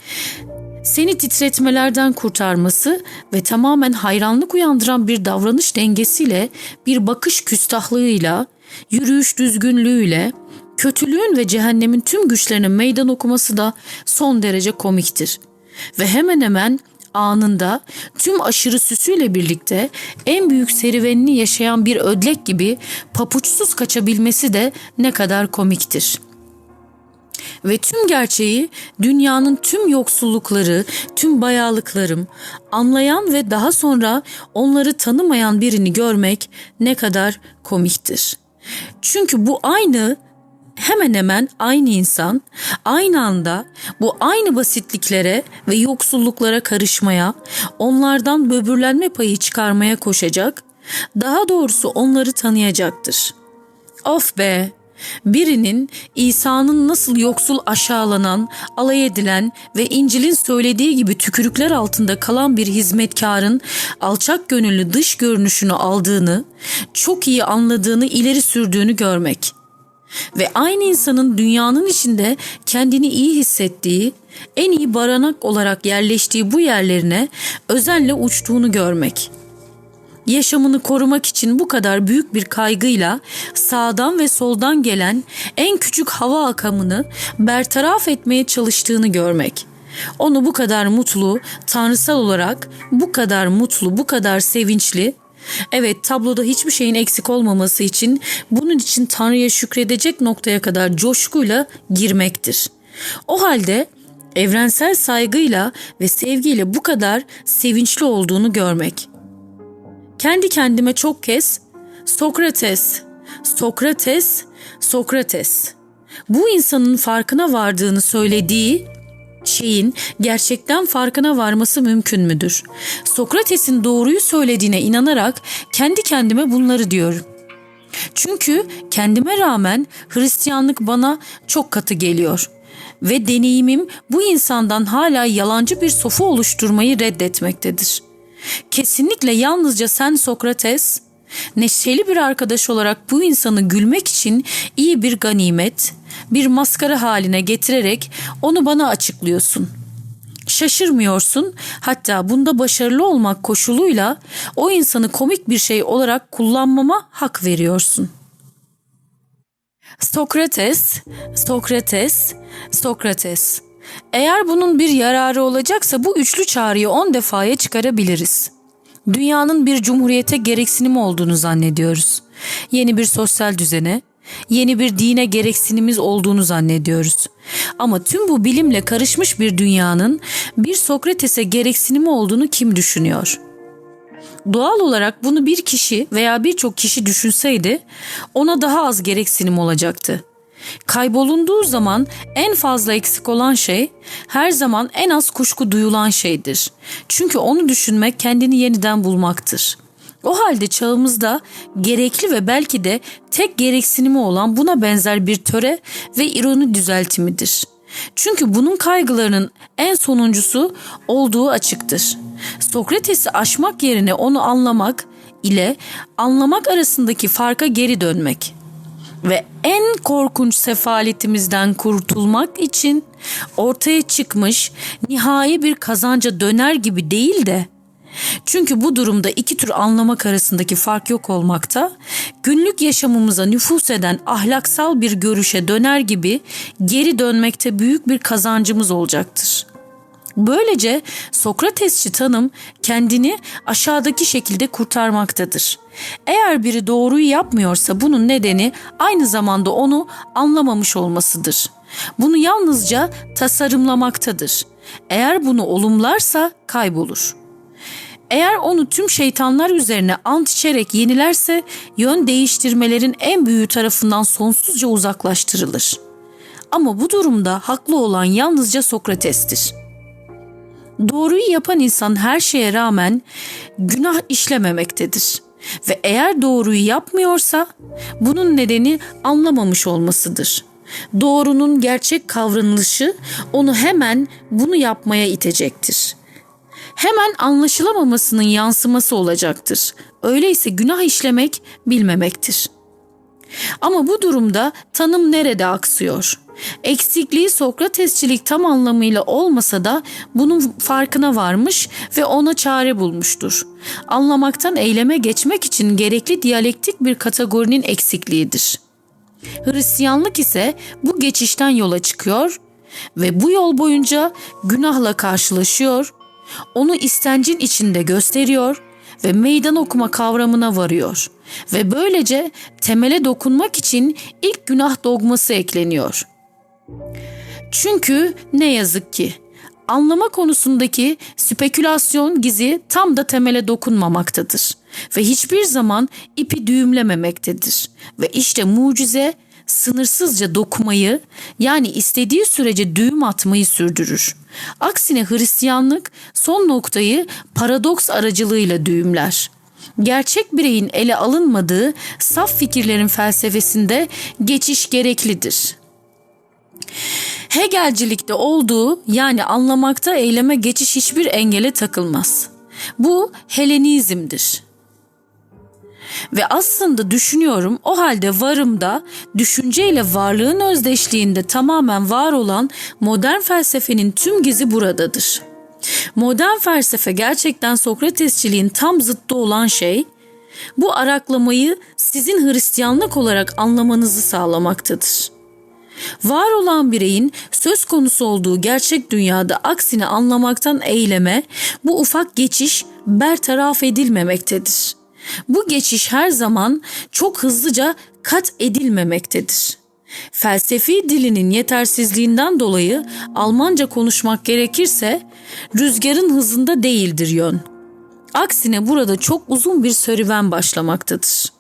seni titretmelerden kurtarması ve tamamen hayranlık uyandıran bir davranış dengesiyle, bir bakış küstahlığıyla, yürüyüş düzgünlüğüyle, kötülüğün ve cehennemin tüm güçlerine meydan okuması da son derece komiktir. Ve hemen hemen anında tüm aşırı süsüyle birlikte en büyük serüvenini yaşayan bir ödlek gibi papuçsuz kaçabilmesi de ne kadar komiktir.'' ve tüm gerçeği dünyanın tüm yoksullukları, tüm bayağılıklarım, anlayan ve daha sonra onları tanımayan birini görmek ne kadar komiktir. Çünkü bu aynı hemen hemen aynı insan aynı anda bu aynı basitliklere ve yoksulluklara karışmaya, onlardan böbürlenme payı çıkarmaya koşacak, daha doğrusu onları tanıyacaktır. Of be! Birinin İsa'nın nasıl yoksul aşağılanan, alay edilen ve İncil'in söylediği gibi tükürükler altında kalan bir hizmetkarın alçak gönüllü dış görünüşünü aldığını, çok iyi anladığını ileri sürdüğünü görmek ve aynı insanın dünyanın içinde kendini iyi hissettiği, en iyi baranak olarak yerleştiği bu yerlerine özenle uçtuğunu görmek. Yaşamını korumak için bu kadar büyük bir kaygıyla sağdan ve soldan gelen en küçük hava akamını bertaraf etmeye çalıştığını görmek. Onu bu kadar mutlu, tanrısal olarak bu kadar mutlu, bu kadar sevinçli Evet tabloda hiçbir şeyin eksik olmaması için bunun için Tanrı'ya şükredecek noktaya kadar coşkuyla girmektir. O halde evrensel saygıyla ve sevgiyle bu kadar sevinçli olduğunu görmek. Kendi kendime çok kez Sokrates, Sokrates, Sokrates bu insanın farkına vardığını söylediği şeyin gerçekten farkına varması mümkün müdür? Sokrates'in doğruyu söylediğine inanarak kendi kendime bunları diyorum. Çünkü kendime rağmen Hristiyanlık bana çok katı geliyor ve deneyimim bu insandan hala yalancı bir sofu oluşturmayı reddetmektedir. Kesinlikle yalnızca sen Sokrates, neşeli bir arkadaş olarak bu insanı gülmek için iyi bir ganimet, bir maskara haline getirerek onu bana açıklıyorsun. Şaşırmıyorsun hatta bunda başarılı olmak koşuluyla o insanı komik bir şey olarak kullanmama hak veriyorsun. Sokrates, Sokrates, Sokrates. Eğer bunun bir yararı olacaksa bu üçlü çağrıyı on defaya çıkarabiliriz. Dünyanın bir cumhuriyete gereksinim olduğunu zannediyoruz. Yeni bir sosyal düzene, yeni bir dine gereksinimiz olduğunu zannediyoruz. Ama tüm bu bilimle karışmış bir dünyanın bir Sokrates'e gereksinimi olduğunu kim düşünüyor? Doğal olarak bunu bir kişi veya birçok kişi düşünseydi ona daha az gereksinim olacaktı. Kaybolunduğu zaman en fazla eksik olan şey her zaman en az kuşku duyulan şeydir. Çünkü onu düşünmek kendini yeniden bulmaktır. O halde çağımızda gerekli ve belki de tek gereksinimi olan buna benzer bir töre ve ironi düzeltimidir. Çünkü bunun kaygılarının en sonuncusu olduğu açıktır. Sokrates'i aşmak yerine onu anlamak ile anlamak arasındaki farka geri dönmek ve en korkunç sefaletimizden kurtulmak için ortaya çıkmış nihai bir kazanca döner gibi değil de çünkü bu durumda iki tür anlamak arasındaki fark yok olmakta, günlük yaşamımıza nüfus eden ahlaksal bir görüşe döner gibi geri dönmekte büyük bir kazancımız olacaktır. Böylece Sokratesçi tanım kendini aşağıdaki şekilde kurtarmaktadır. Eğer biri doğruyu yapmıyorsa bunun nedeni aynı zamanda onu anlamamış olmasıdır. Bunu yalnızca tasarımlamaktadır. Eğer bunu olumlarsa kaybolur. Eğer onu tüm şeytanlar üzerine ant içerek yenilerse yön değiştirmelerin en büyüğü tarafından sonsuzca uzaklaştırılır. Ama bu durumda haklı olan yalnızca Sokrates'tir. Doğruyu yapan insan her şeye rağmen günah işlememektedir. Ve eğer doğruyu yapmıyorsa bunun nedeni anlamamış olmasıdır. Doğrunun gerçek kavranılışı onu hemen bunu yapmaya itecektir. Hemen anlaşılamamasının yansıması olacaktır. Öyleyse günah işlemek bilmemektir. Ama bu durumda tanım nerede aksıyor? Eksikliği Sokratesçilik tam anlamıyla olmasa da bunun farkına varmış ve ona çare bulmuştur. Anlamaktan eyleme geçmek için gerekli diyalektik bir kategorinin eksikliğidir. Hristiyanlık ise bu geçişten yola çıkıyor ve bu yol boyunca günahla karşılaşıyor, onu istencin içinde gösteriyor ve meydan okuma kavramına varıyor ve böylece temele dokunmak için ilk günah dogması ekleniyor. Çünkü ne yazık ki anlama konusundaki spekülasyon gizi tam da temele dokunmamaktadır ve hiçbir zaman ipi düğümlememektedir. Ve işte mucize sınırsızca dokumayı yani istediği sürece düğüm atmayı sürdürür. Aksine Hristiyanlık son noktayı paradoks aracılığıyla düğümler. Gerçek bireyin ele alınmadığı saf fikirlerin felsefesinde geçiş gereklidir. Hegelcilikte olduğu yani anlamakta eyleme geçiş hiçbir engele takılmaz. Bu Helenizmdir. Ve aslında düşünüyorum o halde varımda düşünceyle varlığın özdeşliğinde tamamen var olan modern felsefenin tüm gizi buradadır. Modern felsefe gerçekten Sokratesçiliğin tam zıttı olan şey bu araklamayı sizin Hristiyanlık olarak anlamanızı sağlamaktadır. Var olan bireyin söz konusu olduğu gerçek dünyada aksine anlamaktan eyleme bu ufak geçiş bertaraf edilmemektedir. Bu geçiş her zaman çok hızlıca kat edilmemektedir. Felsefi dilinin yetersizliğinden dolayı Almanca konuşmak gerekirse rüzgarın hızında değildir yön. Aksine burada çok uzun bir serüven başlamaktadır.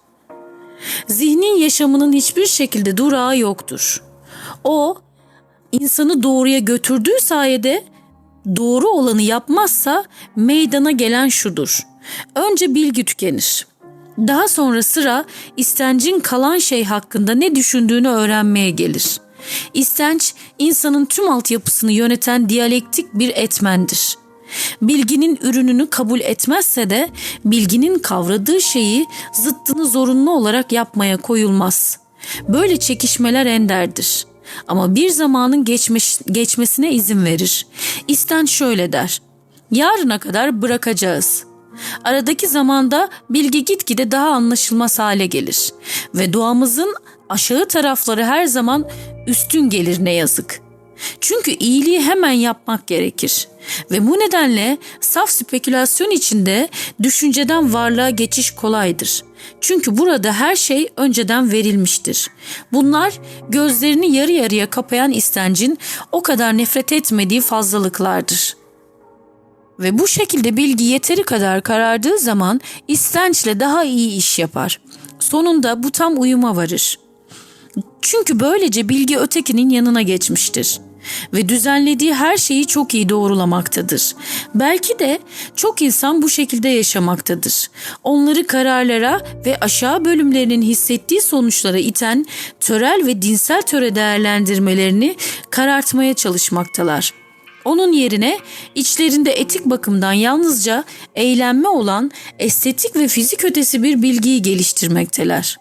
Zihnin yaşamının hiçbir şekilde durağı yoktur. O insanı doğruya götürdüğü sayede doğru olanı yapmazsa meydana gelen şudur. Önce bilgi tükenir. Daha sonra sıra istencin kalan şey hakkında ne düşündüğünü öğrenmeye gelir. İstenç insanın tüm altyapısını yöneten diyalektik bir etmendir. Bilginin ürününü kabul etmezse de bilginin kavradığı şeyi zıttını zorunlu olarak yapmaya koyulmaz. Böyle çekişmeler enderdir. Ama bir zamanın geçmiş, geçmesine izin verir. İsten şöyle der. Yarına kadar bırakacağız. Aradaki zamanda bilgi gitgide daha anlaşılmaz hale gelir ve doğamızın aşağı tarafları her zaman üstün gelir ne yazık. Çünkü iyiliği hemen yapmak gerekir ve bu nedenle saf spekülasyon içinde düşünceden varlığa geçiş kolaydır. Çünkü burada her şey önceden verilmiştir. Bunlar gözlerini yarı yarıya kapayan istencin o kadar nefret etmediği fazlalıklardır. Ve bu şekilde bilgi yeteri kadar karardığı zaman istençle daha iyi iş yapar. Sonunda bu tam uyuma varır. Çünkü böylece bilgi ötekinin yanına geçmiştir ve düzenlediği her şeyi çok iyi doğrulamaktadır. Belki de çok insan bu şekilde yaşamaktadır. Onları kararlara ve aşağı bölümlerinin hissettiği sonuçlara iten törel ve dinsel töre değerlendirmelerini karartmaya çalışmaktalar. Onun yerine içlerinde etik bakımdan yalnızca eğlenme olan estetik ve fizik ötesi bir bilgiyi geliştirmekteler.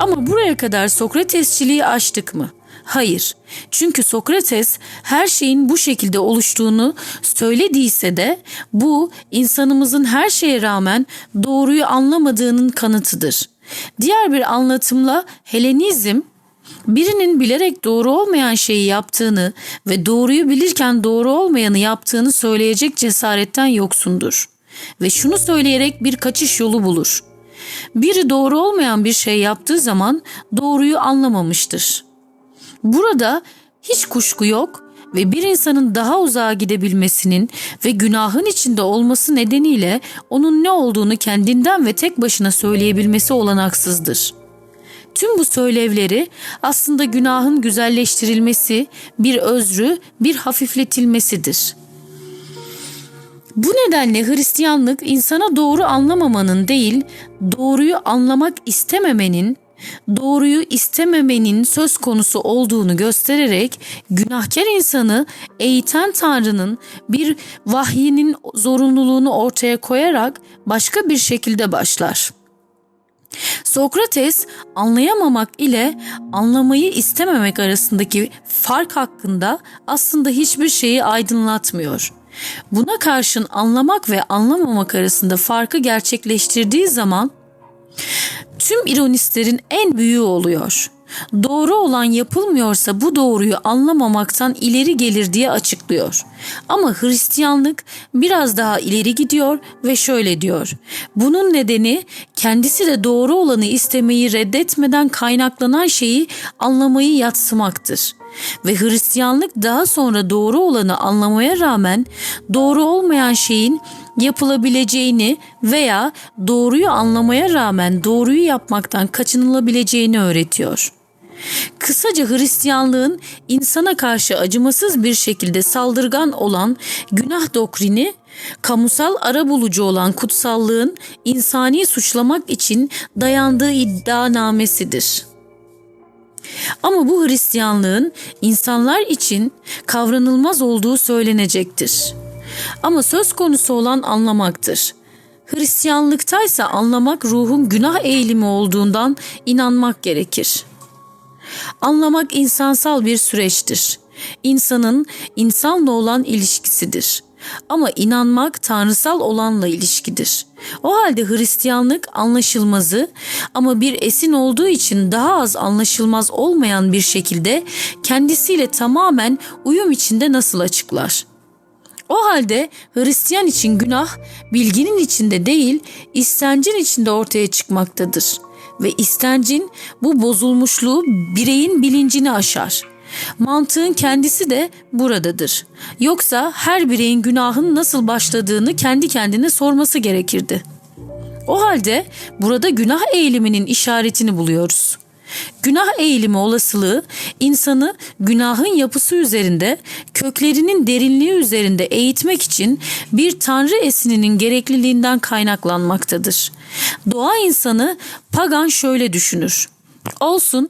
Ama buraya kadar Sokratesçiliği aştık mı? Hayır. Çünkü Sokrates her şeyin bu şekilde oluştuğunu söylediyse de bu insanımızın her şeye rağmen doğruyu anlamadığının kanıtıdır. Diğer bir anlatımla Helenizm birinin bilerek doğru olmayan şeyi yaptığını ve doğruyu bilirken doğru olmayanı yaptığını söyleyecek cesaretten yoksundur ve şunu söyleyerek bir kaçış yolu bulur. Biri doğru olmayan bir şey yaptığı zaman doğruyu anlamamıştır. Burada hiç kuşku yok ve bir insanın daha uzağa gidebilmesinin ve günahın içinde olması nedeniyle onun ne olduğunu kendinden ve tek başına söyleyebilmesi olanaksızdır. Tüm bu söylevleri aslında günahın güzelleştirilmesi, bir özrü, bir hafifletilmesidir. Bu nedenle Hristiyanlık insana doğru anlamamanın değil, doğruyu anlamak istememenin doğruyu istememenin söz konusu olduğunu göstererek günahkar insanı eğiten Tanrı'nın bir vahyinin zorunluluğunu ortaya koyarak başka bir şekilde başlar. Sokrates anlayamamak ile anlamayı istememek arasındaki fark hakkında aslında hiçbir şeyi aydınlatmıyor. Buna karşın anlamak ve anlamamak arasında farkı gerçekleştirdiği zaman tüm ironistlerin en büyüğü oluyor. Doğru olan yapılmıyorsa bu doğruyu anlamamaktan ileri gelir diye açıklıyor. Ama Hristiyanlık biraz daha ileri gidiyor ve şöyle diyor. Bunun nedeni kendisi de doğru olanı istemeyi reddetmeden kaynaklanan şeyi anlamayı yatsımaktır. Ve Hristiyanlık daha sonra doğru olanı anlamaya rağmen doğru olmayan şeyin yapılabileceğini veya doğruyu anlamaya rağmen doğruyu yapmaktan kaçınılabileceğini öğretiyor. Kısaca Hristiyanlığın insana karşı acımasız bir şekilde saldırgan olan günah doktrini, kamusal arabulucu olan kutsallığın insani suçlamak için dayandığı iddianamesidir. Ama bu Hristiyanlığın insanlar için kavranılmaz olduğu söylenecektir. Ama söz konusu olan anlamaktır. Hristiyanlıktaysa anlamak ruhun günah eğilimi olduğundan inanmak gerekir. Anlamak insansal bir süreçtir. İnsanın insanla olan ilişkisidir. Ama inanmak tanrısal olanla ilişkidir. O halde Hristiyanlık anlaşılmazı ama bir esin olduğu için daha az anlaşılmaz olmayan bir şekilde kendisiyle tamamen uyum içinde nasıl açıklar? O halde Hristiyan için günah bilginin içinde değil istencin içinde ortaya çıkmaktadır. Ve istencin bu bozulmuşluğu bireyin bilincini aşar. Mantığın kendisi de buradadır. Yoksa her bireyin günahın nasıl başladığını kendi kendine sorması gerekirdi. O halde burada günah eğiliminin işaretini buluyoruz. Günah eğilimi olasılığı insanı günahın yapısı üzerinde, köklerinin derinliği üzerinde eğitmek için bir tanrı esininin gerekliliğinden kaynaklanmaktadır. Doğa insanı pagan şöyle düşünür. Olsun,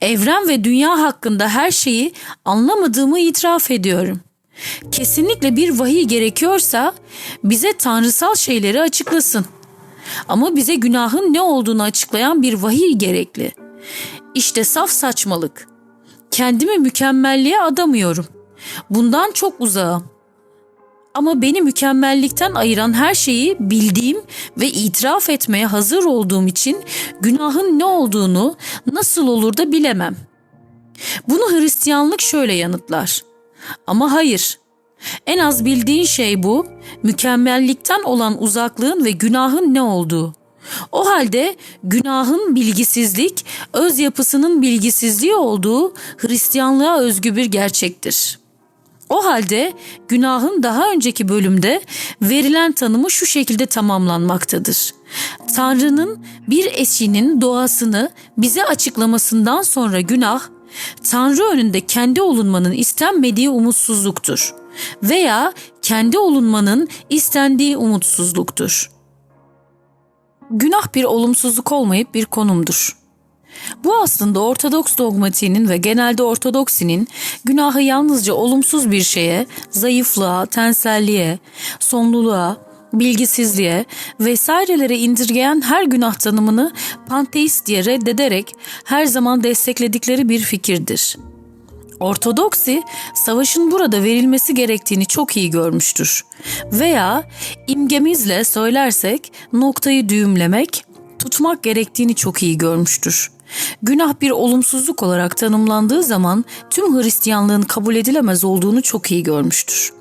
evren ve dünya hakkında her şeyi anlamadığımı itiraf ediyorum. Kesinlikle bir vahiy gerekiyorsa bize tanrısal şeyleri açıklasın.'' Ama bize günahın ne olduğunu açıklayan bir vahiy gerekli. İşte saf saçmalık. Kendimi mükemmelliğe adamıyorum. Bundan çok uzağım. Ama beni mükemmellikten ayıran her şeyi bildiğim ve itiraf etmeye hazır olduğum için günahın ne olduğunu nasıl olur da bilemem. Bunu Hristiyanlık şöyle yanıtlar. Ama hayır. En az bildiğin şey bu, mükemmellikten olan uzaklığın ve günahın ne olduğu. O halde günahın bilgisizlik, öz yapısının bilgisizliği olduğu Hristiyanlığa özgü bir gerçektir. O halde günahın daha önceki bölümde verilen tanımı şu şekilde tamamlanmaktadır. Tanrı'nın bir eşinin doğasını bize açıklamasından sonra günah, Tanrı önünde kendi olunmanın istenmediği umutsuzluktur veya kendi olunmanın istendiği umutsuzluktur. Günah bir olumsuzluk olmayıp bir konumdur. Bu aslında Ortodoks dogmatiğinin ve genelde Ortodoksinin günahı yalnızca olumsuz bir şeye, zayıflığa, tenselliğe, sonluluğa, bilgisizliğe vesairelere indirgeyen her günah tanımını panteist diye reddederek her zaman destekledikleri bir fikirdir. Ortodoksi savaşın burada verilmesi gerektiğini çok iyi görmüştür. Veya imgemizle söylersek noktayı düğümlemek, tutmak gerektiğini çok iyi görmüştür. Günah bir olumsuzluk olarak tanımlandığı zaman tüm Hristiyanlığın kabul edilemez olduğunu çok iyi görmüştür.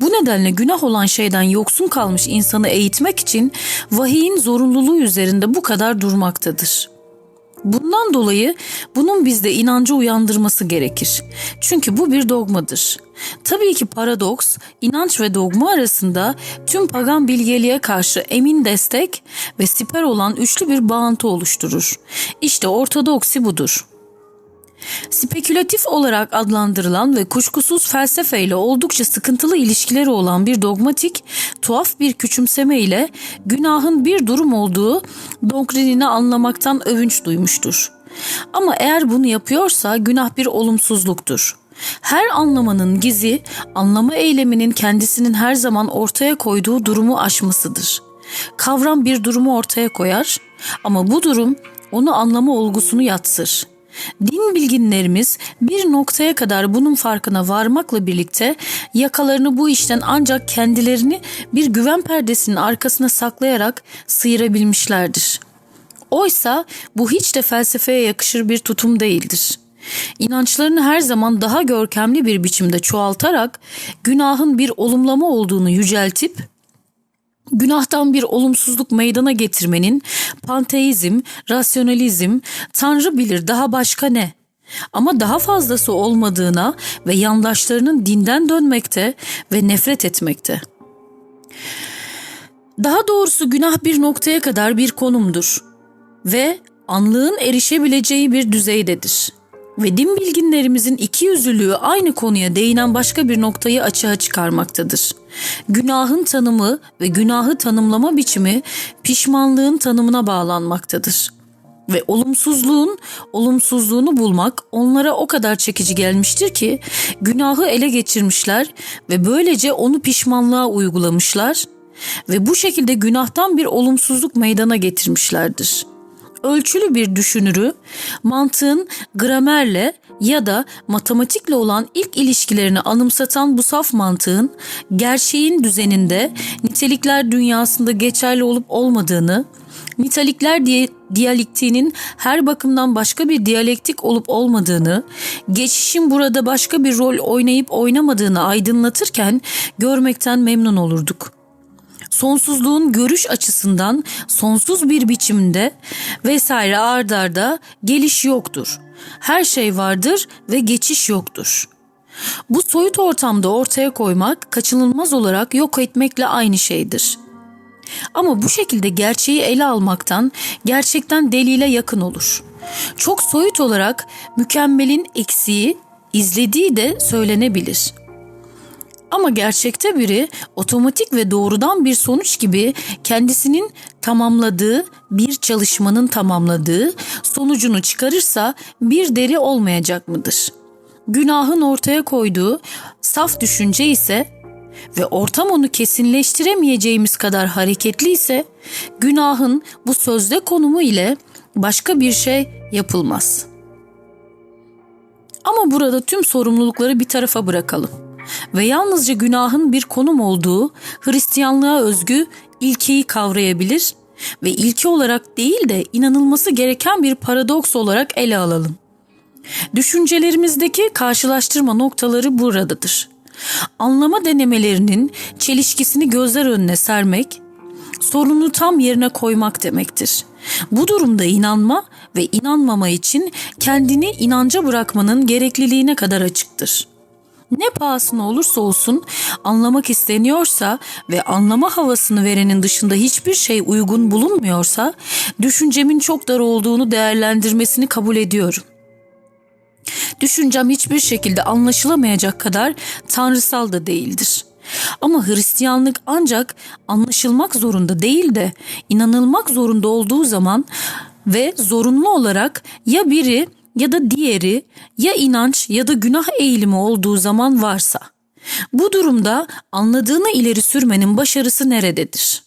Bu nedenle günah olan şeyden yoksun kalmış insanı eğitmek için vahiyin zorunluluğu üzerinde bu kadar durmaktadır. Bundan dolayı bunun bizde inancı uyandırması gerekir. Çünkü bu bir dogmadır. Tabii ki paradoks, inanç ve dogma arasında tüm pagan bilgeliğe karşı emin destek ve siper olan üçlü bir bağıntı oluşturur. İşte ortodoksi budur. Spekülatif olarak adlandırılan ve kuşkusuz felsefeyle oldukça sıkıntılı ilişkileri olan bir dogmatik, tuhaf bir küçümseme ile günahın bir durum olduğu doktrinini anlamaktan övünç duymuştur. Ama eğer bunu yapıyorsa günah bir olumsuzluktur. Her anlamanın gizi, anlama eyleminin kendisinin her zaman ortaya koyduğu durumu aşmasıdır. Kavram bir durumu ortaya koyar ama bu durum onu anlama olgusunu yatsır. Din bilginlerimiz bir noktaya kadar bunun farkına varmakla birlikte yakalarını bu işten ancak kendilerini bir güven perdesinin arkasına saklayarak sıyırabilmişlerdir. Oysa bu hiç de felsefeye yakışır bir tutum değildir. İnançlarını her zaman daha görkemli bir biçimde çoğaltarak günahın bir olumlama olduğunu yüceltip günahtan bir olumsuzluk meydana getirmenin panteizm, rasyonalizm, tanrı bilir daha başka ne? Ama daha fazlası olmadığına ve yandaşlarının dinden dönmekte ve nefret etmekte. Daha doğrusu günah bir noktaya kadar bir konumdur ve anlığın erişebileceği bir düzeydedir. Ve din bilginlerimizin iki yüzlülüğü aynı konuya değinen başka bir noktayı açığa çıkarmaktadır. Günahın tanımı ve günahı tanımlama biçimi pişmanlığın tanımına bağlanmaktadır. Ve olumsuzluğun olumsuzluğunu bulmak onlara o kadar çekici gelmiştir ki günahı ele geçirmişler ve böylece onu pişmanlığa uygulamışlar ve bu şekilde günahtan bir olumsuzluk meydana getirmişlerdir.'' ölçülü bir düşünürü mantığın gramerle ya da matematikle olan ilk ilişkilerini anımsatan bu saf mantığın gerçeğin düzeninde nitelikler dünyasında geçerli olup olmadığını, nitelikler diye diyalektiğinin her bakımdan başka bir diyalektik olup olmadığını, geçişin burada başka bir rol oynayıp oynamadığını aydınlatırken görmekten memnun olurduk.'' sonsuzluğun görüş açısından sonsuz bir biçimde vesaire ardarda geliş yoktur. Her şey vardır ve geçiş yoktur. Bu soyut ortamda ortaya koymak kaçınılmaz olarak yok etmekle aynı şeydir. Ama bu şekilde gerçeği ele almaktan gerçekten delile yakın olur. Çok soyut olarak mükemmelin eksiği izlediği de söylenebilir.'' Ama gerçekte biri otomatik ve doğrudan bir sonuç gibi kendisinin tamamladığı bir çalışmanın tamamladığı sonucunu çıkarırsa bir deri olmayacak mıdır? Günahın ortaya koyduğu saf düşünce ise ve ortam onu kesinleştiremeyeceğimiz kadar hareketli ise günahın bu sözde konumu ile başka bir şey yapılmaz. Ama burada tüm sorumlulukları bir tarafa bırakalım ve yalnızca günahın bir konum olduğu Hristiyanlığa özgü ilkeyi kavrayabilir ve ilke olarak değil de inanılması gereken bir paradoks olarak ele alalım. Düşüncelerimizdeki karşılaştırma noktaları buradadır. Anlama denemelerinin çelişkisini gözler önüne sermek, sorunu tam yerine koymak demektir. Bu durumda inanma ve inanmama için kendini inanca bırakmanın gerekliliğine kadar açıktır. Ne pahasına olursa olsun anlamak isteniyorsa ve anlama havasını verenin dışında hiçbir şey uygun bulunmuyorsa düşüncemin çok dar olduğunu değerlendirmesini kabul ediyorum. Düşüncem hiçbir şekilde anlaşılamayacak kadar tanrısal da değildir. Ama Hristiyanlık ancak anlaşılmak zorunda değil de inanılmak zorunda olduğu zaman ve zorunlu olarak ya biri ya da diğeri ya inanç ya da günah eğilimi olduğu zaman varsa. Bu durumda anladığını ileri sürmenin başarısı nerededir?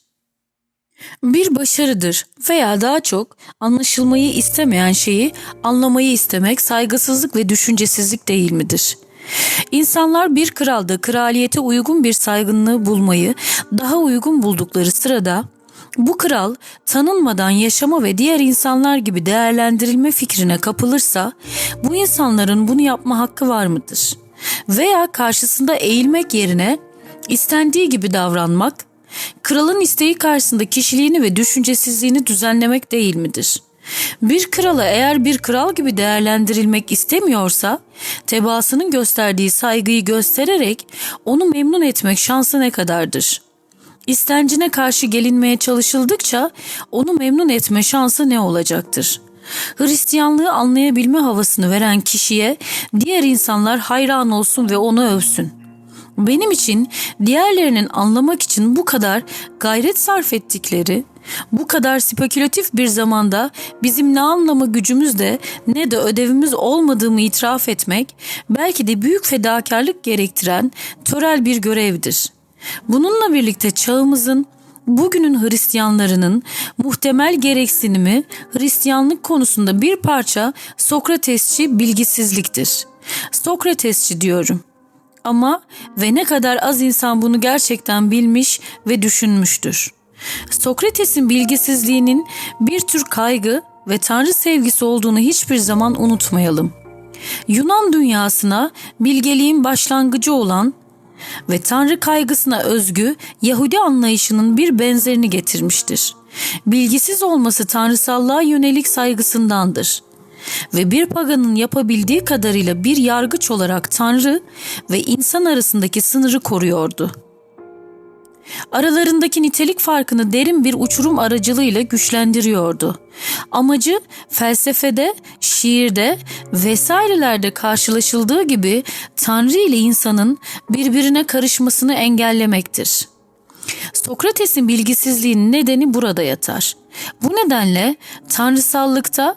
Bir başarıdır veya daha çok anlaşılmayı istemeyen şeyi anlamayı istemek saygısızlık ve düşüncesizlik değil midir? İnsanlar bir kralda kraliyete uygun bir saygınlığı bulmayı daha uygun buldukları sırada bu kral tanınmadan yaşama ve diğer insanlar gibi değerlendirilme fikrine kapılırsa bu insanların bunu yapma hakkı var mıdır? Veya karşısında eğilmek yerine istendiği gibi davranmak, kralın isteği karşısında kişiliğini ve düşüncesizliğini düzenlemek değil midir?'' Bir krala eğer bir kral gibi değerlendirilmek istemiyorsa, tebaasının gösterdiği saygıyı göstererek onu memnun etmek şansı ne kadardır? İstencine karşı gelinmeye çalışıldıkça onu memnun etme şansı ne olacaktır? Hristiyanlığı anlayabilme havasını veren kişiye diğer insanlar hayran olsun ve onu övsün. Benim için diğerlerinin anlamak için bu kadar gayret sarf ettikleri, bu kadar spekülatif bir zamanda bizim ne anlama gücümüzde ne de ödevimiz olmadığımı itiraf etmek belki de büyük fedakarlık gerektiren törel bir görevdir. Bununla birlikte çağımızın bugünün Hristiyanlarının muhtemel gereksinimi Hristiyanlık konusunda bir parça Sokratesçi bilgisizliktir. Sokratesçi diyorum. Ama ve ne kadar az insan bunu gerçekten bilmiş ve düşünmüştür. Sokrates'in bilgisizliğinin bir tür kaygı ve tanrı sevgisi olduğunu hiçbir zaman unutmayalım. Yunan dünyasına bilgeliğin başlangıcı olan ve tanrı kaygısına özgü Yahudi anlayışının bir benzerini getirmiştir. Bilgisiz olması tanrısallığa yönelik saygısındandır ve bir paganın yapabildiği kadarıyla bir yargıç olarak Tanrı ve insan arasındaki sınırı koruyordu. Aralarındaki nitelik farkını derin bir uçurum aracılığıyla güçlendiriyordu. Amacı felsefede, şiirde vesairelerde karşılaşıldığı gibi Tanrı ile insanın birbirine karışmasını engellemektir. Sokrates'in bilgisizliğinin nedeni burada yatar. Bu nedenle tanrısallıkta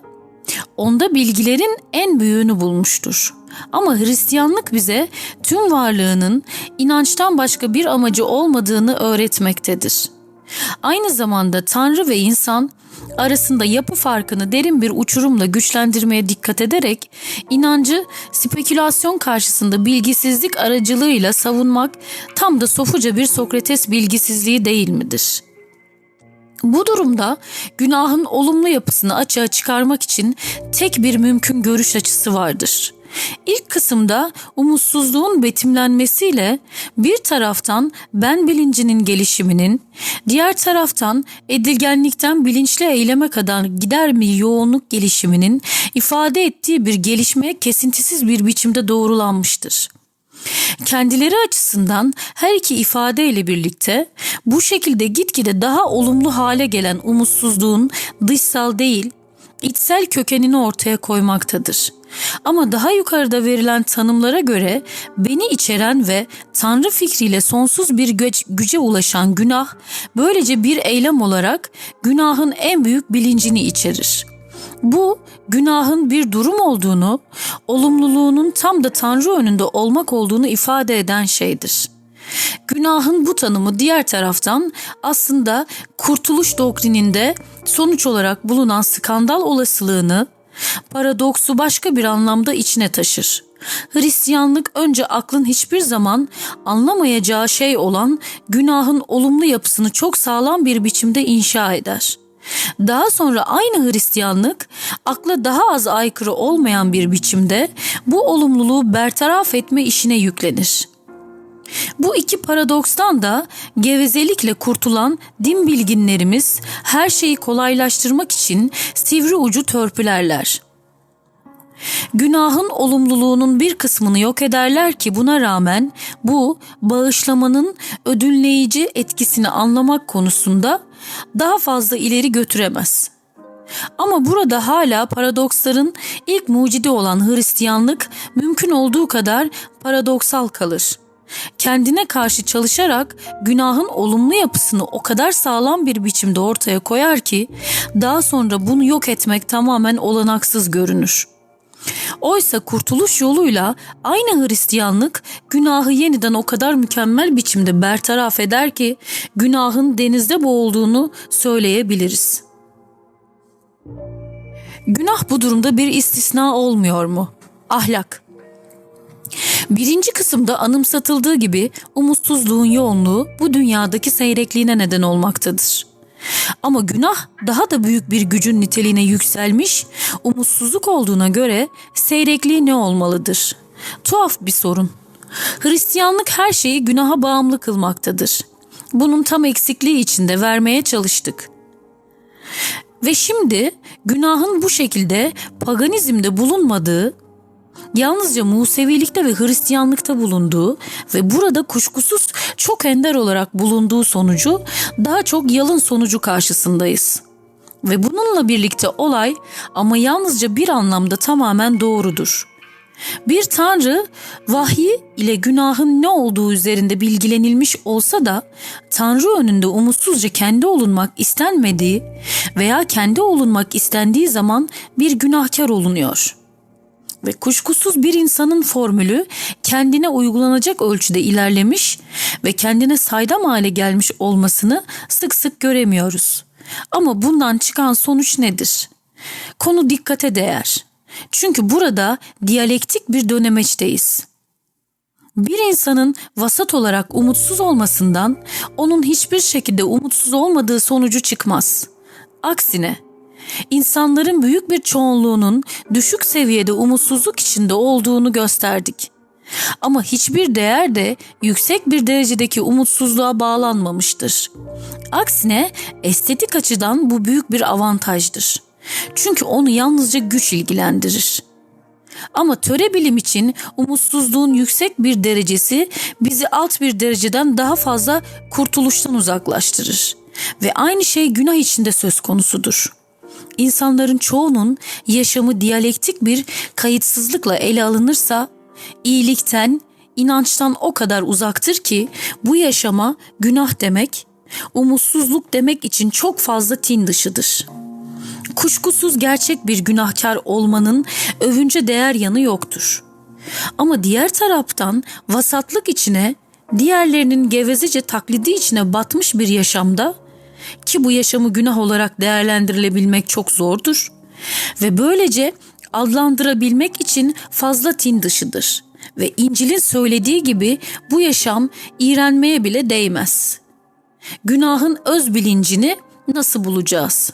onda bilgilerin en büyüğünü bulmuştur. Ama Hristiyanlık bize tüm varlığının inançtan başka bir amacı olmadığını öğretmektedir. Aynı zamanda Tanrı ve insan arasında yapı farkını derin bir uçurumla güçlendirmeye dikkat ederek inancı spekülasyon karşısında bilgisizlik aracılığıyla savunmak tam da sofuca bir Sokrates bilgisizliği değil midir?'' Bu durumda günahın olumlu yapısını açığa çıkarmak için tek bir mümkün görüş açısı vardır. İlk kısımda umutsuzluğun betimlenmesiyle bir taraftan ben bilincinin gelişiminin, diğer taraftan edilgenlikten bilinçli eyleme kadar gider mi yoğunluk gelişiminin ifade ettiği bir gelişmeye kesintisiz bir biçimde doğrulanmıştır. Kendileri açısından her iki ifadeyle birlikte bu şekilde gitgide daha olumlu hale gelen umutsuzluğun dışsal değil, içsel kökenini ortaya koymaktadır. Ama daha yukarıda verilen tanımlara göre beni içeren ve Tanrı fikriyle sonsuz bir güç, güce ulaşan günah böylece bir eylem olarak günahın en büyük bilincini içerir. Bu günahın bir durum olduğunu, olumluluğunun tam da Tanrı önünde olmak olduğunu ifade eden şeydir. Günahın bu tanımı diğer taraftan aslında kurtuluş doktrininde sonuç olarak bulunan skandal olasılığını, paradoksu başka bir anlamda içine taşır. Hristiyanlık önce aklın hiçbir zaman anlamayacağı şey olan günahın olumlu yapısını çok sağlam bir biçimde inşa eder.'' Daha sonra aynı Hristiyanlık akla daha az aykırı olmayan bir biçimde bu olumluluğu bertaraf etme işine yüklenir. Bu iki paradokstan da gevezelikle kurtulan din bilginlerimiz her şeyi kolaylaştırmak için sivri ucu törpülerler. Günahın olumluluğunun bir kısmını yok ederler ki buna rağmen bu bağışlamanın ödülleyici etkisini anlamak konusunda daha fazla ileri götüremez. Ama burada hala paradoksların ilk mucidi olan Hristiyanlık mümkün olduğu kadar paradoksal kalır. Kendine karşı çalışarak günahın olumlu yapısını o kadar sağlam bir biçimde ortaya koyar ki daha sonra bunu yok etmek tamamen olanaksız görünür. Oysa kurtuluş yoluyla aynı Hristiyanlık günahı yeniden o kadar mükemmel biçimde bertaraf eder ki günahın denizde boğulduğunu söyleyebiliriz. Günah bu durumda bir istisna olmuyor mu? Ahlak. Birinci kısımda anımsatıldığı gibi umutsuzluğun yoğunluğu bu dünyadaki seyrekliğine neden olmaktadır. Ama günah daha da büyük bir gücün niteliğine yükselmiş, umutsuzluk olduğuna göre seyrekliği ne olmalıdır? Tuhaf bir sorun. Hristiyanlık her şeyi günaha bağımlı kılmaktadır. Bunun tam eksikliği içinde vermeye çalıştık. Ve şimdi günahın bu şekilde paganizmde bulunmadığı, yalnızca Musevilikte ve Hristiyanlıkta bulunduğu ve burada kuşkusuz çok ender olarak bulunduğu sonucu daha çok yalın sonucu karşısındayız. Ve bununla birlikte olay ama yalnızca bir anlamda tamamen doğrudur. Bir tanrı vahyi ile günahın ne olduğu üzerinde bilgilenilmiş olsa da tanrı önünde umutsuzca kendi olunmak istenmediği veya kendi olunmak istendiği zaman bir günahkar olunuyor.'' Ve kuşkusuz bir insanın formülü kendine uygulanacak ölçüde ilerlemiş ve kendine saydam hale gelmiş olmasını sık sık göremiyoruz. Ama bundan çıkan sonuç nedir? Konu dikkate değer. Çünkü burada diyalektik bir dönemeçteyiz. Bir insanın vasat olarak umutsuz olmasından onun hiçbir şekilde umutsuz olmadığı sonucu çıkmaz. Aksine İnsanların büyük bir çoğunluğunun düşük seviyede umutsuzluk içinde olduğunu gösterdik. Ama hiçbir değer de yüksek bir derecedeki umutsuzluğa bağlanmamıştır. Aksine estetik açıdan bu büyük bir avantajdır. Çünkü onu yalnızca güç ilgilendirir. Ama töre bilim için umutsuzluğun yüksek bir derecesi bizi alt bir dereceden daha fazla kurtuluştan uzaklaştırır. Ve aynı şey günah içinde söz konusudur.'' İnsanların çoğunun yaşamı diyalektik bir kayıtsızlıkla ele alınırsa iyilikten, inançtan o kadar uzaktır ki bu yaşama günah demek, umutsuzluk demek için çok fazla tin dışıdır. Kuşkusuz gerçek bir günahkar olmanın övünce değer yanı yoktur. Ama diğer taraftan vasatlık içine, diğerlerinin gevezece taklidi içine batmış bir yaşamda ki bu yaşamı günah olarak değerlendirilebilmek çok zordur ve böylece adlandırabilmek için fazla tin dışıdır ve İncil'in söylediği gibi bu yaşam iğrenmeye bile değmez. Günahın öz bilincini nasıl bulacağız?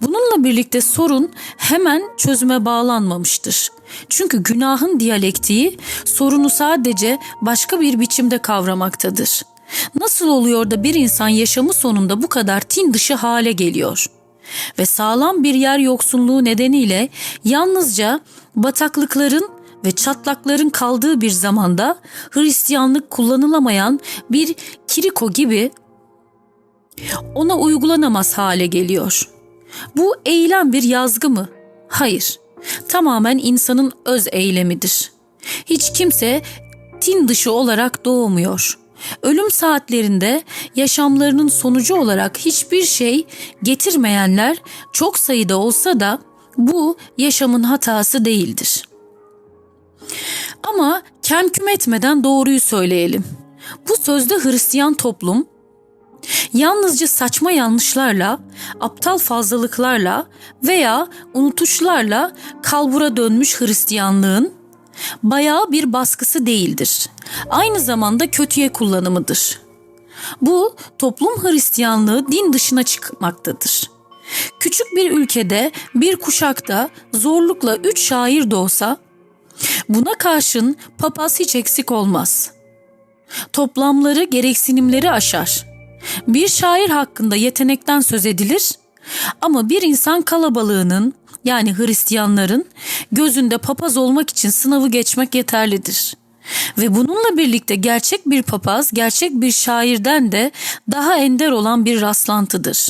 Bununla birlikte sorun hemen çözüme bağlanmamıştır. Çünkü günahın diyalektiği sorunu sadece başka bir biçimde kavramaktadır. Nasıl oluyor da bir insan yaşamı sonunda bu kadar tin dışı hale geliyor? Ve sağlam bir yer yoksunluğu nedeniyle yalnızca bataklıkların ve çatlakların kaldığı bir zamanda Hristiyanlık kullanılamayan bir kiriko gibi ona uygulanamaz hale geliyor. Bu eylem bir yazgı mı? Hayır. Tamamen insanın öz eylemidir. Hiç kimse tin dışı olarak doğmuyor. Ölüm saatlerinde yaşamlarının sonucu olarak hiçbir şey getirmeyenler çok sayıda olsa da bu yaşamın hatası değildir. Ama kemküm etmeden doğruyu söyleyelim. Bu sözde Hristiyan toplum yalnızca saçma yanlışlarla, aptal fazlalıklarla veya unutuşlarla kalbura dönmüş Hristiyanlığın bayağı bir baskısı değildir. Aynı zamanda kötüye kullanımıdır. Bu toplum Hristiyanlığı din dışına çıkmaktadır. Küçük bir ülkede bir kuşakta zorlukla üç şair doğsa buna karşın papaz hiç eksik olmaz. Toplamları gereksinimleri aşar. Bir şair hakkında yetenekten söz edilir ama bir insan kalabalığının yani Hristiyanların gözünde papaz olmak için sınavı geçmek yeterlidir. Ve bununla birlikte gerçek bir papaz gerçek bir şairden de daha ender olan bir rastlantıdır.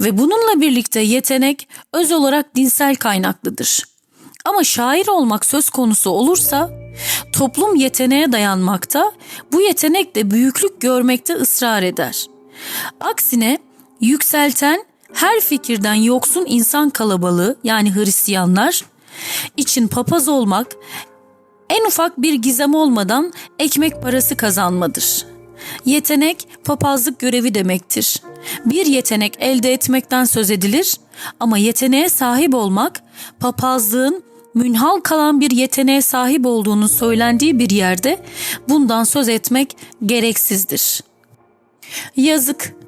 Ve bununla birlikte yetenek öz olarak dinsel kaynaklıdır. Ama şair olmak söz konusu olursa toplum yeteneğe dayanmakta, bu yetenek de büyüklük görmekte ısrar eder. Aksine yükselten her fikirden yoksun insan kalabalığı yani Hristiyanlar için papaz olmak en ufak bir gizem olmadan ekmek parası kazanmadır. Yetenek papazlık görevi demektir. Bir yetenek elde etmekten söz edilir ama yeteneğe sahip olmak papazlığın münhal kalan bir yeteneğe sahip olduğunu söylendiği bir yerde bundan söz etmek gereksizdir. Yazık.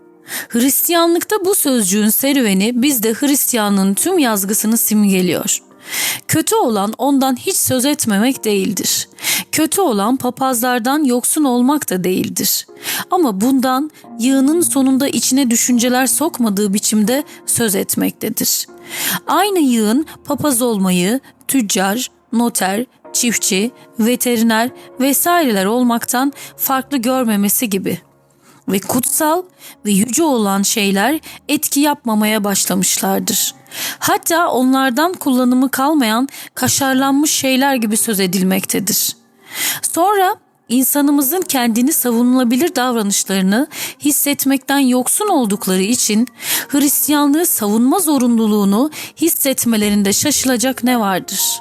Hristiyanlıkta bu sözcüğün serüveni bizde Hristiyanlığın tüm yazgısını simgeliyor. Kötü olan ondan hiç söz etmemek değildir. Kötü olan papazlardan yoksun olmak da değildir. Ama bundan yığının sonunda içine düşünceler sokmadığı biçimde söz etmektedir. Aynı yığın papaz olmayı tüccar, noter, çiftçi, veteriner vesaireler olmaktan farklı görmemesi gibi ve kutsal ve yüce olan şeyler etki yapmamaya başlamışlardır. Hatta onlardan kullanımı kalmayan kaşarlanmış şeyler gibi söz edilmektedir. Sonra insanımızın kendini savunulabilir davranışlarını hissetmekten yoksun oldukları için Hristiyanlığı savunma zorunluluğunu hissetmelerinde şaşılacak ne vardır?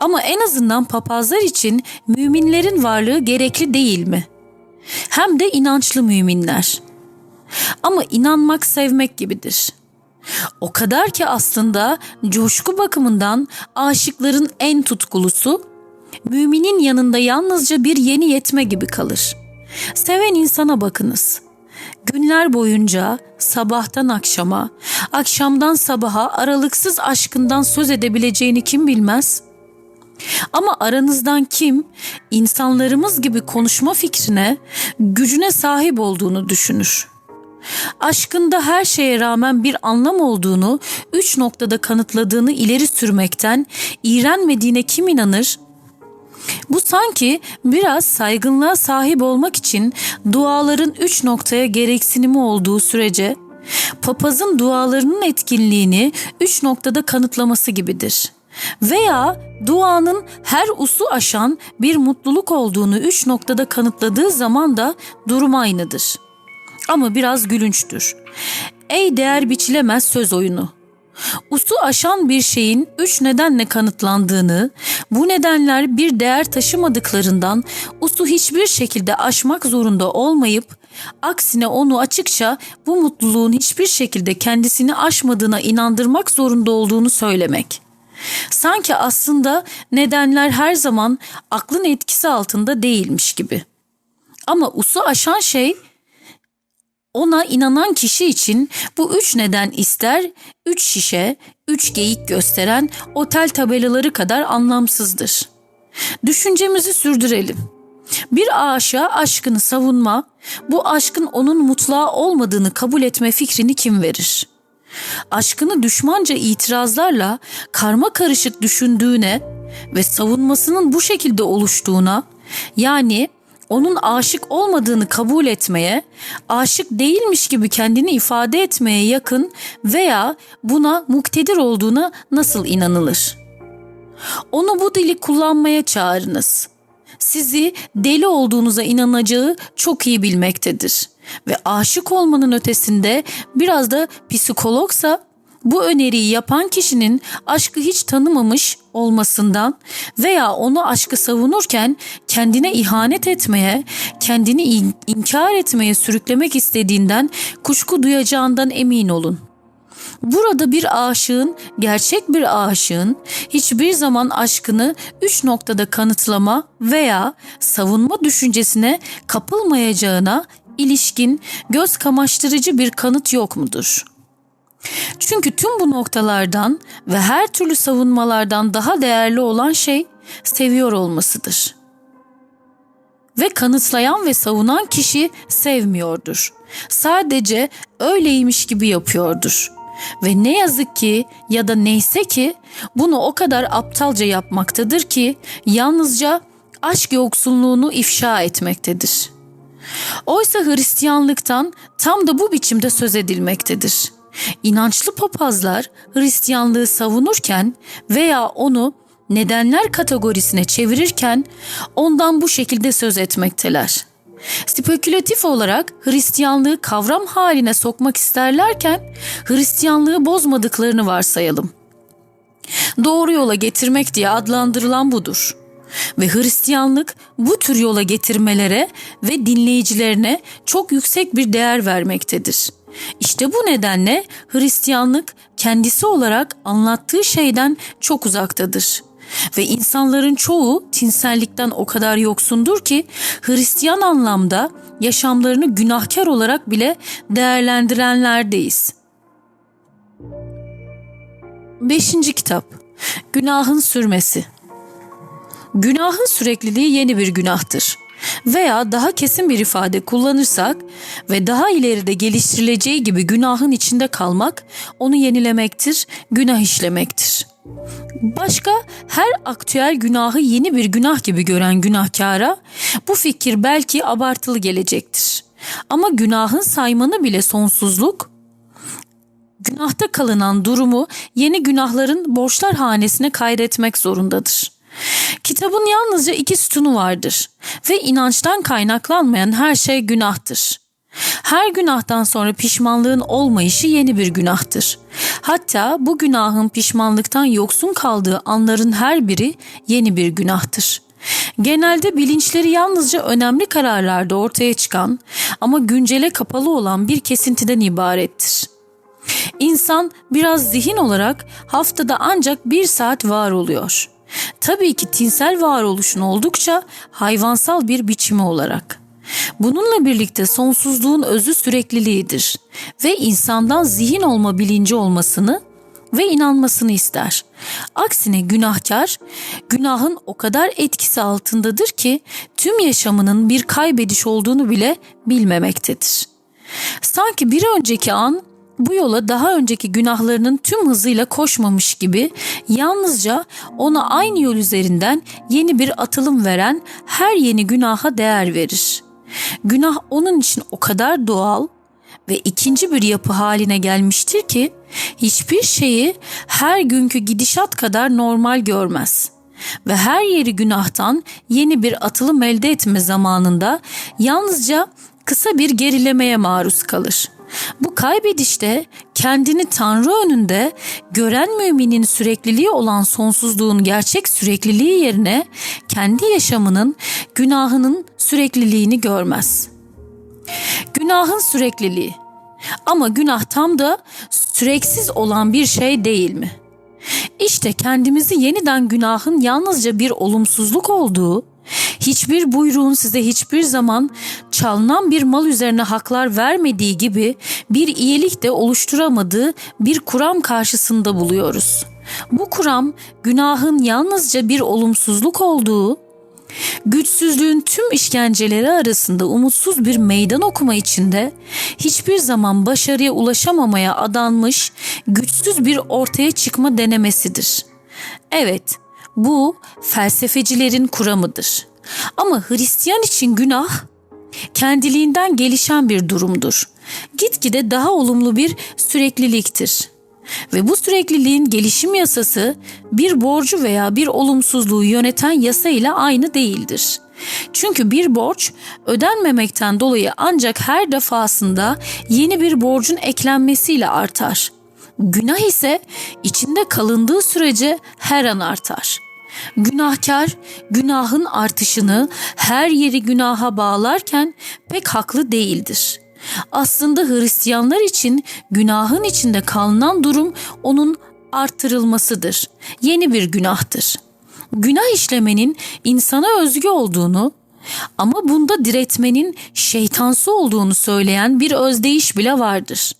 Ama en azından papazlar için müminlerin varlığı gerekli değil mi? Hem de inançlı müminler. Ama inanmak sevmek gibidir. O kadar ki aslında coşku bakımından aşıkların en tutkulusu müminin yanında yalnızca bir yeni yetme gibi kalır. Seven insana bakınız. Günler boyunca sabahtan akşama, akşamdan sabaha aralıksız aşkından söz edebileceğini kim bilmez? Ama aranızdan kim insanlarımız gibi konuşma fikrine, gücüne sahip olduğunu düşünür? Aşkında her şeye rağmen bir anlam olduğunu üç noktada kanıtladığını ileri sürmekten iğrenmediğine kim inanır? Bu sanki biraz saygınlığa sahip olmak için duaların üç noktaya gereksinimi olduğu sürece papazın dualarının etkinliğini üç noktada kanıtlaması gibidir. Veya duanın her usu aşan bir mutluluk olduğunu üç noktada kanıtladığı zaman da durum aynıdır. Ama biraz gülünçtür. Ey değer biçilemez söz oyunu. Usu aşan bir şeyin üç nedenle kanıtlandığını, bu nedenler bir değer taşımadıklarından usu hiçbir şekilde aşmak zorunda olmayıp, aksine onu açıkça bu mutluluğun hiçbir şekilde kendisini aşmadığına inandırmak zorunda olduğunu söylemek. Sanki aslında nedenler her zaman aklın etkisi altında değilmiş gibi. Ama usu aşan şey ona inanan kişi için bu üç neden ister, üç şişe, üç geyik gösteren otel tabelaları kadar anlamsızdır. Düşüncemizi sürdürelim. Bir aşığa aşkını savunma, bu aşkın onun mutlağı olmadığını kabul etme fikrini kim verir? Aşkını düşmanca itirazlarla karma karışık düşündüğüne ve savunmasının bu şekilde oluştuğuna, yani onun aşık olmadığını kabul etmeye, aşık değilmiş gibi kendini ifade etmeye yakın veya buna muktedir olduğuna nasıl inanılır? Onu bu dili kullanmaya çağırınız. Sizi deli olduğunuza inanacağı çok iyi bilmektedir. Ve aşık olmanın ötesinde biraz da psikologsa bu öneriyi yapan kişinin aşkı hiç tanımamış olmasından veya onu aşkı savunurken kendine ihanet etmeye, kendini in- inkar etmeye sürüklemek istediğinden kuşku duyacağından emin olun. Burada bir aşığın, gerçek bir aşığın hiçbir zaman aşkını üç noktada kanıtlama veya savunma düşüncesine kapılmayacağına ilişkin göz kamaştırıcı bir kanıt yok mudur?'' Çünkü tüm bu noktalardan ve her türlü savunmalardan daha değerli olan şey seviyor olmasıdır. Ve kanıtlayan ve savunan kişi sevmiyordur. Sadece öyleymiş gibi yapıyordur. Ve ne yazık ki ya da neyse ki bunu o kadar aptalca yapmaktadır ki yalnızca aşk yoksunluğunu ifşa etmektedir. Oysa Hristiyanlıktan tam da bu biçimde söz edilmektedir. İnançlı papazlar Hristiyanlığı savunurken veya onu nedenler kategorisine çevirirken ondan bu şekilde söz etmekteler. Spekülatif olarak Hristiyanlığı kavram haline sokmak isterlerken Hristiyanlığı bozmadıklarını varsayalım. Doğru yola getirmek diye adlandırılan budur. Ve Hristiyanlık bu tür yola getirmelere ve dinleyicilerine çok yüksek bir değer vermektedir. İşte bu nedenle Hristiyanlık kendisi olarak anlattığı şeyden çok uzaktadır. Ve insanların çoğu tinsellikten o kadar yoksundur ki Hristiyan anlamda yaşamlarını günahkar olarak bile değerlendirenlerdeyiz. Beşinci kitap Günahın Sürmesi Günahın sürekliliği yeni bir günahtır. Veya daha kesin bir ifade kullanırsak ve daha ileride geliştirileceği gibi günahın içinde kalmak onu yenilemektir, günah işlemektir. Başka her aktüel günahı yeni bir günah gibi gören günahkara bu fikir belki abartılı gelecektir. Ama günahın saymanı bile sonsuzluk, günahta kalınan durumu yeni günahların borçlar hanesine kaydetmek zorundadır. Kitabın yalnızca iki sütunu vardır ve inançtan kaynaklanmayan her şey günahtır. Her günahtan sonra pişmanlığın olmayışı yeni bir günahtır. Hatta bu günahın pişmanlıktan yoksun kaldığı anların her biri yeni bir günahtır. Genelde bilinçleri yalnızca önemli kararlarda ortaya çıkan ama güncele kapalı olan bir kesintiden ibarettir. İnsan biraz zihin olarak haftada ancak bir saat var oluyor. Tabii ki tinsel varoluşun oldukça hayvansal bir biçimi olarak. Bununla birlikte sonsuzluğun özü sürekliliğidir ve insandan zihin olma bilinci olmasını ve inanmasını ister. Aksine günahkar, günahın o kadar etkisi altındadır ki tüm yaşamının bir kaybediş olduğunu bile bilmemektedir. Sanki bir önceki an bu yola daha önceki günahlarının tüm hızıyla koşmamış gibi yalnızca ona aynı yol üzerinden yeni bir atılım veren her yeni günaha değer verir. Günah onun için o kadar doğal ve ikinci bir yapı haline gelmiştir ki hiçbir şeyi her günkü gidişat kadar normal görmez ve her yeri günahtan yeni bir atılım elde etme zamanında yalnızca kısa bir gerilemeye maruz kalır. Bu kaybedişte kendini Tanrı önünde gören müminin sürekliliği olan sonsuzluğun gerçek sürekliliği yerine kendi yaşamının günahının sürekliliğini görmez. Günahın sürekliliği ama günah tam da süreksiz olan bir şey değil mi? İşte kendimizi yeniden günahın yalnızca bir olumsuzluk olduğu hiçbir buyruğun size hiçbir zaman çalınan bir mal üzerine haklar vermediği gibi bir iyilik de oluşturamadığı bir kuram karşısında buluyoruz. Bu kuram günahın yalnızca bir olumsuzluk olduğu, güçsüzlüğün tüm işkenceleri arasında umutsuz bir meydan okuma içinde hiçbir zaman başarıya ulaşamamaya adanmış güçsüz bir ortaya çıkma denemesidir. Evet, bu felsefecilerin kuramıdır. Ama Hristiyan için günah kendiliğinden gelişen bir durumdur. Gitgide daha olumlu bir sürekliliktir. Ve bu sürekliliğin gelişim yasası bir borcu veya bir olumsuzluğu yöneten yasa ile aynı değildir. Çünkü bir borç ödenmemekten dolayı ancak her defasında yeni bir borcun eklenmesiyle artar. Günah ise içinde kalındığı sürece her an artar. Günahkar günahın artışını her yeri günaha bağlarken pek haklı değildir. Aslında Hristiyanlar için günahın içinde kalınan durum onun artırılmasıdır. Yeni bir günahtır. Günah işlemenin insana özgü olduğunu ama bunda diretmenin şeytansı olduğunu söyleyen bir özdeyiş bile vardır.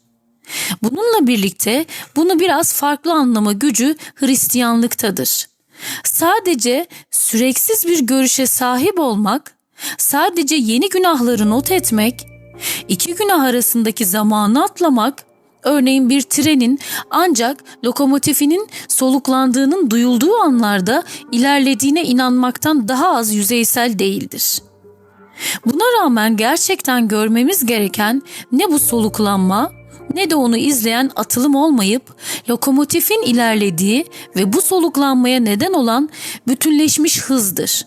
Bununla birlikte bunu biraz farklı anlama gücü Hristiyanlıktadır. Sadece süreksiz bir görüşe sahip olmak, sadece yeni günahları not etmek, iki günah arasındaki zamanı atlamak Örneğin bir trenin ancak lokomotifinin soluklandığının duyulduğu anlarda ilerlediğine inanmaktan daha az yüzeysel değildir. Buna rağmen gerçekten görmemiz gereken ne bu soluklanma ne de onu izleyen atılım olmayıp lokomotifin ilerlediği ve bu soluklanmaya neden olan bütünleşmiş hızdır.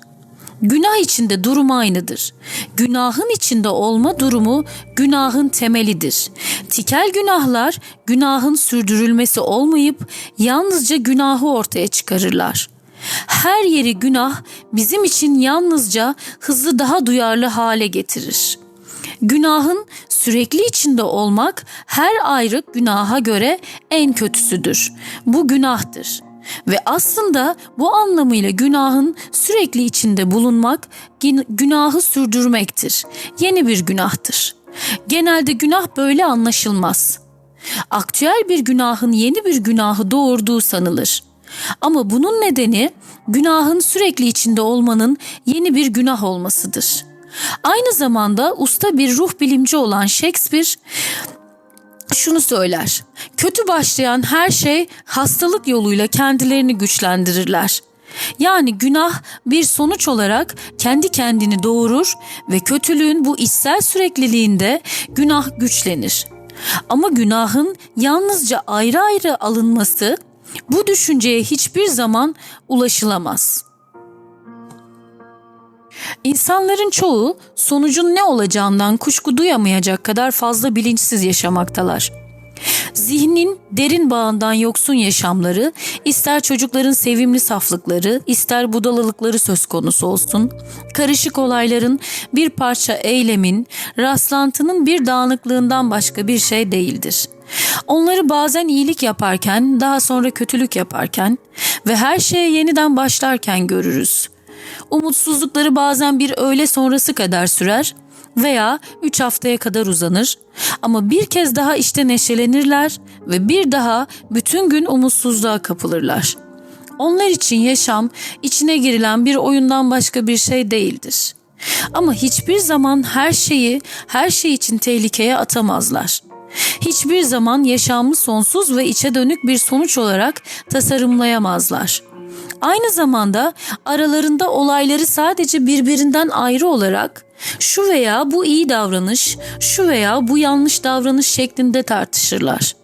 Günah içinde durum aynıdır. Günahın içinde olma durumu günahın temelidir. Tikel günahlar günahın sürdürülmesi olmayıp yalnızca günahı ortaya çıkarırlar. Her yeri günah bizim için yalnızca hızlı daha duyarlı hale getirir. Günahın sürekli içinde olmak her ayrı günaha göre en kötüsüdür. Bu günahtır. Ve aslında bu anlamıyla günahın sürekli içinde bulunmak günahı sürdürmektir. Yeni bir günahtır. Genelde günah böyle anlaşılmaz. Aktüel bir günahın yeni bir günahı doğurduğu sanılır. Ama bunun nedeni günahın sürekli içinde olmanın yeni bir günah olmasıdır. Aynı zamanda usta bir ruh bilimci olan Shakespeare şunu söyler. Kötü başlayan her şey hastalık yoluyla kendilerini güçlendirirler. Yani günah bir sonuç olarak kendi kendini doğurur ve kötülüğün bu içsel sürekliliğinde günah güçlenir. Ama günahın yalnızca ayrı ayrı alınması bu düşünceye hiçbir zaman ulaşılamaz. İnsanların çoğu sonucun ne olacağından kuşku duyamayacak kadar fazla bilinçsiz yaşamaktalar. Zihnin derin bağından yoksun yaşamları, ister çocukların sevimli saflıkları, ister budalalıkları söz konusu olsun, karışık olayların bir parça eylemin, rastlantının bir dağınıklığından başka bir şey değildir. Onları bazen iyilik yaparken, daha sonra kötülük yaparken ve her şeye yeniden başlarken görürüz. Umutsuzlukları bazen bir öğle sonrası kadar sürer veya üç haftaya kadar uzanır. Ama bir kez daha işte neşelenirler ve bir daha bütün gün umutsuzluğa kapılırlar. Onlar için yaşam içine girilen bir oyundan başka bir şey değildir. Ama hiçbir zaman her şeyi her şey için tehlikeye atamazlar. Hiçbir zaman yaşamı sonsuz ve içe dönük bir sonuç olarak tasarımlayamazlar. Aynı zamanda aralarında olayları sadece birbirinden ayrı olarak şu veya bu iyi davranış, şu veya bu yanlış davranış şeklinde tartışırlar.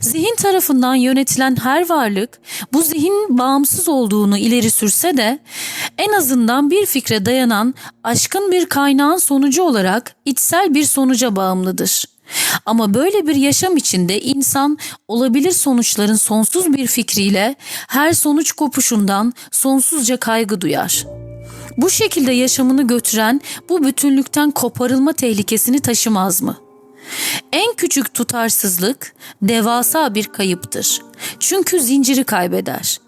Zihin tarafından yönetilen her varlık bu zihin bağımsız olduğunu ileri sürse de en azından bir fikre dayanan aşkın bir kaynağın sonucu olarak içsel bir sonuca bağımlıdır. Ama böyle bir yaşam içinde insan olabilir sonuçların sonsuz bir fikriyle her sonuç kopuşundan sonsuzca kaygı duyar. Bu şekilde yaşamını götüren bu bütünlükten koparılma tehlikesini taşımaz mı? En küçük tutarsızlık devasa bir kayıptır. Çünkü zinciri kaybeder.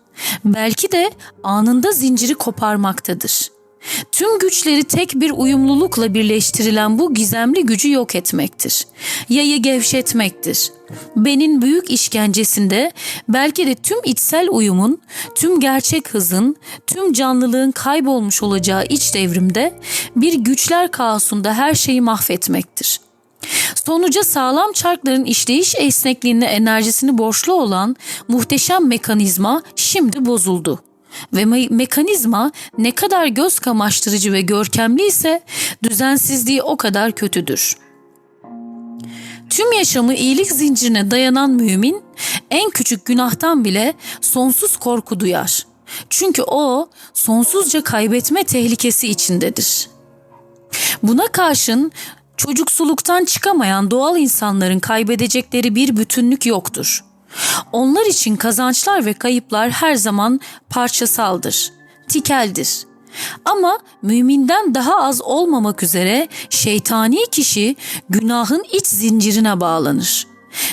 Belki de anında zinciri koparmaktadır. Tüm güçleri tek bir uyumlulukla birleştirilen bu gizemli gücü yok etmektir. Yayı gevşetmektir. Benin büyük işkencesinde belki de tüm içsel uyumun, tüm gerçek hızın, tüm canlılığın kaybolmuş olacağı iç devrimde bir güçler kaosunda her şeyi mahvetmektir. Sonuca sağlam çarkların işleyiş esnekliğine enerjisini borçlu olan muhteşem mekanizma şimdi bozuldu ve me- mekanizma ne kadar göz kamaştırıcı ve görkemli ise düzensizliği o kadar kötüdür. Tüm yaşamı iyilik zincirine dayanan mümin en küçük günahtan bile sonsuz korku duyar. Çünkü o sonsuzca kaybetme tehlikesi içindedir. Buna karşın çocuksuluktan çıkamayan doğal insanların kaybedecekleri bir bütünlük yoktur. Onlar için kazançlar ve kayıplar her zaman parçasaldır, tikeldir. Ama müminden daha az olmamak üzere şeytani kişi günahın iç zincirine bağlanır.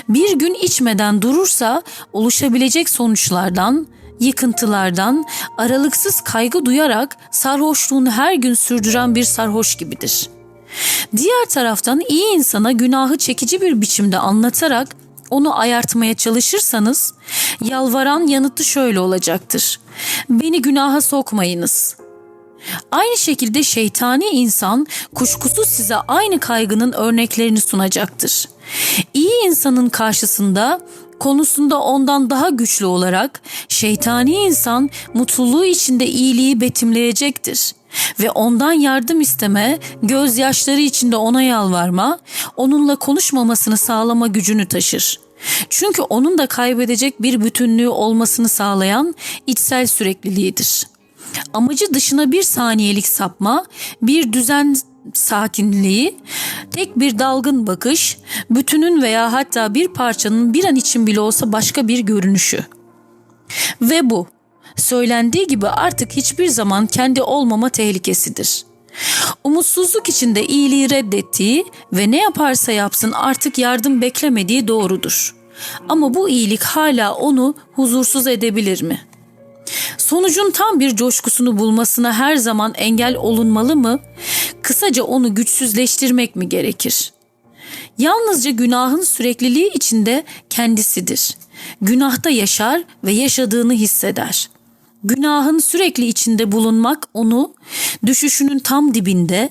Bir gün içmeden durursa oluşabilecek sonuçlardan, yıkıntılardan aralıksız kaygı duyarak sarhoşluğunu her gün sürdüren bir sarhoş gibidir. Diğer taraftan iyi insana günahı çekici bir biçimde anlatarak onu ayartmaya çalışırsanız yalvaran yanıtı şöyle olacaktır. Beni günaha sokmayınız. Aynı şekilde şeytani insan kuşkusuz size aynı kaygının örneklerini sunacaktır. İyi insanın karşısında konusunda ondan daha güçlü olarak şeytani insan mutluluğu içinde iyiliği betimleyecektir ve ondan yardım isteme, gözyaşları içinde ona yalvarma, onunla konuşmamasını sağlama gücünü taşır. Çünkü onun da kaybedecek bir bütünlüğü olmasını sağlayan içsel sürekliliğidir. Amacı dışına bir saniyelik sapma, bir düzen sakinliği, tek bir dalgın bakış, bütünün veya hatta bir parçanın bir an için bile olsa başka bir görünüşü. Ve bu, söylendiği gibi artık hiçbir zaman kendi olmama tehlikesidir. Umutsuzluk içinde iyiliği reddettiği ve ne yaparsa yapsın artık yardım beklemediği doğrudur. Ama bu iyilik hala onu huzursuz edebilir mi?'' Sonucun tam bir coşkusunu bulmasına her zaman engel olunmalı mı? Kısaca onu güçsüzleştirmek mi gerekir? Yalnızca günahın sürekliliği içinde kendisidir. Günahta yaşar ve yaşadığını hisseder. Günahın sürekli içinde bulunmak onu düşüşünün tam dibinde,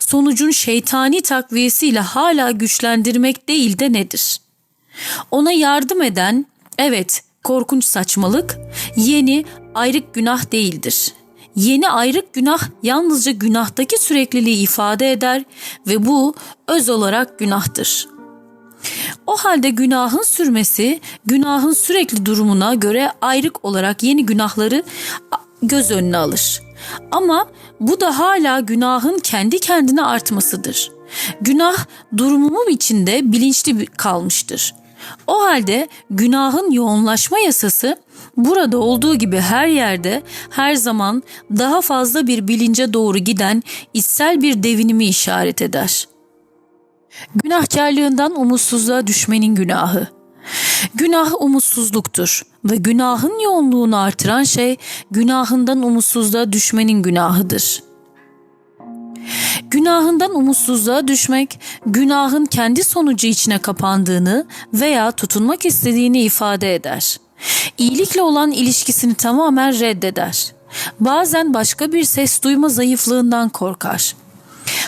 sonucun şeytani takviyesiyle hala güçlendirmek değil de nedir? Ona yardım eden, evet korkunç saçmalık, yeni ayrık günah değildir. Yeni ayrık günah yalnızca günahtaki sürekliliği ifade eder ve bu öz olarak günahtır. O halde günahın sürmesi, günahın sürekli durumuna göre ayrık olarak yeni günahları göz önüne alır. Ama bu da hala günahın kendi kendine artmasıdır. Günah durumumum içinde bilinçli kalmıştır. O halde günahın yoğunlaşma yasası burada olduğu gibi her yerde her zaman daha fazla bir bilince doğru giden içsel bir devinimi işaret eder. Günahkarlığından umutsuzluğa düşmenin günahı. Günah umutsuzluktur ve günahın yoğunluğunu artıran şey günahından umutsuzluğa düşmenin günahıdır.'' Günahından umutsuzluğa düşmek, günahın kendi sonucu içine kapandığını veya tutunmak istediğini ifade eder. İyilikle olan ilişkisini tamamen reddeder. Bazen başka bir ses duyma zayıflığından korkar.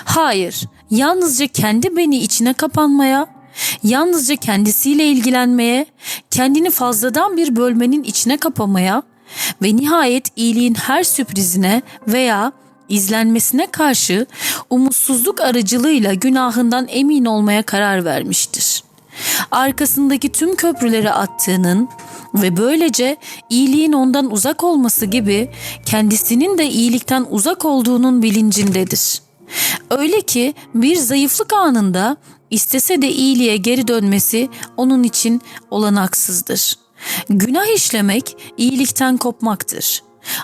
Hayır, yalnızca kendi beni içine kapanmaya, yalnızca kendisiyle ilgilenmeye, kendini fazladan bir bölmenin içine kapamaya ve nihayet iyiliğin her sürprizine veya izlenmesine karşı umutsuzluk aracılığıyla günahından emin olmaya karar vermiştir. Arkasındaki tüm köprüleri attığının ve böylece iyiliğin ondan uzak olması gibi kendisinin de iyilikten uzak olduğunun bilincindedir. Öyle ki bir zayıflık anında istese de iyiliğe geri dönmesi onun için olanaksızdır. Günah işlemek iyilikten kopmaktır.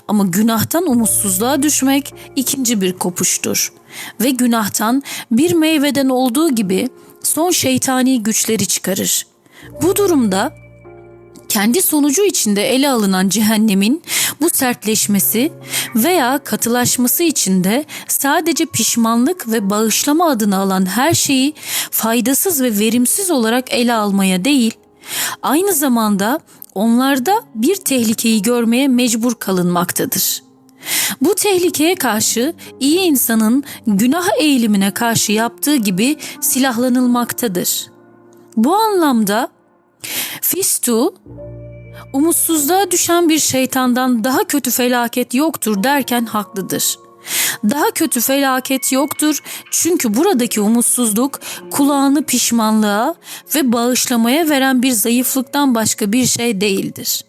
Ama günahtan umutsuzluğa düşmek ikinci bir kopuştur. Ve günahtan bir meyveden olduğu gibi son şeytani güçleri çıkarır. Bu durumda kendi sonucu içinde ele alınan cehennemin bu sertleşmesi veya katılaşması içinde sadece pişmanlık ve bağışlama adını alan her şeyi faydasız ve verimsiz olarak ele almaya değil, aynı zamanda onlarda bir tehlikeyi görmeye mecbur kalınmaktadır. Bu tehlikeye karşı iyi insanın günah eğilimine karşı yaptığı gibi silahlanılmaktadır. Bu anlamda Fistu umutsuzluğa düşen bir şeytandan daha kötü felaket yoktur derken haklıdır.'' Daha kötü felaket yoktur çünkü buradaki umutsuzluk kulağını pişmanlığa ve bağışlamaya veren bir zayıflıktan başka bir şey değildir.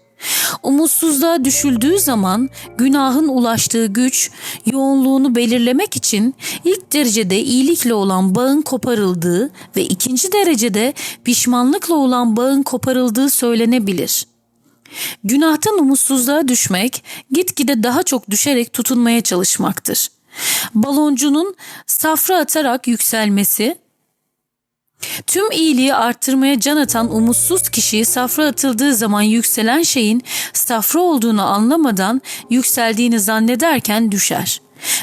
Umutsuzluğa düşüldüğü zaman günahın ulaştığı güç yoğunluğunu belirlemek için ilk derecede iyilikle olan bağın koparıldığı ve ikinci derecede pişmanlıkla olan bağın koparıldığı söylenebilir.'' Günahtan umutsuzluğa düşmek, gitgide daha çok düşerek tutunmaya çalışmaktır. Baloncunun safra atarak yükselmesi, Tüm iyiliği arttırmaya can atan umutsuz kişi safra atıldığı zaman yükselen şeyin safra olduğunu anlamadan yükseldiğini zannederken düşer.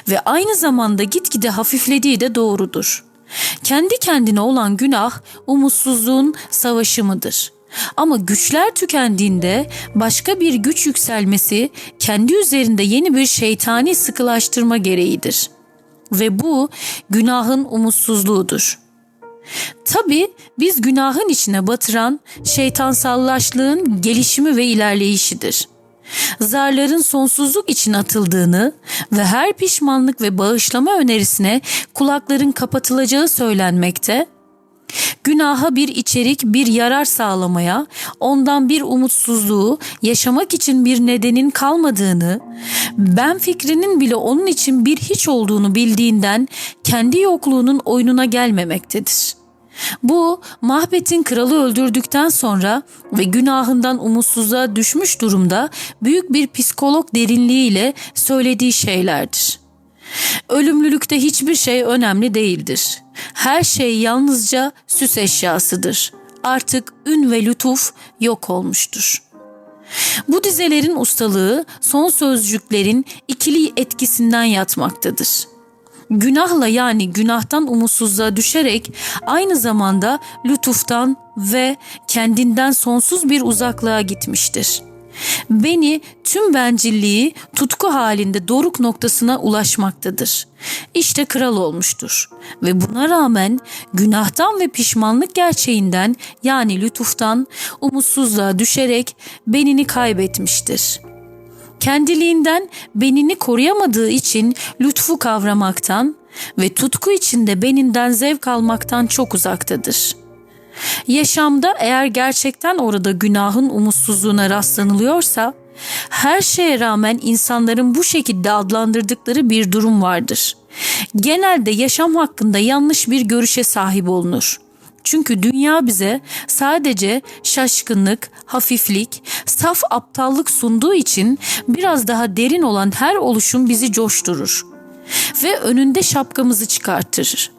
Ve aynı zamanda gitgide hafiflediği de doğrudur. Kendi kendine olan günah umutsuzluğun savaşımıdır.'' Ama güçler tükendiğinde başka bir güç yükselmesi kendi üzerinde yeni bir şeytani sıkılaştırma gereğidir. Ve bu günahın umutsuzluğudur. Tabi biz günahın içine batıran şeytansallaşlığın gelişimi ve ilerleyişidir. Zarların sonsuzluk için atıldığını ve her pişmanlık ve bağışlama önerisine kulakların kapatılacağı söylenmekte, günaha bir içerik, bir yarar sağlamaya, ondan bir umutsuzluğu, yaşamak için bir nedenin kalmadığını, ben fikrinin bile onun için bir hiç olduğunu bildiğinden kendi yokluğunun oyununa gelmemektedir. Bu Mahbet'in kralı öldürdükten sonra ve günahından umutsuzluğa düşmüş durumda büyük bir psikolog derinliğiyle söylediği şeylerdir. Ölümlülükte hiçbir şey önemli değildir. Her şey yalnızca süs eşyasıdır. Artık ün ve lütuf yok olmuştur. Bu dizelerin ustalığı son sözcüklerin ikili etkisinden yatmaktadır. Günahla yani günahtan umutsuzluğa düşerek aynı zamanda lütuftan ve kendinden sonsuz bir uzaklığa gitmiştir.'' beni tüm bencilliği tutku halinde doruk noktasına ulaşmaktadır. İşte kral olmuştur ve buna rağmen günahtan ve pişmanlık gerçeğinden yani lütuftan umutsuzluğa düşerek benini kaybetmiştir. Kendiliğinden benini koruyamadığı için lütfu kavramaktan ve tutku içinde beninden zevk almaktan çok uzaktadır.'' Yaşamda eğer gerçekten orada günahın umutsuzluğuna rastlanılıyorsa her şeye rağmen insanların bu şekilde adlandırdıkları bir durum vardır. Genelde yaşam hakkında yanlış bir görüşe sahip olunur. Çünkü dünya bize sadece şaşkınlık, hafiflik, saf aptallık sunduğu için biraz daha derin olan her oluşum bizi coşturur ve önünde şapkamızı çıkartır.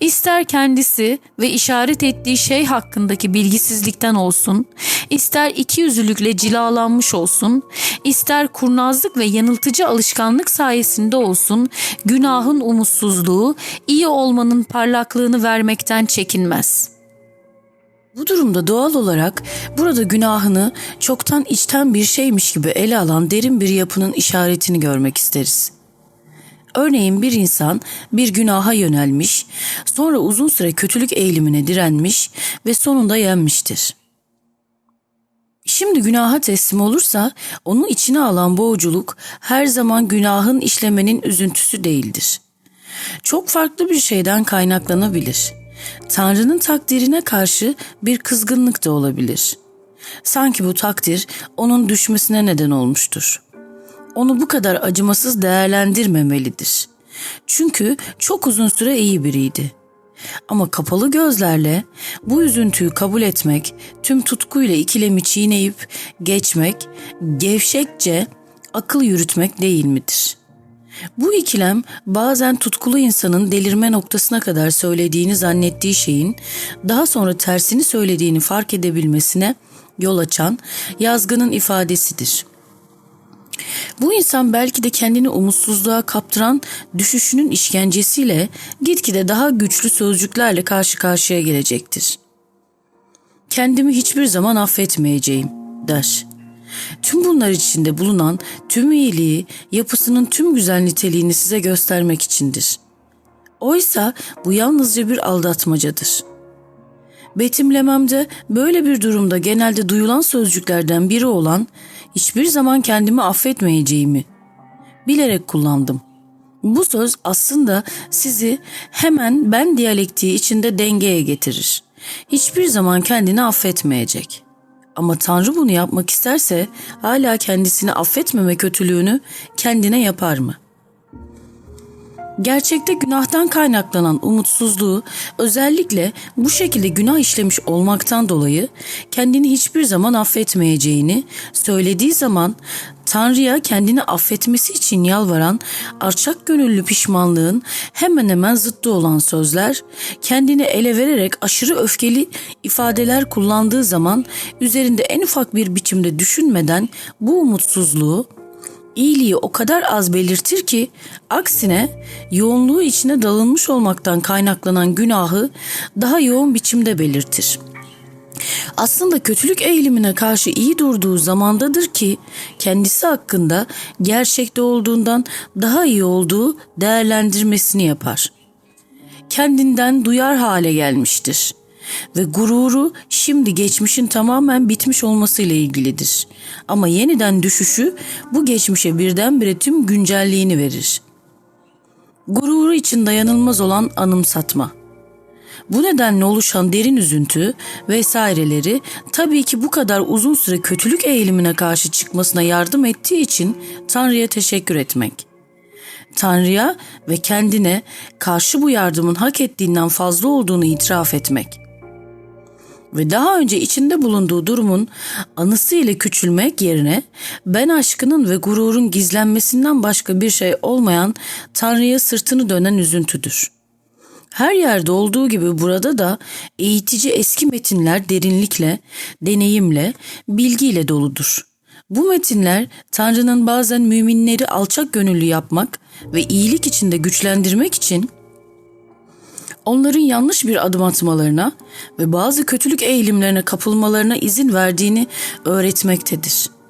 İster kendisi ve işaret ettiği şey hakkındaki bilgisizlikten olsun, ister ikiyüzlülükle cilalanmış olsun, ister kurnazlık ve yanıltıcı alışkanlık sayesinde olsun, günahın umutsuzluğu iyi olmanın parlaklığını vermekten çekinmez.'' Bu durumda doğal olarak burada günahını çoktan içten bir şeymiş gibi ele alan derin bir yapının işaretini görmek isteriz. Örneğin bir insan bir günaha yönelmiş, sonra uzun süre kötülük eğilimine direnmiş ve sonunda yenmiştir. Şimdi günaha teslim olursa onu içine alan boğuculuk her zaman günahın işlemenin üzüntüsü değildir. Çok farklı bir şeyden kaynaklanabilir. Tanrı'nın takdirine karşı bir kızgınlık da olabilir. Sanki bu takdir onun düşmesine neden olmuştur.'' onu bu kadar acımasız değerlendirmemelidir. Çünkü çok uzun süre iyi biriydi. Ama kapalı gözlerle bu üzüntüyü kabul etmek, tüm tutkuyla ikilemi çiğneyip geçmek, gevşekçe akıl yürütmek değil midir? Bu ikilem bazen tutkulu insanın delirme noktasına kadar söylediğini zannettiği şeyin daha sonra tersini söylediğini fark edebilmesine yol açan yazgının ifadesidir.'' Bu insan belki de kendini umutsuzluğa kaptıran düşüşünün işkencesiyle gitgide daha güçlü sözcüklerle karşı karşıya gelecektir. Kendimi hiçbir zaman affetmeyeceğim der. Tüm bunlar içinde bulunan tüm iyiliği, yapısının tüm güzel niteliğini size göstermek içindir. Oysa bu yalnızca bir aldatmacadır. Betimlememde böyle bir durumda genelde duyulan sözcüklerden biri olan hiçbir zaman kendimi affetmeyeceğimi bilerek kullandım. Bu söz aslında sizi hemen ben diyalektiği içinde dengeye getirir. Hiçbir zaman kendini affetmeyecek. Ama Tanrı bunu yapmak isterse hala kendisini affetmeme kötülüğünü kendine yapar mı?'' Gerçekte günahtan kaynaklanan umutsuzluğu özellikle bu şekilde günah işlemiş olmaktan dolayı kendini hiçbir zaman affetmeyeceğini söylediği zaman Tanrı'ya kendini affetmesi için yalvaran alçak gönüllü pişmanlığın hemen hemen zıttı olan sözler, kendini ele vererek aşırı öfkeli ifadeler kullandığı zaman üzerinde en ufak bir biçimde düşünmeden bu umutsuzluğu iyiliği o kadar az belirtir ki aksine yoğunluğu içine dalınmış olmaktan kaynaklanan günahı daha yoğun biçimde belirtir. Aslında kötülük eğilimine karşı iyi durduğu zamandadır ki kendisi hakkında gerçekte olduğundan daha iyi olduğu değerlendirmesini yapar. kendinden duyar hale gelmiştir. Ve gururu şimdi geçmişin tamamen bitmiş olmasıyla ilgilidir. Ama yeniden düşüşü bu geçmişe birdenbire tüm güncelliğini verir. Gururu için dayanılmaz olan anımsatma. Bu nedenle oluşan derin üzüntü vesaireleri tabii ki bu kadar uzun süre kötülük eğilimine karşı çıkmasına yardım ettiği için Tanrı'ya teşekkür etmek. Tanrı'ya ve kendine karşı bu yardımın hak ettiğinden fazla olduğunu itiraf etmek. Ve daha önce içinde bulunduğu durumun anısı ile küçülmek yerine ben aşkının ve gururun gizlenmesinden başka bir şey olmayan Tanrı'ya sırtını dönen üzüntüdür.'' Her yerde olduğu gibi burada da eğitici eski metinler derinlikle, deneyimle, bilgiyle doludur. Bu metinler Tanrı'nın bazen müminleri alçak gönüllü yapmak ve iyilik içinde güçlendirmek için onların yanlış bir adım atmalarına ve bazı kötülük eğilimlerine kapılmalarına izin verdiğini öğretmektedir.''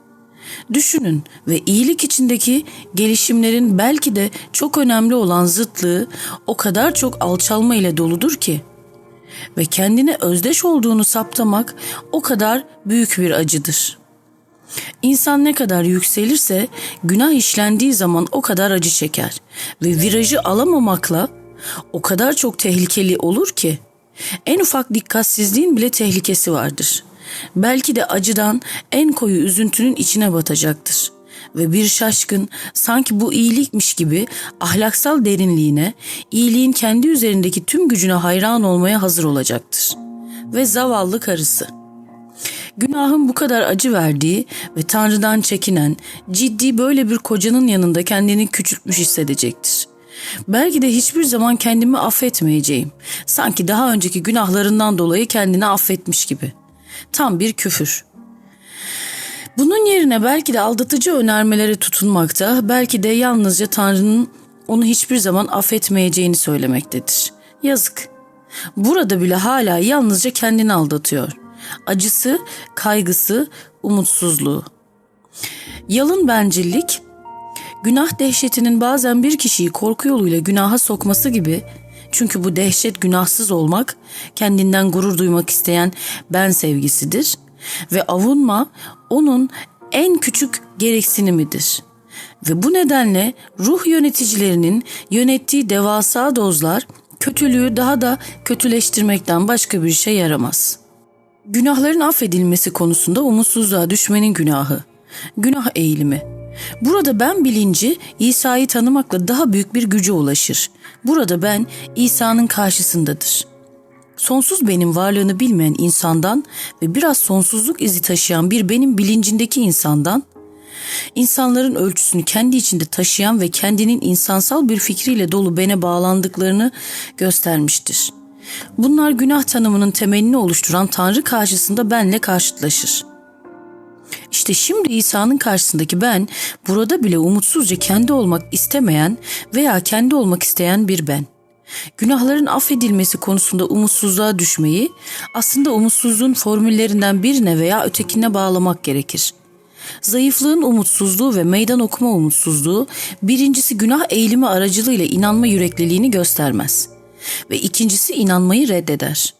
Düşünün ve iyilik içindeki gelişimlerin belki de çok önemli olan zıtlığı o kadar çok alçalma ile doludur ki ve kendine özdeş olduğunu saptamak o kadar büyük bir acıdır. İnsan ne kadar yükselirse günah işlendiği zaman o kadar acı çeker ve virajı alamamakla o kadar çok tehlikeli olur ki en ufak dikkatsizliğin bile tehlikesi vardır.'' belki de acıdan en koyu üzüntünün içine batacaktır. Ve bir şaşkın sanki bu iyilikmiş gibi ahlaksal derinliğine, iyiliğin kendi üzerindeki tüm gücüne hayran olmaya hazır olacaktır. Ve zavallı karısı. Günahın bu kadar acı verdiği ve Tanrı'dan çekinen, ciddi böyle bir kocanın yanında kendini küçültmüş hissedecektir. Belki de hiçbir zaman kendimi affetmeyeceğim. Sanki daha önceki günahlarından dolayı kendini affetmiş gibi. Tam bir küfür. Bunun yerine belki de aldatıcı önermelere tutunmakta, belki de yalnızca Tanrı'nın onu hiçbir zaman affetmeyeceğini söylemektedir. Yazık. Burada bile hala yalnızca kendini aldatıyor. Acısı, kaygısı, umutsuzluğu. Yalın bencillik, günah dehşetinin bazen bir kişiyi korku yoluyla günaha sokması gibi çünkü bu dehşet günahsız olmak, kendinden gurur duymak isteyen ben sevgisidir ve avunma onun en küçük gereksinimidir. Ve bu nedenle ruh yöneticilerinin yönettiği devasa dozlar kötülüğü daha da kötüleştirmekten başka bir şey yaramaz. Günahların affedilmesi konusunda umutsuzluğa düşmenin günahı, günah eğilimi, Burada ben bilinci İsa'yı tanımakla daha büyük bir güce ulaşır. Burada ben İsa'nın karşısındadır. Sonsuz benim varlığını bilmeyen insandan ve biraz sonsuzluk izi taşıyan bir benim bilincindeki insandan, insanların ölçüsünü kendi içinde taşıyan ve kendinin insansal bir fikriyle dolu bene bağlandıklarını göstermiştir. Bunlar günah tanımının temelini oluşturan Tanrı karşısında benle karşıtlaşır. İşte şimdi İsa'nın karşısındaki ben burada bile umutsuzca kendi olmak istemeyen veya kendi olmak isteyen bir ben. Günahların affedilmesi konusunda umutsuzluğa düşmeyi aslında umutsuzluğun formüllerinden birine veya ötekine bağlamak gerekir. Zayıflığın umutsuzluğu ve meydan okuma umutsuzluğu birincisi günah eğilimi aracılığıyla inanma yürekliliğini göstermez ve ikincisi inanmayı reddeder.''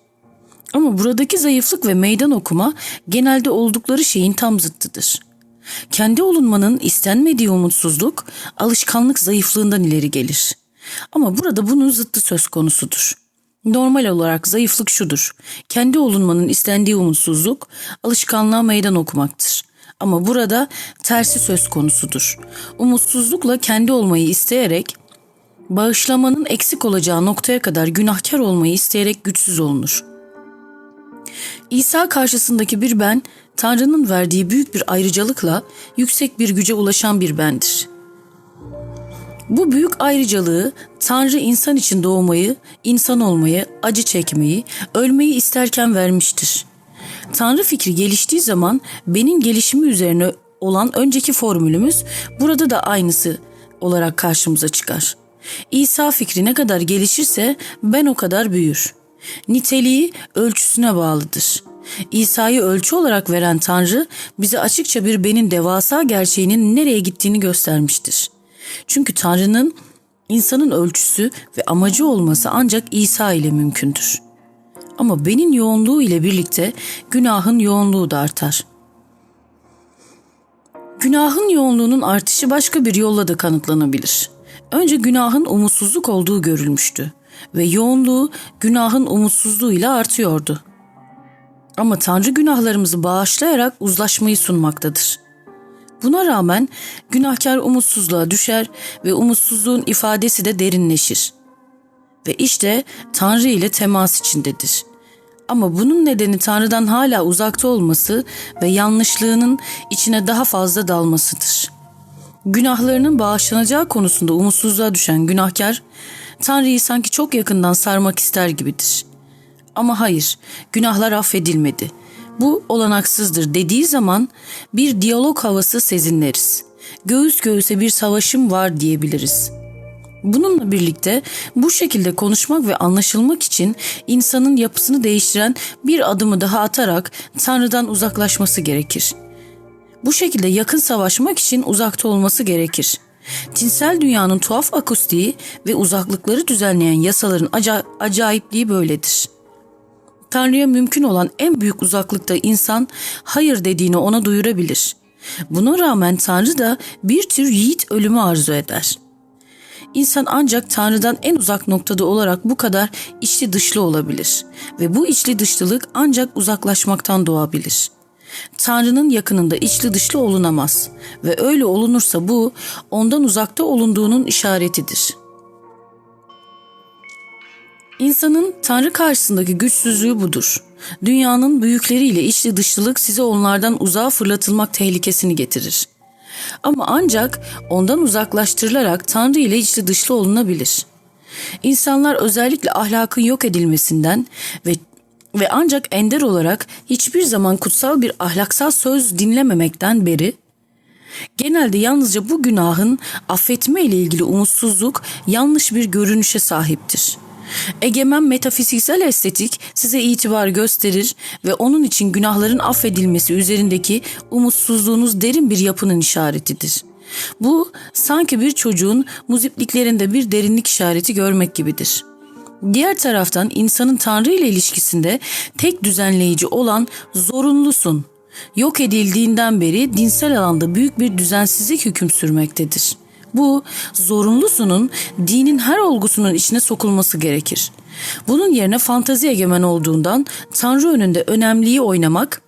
Ama buradaki zayıflık ve meydan okuma genelde oldukları şeyin tam zıttıdır. Kendi olunmanın istenmediği umutsuzluk alışkanlık zayıflığından ileri gelir. Ama burada bunun zıttı söz konusudur. Normal olarak zayıflık şudur. Kendi olunmanın istendiği umutsuzluk alışkanlığa meydan okumaktır. Ama burada tersi söz konusudur. Umutsuzlukla kendi olmayı isteyerek bağışlamanın eksik olacağı noktaya kadar günahkar olmayı isteyerek güçsüz olunur. İsa karşısındaki bir ben, Tanrı'nın verdiği büyük bir ayrıcalıkla yüksek bir güce ulaşan bir bendir. Bu büyük ayrıcalığı Tanrı insan için doğmayı, insan olmayı, acı çekmeyi, ölmeyi isterken vermiştir. Tanrı fikri geliştiği zaman benim gelişimi üzerine olan önceki formülümüz burada da aynısı olarak karşımıza çıkar. İsa fikri ne kadar gelişirse ben o kadar büyür.'' Niteliği ölçüsüne bağlıdır. İsa'yı ölçü olarak veren Tanrı bize açıkça bir benin devasa gerçeğinin nereye gittiğini göstermiştir. Çünkü Tanrı'nın İnsanın ölçüsü ve amacı olması ancak İsa ile mümkündür. Ama benin yoğunluğu ile birlikte günahın yoğunluğu da artar. Günahın yoğunluğunun artışı başka bir yolla da kanıtlanabilir. Önce günahın umutsuzluk olduğu görülmüştü ve yoğunluğu günahın umutsuzluğuyla artıyordu. Ama Tanrı günahlarımızı bağışlayarak uzlaşmayı sunmaktadır. Buna rağmen günahkar umutsuzluğa düşer ve umutsuzluğun ifadesi de derinleşir. Ve işte Tanrı ile temas içindedir. Ama bunun nedeni Tanrı'dan hala uzakta olması ve yanlışlığının içine daha fazla dalmasıdır. Günahlarının bağışlanacağı konusunda umutsuzluğa düşen günahkar, Tanrı'yı sanki çok yakından sarmak ister gibidir. Ama hayır, günahlar affedilmedi. Bu olanaksızdır dediği zaman bir diyalog havası sezinleriz. Göğüs göğüse bir savaşım var diyebiliriz.'' Bununla birlikte bu şekilde konuşmak ve anlaşılmak için insanın yapısını değiştiren bir adımı daha atarak Tanrı'dan uzaklaşması gerekir. Bu şekilde yakın savaşmak için uzakta olması gerekir. Tinsel dünyanın tuhaf akustiği ve uzaklıkları düzenleyen yasaların aca- acayipliği böyledir. Tanrı'ya mümkün olan en büyük uzaklıkta insan hayır dediğini ona duyurabilir. Buna rağmen Tanrı da bir tür yiğit ölümü arzu eder.'' İnsan ancak Tanrı'dan en uzak noktada olarak bu kadar içli dışlı olabilir ve bu içli dışlılık ancak uzaklaşmaktan doğabilir. Tanrı'nın yakınında içli dışlı olunamaz ve öyle olunursa bu ondan uzakta olunduğunun işaretidir. İnsanın Tanrı karşısındaki güçsüzlüğü budur. Dünyanın büyükleriyle içli dışlılık size onlardan uzağa fırlatılmak tehlikesini getirir. Ama ancak ondan uzaklaştırılarak Tanrı ile içli dışlı olunabilir. İnsanlar özellikle ahlakın yok edilmesinden ve ve ancak ender olarak hiçbir zaman kutsal bir ahlaksal söz dinlememekten beri genelde yalnızca bu günahın affetme ile ilgili umutsuzluk yanlış bir görünüşe sahiptir.'' Egemen metafiziksel estetik size itibar gösterir ve onun için günahların affedilmesi üzerindeki umutsuzluğunuz derin bir yapının işaretidir. Bu sanki bir çocuğun muzipliklerinde bir derinlik işareti görmek gibidir. Diğer taraftan insanın Tanrı ile ilişkisinde tek düzenleyici olan zorunlusun. Yok edildiğinden beri dinsel alanda büyük bir düzensizlik hüküm sürmektedir.'' Bu zorunlusunun dinin her olgusunun içine sokulması gerekir. Bunun yerine fantazi egemen olduğundan Tanrı önünde önemliyi oynamak,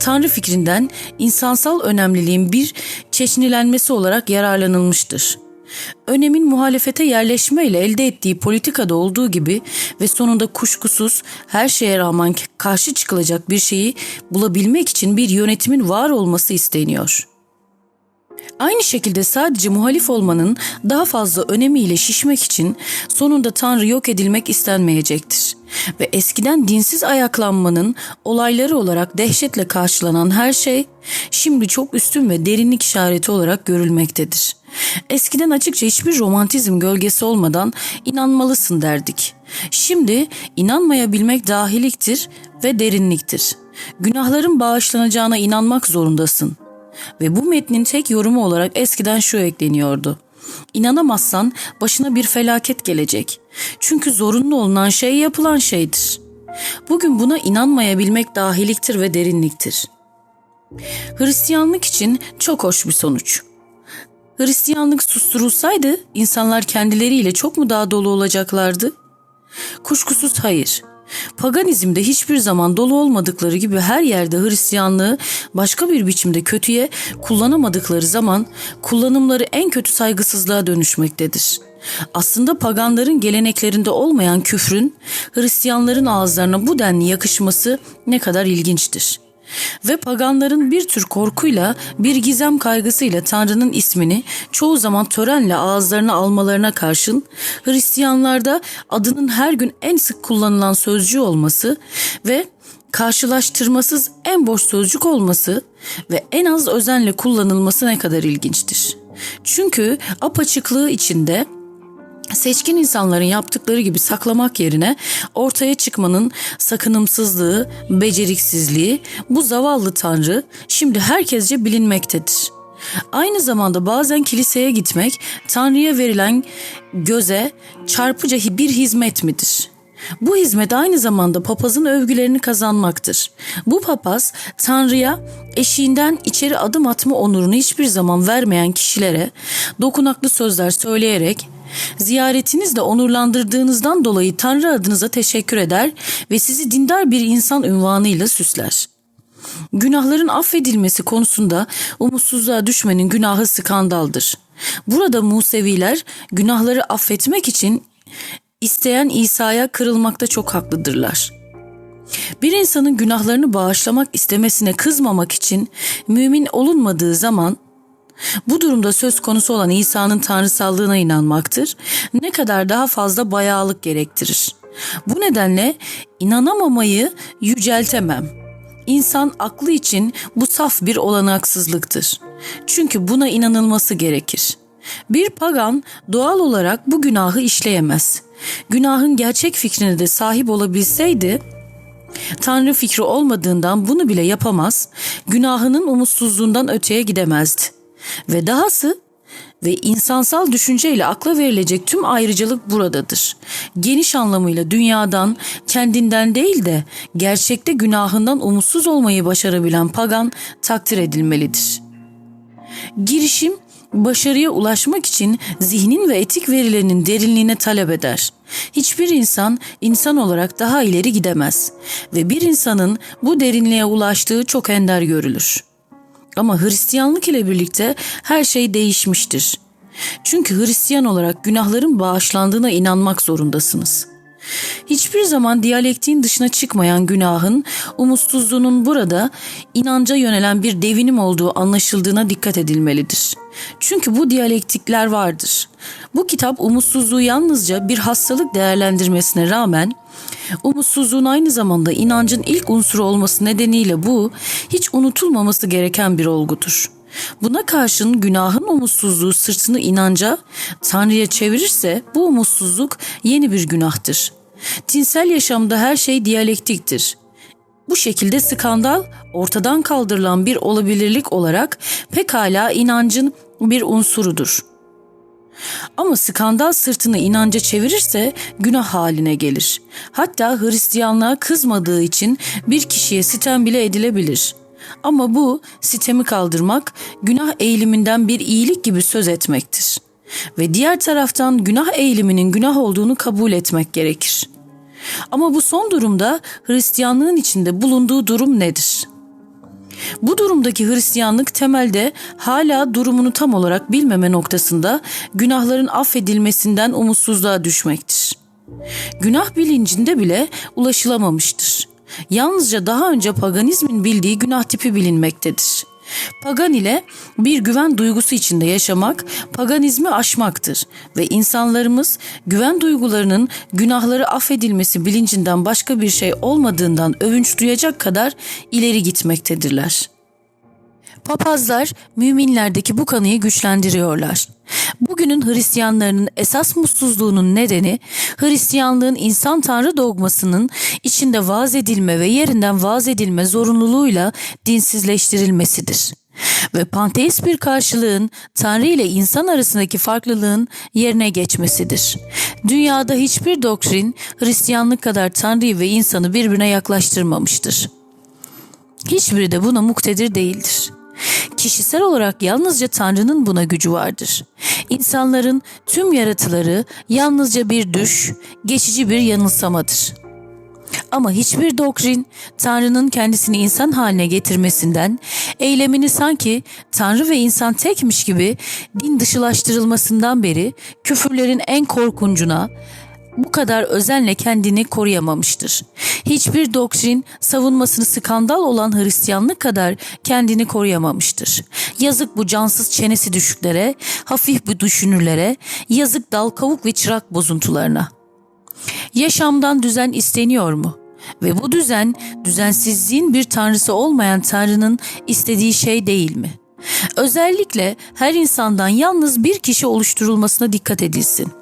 Tanrı fikrinden insansal önemliliğin bir çeşnilenmesi olarak yararlanılmıştır. Önemin muhalefete yerleşme ile elde ettiği politikada olduğu gibi ve sonunda kuşkusuz her şeye rağmen karşı çıkılacak bir şeyi bulabilmek için bir yönetimin var olması isteniyor.'' Aynı şekilde sadece muhalif olmanın daha fazla önemiyle şişmek için sonunda Tanrı yok edilmek istenmeyecektir. Ve eskiden dinsiz ayaklanmanın olayları olarak dehşetle karşılanan her şey şimdi çok üstün ve derinlik işareti olarak görülmektedir. Eskiden açıkça hiçbir romantizm gölgesi olmadan inanmalısın derdik. Şimdi inanmayabilmek dahiliktir ve derinliktir. Günahların bağışlanacağına inanmak zorundasın.'' Ve bu metnin tek yorumu olarak eskiden şu ekleniyordu. İnanamazsan başına bir felaket gelecek. Çünkü zorunlu olunan şey yapılan şeydir. Bugün buna inanmayabilmek dahiliktir ve derinliktir. Hristiyanlık için çok hoş bir sonuç. Hristiyanlık susturulsaydı insanlar kendileriyle çok mu daha dolu olacaklardı? Kuşkusuz hayır. Paganizmde hiçbir zaman dolu olmadıkları gibi her yerde Hristiyanlığı başka bir biçimde kötüye kullanamadıkları zaman kullanımları en kötü saygısızlığa dönüşmektedir. Aslında paganların geleneklerinde olmayan küfrün Hristiyanların ağızlarına bu denli yakışması ne kadar ilginçtir.'' Ve paganların bir tür korkuyla, bir gizem kaygısıyla Tanrı'nın ismini çoğu zaman törenle ağızlarına almalarına karşın Hristiyanlarda adının her gün en sık kullanılan sözcüğü olması ve karşılaştırmasız en boş sözcük olması ve en az özenle kullanılması ne kadar ilginçtir. Çünkü apaçıklığı içinde seçkin insanların yaptıkları gibi saklamak yerine ortaya çıkmanın sakınımsızlığı, beceriksizliği bu zavallı tanrı şimdi herkesce bilinmektedir. Aynı zamanda bazen kiliseye gitmek Tanrı'ya verilen göze çarpıcı bir hizmet midir? Bu hizmet aynı zamanda papazın övgülerini kazanmaktır. Bu papaz Tanrı'ya eşiğinden içeri adım atma onurunu hiçbir zaman vermeyen kişilere dokunaklı sözler söyleyerek ziyaretinizle onurlandırdığınızdan dolayı Tanrı adınıza teşekkür eder ve sizi dindar bir insan ünvanıyla süsler. Günahların affedilmesi konusunda umutsuzluğa düşmenin günahı skandaldır. Burada Museviler günahları affetmek için isteyen İsa'ya kırılmakta çok haklıdırlar. Bir insanın günahlarını bağışlamak istemesine kızmamak için mümin olunmadığı zaman bu durumda söz konusu olan İsa'nın tanrısallığına inanmaktır. Ne kadar daha fazla bayağılık gerektirir. Bu nedenle inanamamayı yüceltemem. İnsan aklı için bu saf bir olanaksızlıktır. Çünkü buna inanılması gerekir. Bir pagan doğal olarak bu günahı işleyemez. Günahın gerçek fikrine de sahip olabilseydi Tanrı fikri olmadığından bunu bile yapamaz, günahının umutsuzluğundan öteye gidemezdi. Ve dahası ve insansal düşünceyle akla verilecek tüm ayrıcalık buradadır. Geniş anlamıyla dünyadan, kendinden değil de gerçekte günahından umutsuz olmayı başarabilen pagan takdir edilmelidir. Girişim başarıya ulaşmak için zihnin ve etik verilerinin derinliğine talep eder. Hiçbir insan insan olarak daha ileri gidemez ve bir insanın bu derinliğe ulaştığı çok ender görülür. Ama Hristiyanlık ile birlikte her şey değişmiştir. Çünkü Hristiyan olarak günahların bağışlandığına inanmak zorundasınız. Hiçbir zaman diyalektiğin dışına çıkmayan günahın, umutsuzluğunun burada inanca yönelen bir devinim olduğu anlaşıldığına dikkat edilmelidir. Çünkü bu diyalektikler vardır. Bu kitap umutsuzluğu yalnızca bir hastalık değerlendirmesine rağmen Umutsuzluğun aynı zamanda inancın ilk unsuru olması nedeniyle bu hiç unutulmaması gereken bir olgudur. Buna karşın günahın umutsuzluğu sırtını inanca, Tanrı'ya çevirirse bu umutsuzluk yeni bir günahtır. Tinsel yaşamda her şey diyalektiktir. Bu şekilde skandal ortadan kaldırılan bir olabilirlik olarak pekala inancın bir unsurudur. Ama skandal sırtını inanca çevirirse günah haline gelir. Hatta Hristiyanlığa kızmadığı için bir kişiye sitem bile edilebilir. Ama bu sitemi kaldırmak günah eğiliminden bir iyilik gibi söz etmektir. Ve diğer taraftan günah eğiliminin günah olduğunu kabul etmek gerekir. Ama bu son durumda Hristiyanlığın içinde bulunduğu durum nedir?'' Bu durumdaki Hristiyanlık temelde hala durumunu tam olarak bilmeme noktasında günahların affedilmesinden umutsuzluğa düşmektir. Günah bilincinde bile ulaşılamamıştır. Yalnızca daha önce paganizmin bildiği günah tipi bilinmektedir. Pagan ile bir güven duygusu içinde yaşamak paganizmi aşmaktır ve insanlarımız güven duygularının günahları affedilmesi bilincinden başka bir şey olmadığından övünç duyacak kadar ileri gitmektedirler. Papazlar müminlerdeki bu kanıyı güçlendiriyorlar. Bugünün Hristiyanlarının esas mutsuzluğunun nedeni Hristiyanlığın insan tanrı dogmasının içinde vaaz edilme ve yerinden vaaz edilme zorunluluğuyla dinsizleştirilmesidir. Ve panteist bir karşılığın Tanrı ile insan arasındaki farklılığın yerine geçmesidir. Dünyada hiçbir doktrin Hristiyanlık kadar Tanrı'yı ve insanı birbirine yaklaştırmamıştır. Hiçbiri de buna muktedir değildir. Kişisel olarak yalnızca Tanrı'nın buna gücü vardır. İnsanların tüm yaratıları yalnızca bir düş, geçici bir yanılsamadır. Ama hiçbir doktrin Tanrı'nın kendisini insan haline getirmesinden, eylemini sanki Tanrı ve insan tekmiş gibi din dışılaştırılmasından beri küfürlerin en korkuncuna, bu kadar özenle kendini koruyamamıştır. Hiçbir doktrin savunmasını skandal olan Hristiyanlık kadar kendini koruyamamıştır. Yazık bu cansız çenesi düşüklere, hafif bu düşünürlere, yazık dal kavuk ve çırak bozuntularına. Yaşamdan düzen isteniyor mu? Ve bu düzen düzensizliğin bir tanrısı olmayan Tanrı'nın istediği şey değil mi? Özellikle her insandan yalnız bir kişi oluşturulmasına dikkat edilsin.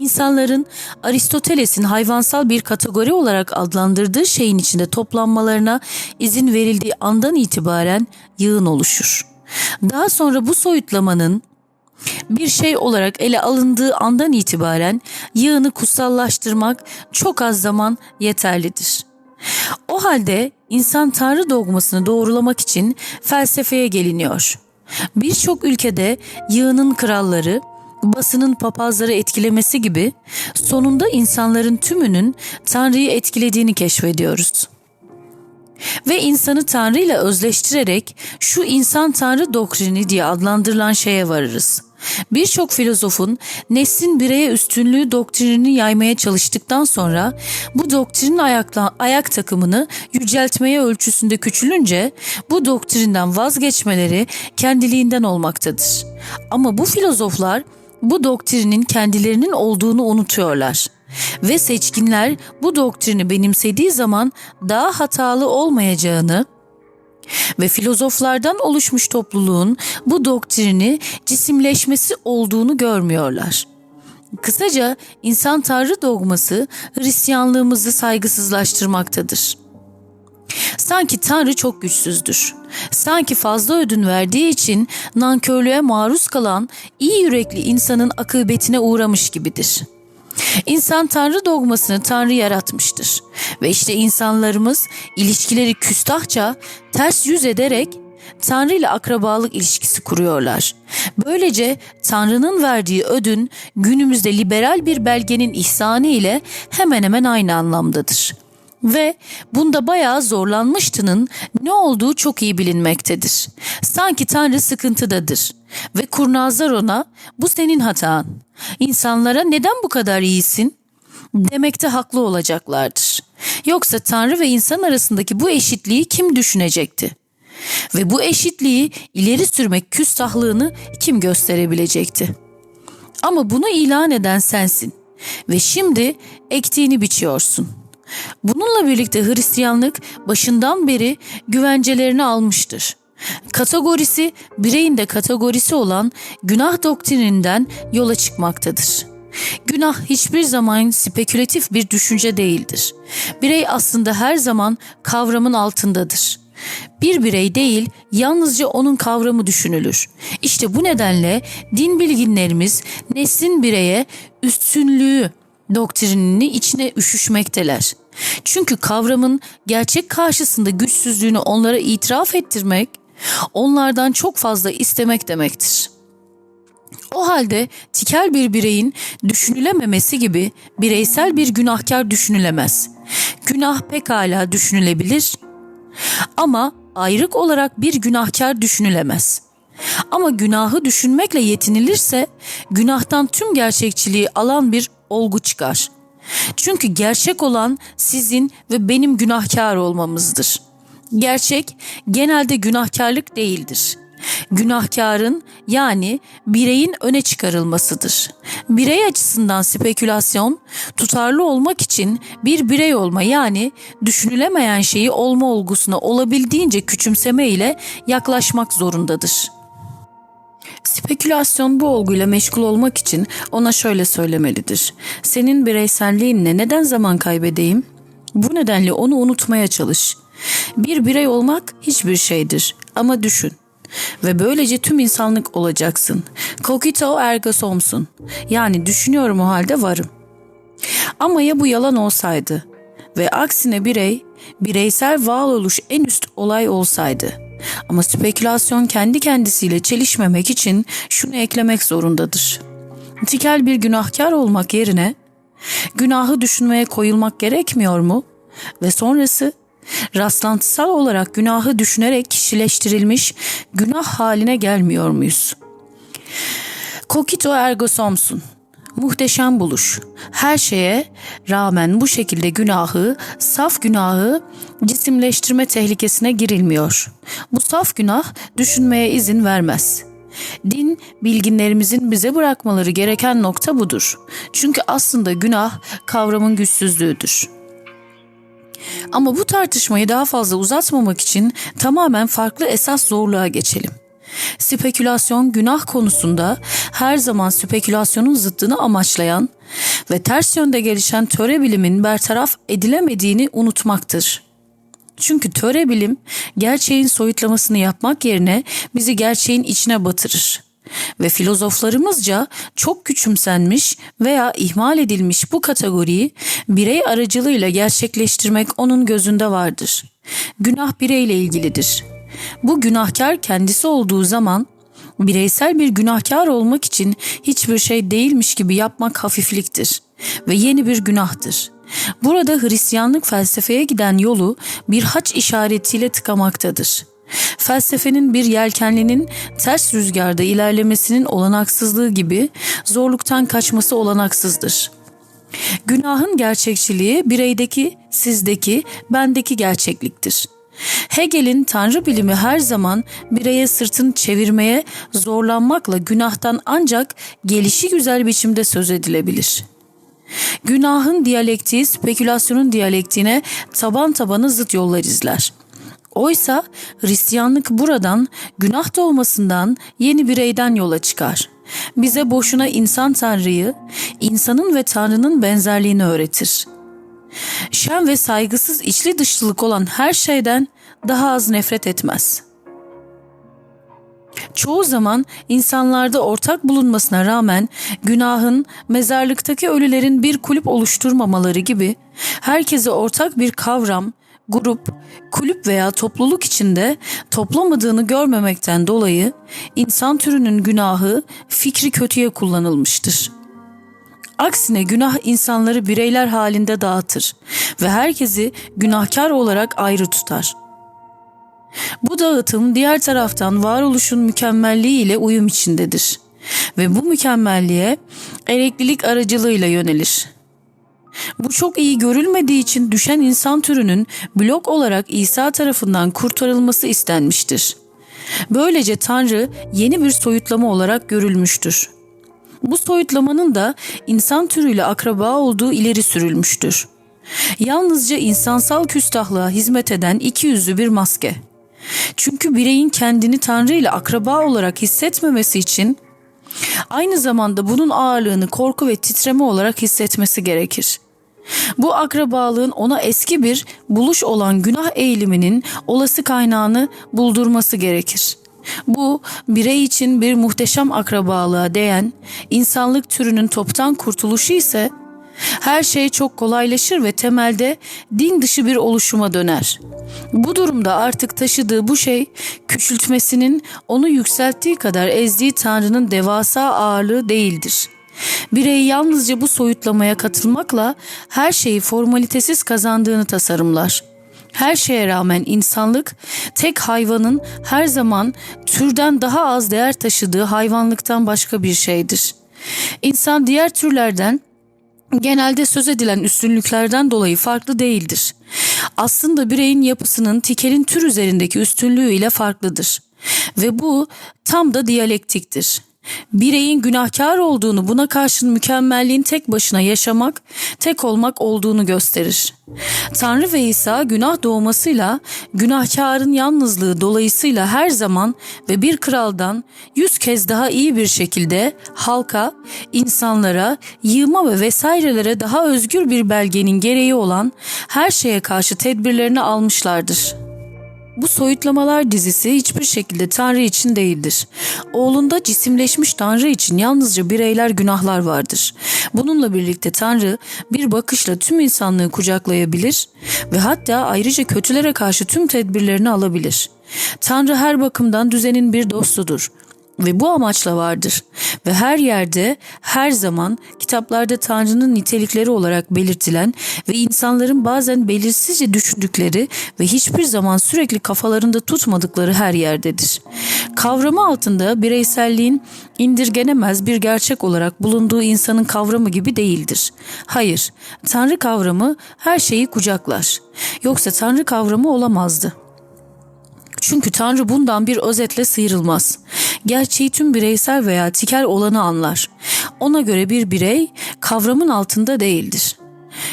İnsanların Aristoteles'in hayvansal bir kategori olarak adlandırdığı şeyin içinde toplanmalarına izin verildiği andan itibaren yığın oluşur. Daha sonra bu soyutlamanın bir şey olarak ele alındığı andan itibaren yığını kutsallaştırmak çok az zaman yeterlidir. O halde insan tanrı dogmasını doğrulamak için felsefeye geliniyor. Birçok ülkede yığının kralları, basının papazları etkilemesi gibi sonunda insanların tümünün Tanrı'yı etkilediğini keşfediyoruz. Ve insanı Tanrı ile özleştirerek şu insan Tanrı doktrini diye adlandırılan şeye varırız. Birçok filozofun neslin bireye üstünlüğü doktrinini yaymaya çalıştıktan sonra bu doktrinin ayakla, ayak takımını yüceltmeye ölçüsünde küçülünce bu doktrinden vazgeçmeleri kendiliğinden olmaktadır. Ama bu filozoflar bu doktrinin kendilerinin olduğunu unutuyorlar. Ve seçkinler bu doktrini benimsediği zaman daha hatalı olmayacağını ve filozoflardan oluşmuş topluluğun bu doktrini cisimleşmesi olduğunu görmüyorlar. Kısaca insan tanrı dogması Hristiyanlığımızı saygısızlaştırmaktadır. Sanki Tanrı çok güçsüzdür. Sanki fazla ödün verdiği için nankörlüğe maruz kalan iyi yürekli insanın akıbetine uğramış gibidir. İnsan Tanrı dogmasını Tanrı yaratmıştır. Ve işte insanlarımız ilişkileri küstahça ters yüz ederek Tanrı ile akrabalık ilişkisi kuruyorlar. Böylece Tanrı'nın verdiği ödün günümüzde liberal bir belgenin ihsanı ile hemen hemen aynı anlamdadır.'' Ve bunda bayağı zorlanmıştının ne olduğu çok iyi bilinmektedir. Sanki Tanrı sıkıntıdadır ve kurnazlar ona bu senin hatan. İnsanlara neden bu kadar iyisin? Demekte haklı olacaklardır. Yoksa Tanrı ve insan arasındaki bu eşitliği kim düşünecekti? Ve bu eşitliği ileri sürmek küstahlığını kim gösterebilecekti? Ama bunu ilan eden sensin ve şimdi ektiğini biçiyorsun.'' Bununla birlikte Hristiyanlık başından beri güvencelerini almıştır. Kategorisi bireyin de kategorisi olan günah doktrininden yola çıkmaktadır. Günah hiçbir zaman spekülatif bir düşünce değildir. Birey aslında her zaman kavramın altındadır. Bir birey değil, yalnızca onun kavramı düşünülür. İşte bu nedenle din bilginlerimiz neslin bireye üstünlüğü doktrinini içine üşüşmekteler. Çünkü kavramın gerçek karşısında güçsüzlüğünü onlara itiraf ettirmek, onlardan çok fazla istemek demektir. O halde tikel bir bireyin düşünülememesi gibi bireysel bir günahkar düşünülemez. Günah pekala düşünülebilir ama ayrık olarak bir günahkar düşünülemez.'' Ama günahı düşünmekle yetinilirse günahtan tüm gerçekçiliği alan bir olgu çıkar. Çünkü gerçek olan sizin ve benim günahkar olmamızdır. Gerçek genelde günahkarlık değildir. Günahkarın yani bireyin öne çıkarılmasıdır. Birey açısından spekülasyon tutarlı olmak için bir birey olma yani düşünülemeyen şeyi olma olgusuna olabildiğince küçümseme ile yaklaşmak zorundadır.'' Spekülasyon bu olguyla meşgul olmak için ona şöyle söylemelidir. Senin bireyselliğinle neden zaman kaybedeyim? Bu nedenle onu unutmaya çalış. Bir birey olmak hiçbir şeydir ama düşün. Ve böylece tüm insanlık olacaksın. Cogito ergo sum'sun. Yani düşünüyorum o halde varım. Ama ya bu yalan olsaydı ve aksine birey, bireysel varoluş en üst olay olsaydı.'' Ama spekülasyon kendi kendisiyle çelişmemek için şunu eklemek zorundadır. Tikel bir günahkar olmak yerine günahı düşünmeye koyulmak gerekmiyor mu? Ve sonrası rastlantısal olarak günahı düşünerek kişileştirilmiş günah haline gelmiyor muyuz? Kokito ergo somsun. Muhteşem buluş. Her şeye rağmen bu şekilde günahı, saf günahı cisimleştirme tehlikesine girilmiyor. Bu saf günah düşünmeye izin vermez. Din bilginlerimizin bize bırakmaları gereken nokta budur. Çünkü aslında günah kavramın güçsüzlüğüdür. Ama bu tartışmayı daha fazla uzatmamak için tamamen farklı esas zorluğa geçelim. Spekülasyon günah konusunda her zaman spekülasyonun zıttını amaçlayan ve ters yönde gelişen töre bilimin bertaraf edilemediğini unutmaktır. Çünkü töre bilim gerçeğin soyutlamasını yapmak yerine bizi gerçeğin içine batırır. Ve filozoflarımızca çok küçümsenmiş veya ihmal edilmiş bu kategoriyi birey aracılığıyla gerçekleştirmek onun gözünde vardır. Günah bireyle ilgilidir. Bu günahkar kendisi olduğu zaman bireysel bir günahkar olmak için hiçbir şey değilmiş gibi yapmak hafifliktir ve yeni bir günahtır. Burada Hristiyanlık felsefeye giden yolu bir haç işaretiyle tıkamaktadır. Felsefenin bir yelkenlinin ters rüzgarda ilerlemesinin olanaksızlığı gibi zorluktan kaçması olanaksızdır. Günahın gerçekçiliği bireydeki, sizdeki, bendeki gerçekliktir. Hegel'in tanrı bilimi her zaman bireye sırtını çevirmeye zorlanmakla günahtan ancak gelişi güzel biçimde söz edilebilir.'' Günahın diyalektiği spekülasyonun diyalektiğine taban tabana zıt yollar izler. Oysa Hristiyanlık buradan günah doğmasından yeni bireyden yola çıkar. Bize boşuna insan tanrıyı, insanın ve tanrının benzerliğini öğretir. Şen ve saygısız içli dışlılık olan her şeyden daha az nefret etmez.'' Çoğu zaman insanlarda ortak bulunmasına rağmen günahın mezarlıktaki ölülerin bir kulüp oluşturmamaları gibi herkese ortak bir kavram, grup, kulüp veya topluluk içinde toplamadığını görmemekten dolayı insan türünün günahı fikri kötüye kullanılmıştır. Aksine günah insanları bireyler halinde dağıtır ve herkesi günahkar olarak ayrı tutar.'' Bu dağıtım diğer taraftan varoluşun mükemmelliği ile uyum içindedir ve bu mükemmelliğe ereklilik aracılığıyla yönelir. Bu çok iyi görülmediği için düşen insan türünün blok olarak İsa tarafından kurtarılması istenmiştir. Böylece Tanrı yeni bir soyutlama olarak görülmüştür. Bu soyutlamanın da insan türüyle akraba olduğu ileri sürülmüştür. Yalnızca insansal küstahlığa hizmet eden iki yüzlü bir maske. Çünkü bireyin kendini Tanrı ile akraba olarak hissetmemesi için aynı zamanda bunun ağırlığını korku ve titreme olarak hissetmesi gerekir. Bu akrabalığın ona eski bir buluş olan günah eğiliminin olası kaynağını buldurması gerekir. Bu birey için bir muhteşem akrabalığa değen insanlık türünün toptan kurtuluşu ise her şey çok kolaylaşır ve temelde din dışı bir oluşuma döner. Bu durumda artık taşıdığı bu şey küçültmesinin onu yükselttiği kadar ezdiği Tanrı'nın devasa ağırlığı değildir. Birey yalnızca bu soyutlamaya katılmakla her şeyi formalitesiz kazandığını tasarımlar. Her şeye rağmen insanlık tek hayvanın her zaman türden daha az değer taşıdığı hayvanlıktan başka bir şeydir. İnsan diğer türlerden genelde söz edilen üstünlüklerden dolayı farklı değildir. Aslında bireyin yapısının tikelin tür üzerindeki üstünlüğü ile farklıdır. Ve bu tam da diyalektiktir. Bireyin günahkar olduğunu buna karşın mükemmelliğin tek başına yaşamak, tek olmak olduğunu gösterir. Tanrı ve İsa günah doğmasıyla günahkarın yalnızlığı dolayısıyla her zaman ve bir kraldan yüz kez daha iyi bir şekilde halka, insanlara, yığma ve vesairelere daha özgür bir belgenin gereği olan her şeye karşı tedbirlerini almışlardır.'' Bu soyutlamalar dizisi hiçbir şekilde Tanrı için değildir. Oğlunda cisimleşmiş Tanrı için yalnızca bireyler günahlar vardır. Bununla birlikte Tanrı bir bakışla tüm insanlığı kucaklayabilir ve hatta ayrıca kötülere karşı tüm tedbirlerini alabilir. Tanrı her bakımdan düzenin bir dostudur ve bu amaçla vardır ve her yerde her zaman kitaplarda Tanrı'nın nitelikleri olarak belirtilen ve insanların bazen belirsizce düşündükleri ve hiçbir zaman sürekli kafalarında tutmadıkları her yerdedir. Kavramı altında bireyselliğin indirgenemez bir gerçek olarak bulunduğu insanın kavramı gibi değildir. Hayır, Tanrı kavramı her şeyi kucaklar. Yoksa Tanrı kavramı olamazdı. Çünkü Tanrı bundan bir özetle sıyrılmaz. Gerçeği tüm bireysel veya tikel olanı anlar. Ona göre bir birey kavramın altında değildir.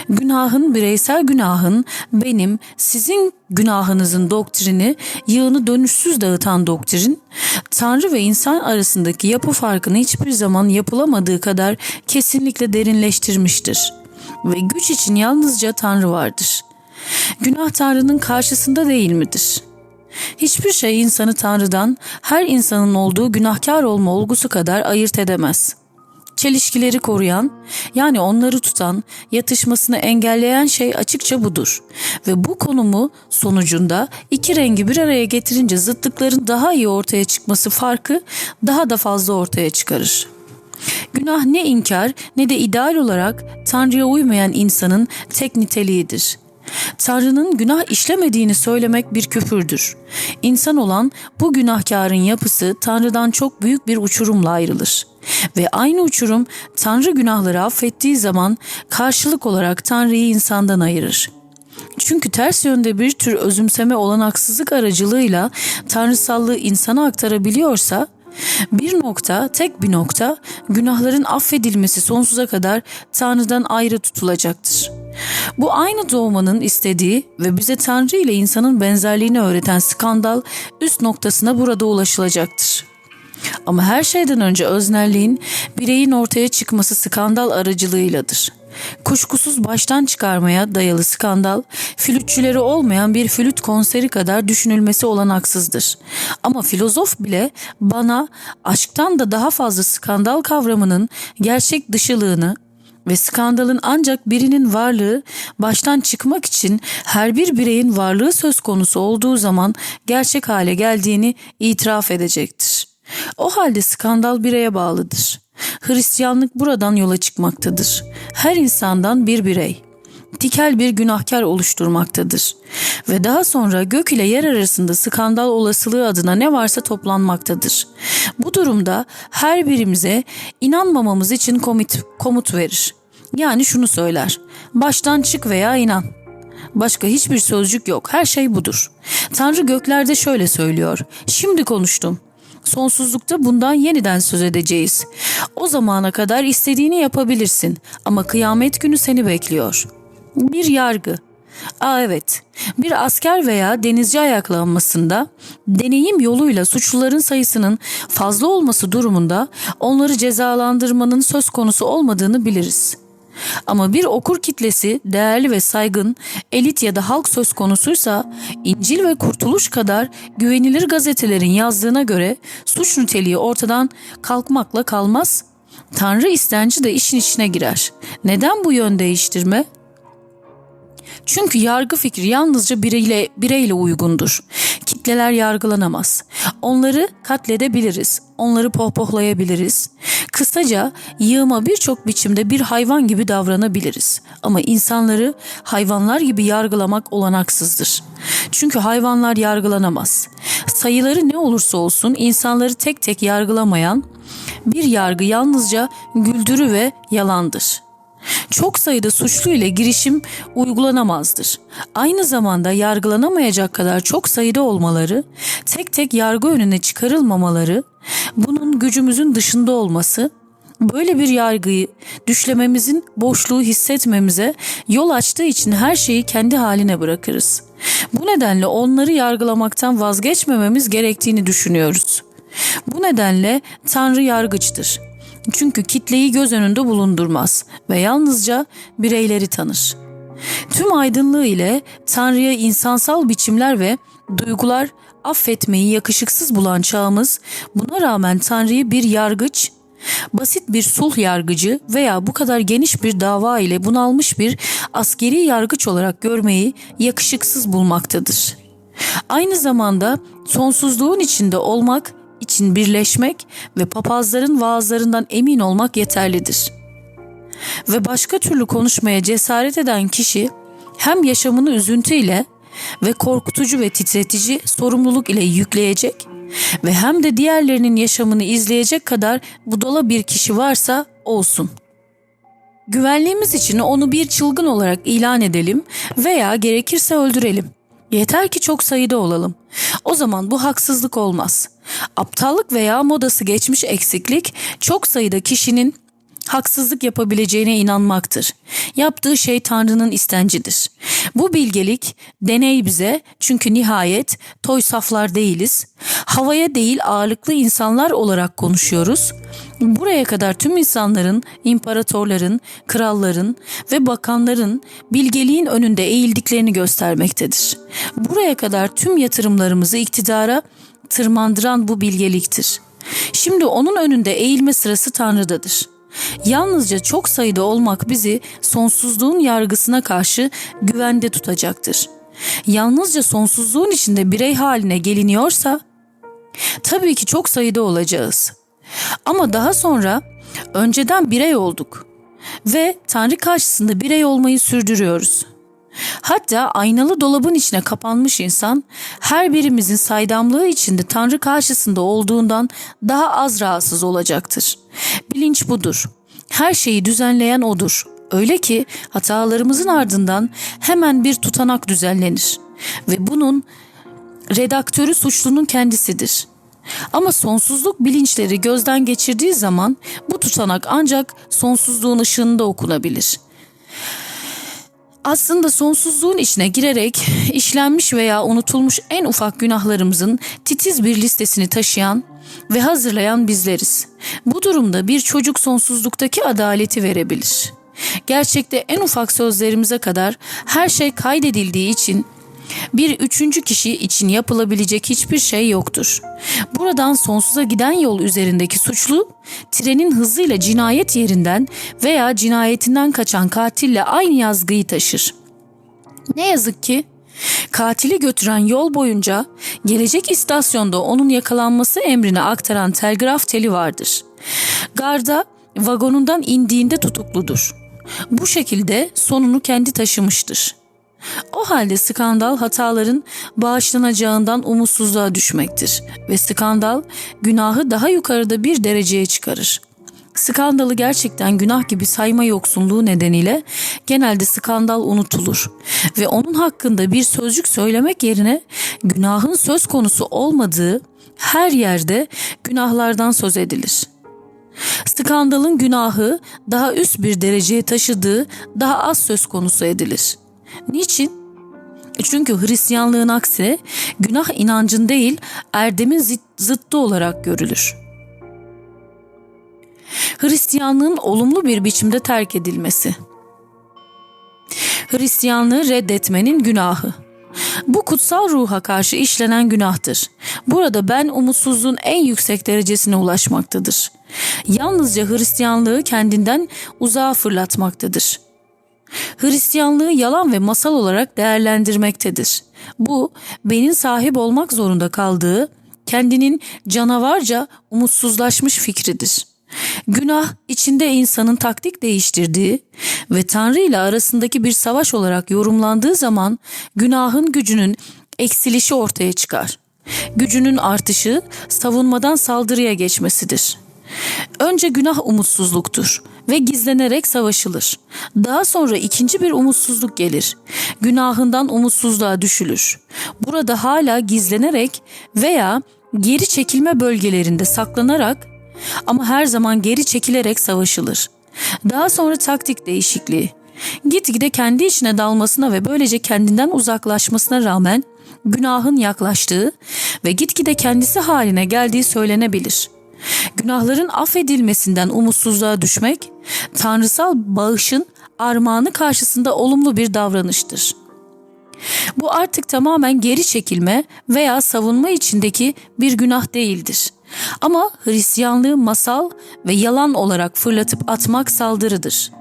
Günahın, bireysel günahın, benim, sizin günahınızın doktrini, yığını dönüşsüz dağıtan doktrin, Tanrı ve insan arasındaki yapı farkını hiçbir zaman yapılamadığı kadar kesinlikle derinleştirmiştir. Ve güç için yalnızca Tanrı vardır.'' Günah Tanrı'nın karşısında değil midir? Hiçbir şey insanı Tanrı'dan her insanın olduğu günahkar olma olgusu kadar ayırt edemez. Çelişkileri koruyan, yani onları tutan, yatışmasını engelleyen şey açıkça budur. Ve bu konumu sonucunda iki rengi bir araya getirince zıtlıkların daha iyi ortaya çıkması farkı daha da fazla ortaya çıkarır. Günah ne inkar ne de ideal olarak Tanrı'ya uymayan insanın tek niteliğidir. Tanrı'nın günah işlemediğini söylemek bir küfürdür. İnsan olan bu günahkarın yapısı Tanrı'dan çok büyük bir uçurumla ayrılır. Ve aynı uçurum Tanrı günahları affettiği zaman karşılık olarak Tanrı'yı insandan ayırır. Çünkü ters yönde bir tür özümseme olanaksızlık aracılığıyla tanrısallığı insana aktarabiliyorsa bir nokta, tek bir nokta günahların affedilmesi sonsuza kadar Tanrı'dan ayrı tutulacaktır. Bu aynı doğmanın istediği ve bize Tanrı ile insanın benzerliğini öğreten skandal üst noktasına burada ulaşılacaktır. Ama her şeyden önce öznelliğin bireyin ortaya çıkması skandal aracılığıyladır. Kuşkusuz baştan çıkarmaya dayalı skandal, flütçüleri olmayan bir flüt konseri kadar düşünülmesi olanaksızdır. Ama filozof bile bana aşktan da daha fazla skandal kavramının gerçek dışılığını ve skandalın ancak birinin varlığı baştan çıkmak için her bir bireyin varlığı söz konusu olduğu zaman gerçek hale geldiğini itiraf edecektir. O halde skandal bireye bağlıdır. Hristiyanlık buradan yola çıkmaktadır. Her insandan bir birey tikel bir günahkar oluşturmaktadır. Ve daha sonra gök ile yer arasında skandal olasılığı adına ne varsa toplanmaktadır. Bu durumda her birimize inanmamamız için komut, komut verir. Yani şunu söyler. Baştan çık veya inan. Başka hiçbir sözcük yok. Her şey budur. Tanrı göklerde şöyle söylüyor. Şimdi konuştum. Sonsuzlukta bundan yeniden söz edeceğiz. O zamana kadar istediğini yapabilirsin ama kıyamet günü seni bekliyor. Bir yargı. Aa evet. Bir asker veya denizci ayaklanmasında deneyim yoluyla suçluların sayısının fazla olması durumunda onları cezalandırmanın söz konusu olmadığını biliriz. Ama bir okur kitlesi değerli ve saygın, elit ya da halk söz konusuysa İncil ve Kurtuluş kadar güvenilir gazetelerin yazdığına göre suç niteliği ortadan kalkmakla kalmaz. Tanrı istenci de işin içine girer. Neden bu yön değiştirme? Çünkü yargı fikri yalnızca bireyle, bireyle uygundur. Kitleler yargılanamaz. Onları katledebiliriz. Onları pohpohlayabiliriz. Kısaca yığıma birçok biçimde bir hayvan gibi davranabiliriz. Ama insanları hayvanlar gibi yargılamak olanaksızdır. Çünkü hayvanlar yargılanamaz. Sayıları ne olursa olsun insanları tek tek yargılamayan bir yargı yalnızca güldürü ve yalandır.'' Çok sayıda suçlu ile girişim uygulanamazdır. Aynı zamanda yargılanamayacak kadar çok sayıda olmaları, tek tek yargı önüne çıkarılmamaları, bunun gücümüzün dışında olması, böyle bir yargıyı düşlememizin boşluğu hissetmemize yol açtığı için her şeyi kendi haline bırakırız. Bu nedenle onları yargılamaktan vazgeçmememiz gerektiğini düşünüyoruz. Bu nedenle Tanrı yargıçtır. Çünkü kitleyi göz önünde bulundurmaz ve yalnızca bireyleri tanır. Tüm aydınlığı ile Tanrı'ya insansal biçimler ve duygular affetmeyi yakışıksız bulan çağımız buna rağmen Tanrı'yı bir yargıç, basit bir sulh yargıcı veya bu kadar geniş bir dava ile bunalmış bir askeri yargıç olarak görmeyi yakışıksız bulmaktadır. Aynı zamanda sonsuzluğun içinde olmak için birleşmek ve papazların vaazlarından emin olmak yeterlidir. Ve başka türlü konuşmaya cesaret eden kişi hem yaşamını üzüntüyle ve korkutucu ve titretici sorumluluk ile yükleyecek ve hem de diğerlerinin yaşamını izleyecek kadar budala bir kişi varsa olsun. Güvenliğimiz için onu bir çılgın olarak ilan edelim veya gerekirse öldürelim. Yeter ki çok sayıda olalım. O zaman bu haksızlık olmaz. Aptallık veya modası geçmiş eksiklik çok sayıda kişinin haksızlık yapabileceğine inanmaktır. Yaptığı şey Tanrı'nın istencidir. Bu bilgelik deney bize çünkü nihayet toy saflar değiliz. Havaya değil ağırlıklı insanlar olarak konuşuyoruz. Buraya kadar tüm insanların, imparatorların, kralların ve bakanların bilgeliğin önünde eğildiklerini göstermektedir. Buraya kadar tüm yatırımlarımızı iktidara tırmandıran bu bilgeliktir. Şimdi onun önünde eğilme sırası Tanrı'dadır. Yalnızca çok sayıda olmak bizi sonsuzluğun yargısına karşı güvende tutacaktır. Yalnızca sonsuzluğun içinde birey haline geliniyorsa tabii ki çok sayıda olacağız. Ama daha sonra önceden birey olduk ve Tanrı karşısında birey olmayı sürdürüyoruz. Hatta aynalı dolabın içine kapanmış insan her birimizin saydamlığı içinde Tanrı karşısında olduğundan daha az rahatsız olacaktır. Bilinç budur. Her şeyi düzenleyen odur. Öyle ki hatalarımızın ardından hemen bir tutanak düzenlenir ve bunun redaktörü suçlunun kendisidir. Ama sonsuzluk bilinçleri gözden geçirdiği zaman bu tutanak ancak sonsuzluğun ışığında okunabilir. Aslında sonsuzluğun içine girerek işlenmiş veya unutulmuş en ufak günahlarımızın titiz bir listesini taşıyan ve hazırlayan bizleriz. Bu durumda bir çocuk sonsuzluktaki adaleti verebilir. Gerçekte en ufak sözlerimize kadar her şey kaydedildiği için bir üçüncü kişi için yapılabilecek hiçbir şey yoktur. Buradan sonsuza giden yol üzerindeki suçlu, trenin hızıyla cinayet yerinden veya cinayetinden kaçan katille aynı yazgıyı taşır. Ne yazık ki katili götüren yol boyunca gelecek istasyonda onun yakalanması emrini aktaran telgraf teli vardır. Garda vagonundan indiğinde tutukludur. Bu şekilde sonunu kendi taşımıştır. O halde skandal hataların bağışlanacağından umutsuzluğa düşmektir ve skandal günahı daha yukarıda bir dereceye çıkarır. Skandalı gerçekten günah gibi sayma yoksunluğu nedeniyle genelde skandal unutulur ve onun hakkında bir sözcük söylemek yerine günahın söz konusu olmadığı her yerde günahlardan söz edilir. Skandalın günahı daha üst bir dereceye taşıdığı daha az söz konusu edilir.'' Niçin? E çünkü Hristiyanlığın aksine günah inancın değil erdemin zıttı olarak görülür. Hristiyanlığın olumlu bir biçimde terk edilmesi. Hristiyanlığı reddetmenin günahı. Bu kutsal ruha karşı işlenen günahtır. Burada ben umutsuzluğun en yüksek derecesine ulaşmaktadır. Yalnızca Hristiyanlığı kendinden uzağa fırlatmaktadır. Hristiyanlığı yalan ve masal olarak değerlendirmektedir. Bu benin sahip olmak zorunda kaldığı kendinin canavarca umutsuzlaşmış fikridir. Günah içinde insanın taktik değiştirdiği ve Tanrı ile arasındaki bir savaş olarak yorumlandığı zaman günahın gücünün eksilişi ortaya çıkar. Gücünün artışı savunmadan saldırıya geçmesidir. Önce günah umutsuzluktur ve gizlenerek savaşılır. Daha sonra ikinci bir umutsuzluk gelir. Günahından umutsuzluğa düşülür. Burada hala gizlenerek veya geri çekilme bölgelerinde saklanarak ama her zaman geri çekilerek savaşılır. Daha sonra taktik değişikliği. Gitgide kendi içine dalmasına ve böylece kendinden uzaklaşmasına rağmen günahın yaklaştığı ve gitgide kendisi haline geldiği söylenebilir. Günahların affedilmesinden umutsuzluğa düşmek, tanrısal bağışın armağanı karşısında olumlu bir davranıştır. Bu artık tamamen geri çekilme veya savunma içindeki bir günah değildir. Ama Hristiyanlığı masal ve yalan olarak fırlatıp atmak saldırıdır.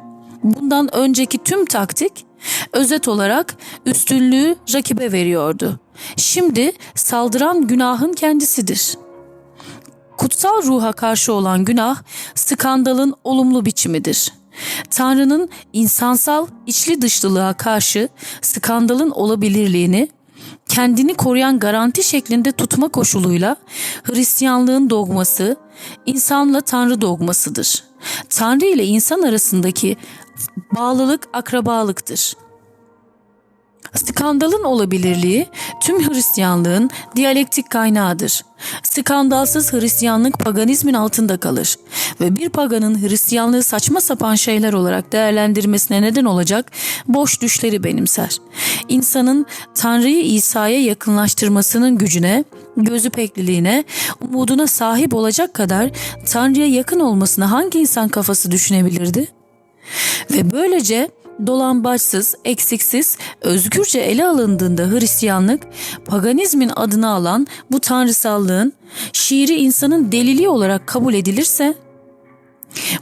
Bundan önceki tüm taktik özet olarak üstünlüğü rakibe veriyordu. Şimdi saldıran günahın kendisidir. Kutsal ruha karşı olan günah skandalın olumlu biçimidir. Tanrı'nın insansal içli dışlılığa karşı skandalın olabilirliğini kendini koruyan garanti şeklinde tutma koşuluyla Hristiyanlığın dogması insanla Tanrı dogmasıdır. Tanrı ile insan arasındaki bağlılık akrabalıktır. Skandalın olabilirliği tüm Hristiyanlığın diyalektik kaynağıdır. Skandalsız Hristiyanlık paganizmin altında kalır ve bir paganın Hristiyanlığı saçma sapan şeyler olarak değerlendirmesine neden olacak boş düşleri benimser. İnsanın Tanrı'yı İsa'ya yakınlaştırmasının gücüne, gözü pekliliğine, umuduna sahip olacak kadar Tanrı'ya yakın olmasını hangi insan kafası düşünebilirdi? Ve böylece dolambaçsız, eksiksiz, özgürce ele alındığında Hristiyanlık, paganizmin adını alan bu tanrısallığın şiiri insanın deliliği olarak kabul edilirse,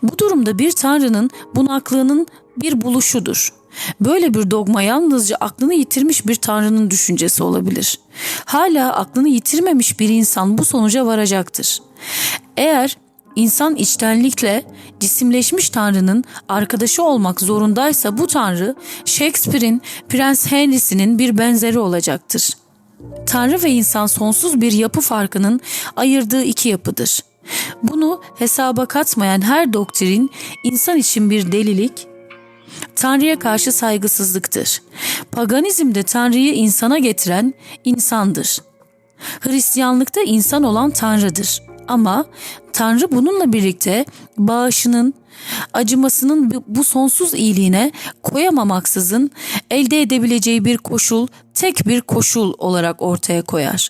bu durumda bir tanrının bunaklığının bir buluşudur. Böyle bir dogma yalnızca aklını yitirmiş bir tanrının düşüncesi olabilir. Hala aklını yitirmemiş bir insan bu sonuca varacaktır. Eğer İnsan içtenlikle cisimleşmiş Tanrı'nın arkadaşı olmak zorundaysa bu Tanrı Shakespeare'in Prens Henry'sinin bir benzeri olacaktır. Tanrı ve insan sonsuz bir yapı farkının ayırdığı iki yapıdır. Bunu hesaba katmayan her doktrin insan için bir delilik, Tanrı'ya karşı saygısızlıktır. Paganizmde Tanrı'yı insana getiren insandır. Hristiyanlıkta insan olan Tanrı'dır. Ama Tanrı bununla birlikte bağışının, acımasının bu sonsuz iyiliğine koyamamaksızın elde edebileceği bir koşul, tek bir koşul olarak ortaya koyar.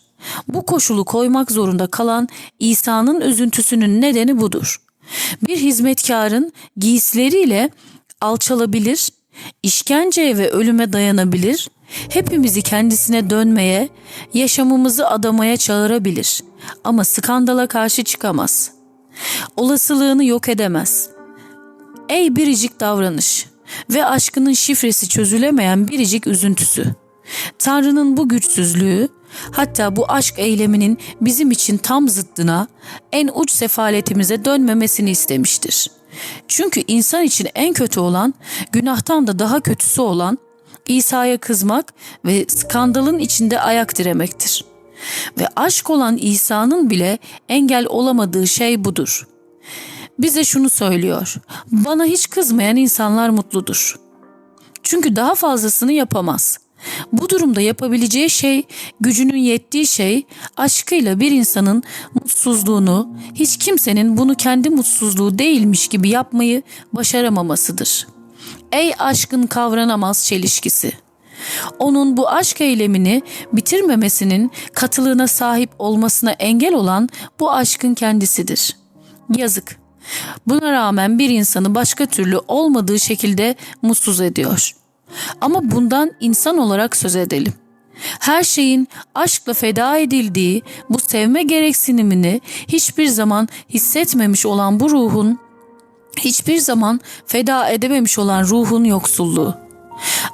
Bu koşulu koymak zorunda kalan İsa'nın üzüntüsünün nedeni budur. Bir hizmetkarın giysileriyle alçalabilir, işkenceye ve ölüme dayanabilir, hepimizi kendisine dönmeye, yaşamımızı adamaya çağırabilir ama skandala karşı çıkamaz. Olasılığını yok edemez. Ey biricik davranış ve aşkının şifresi çözülemeyen biricik üzüntüsü. Tanrı'nın bu güçsüzlüğü, hatta bu aşk eyleminin bizim için tam zıttına, en uç sefaletimize dönmemesini istemiştir. Çünkü insan için en kötü olan, günahtan da daha kötüsü olan İsa'ya kızmak ve skandalın içinde ayak diremektir. Ve aşk olan İsa'nın bile engel olamadığı şey budur. Bize şunu söylüyor. Bana hiç kızmayan insanlar mutludur. Çünkü daha fazlasını yapamaz. Bu durumda yapabileceği şey, gücünün yettiği şey aşkıyla bir insanın mutsuzluğunu, hiç kimsenin bunu kendi mutsuzluğu değilmiş gibi yapmayı başaramamasıdır.'' Ey aşkın kavranamaz çelişkisi. Onun bu aşk eylemini bitirmemesinin katılığına sahip olmasına engel olan bu aşkın kendisidir. Yazık. Buna rağmen bir insanı başka türlü olmadığı şekilde mutsuz ediyor. Ama bundan insan olarak söz edelim. Her şeyin aşkla feda edildiği bu sevme gereksinimini hiçbir zaman hissetmemiş olan bu ruhun hiçbir zaman feda edememiş olan ruhun yoksulluğu.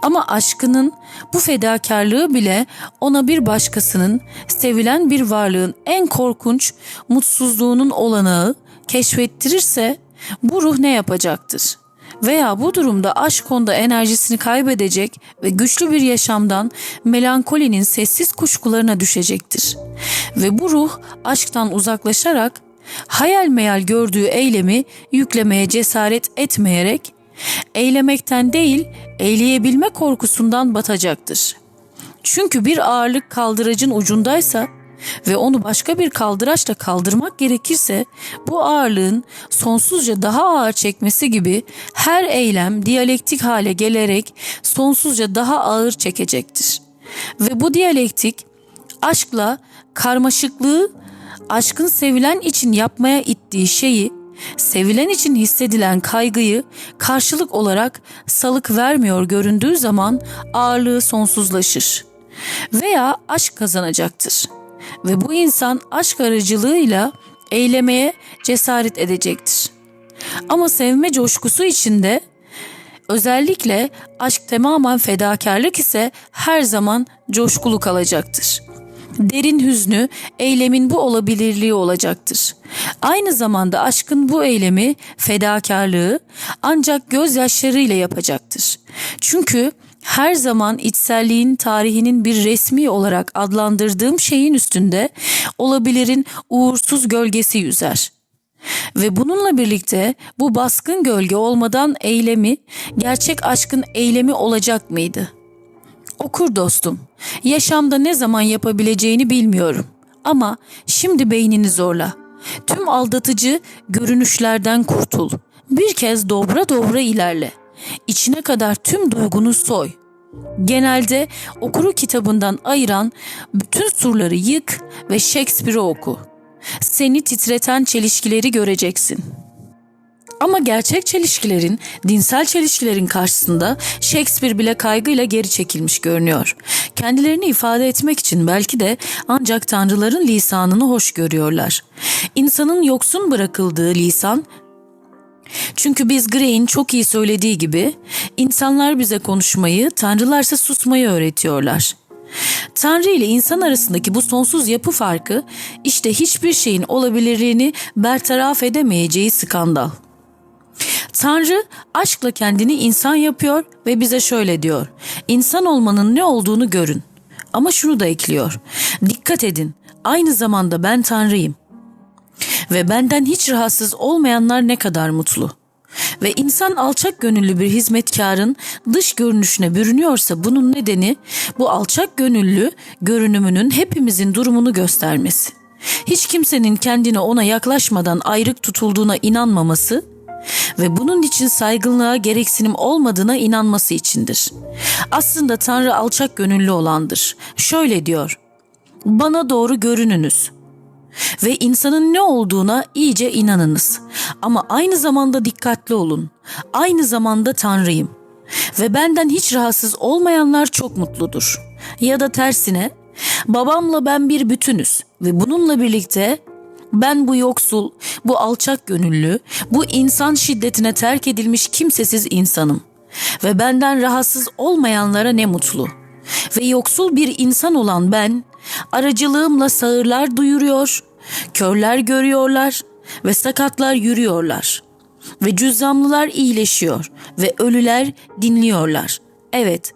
Ama aşkının bu fedakarlığı bile ona bir başkasının, sevilen bir varlığın en korkunç mutsuzluğunun olanağı keşfettirirse bu ruh ne yapacaktır? Veya bu durumda aşk onda enerjisini kaybedecek ve güçlü bir yaşamdan melankolinin sessiz kuşkularına düşecektir. Ve bu ruh aşktan uzaklaşarak hayal meyal gördüğü eylemi yüklemeye cesaret etmeyerek eylemekten değil eyleyebilme korkusundan batacaktır. Çünkü bir ağırlık kaldıracın ucundaysa ve onu başka bir kaldıraçla kaldırmak gerekirse bu ağırlığın sonsuzca daha ağır çekmesi gibi her eylem diyalektik hale gelerek sonsuzca daha ağır çekecektir. Ve bu diyalektik aşkla karmaşıklığı aşkın sevilen için yapmaya ittiği şeyi, sevilen için hissedilen kaygıyı karşılık olarak salık vermiyor göründüğü zaman ağırlığı sonsuzlaşır veya aşk kazanacaktır. Ve bu insan aşk aracılığıyla eylemeye cesaret edecektir. Ama sevme coşkusu içinde özellikle aşk tamamen fedakarlık ise her zaman coşkulu kalacaktır derin hüznü eylemin bu olabilirliği olacaktır. Aynı zamanda aşkın bu eylemi, fedakarlığı ancak gözyaşlarıyla yapacaktır. Çünkü her zaman içselliğin tarihinin bir resmi olarak adlandırdığım şeyin üstünde olabilirin uğursuz gölgesi yüzer. Ve bununla birlikte bu baskın gölge olmadan eylemi gerçek aşkın eylemi olacak mıydı? Okur dostum. Yaşamda ne zaman yapabileceğini bilmiyorum. Ama şimdi beynini zorla. Tüm aldatıcı görünüşlerden kurtul. Bir kez dobra dobra ilerle. İçine kadar tüm duygunu soy. Genelde okuru kitabından ayıran bütün surları yık ve Shakespeare'i oku. Seni titreten çelişkileri göreceksin. Ama gerçek çelişkilerin, dinsel çelişkilerin karşısında Shakespeare bile kaygıyla geri çekilmiş görünüyor. Kendilerini ifade etmek için belki de ancak tanrıların lisanını hoş görüyorlar. İnsanın yoksun bırakıldığı lisan çünkü biz Gray'in çok iyi söylediği gibi insanlar bize konuşmayı, tanrılarsa susmayı öğretiyorlar. Tanrı ile insan arasındaki bu sonsuz yapı farkı işte hiçbir şeyin olabilirliğini bertaraf edemeyeceği skandal. Tanrı aşkla kendini insan yapıyor ve bize şöyle diyor. İnsan olmanın ne olduğunu görün. Ama şunu da ekliyor. Dikkat edin. Aynı zamanda ben Tanrıyım. Ve benden hiç rahatsız olmayanlar ne kadar mutlu. Ve insan alçak gönüllü bir hizmetkarın dış görünüşüne bürünüyorsa bunun nedeni bu alçak gönüllü görünümünün hepimizin durumunu göstermesi. Hiç kimsenin kendine ona yaklaşmadan ayrık tutulduğuna inanmaması ve bunun için saygınlığa gereksinim olmadığına inanması içindir. Aslında Tanrı alçak gönüllü olandır. Şöyle diyor. Bana doğru görününüz ve insanın ne olduğuna iyice inanınız. Ama aynı zamanda dikkatli olun. Aynı zamanda Tanrıyım. Ve benden hiç rahatsız olmayanlar çok mutludur. Ya da tersine, babamla ben bir bütünüz ve bununla birlikte ben bu yoksul, bu alçak gönüllü, bu insan şiddetine terk edilmiş kimsesiz insanım. Ve benden rahatsız olmayanlara ne mutlu. Ve yoksul bir insan olan ben, aracılığımla sağırlar duyuruyor, körler görüyorlar ve sakatlar yürüyorlar. Ve cüzzamlılar iyileşiyor ve ölüler dinliyorlar. Evet,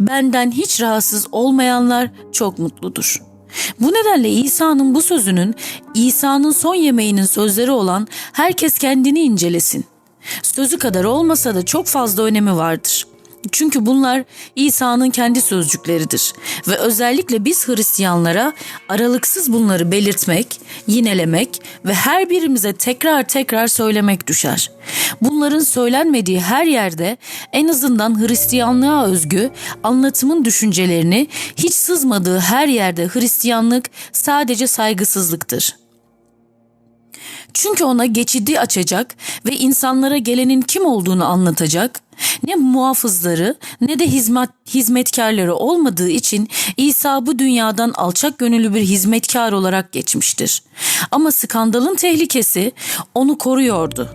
benden hiç rahatsız olmayanlar çok mutludur.'' Bu nedenle İsa'nın bu sözünün İsa'nın son yemeğinin sözleri olan herkes kendini incelesin. Sözü kadar olmasa da çok fazla önemi vardır. Çünkü bunlar İsa'nın kendi sözcükleridir ve özellikle biz Hristiyanlara aralıksız bunları belirtmek, yinelemek ve her birimize tekrar tekrar söylemek düşer. Bunların söylenmediği her yerde en azından Hristiyanlığa özgü anlatımın düşüncelerini hiç sızmadığı her yerde Hristiyanlık sadece saygısızlıktır. Çünkü ona geçidi açacak ve insanlara gelenin kim olduğunu anlatacak, ne muhafızları ne de hizmet, hizmetkarları olmadığı için İsa bu dünyadan alçak gönüllü bir hizmetkar olarak geçmiştir. Ama skandalın tehlikesi onu koruyordu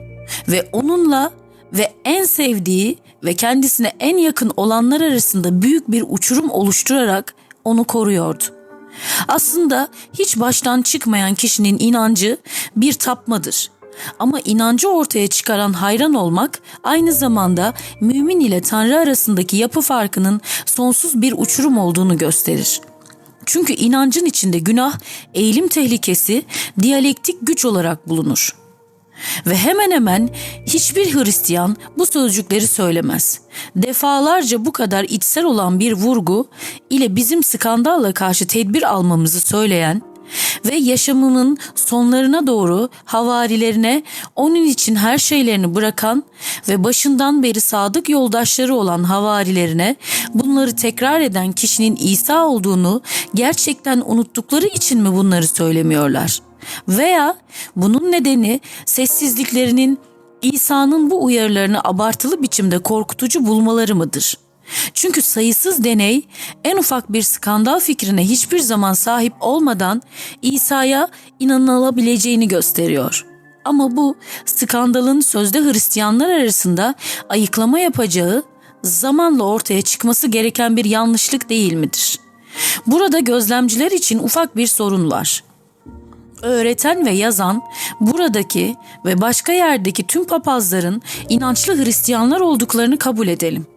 ve onunla ve en sevdiği ve kendisine en yakın olanlar arasında büyük bir uçurum oluşturarak onu koruyordu. Aslında hiç baştan çıkmayan kişinin inancı bir tapmadır. Ama inancı ortaya çıkaran hayran olmak aynı zamanda mümin ile Tanrı arasındaki yapı farkının sonsuz bir uçurum olduğunu gösterir. Çünkü inancın içinde günah, eğilim tehlikesi diyalektik güç olarak bulunur. Ve hemen hemen hiçbir Hristiyan bu sözcükleri söylemez. Defalarca bu kadar içsel olan bir vurgu ile bizim skandalla karşı tedbir almamızı söyleyen ve yaşamının sonlarına doğru havarilerine onun için her şeylerini bırakan ve başından beri sadık yoldaşları olan havarilerine bunları tekrar eden kişinin İsa olduğunu gerçekten unuttukları için mi bunları söylemiyorlar? Veya bunun nedeni sessizliklerinin İsa'nın bu uyarılarını abartılı biçimde korkutucu bulmaları mıdır? Çünkü sayısız deney en ufak bir skandal fikrine hiçbir zaman sahip olmadan İsa'ya inanılabileceğini gösteriyor. Ama bu skandalın sözde Hristiyanlar arasında ayıklama yapacağı zamanla ortaya çıkması gereken bir yanlışlık değil midir? Burada gözlemciler için ufak bir sorun var. Öğreten ve yazan buradaki ve başka yerdeki tüm papazların inançlı Hristiyanlar olduklarını kabul edelim.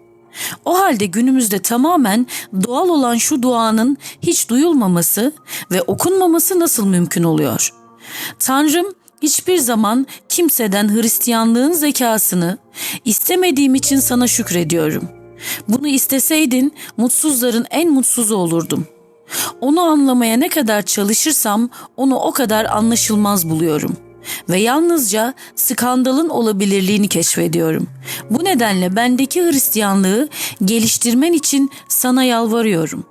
O halde günümüzde tamamen doğal olan şu duanın hiç duyulmaması ve okunmaması nasıl mümkün oluyor? Tanrım hiçbir zaman kimseden Hristiyanlığın zekasını istemediğim için sana şükrediyorum. Bunu isteseydin mutsuzların en mutsuzu olurdum. Onu anlamaya ne kadar çalışırsam onu o kadar anlaşılmaz buluyorum ve yalnızca skandalın olabilirliğini keşfediyorum. Bu nedenle bendeki Hristiyanlığı geliştirmen için sana yalvarıyorum.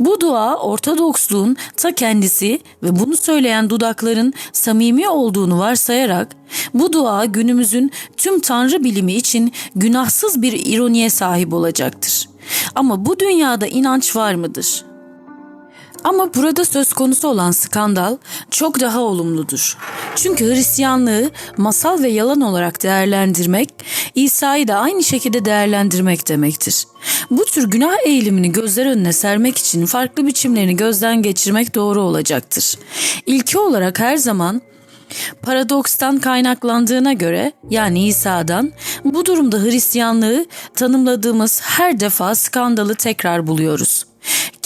Bu dua Ortodoksluğun ta kendisi ve bunu söyleyen dudakların samimi olduğunu varsayarak bu dua günümüzün tüm tanrı bilimi için günahsız bir ironiye sahip olacaktır. Ama bu dünyada inanç var mıdır? Ama burada söz konusu olan skandal çok daha olumludur. Çünkü Hristiyanlığı masal ve yalan olarak değerlendirmek, İsa'yı da aynı şekilde değerlendirmek demektir. Bu tür günah eğilimini gözler önüne sermek için farklı biçimlerini gözden geçirmek doğru olacaktır. İlki olarak her zaman paradokstan kaynaklandığına göre yani İsa'dan bu durumda Hristiyanlığı tanımladığımız her defa skandalı tekrar buluyoruz.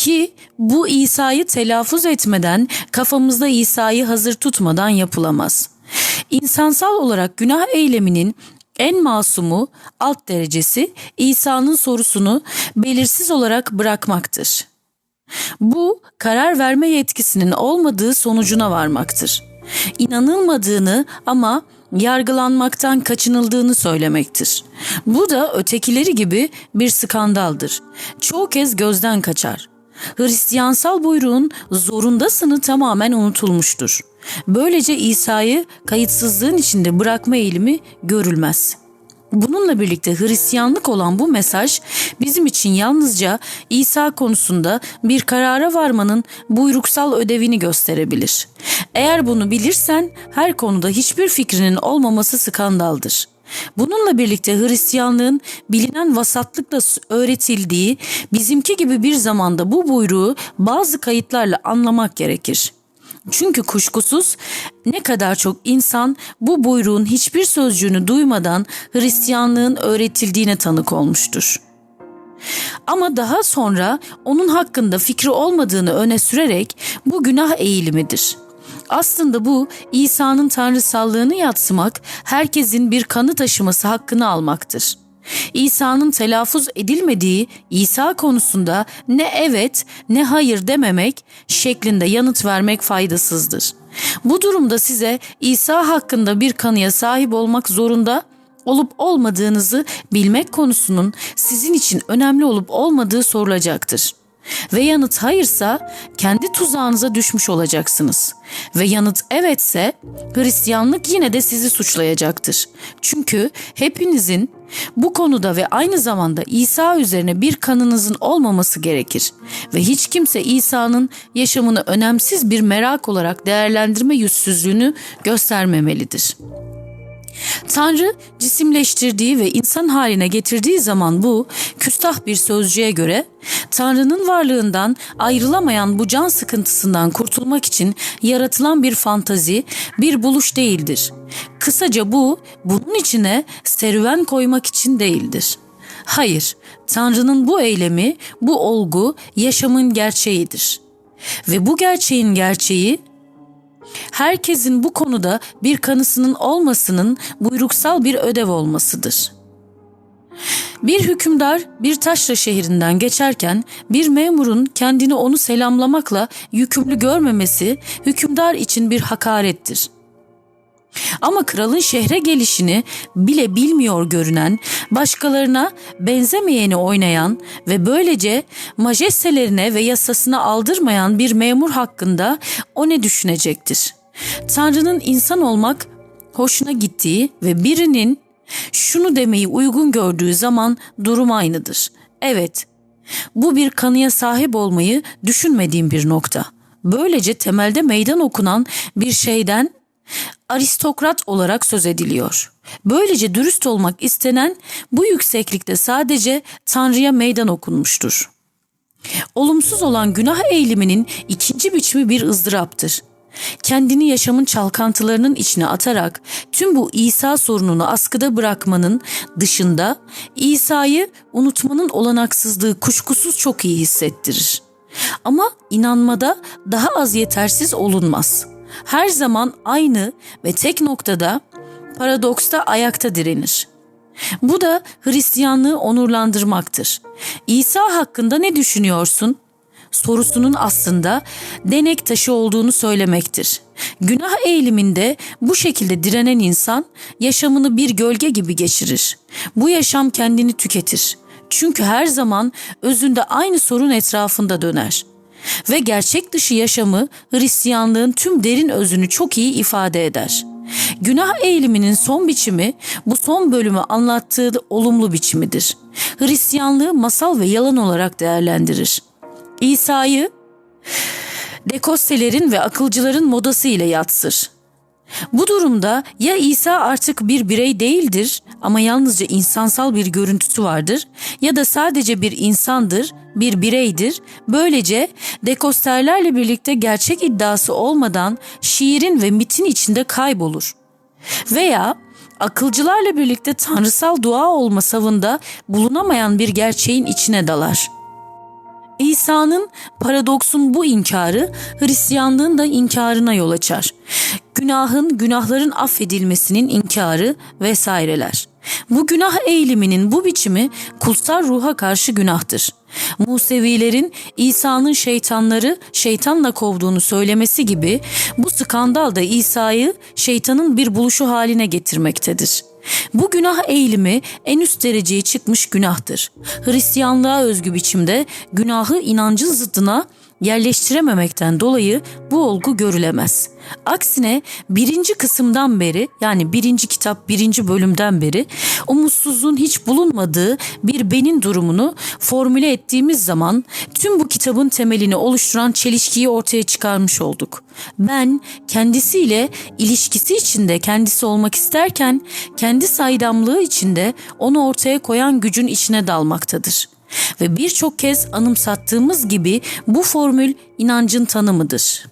Ki bu İsa'yı telaffuz etmeden kafamızda İsa'yı hazır tutmadan yapılamaz. İnsansal olarak günah eyleminin en masumu alt derecesi İsa'nın sorusunu belirsiz olarak bırakmaktır. Bu karar verme yetkisinin olmadığı sonucuna varmaktır. İnanılmadığını ama yargılanmaktan kaçınıldığını söylemektir. Bu da ötekileri gibi bir skandaldır. Çoğu kez gözden kaçar. Hristiyansal buyruğun zorundasını tamamen unutulmuştur. Böylece İsa'yı kayıtsızlığın içinde bırakma eğilimi görülmez. Bununla birlikte Hristiyanlık olan bu mesaj bizim için yalnızca İsa konusunda bir karara varmanın buyruksal ödevini gösterebilir. Eğer bunu bilirsen her konuda hiçbir fikrinin olmaması skandaldır. Bununla birlikte Hristiyanlığın bilinen vasatlıkla öğretildiği bizimki gibi bir zamanda bu buyruğu bazı kayıtlarla anlamak gerekir. Çünkü kuşkusuz ne kadar çok insan bu buyruğun hiçbir sözcüğünü duymadan Hristiyanlığın öğretildiğine tanık olmuştur. Ama daha sonra onun hakkında fikri olmadığını öne sürerek bu günah eğilimidir. Aslında bu İsa'nın tanrısallığını yatsımak, herkesin bir kanı taşıması hakkını almaktır. İsa'nın telaffuz edilmediği İsa konusunda ne evet ne hayır dememek şeklinde yanıt vermek faydasızdır. Bu durumda size İsa hakkında bir kanıya sahip olmak zorunda olup olmadığınızı bilmek konusunun sizin için önemli olup olmadığı sorulacaktır. Ve yanıt hayırsa kendi tuzağınıza düşmüş olacaksınız. Ve yanıt evetse Hristiyanlık yine de sizi suçlayacaktır. Çünkü hepinizin bu konuda ve aynı zamanda İsa üzerine bir kanınızın olmaması gerekir ve hiç kimse İsa'nın yaşamını önemsiz bir merak olarak değerlendirme yüzsüzlüğünü göstermemelidir. Tanrı cisimleştirdiği ve insan haline getirdiği zaman bu küstah bir sözcüğe göre Tanrı'nın varlığından ayrılamayan bu can sıkıntısından kurtulmak için yaratılan bir fantazi, bir buluş değildir. Kısaca bu bunun içine serüven koymak için değildir. Hayır, Tanrı'nın bu eylemi, bu olgu yaşamın gerçeğidir. Ve bu gerçeğin gerçeği herkesin bu konuda bir kanısının olmasının buyruksal bir ödev olmasıdır. Bir hükümdar bir taşra şehrinden geçerken bir memurun kendini onu selamlamakla yükümlü görmemesi hükümdar için bir hakarettir. Ama kralın şehre gelişini bile bilmiyor görünen, başkalarına benzemeyeni oynayan ve böylece majestelerine ve yasasına aldırmayan bir memur hakkında o ne düşünecektir? Tanrı'nın insan olmak hoşuna gittiği ve birinin şunu demeyi uygun gördüğü zaman durum aynıdır. Evet, bu bir kanıya sahip olmayı düşünmediğim bir nokta. Böylece temelde meydan okunan bir şeyden aristokrat olarak söz ediliyor. Böylece dürüst olmak istenen bu yükseklikte sadece Tanrı'ya meydan okunmuştur. Olumsuz olan günah eğiliminin ikinci biçimi bir ızdıraptır. Kendini yaşamın çalkantılarının içine atarak tüm bu İsa sorununu askıda bırakmanın dışında İsa'yı unutmanın olanaksızlığı kuşkusuz çok iyi hissettirir. Ama inanmada daha az yetersiz olunmaz.'' Her zaman aynı ve tek noktada paradoksta ayakta direnir. Bu da Hristiyanlığı onurlandırmaktır. İsa hakkında ne düşünüyorsun? sorusunun aslında denek taşı olduğunu söylemektir. Günah eğiliminde bu şekilde direnen insan yaşamını bir gölge gibi geçirir. Bu yaşam kendini tüketir. Çünkü her zaman özünde aynı sorun etrafında döner. Ve gerçek dışı yaşamı Hristiyanlığın tüm derin özünü çok iyi ifade eder. Günah eğiliminin son biçimi bu son bölümü anlattığı olumlu biçimidir. Hristiyanlığı masal ve yalan olarak değerlendirir. İsa'yı dekostelerin ve akılcıların modası ile yatsır. Bu durumda ya İsa artık bir birey değildir ama yalnızca insansal bir görüntüsü vardır ya da sadece bir insandır, bir bireydir. Böylece dekosterlerle birlikte gerçek iddiası olmadan şiirin ve mitin içinde kaybolur. Veya akılcılarla birlikte tanrısal dua olma savında bulunamayan bir gerçeğin içine dalar.'' İsa'nın paradoksun bu inkarı Hristiyanlığın da inkarına yol açar. Günahın, günahların affedilmesinin inkarı vesaireler. Bu günah eğiliminin bu biçimi kutsal ruha karşı günahtır. Musevilerin İsa'nın şeytanları şeytanla kovduğunu söylemesi gibi bu skandal da İsa'yı şeytanın bir buluşu haline getirmektedir. Bu günah eğilimi en üst dereceye çıkmış günahtır. Hristiyanlığa özgü biçimde günahı inancın zıddına yerleştirememekten dolayı bu olgu görülemez. Aksine birinci kısımdan beri yani birinci kitap birinci bölümden beri umutsuzluğun hiç bulunmadığı bir benin durumunu formüle ettiğimiz zaman tüm bu kitabın temelini oluşturan çelişkiyi ortaya çıkarmış olduk. Ben kendisiyle ilişkisi içinde kendisi olmak isterken kendi saydamlığı içinde onu ortaya koyan gücün içine dalmaktadır. Ve birçok kez anımsattığımız gibi bu formül inancın tanımıdır.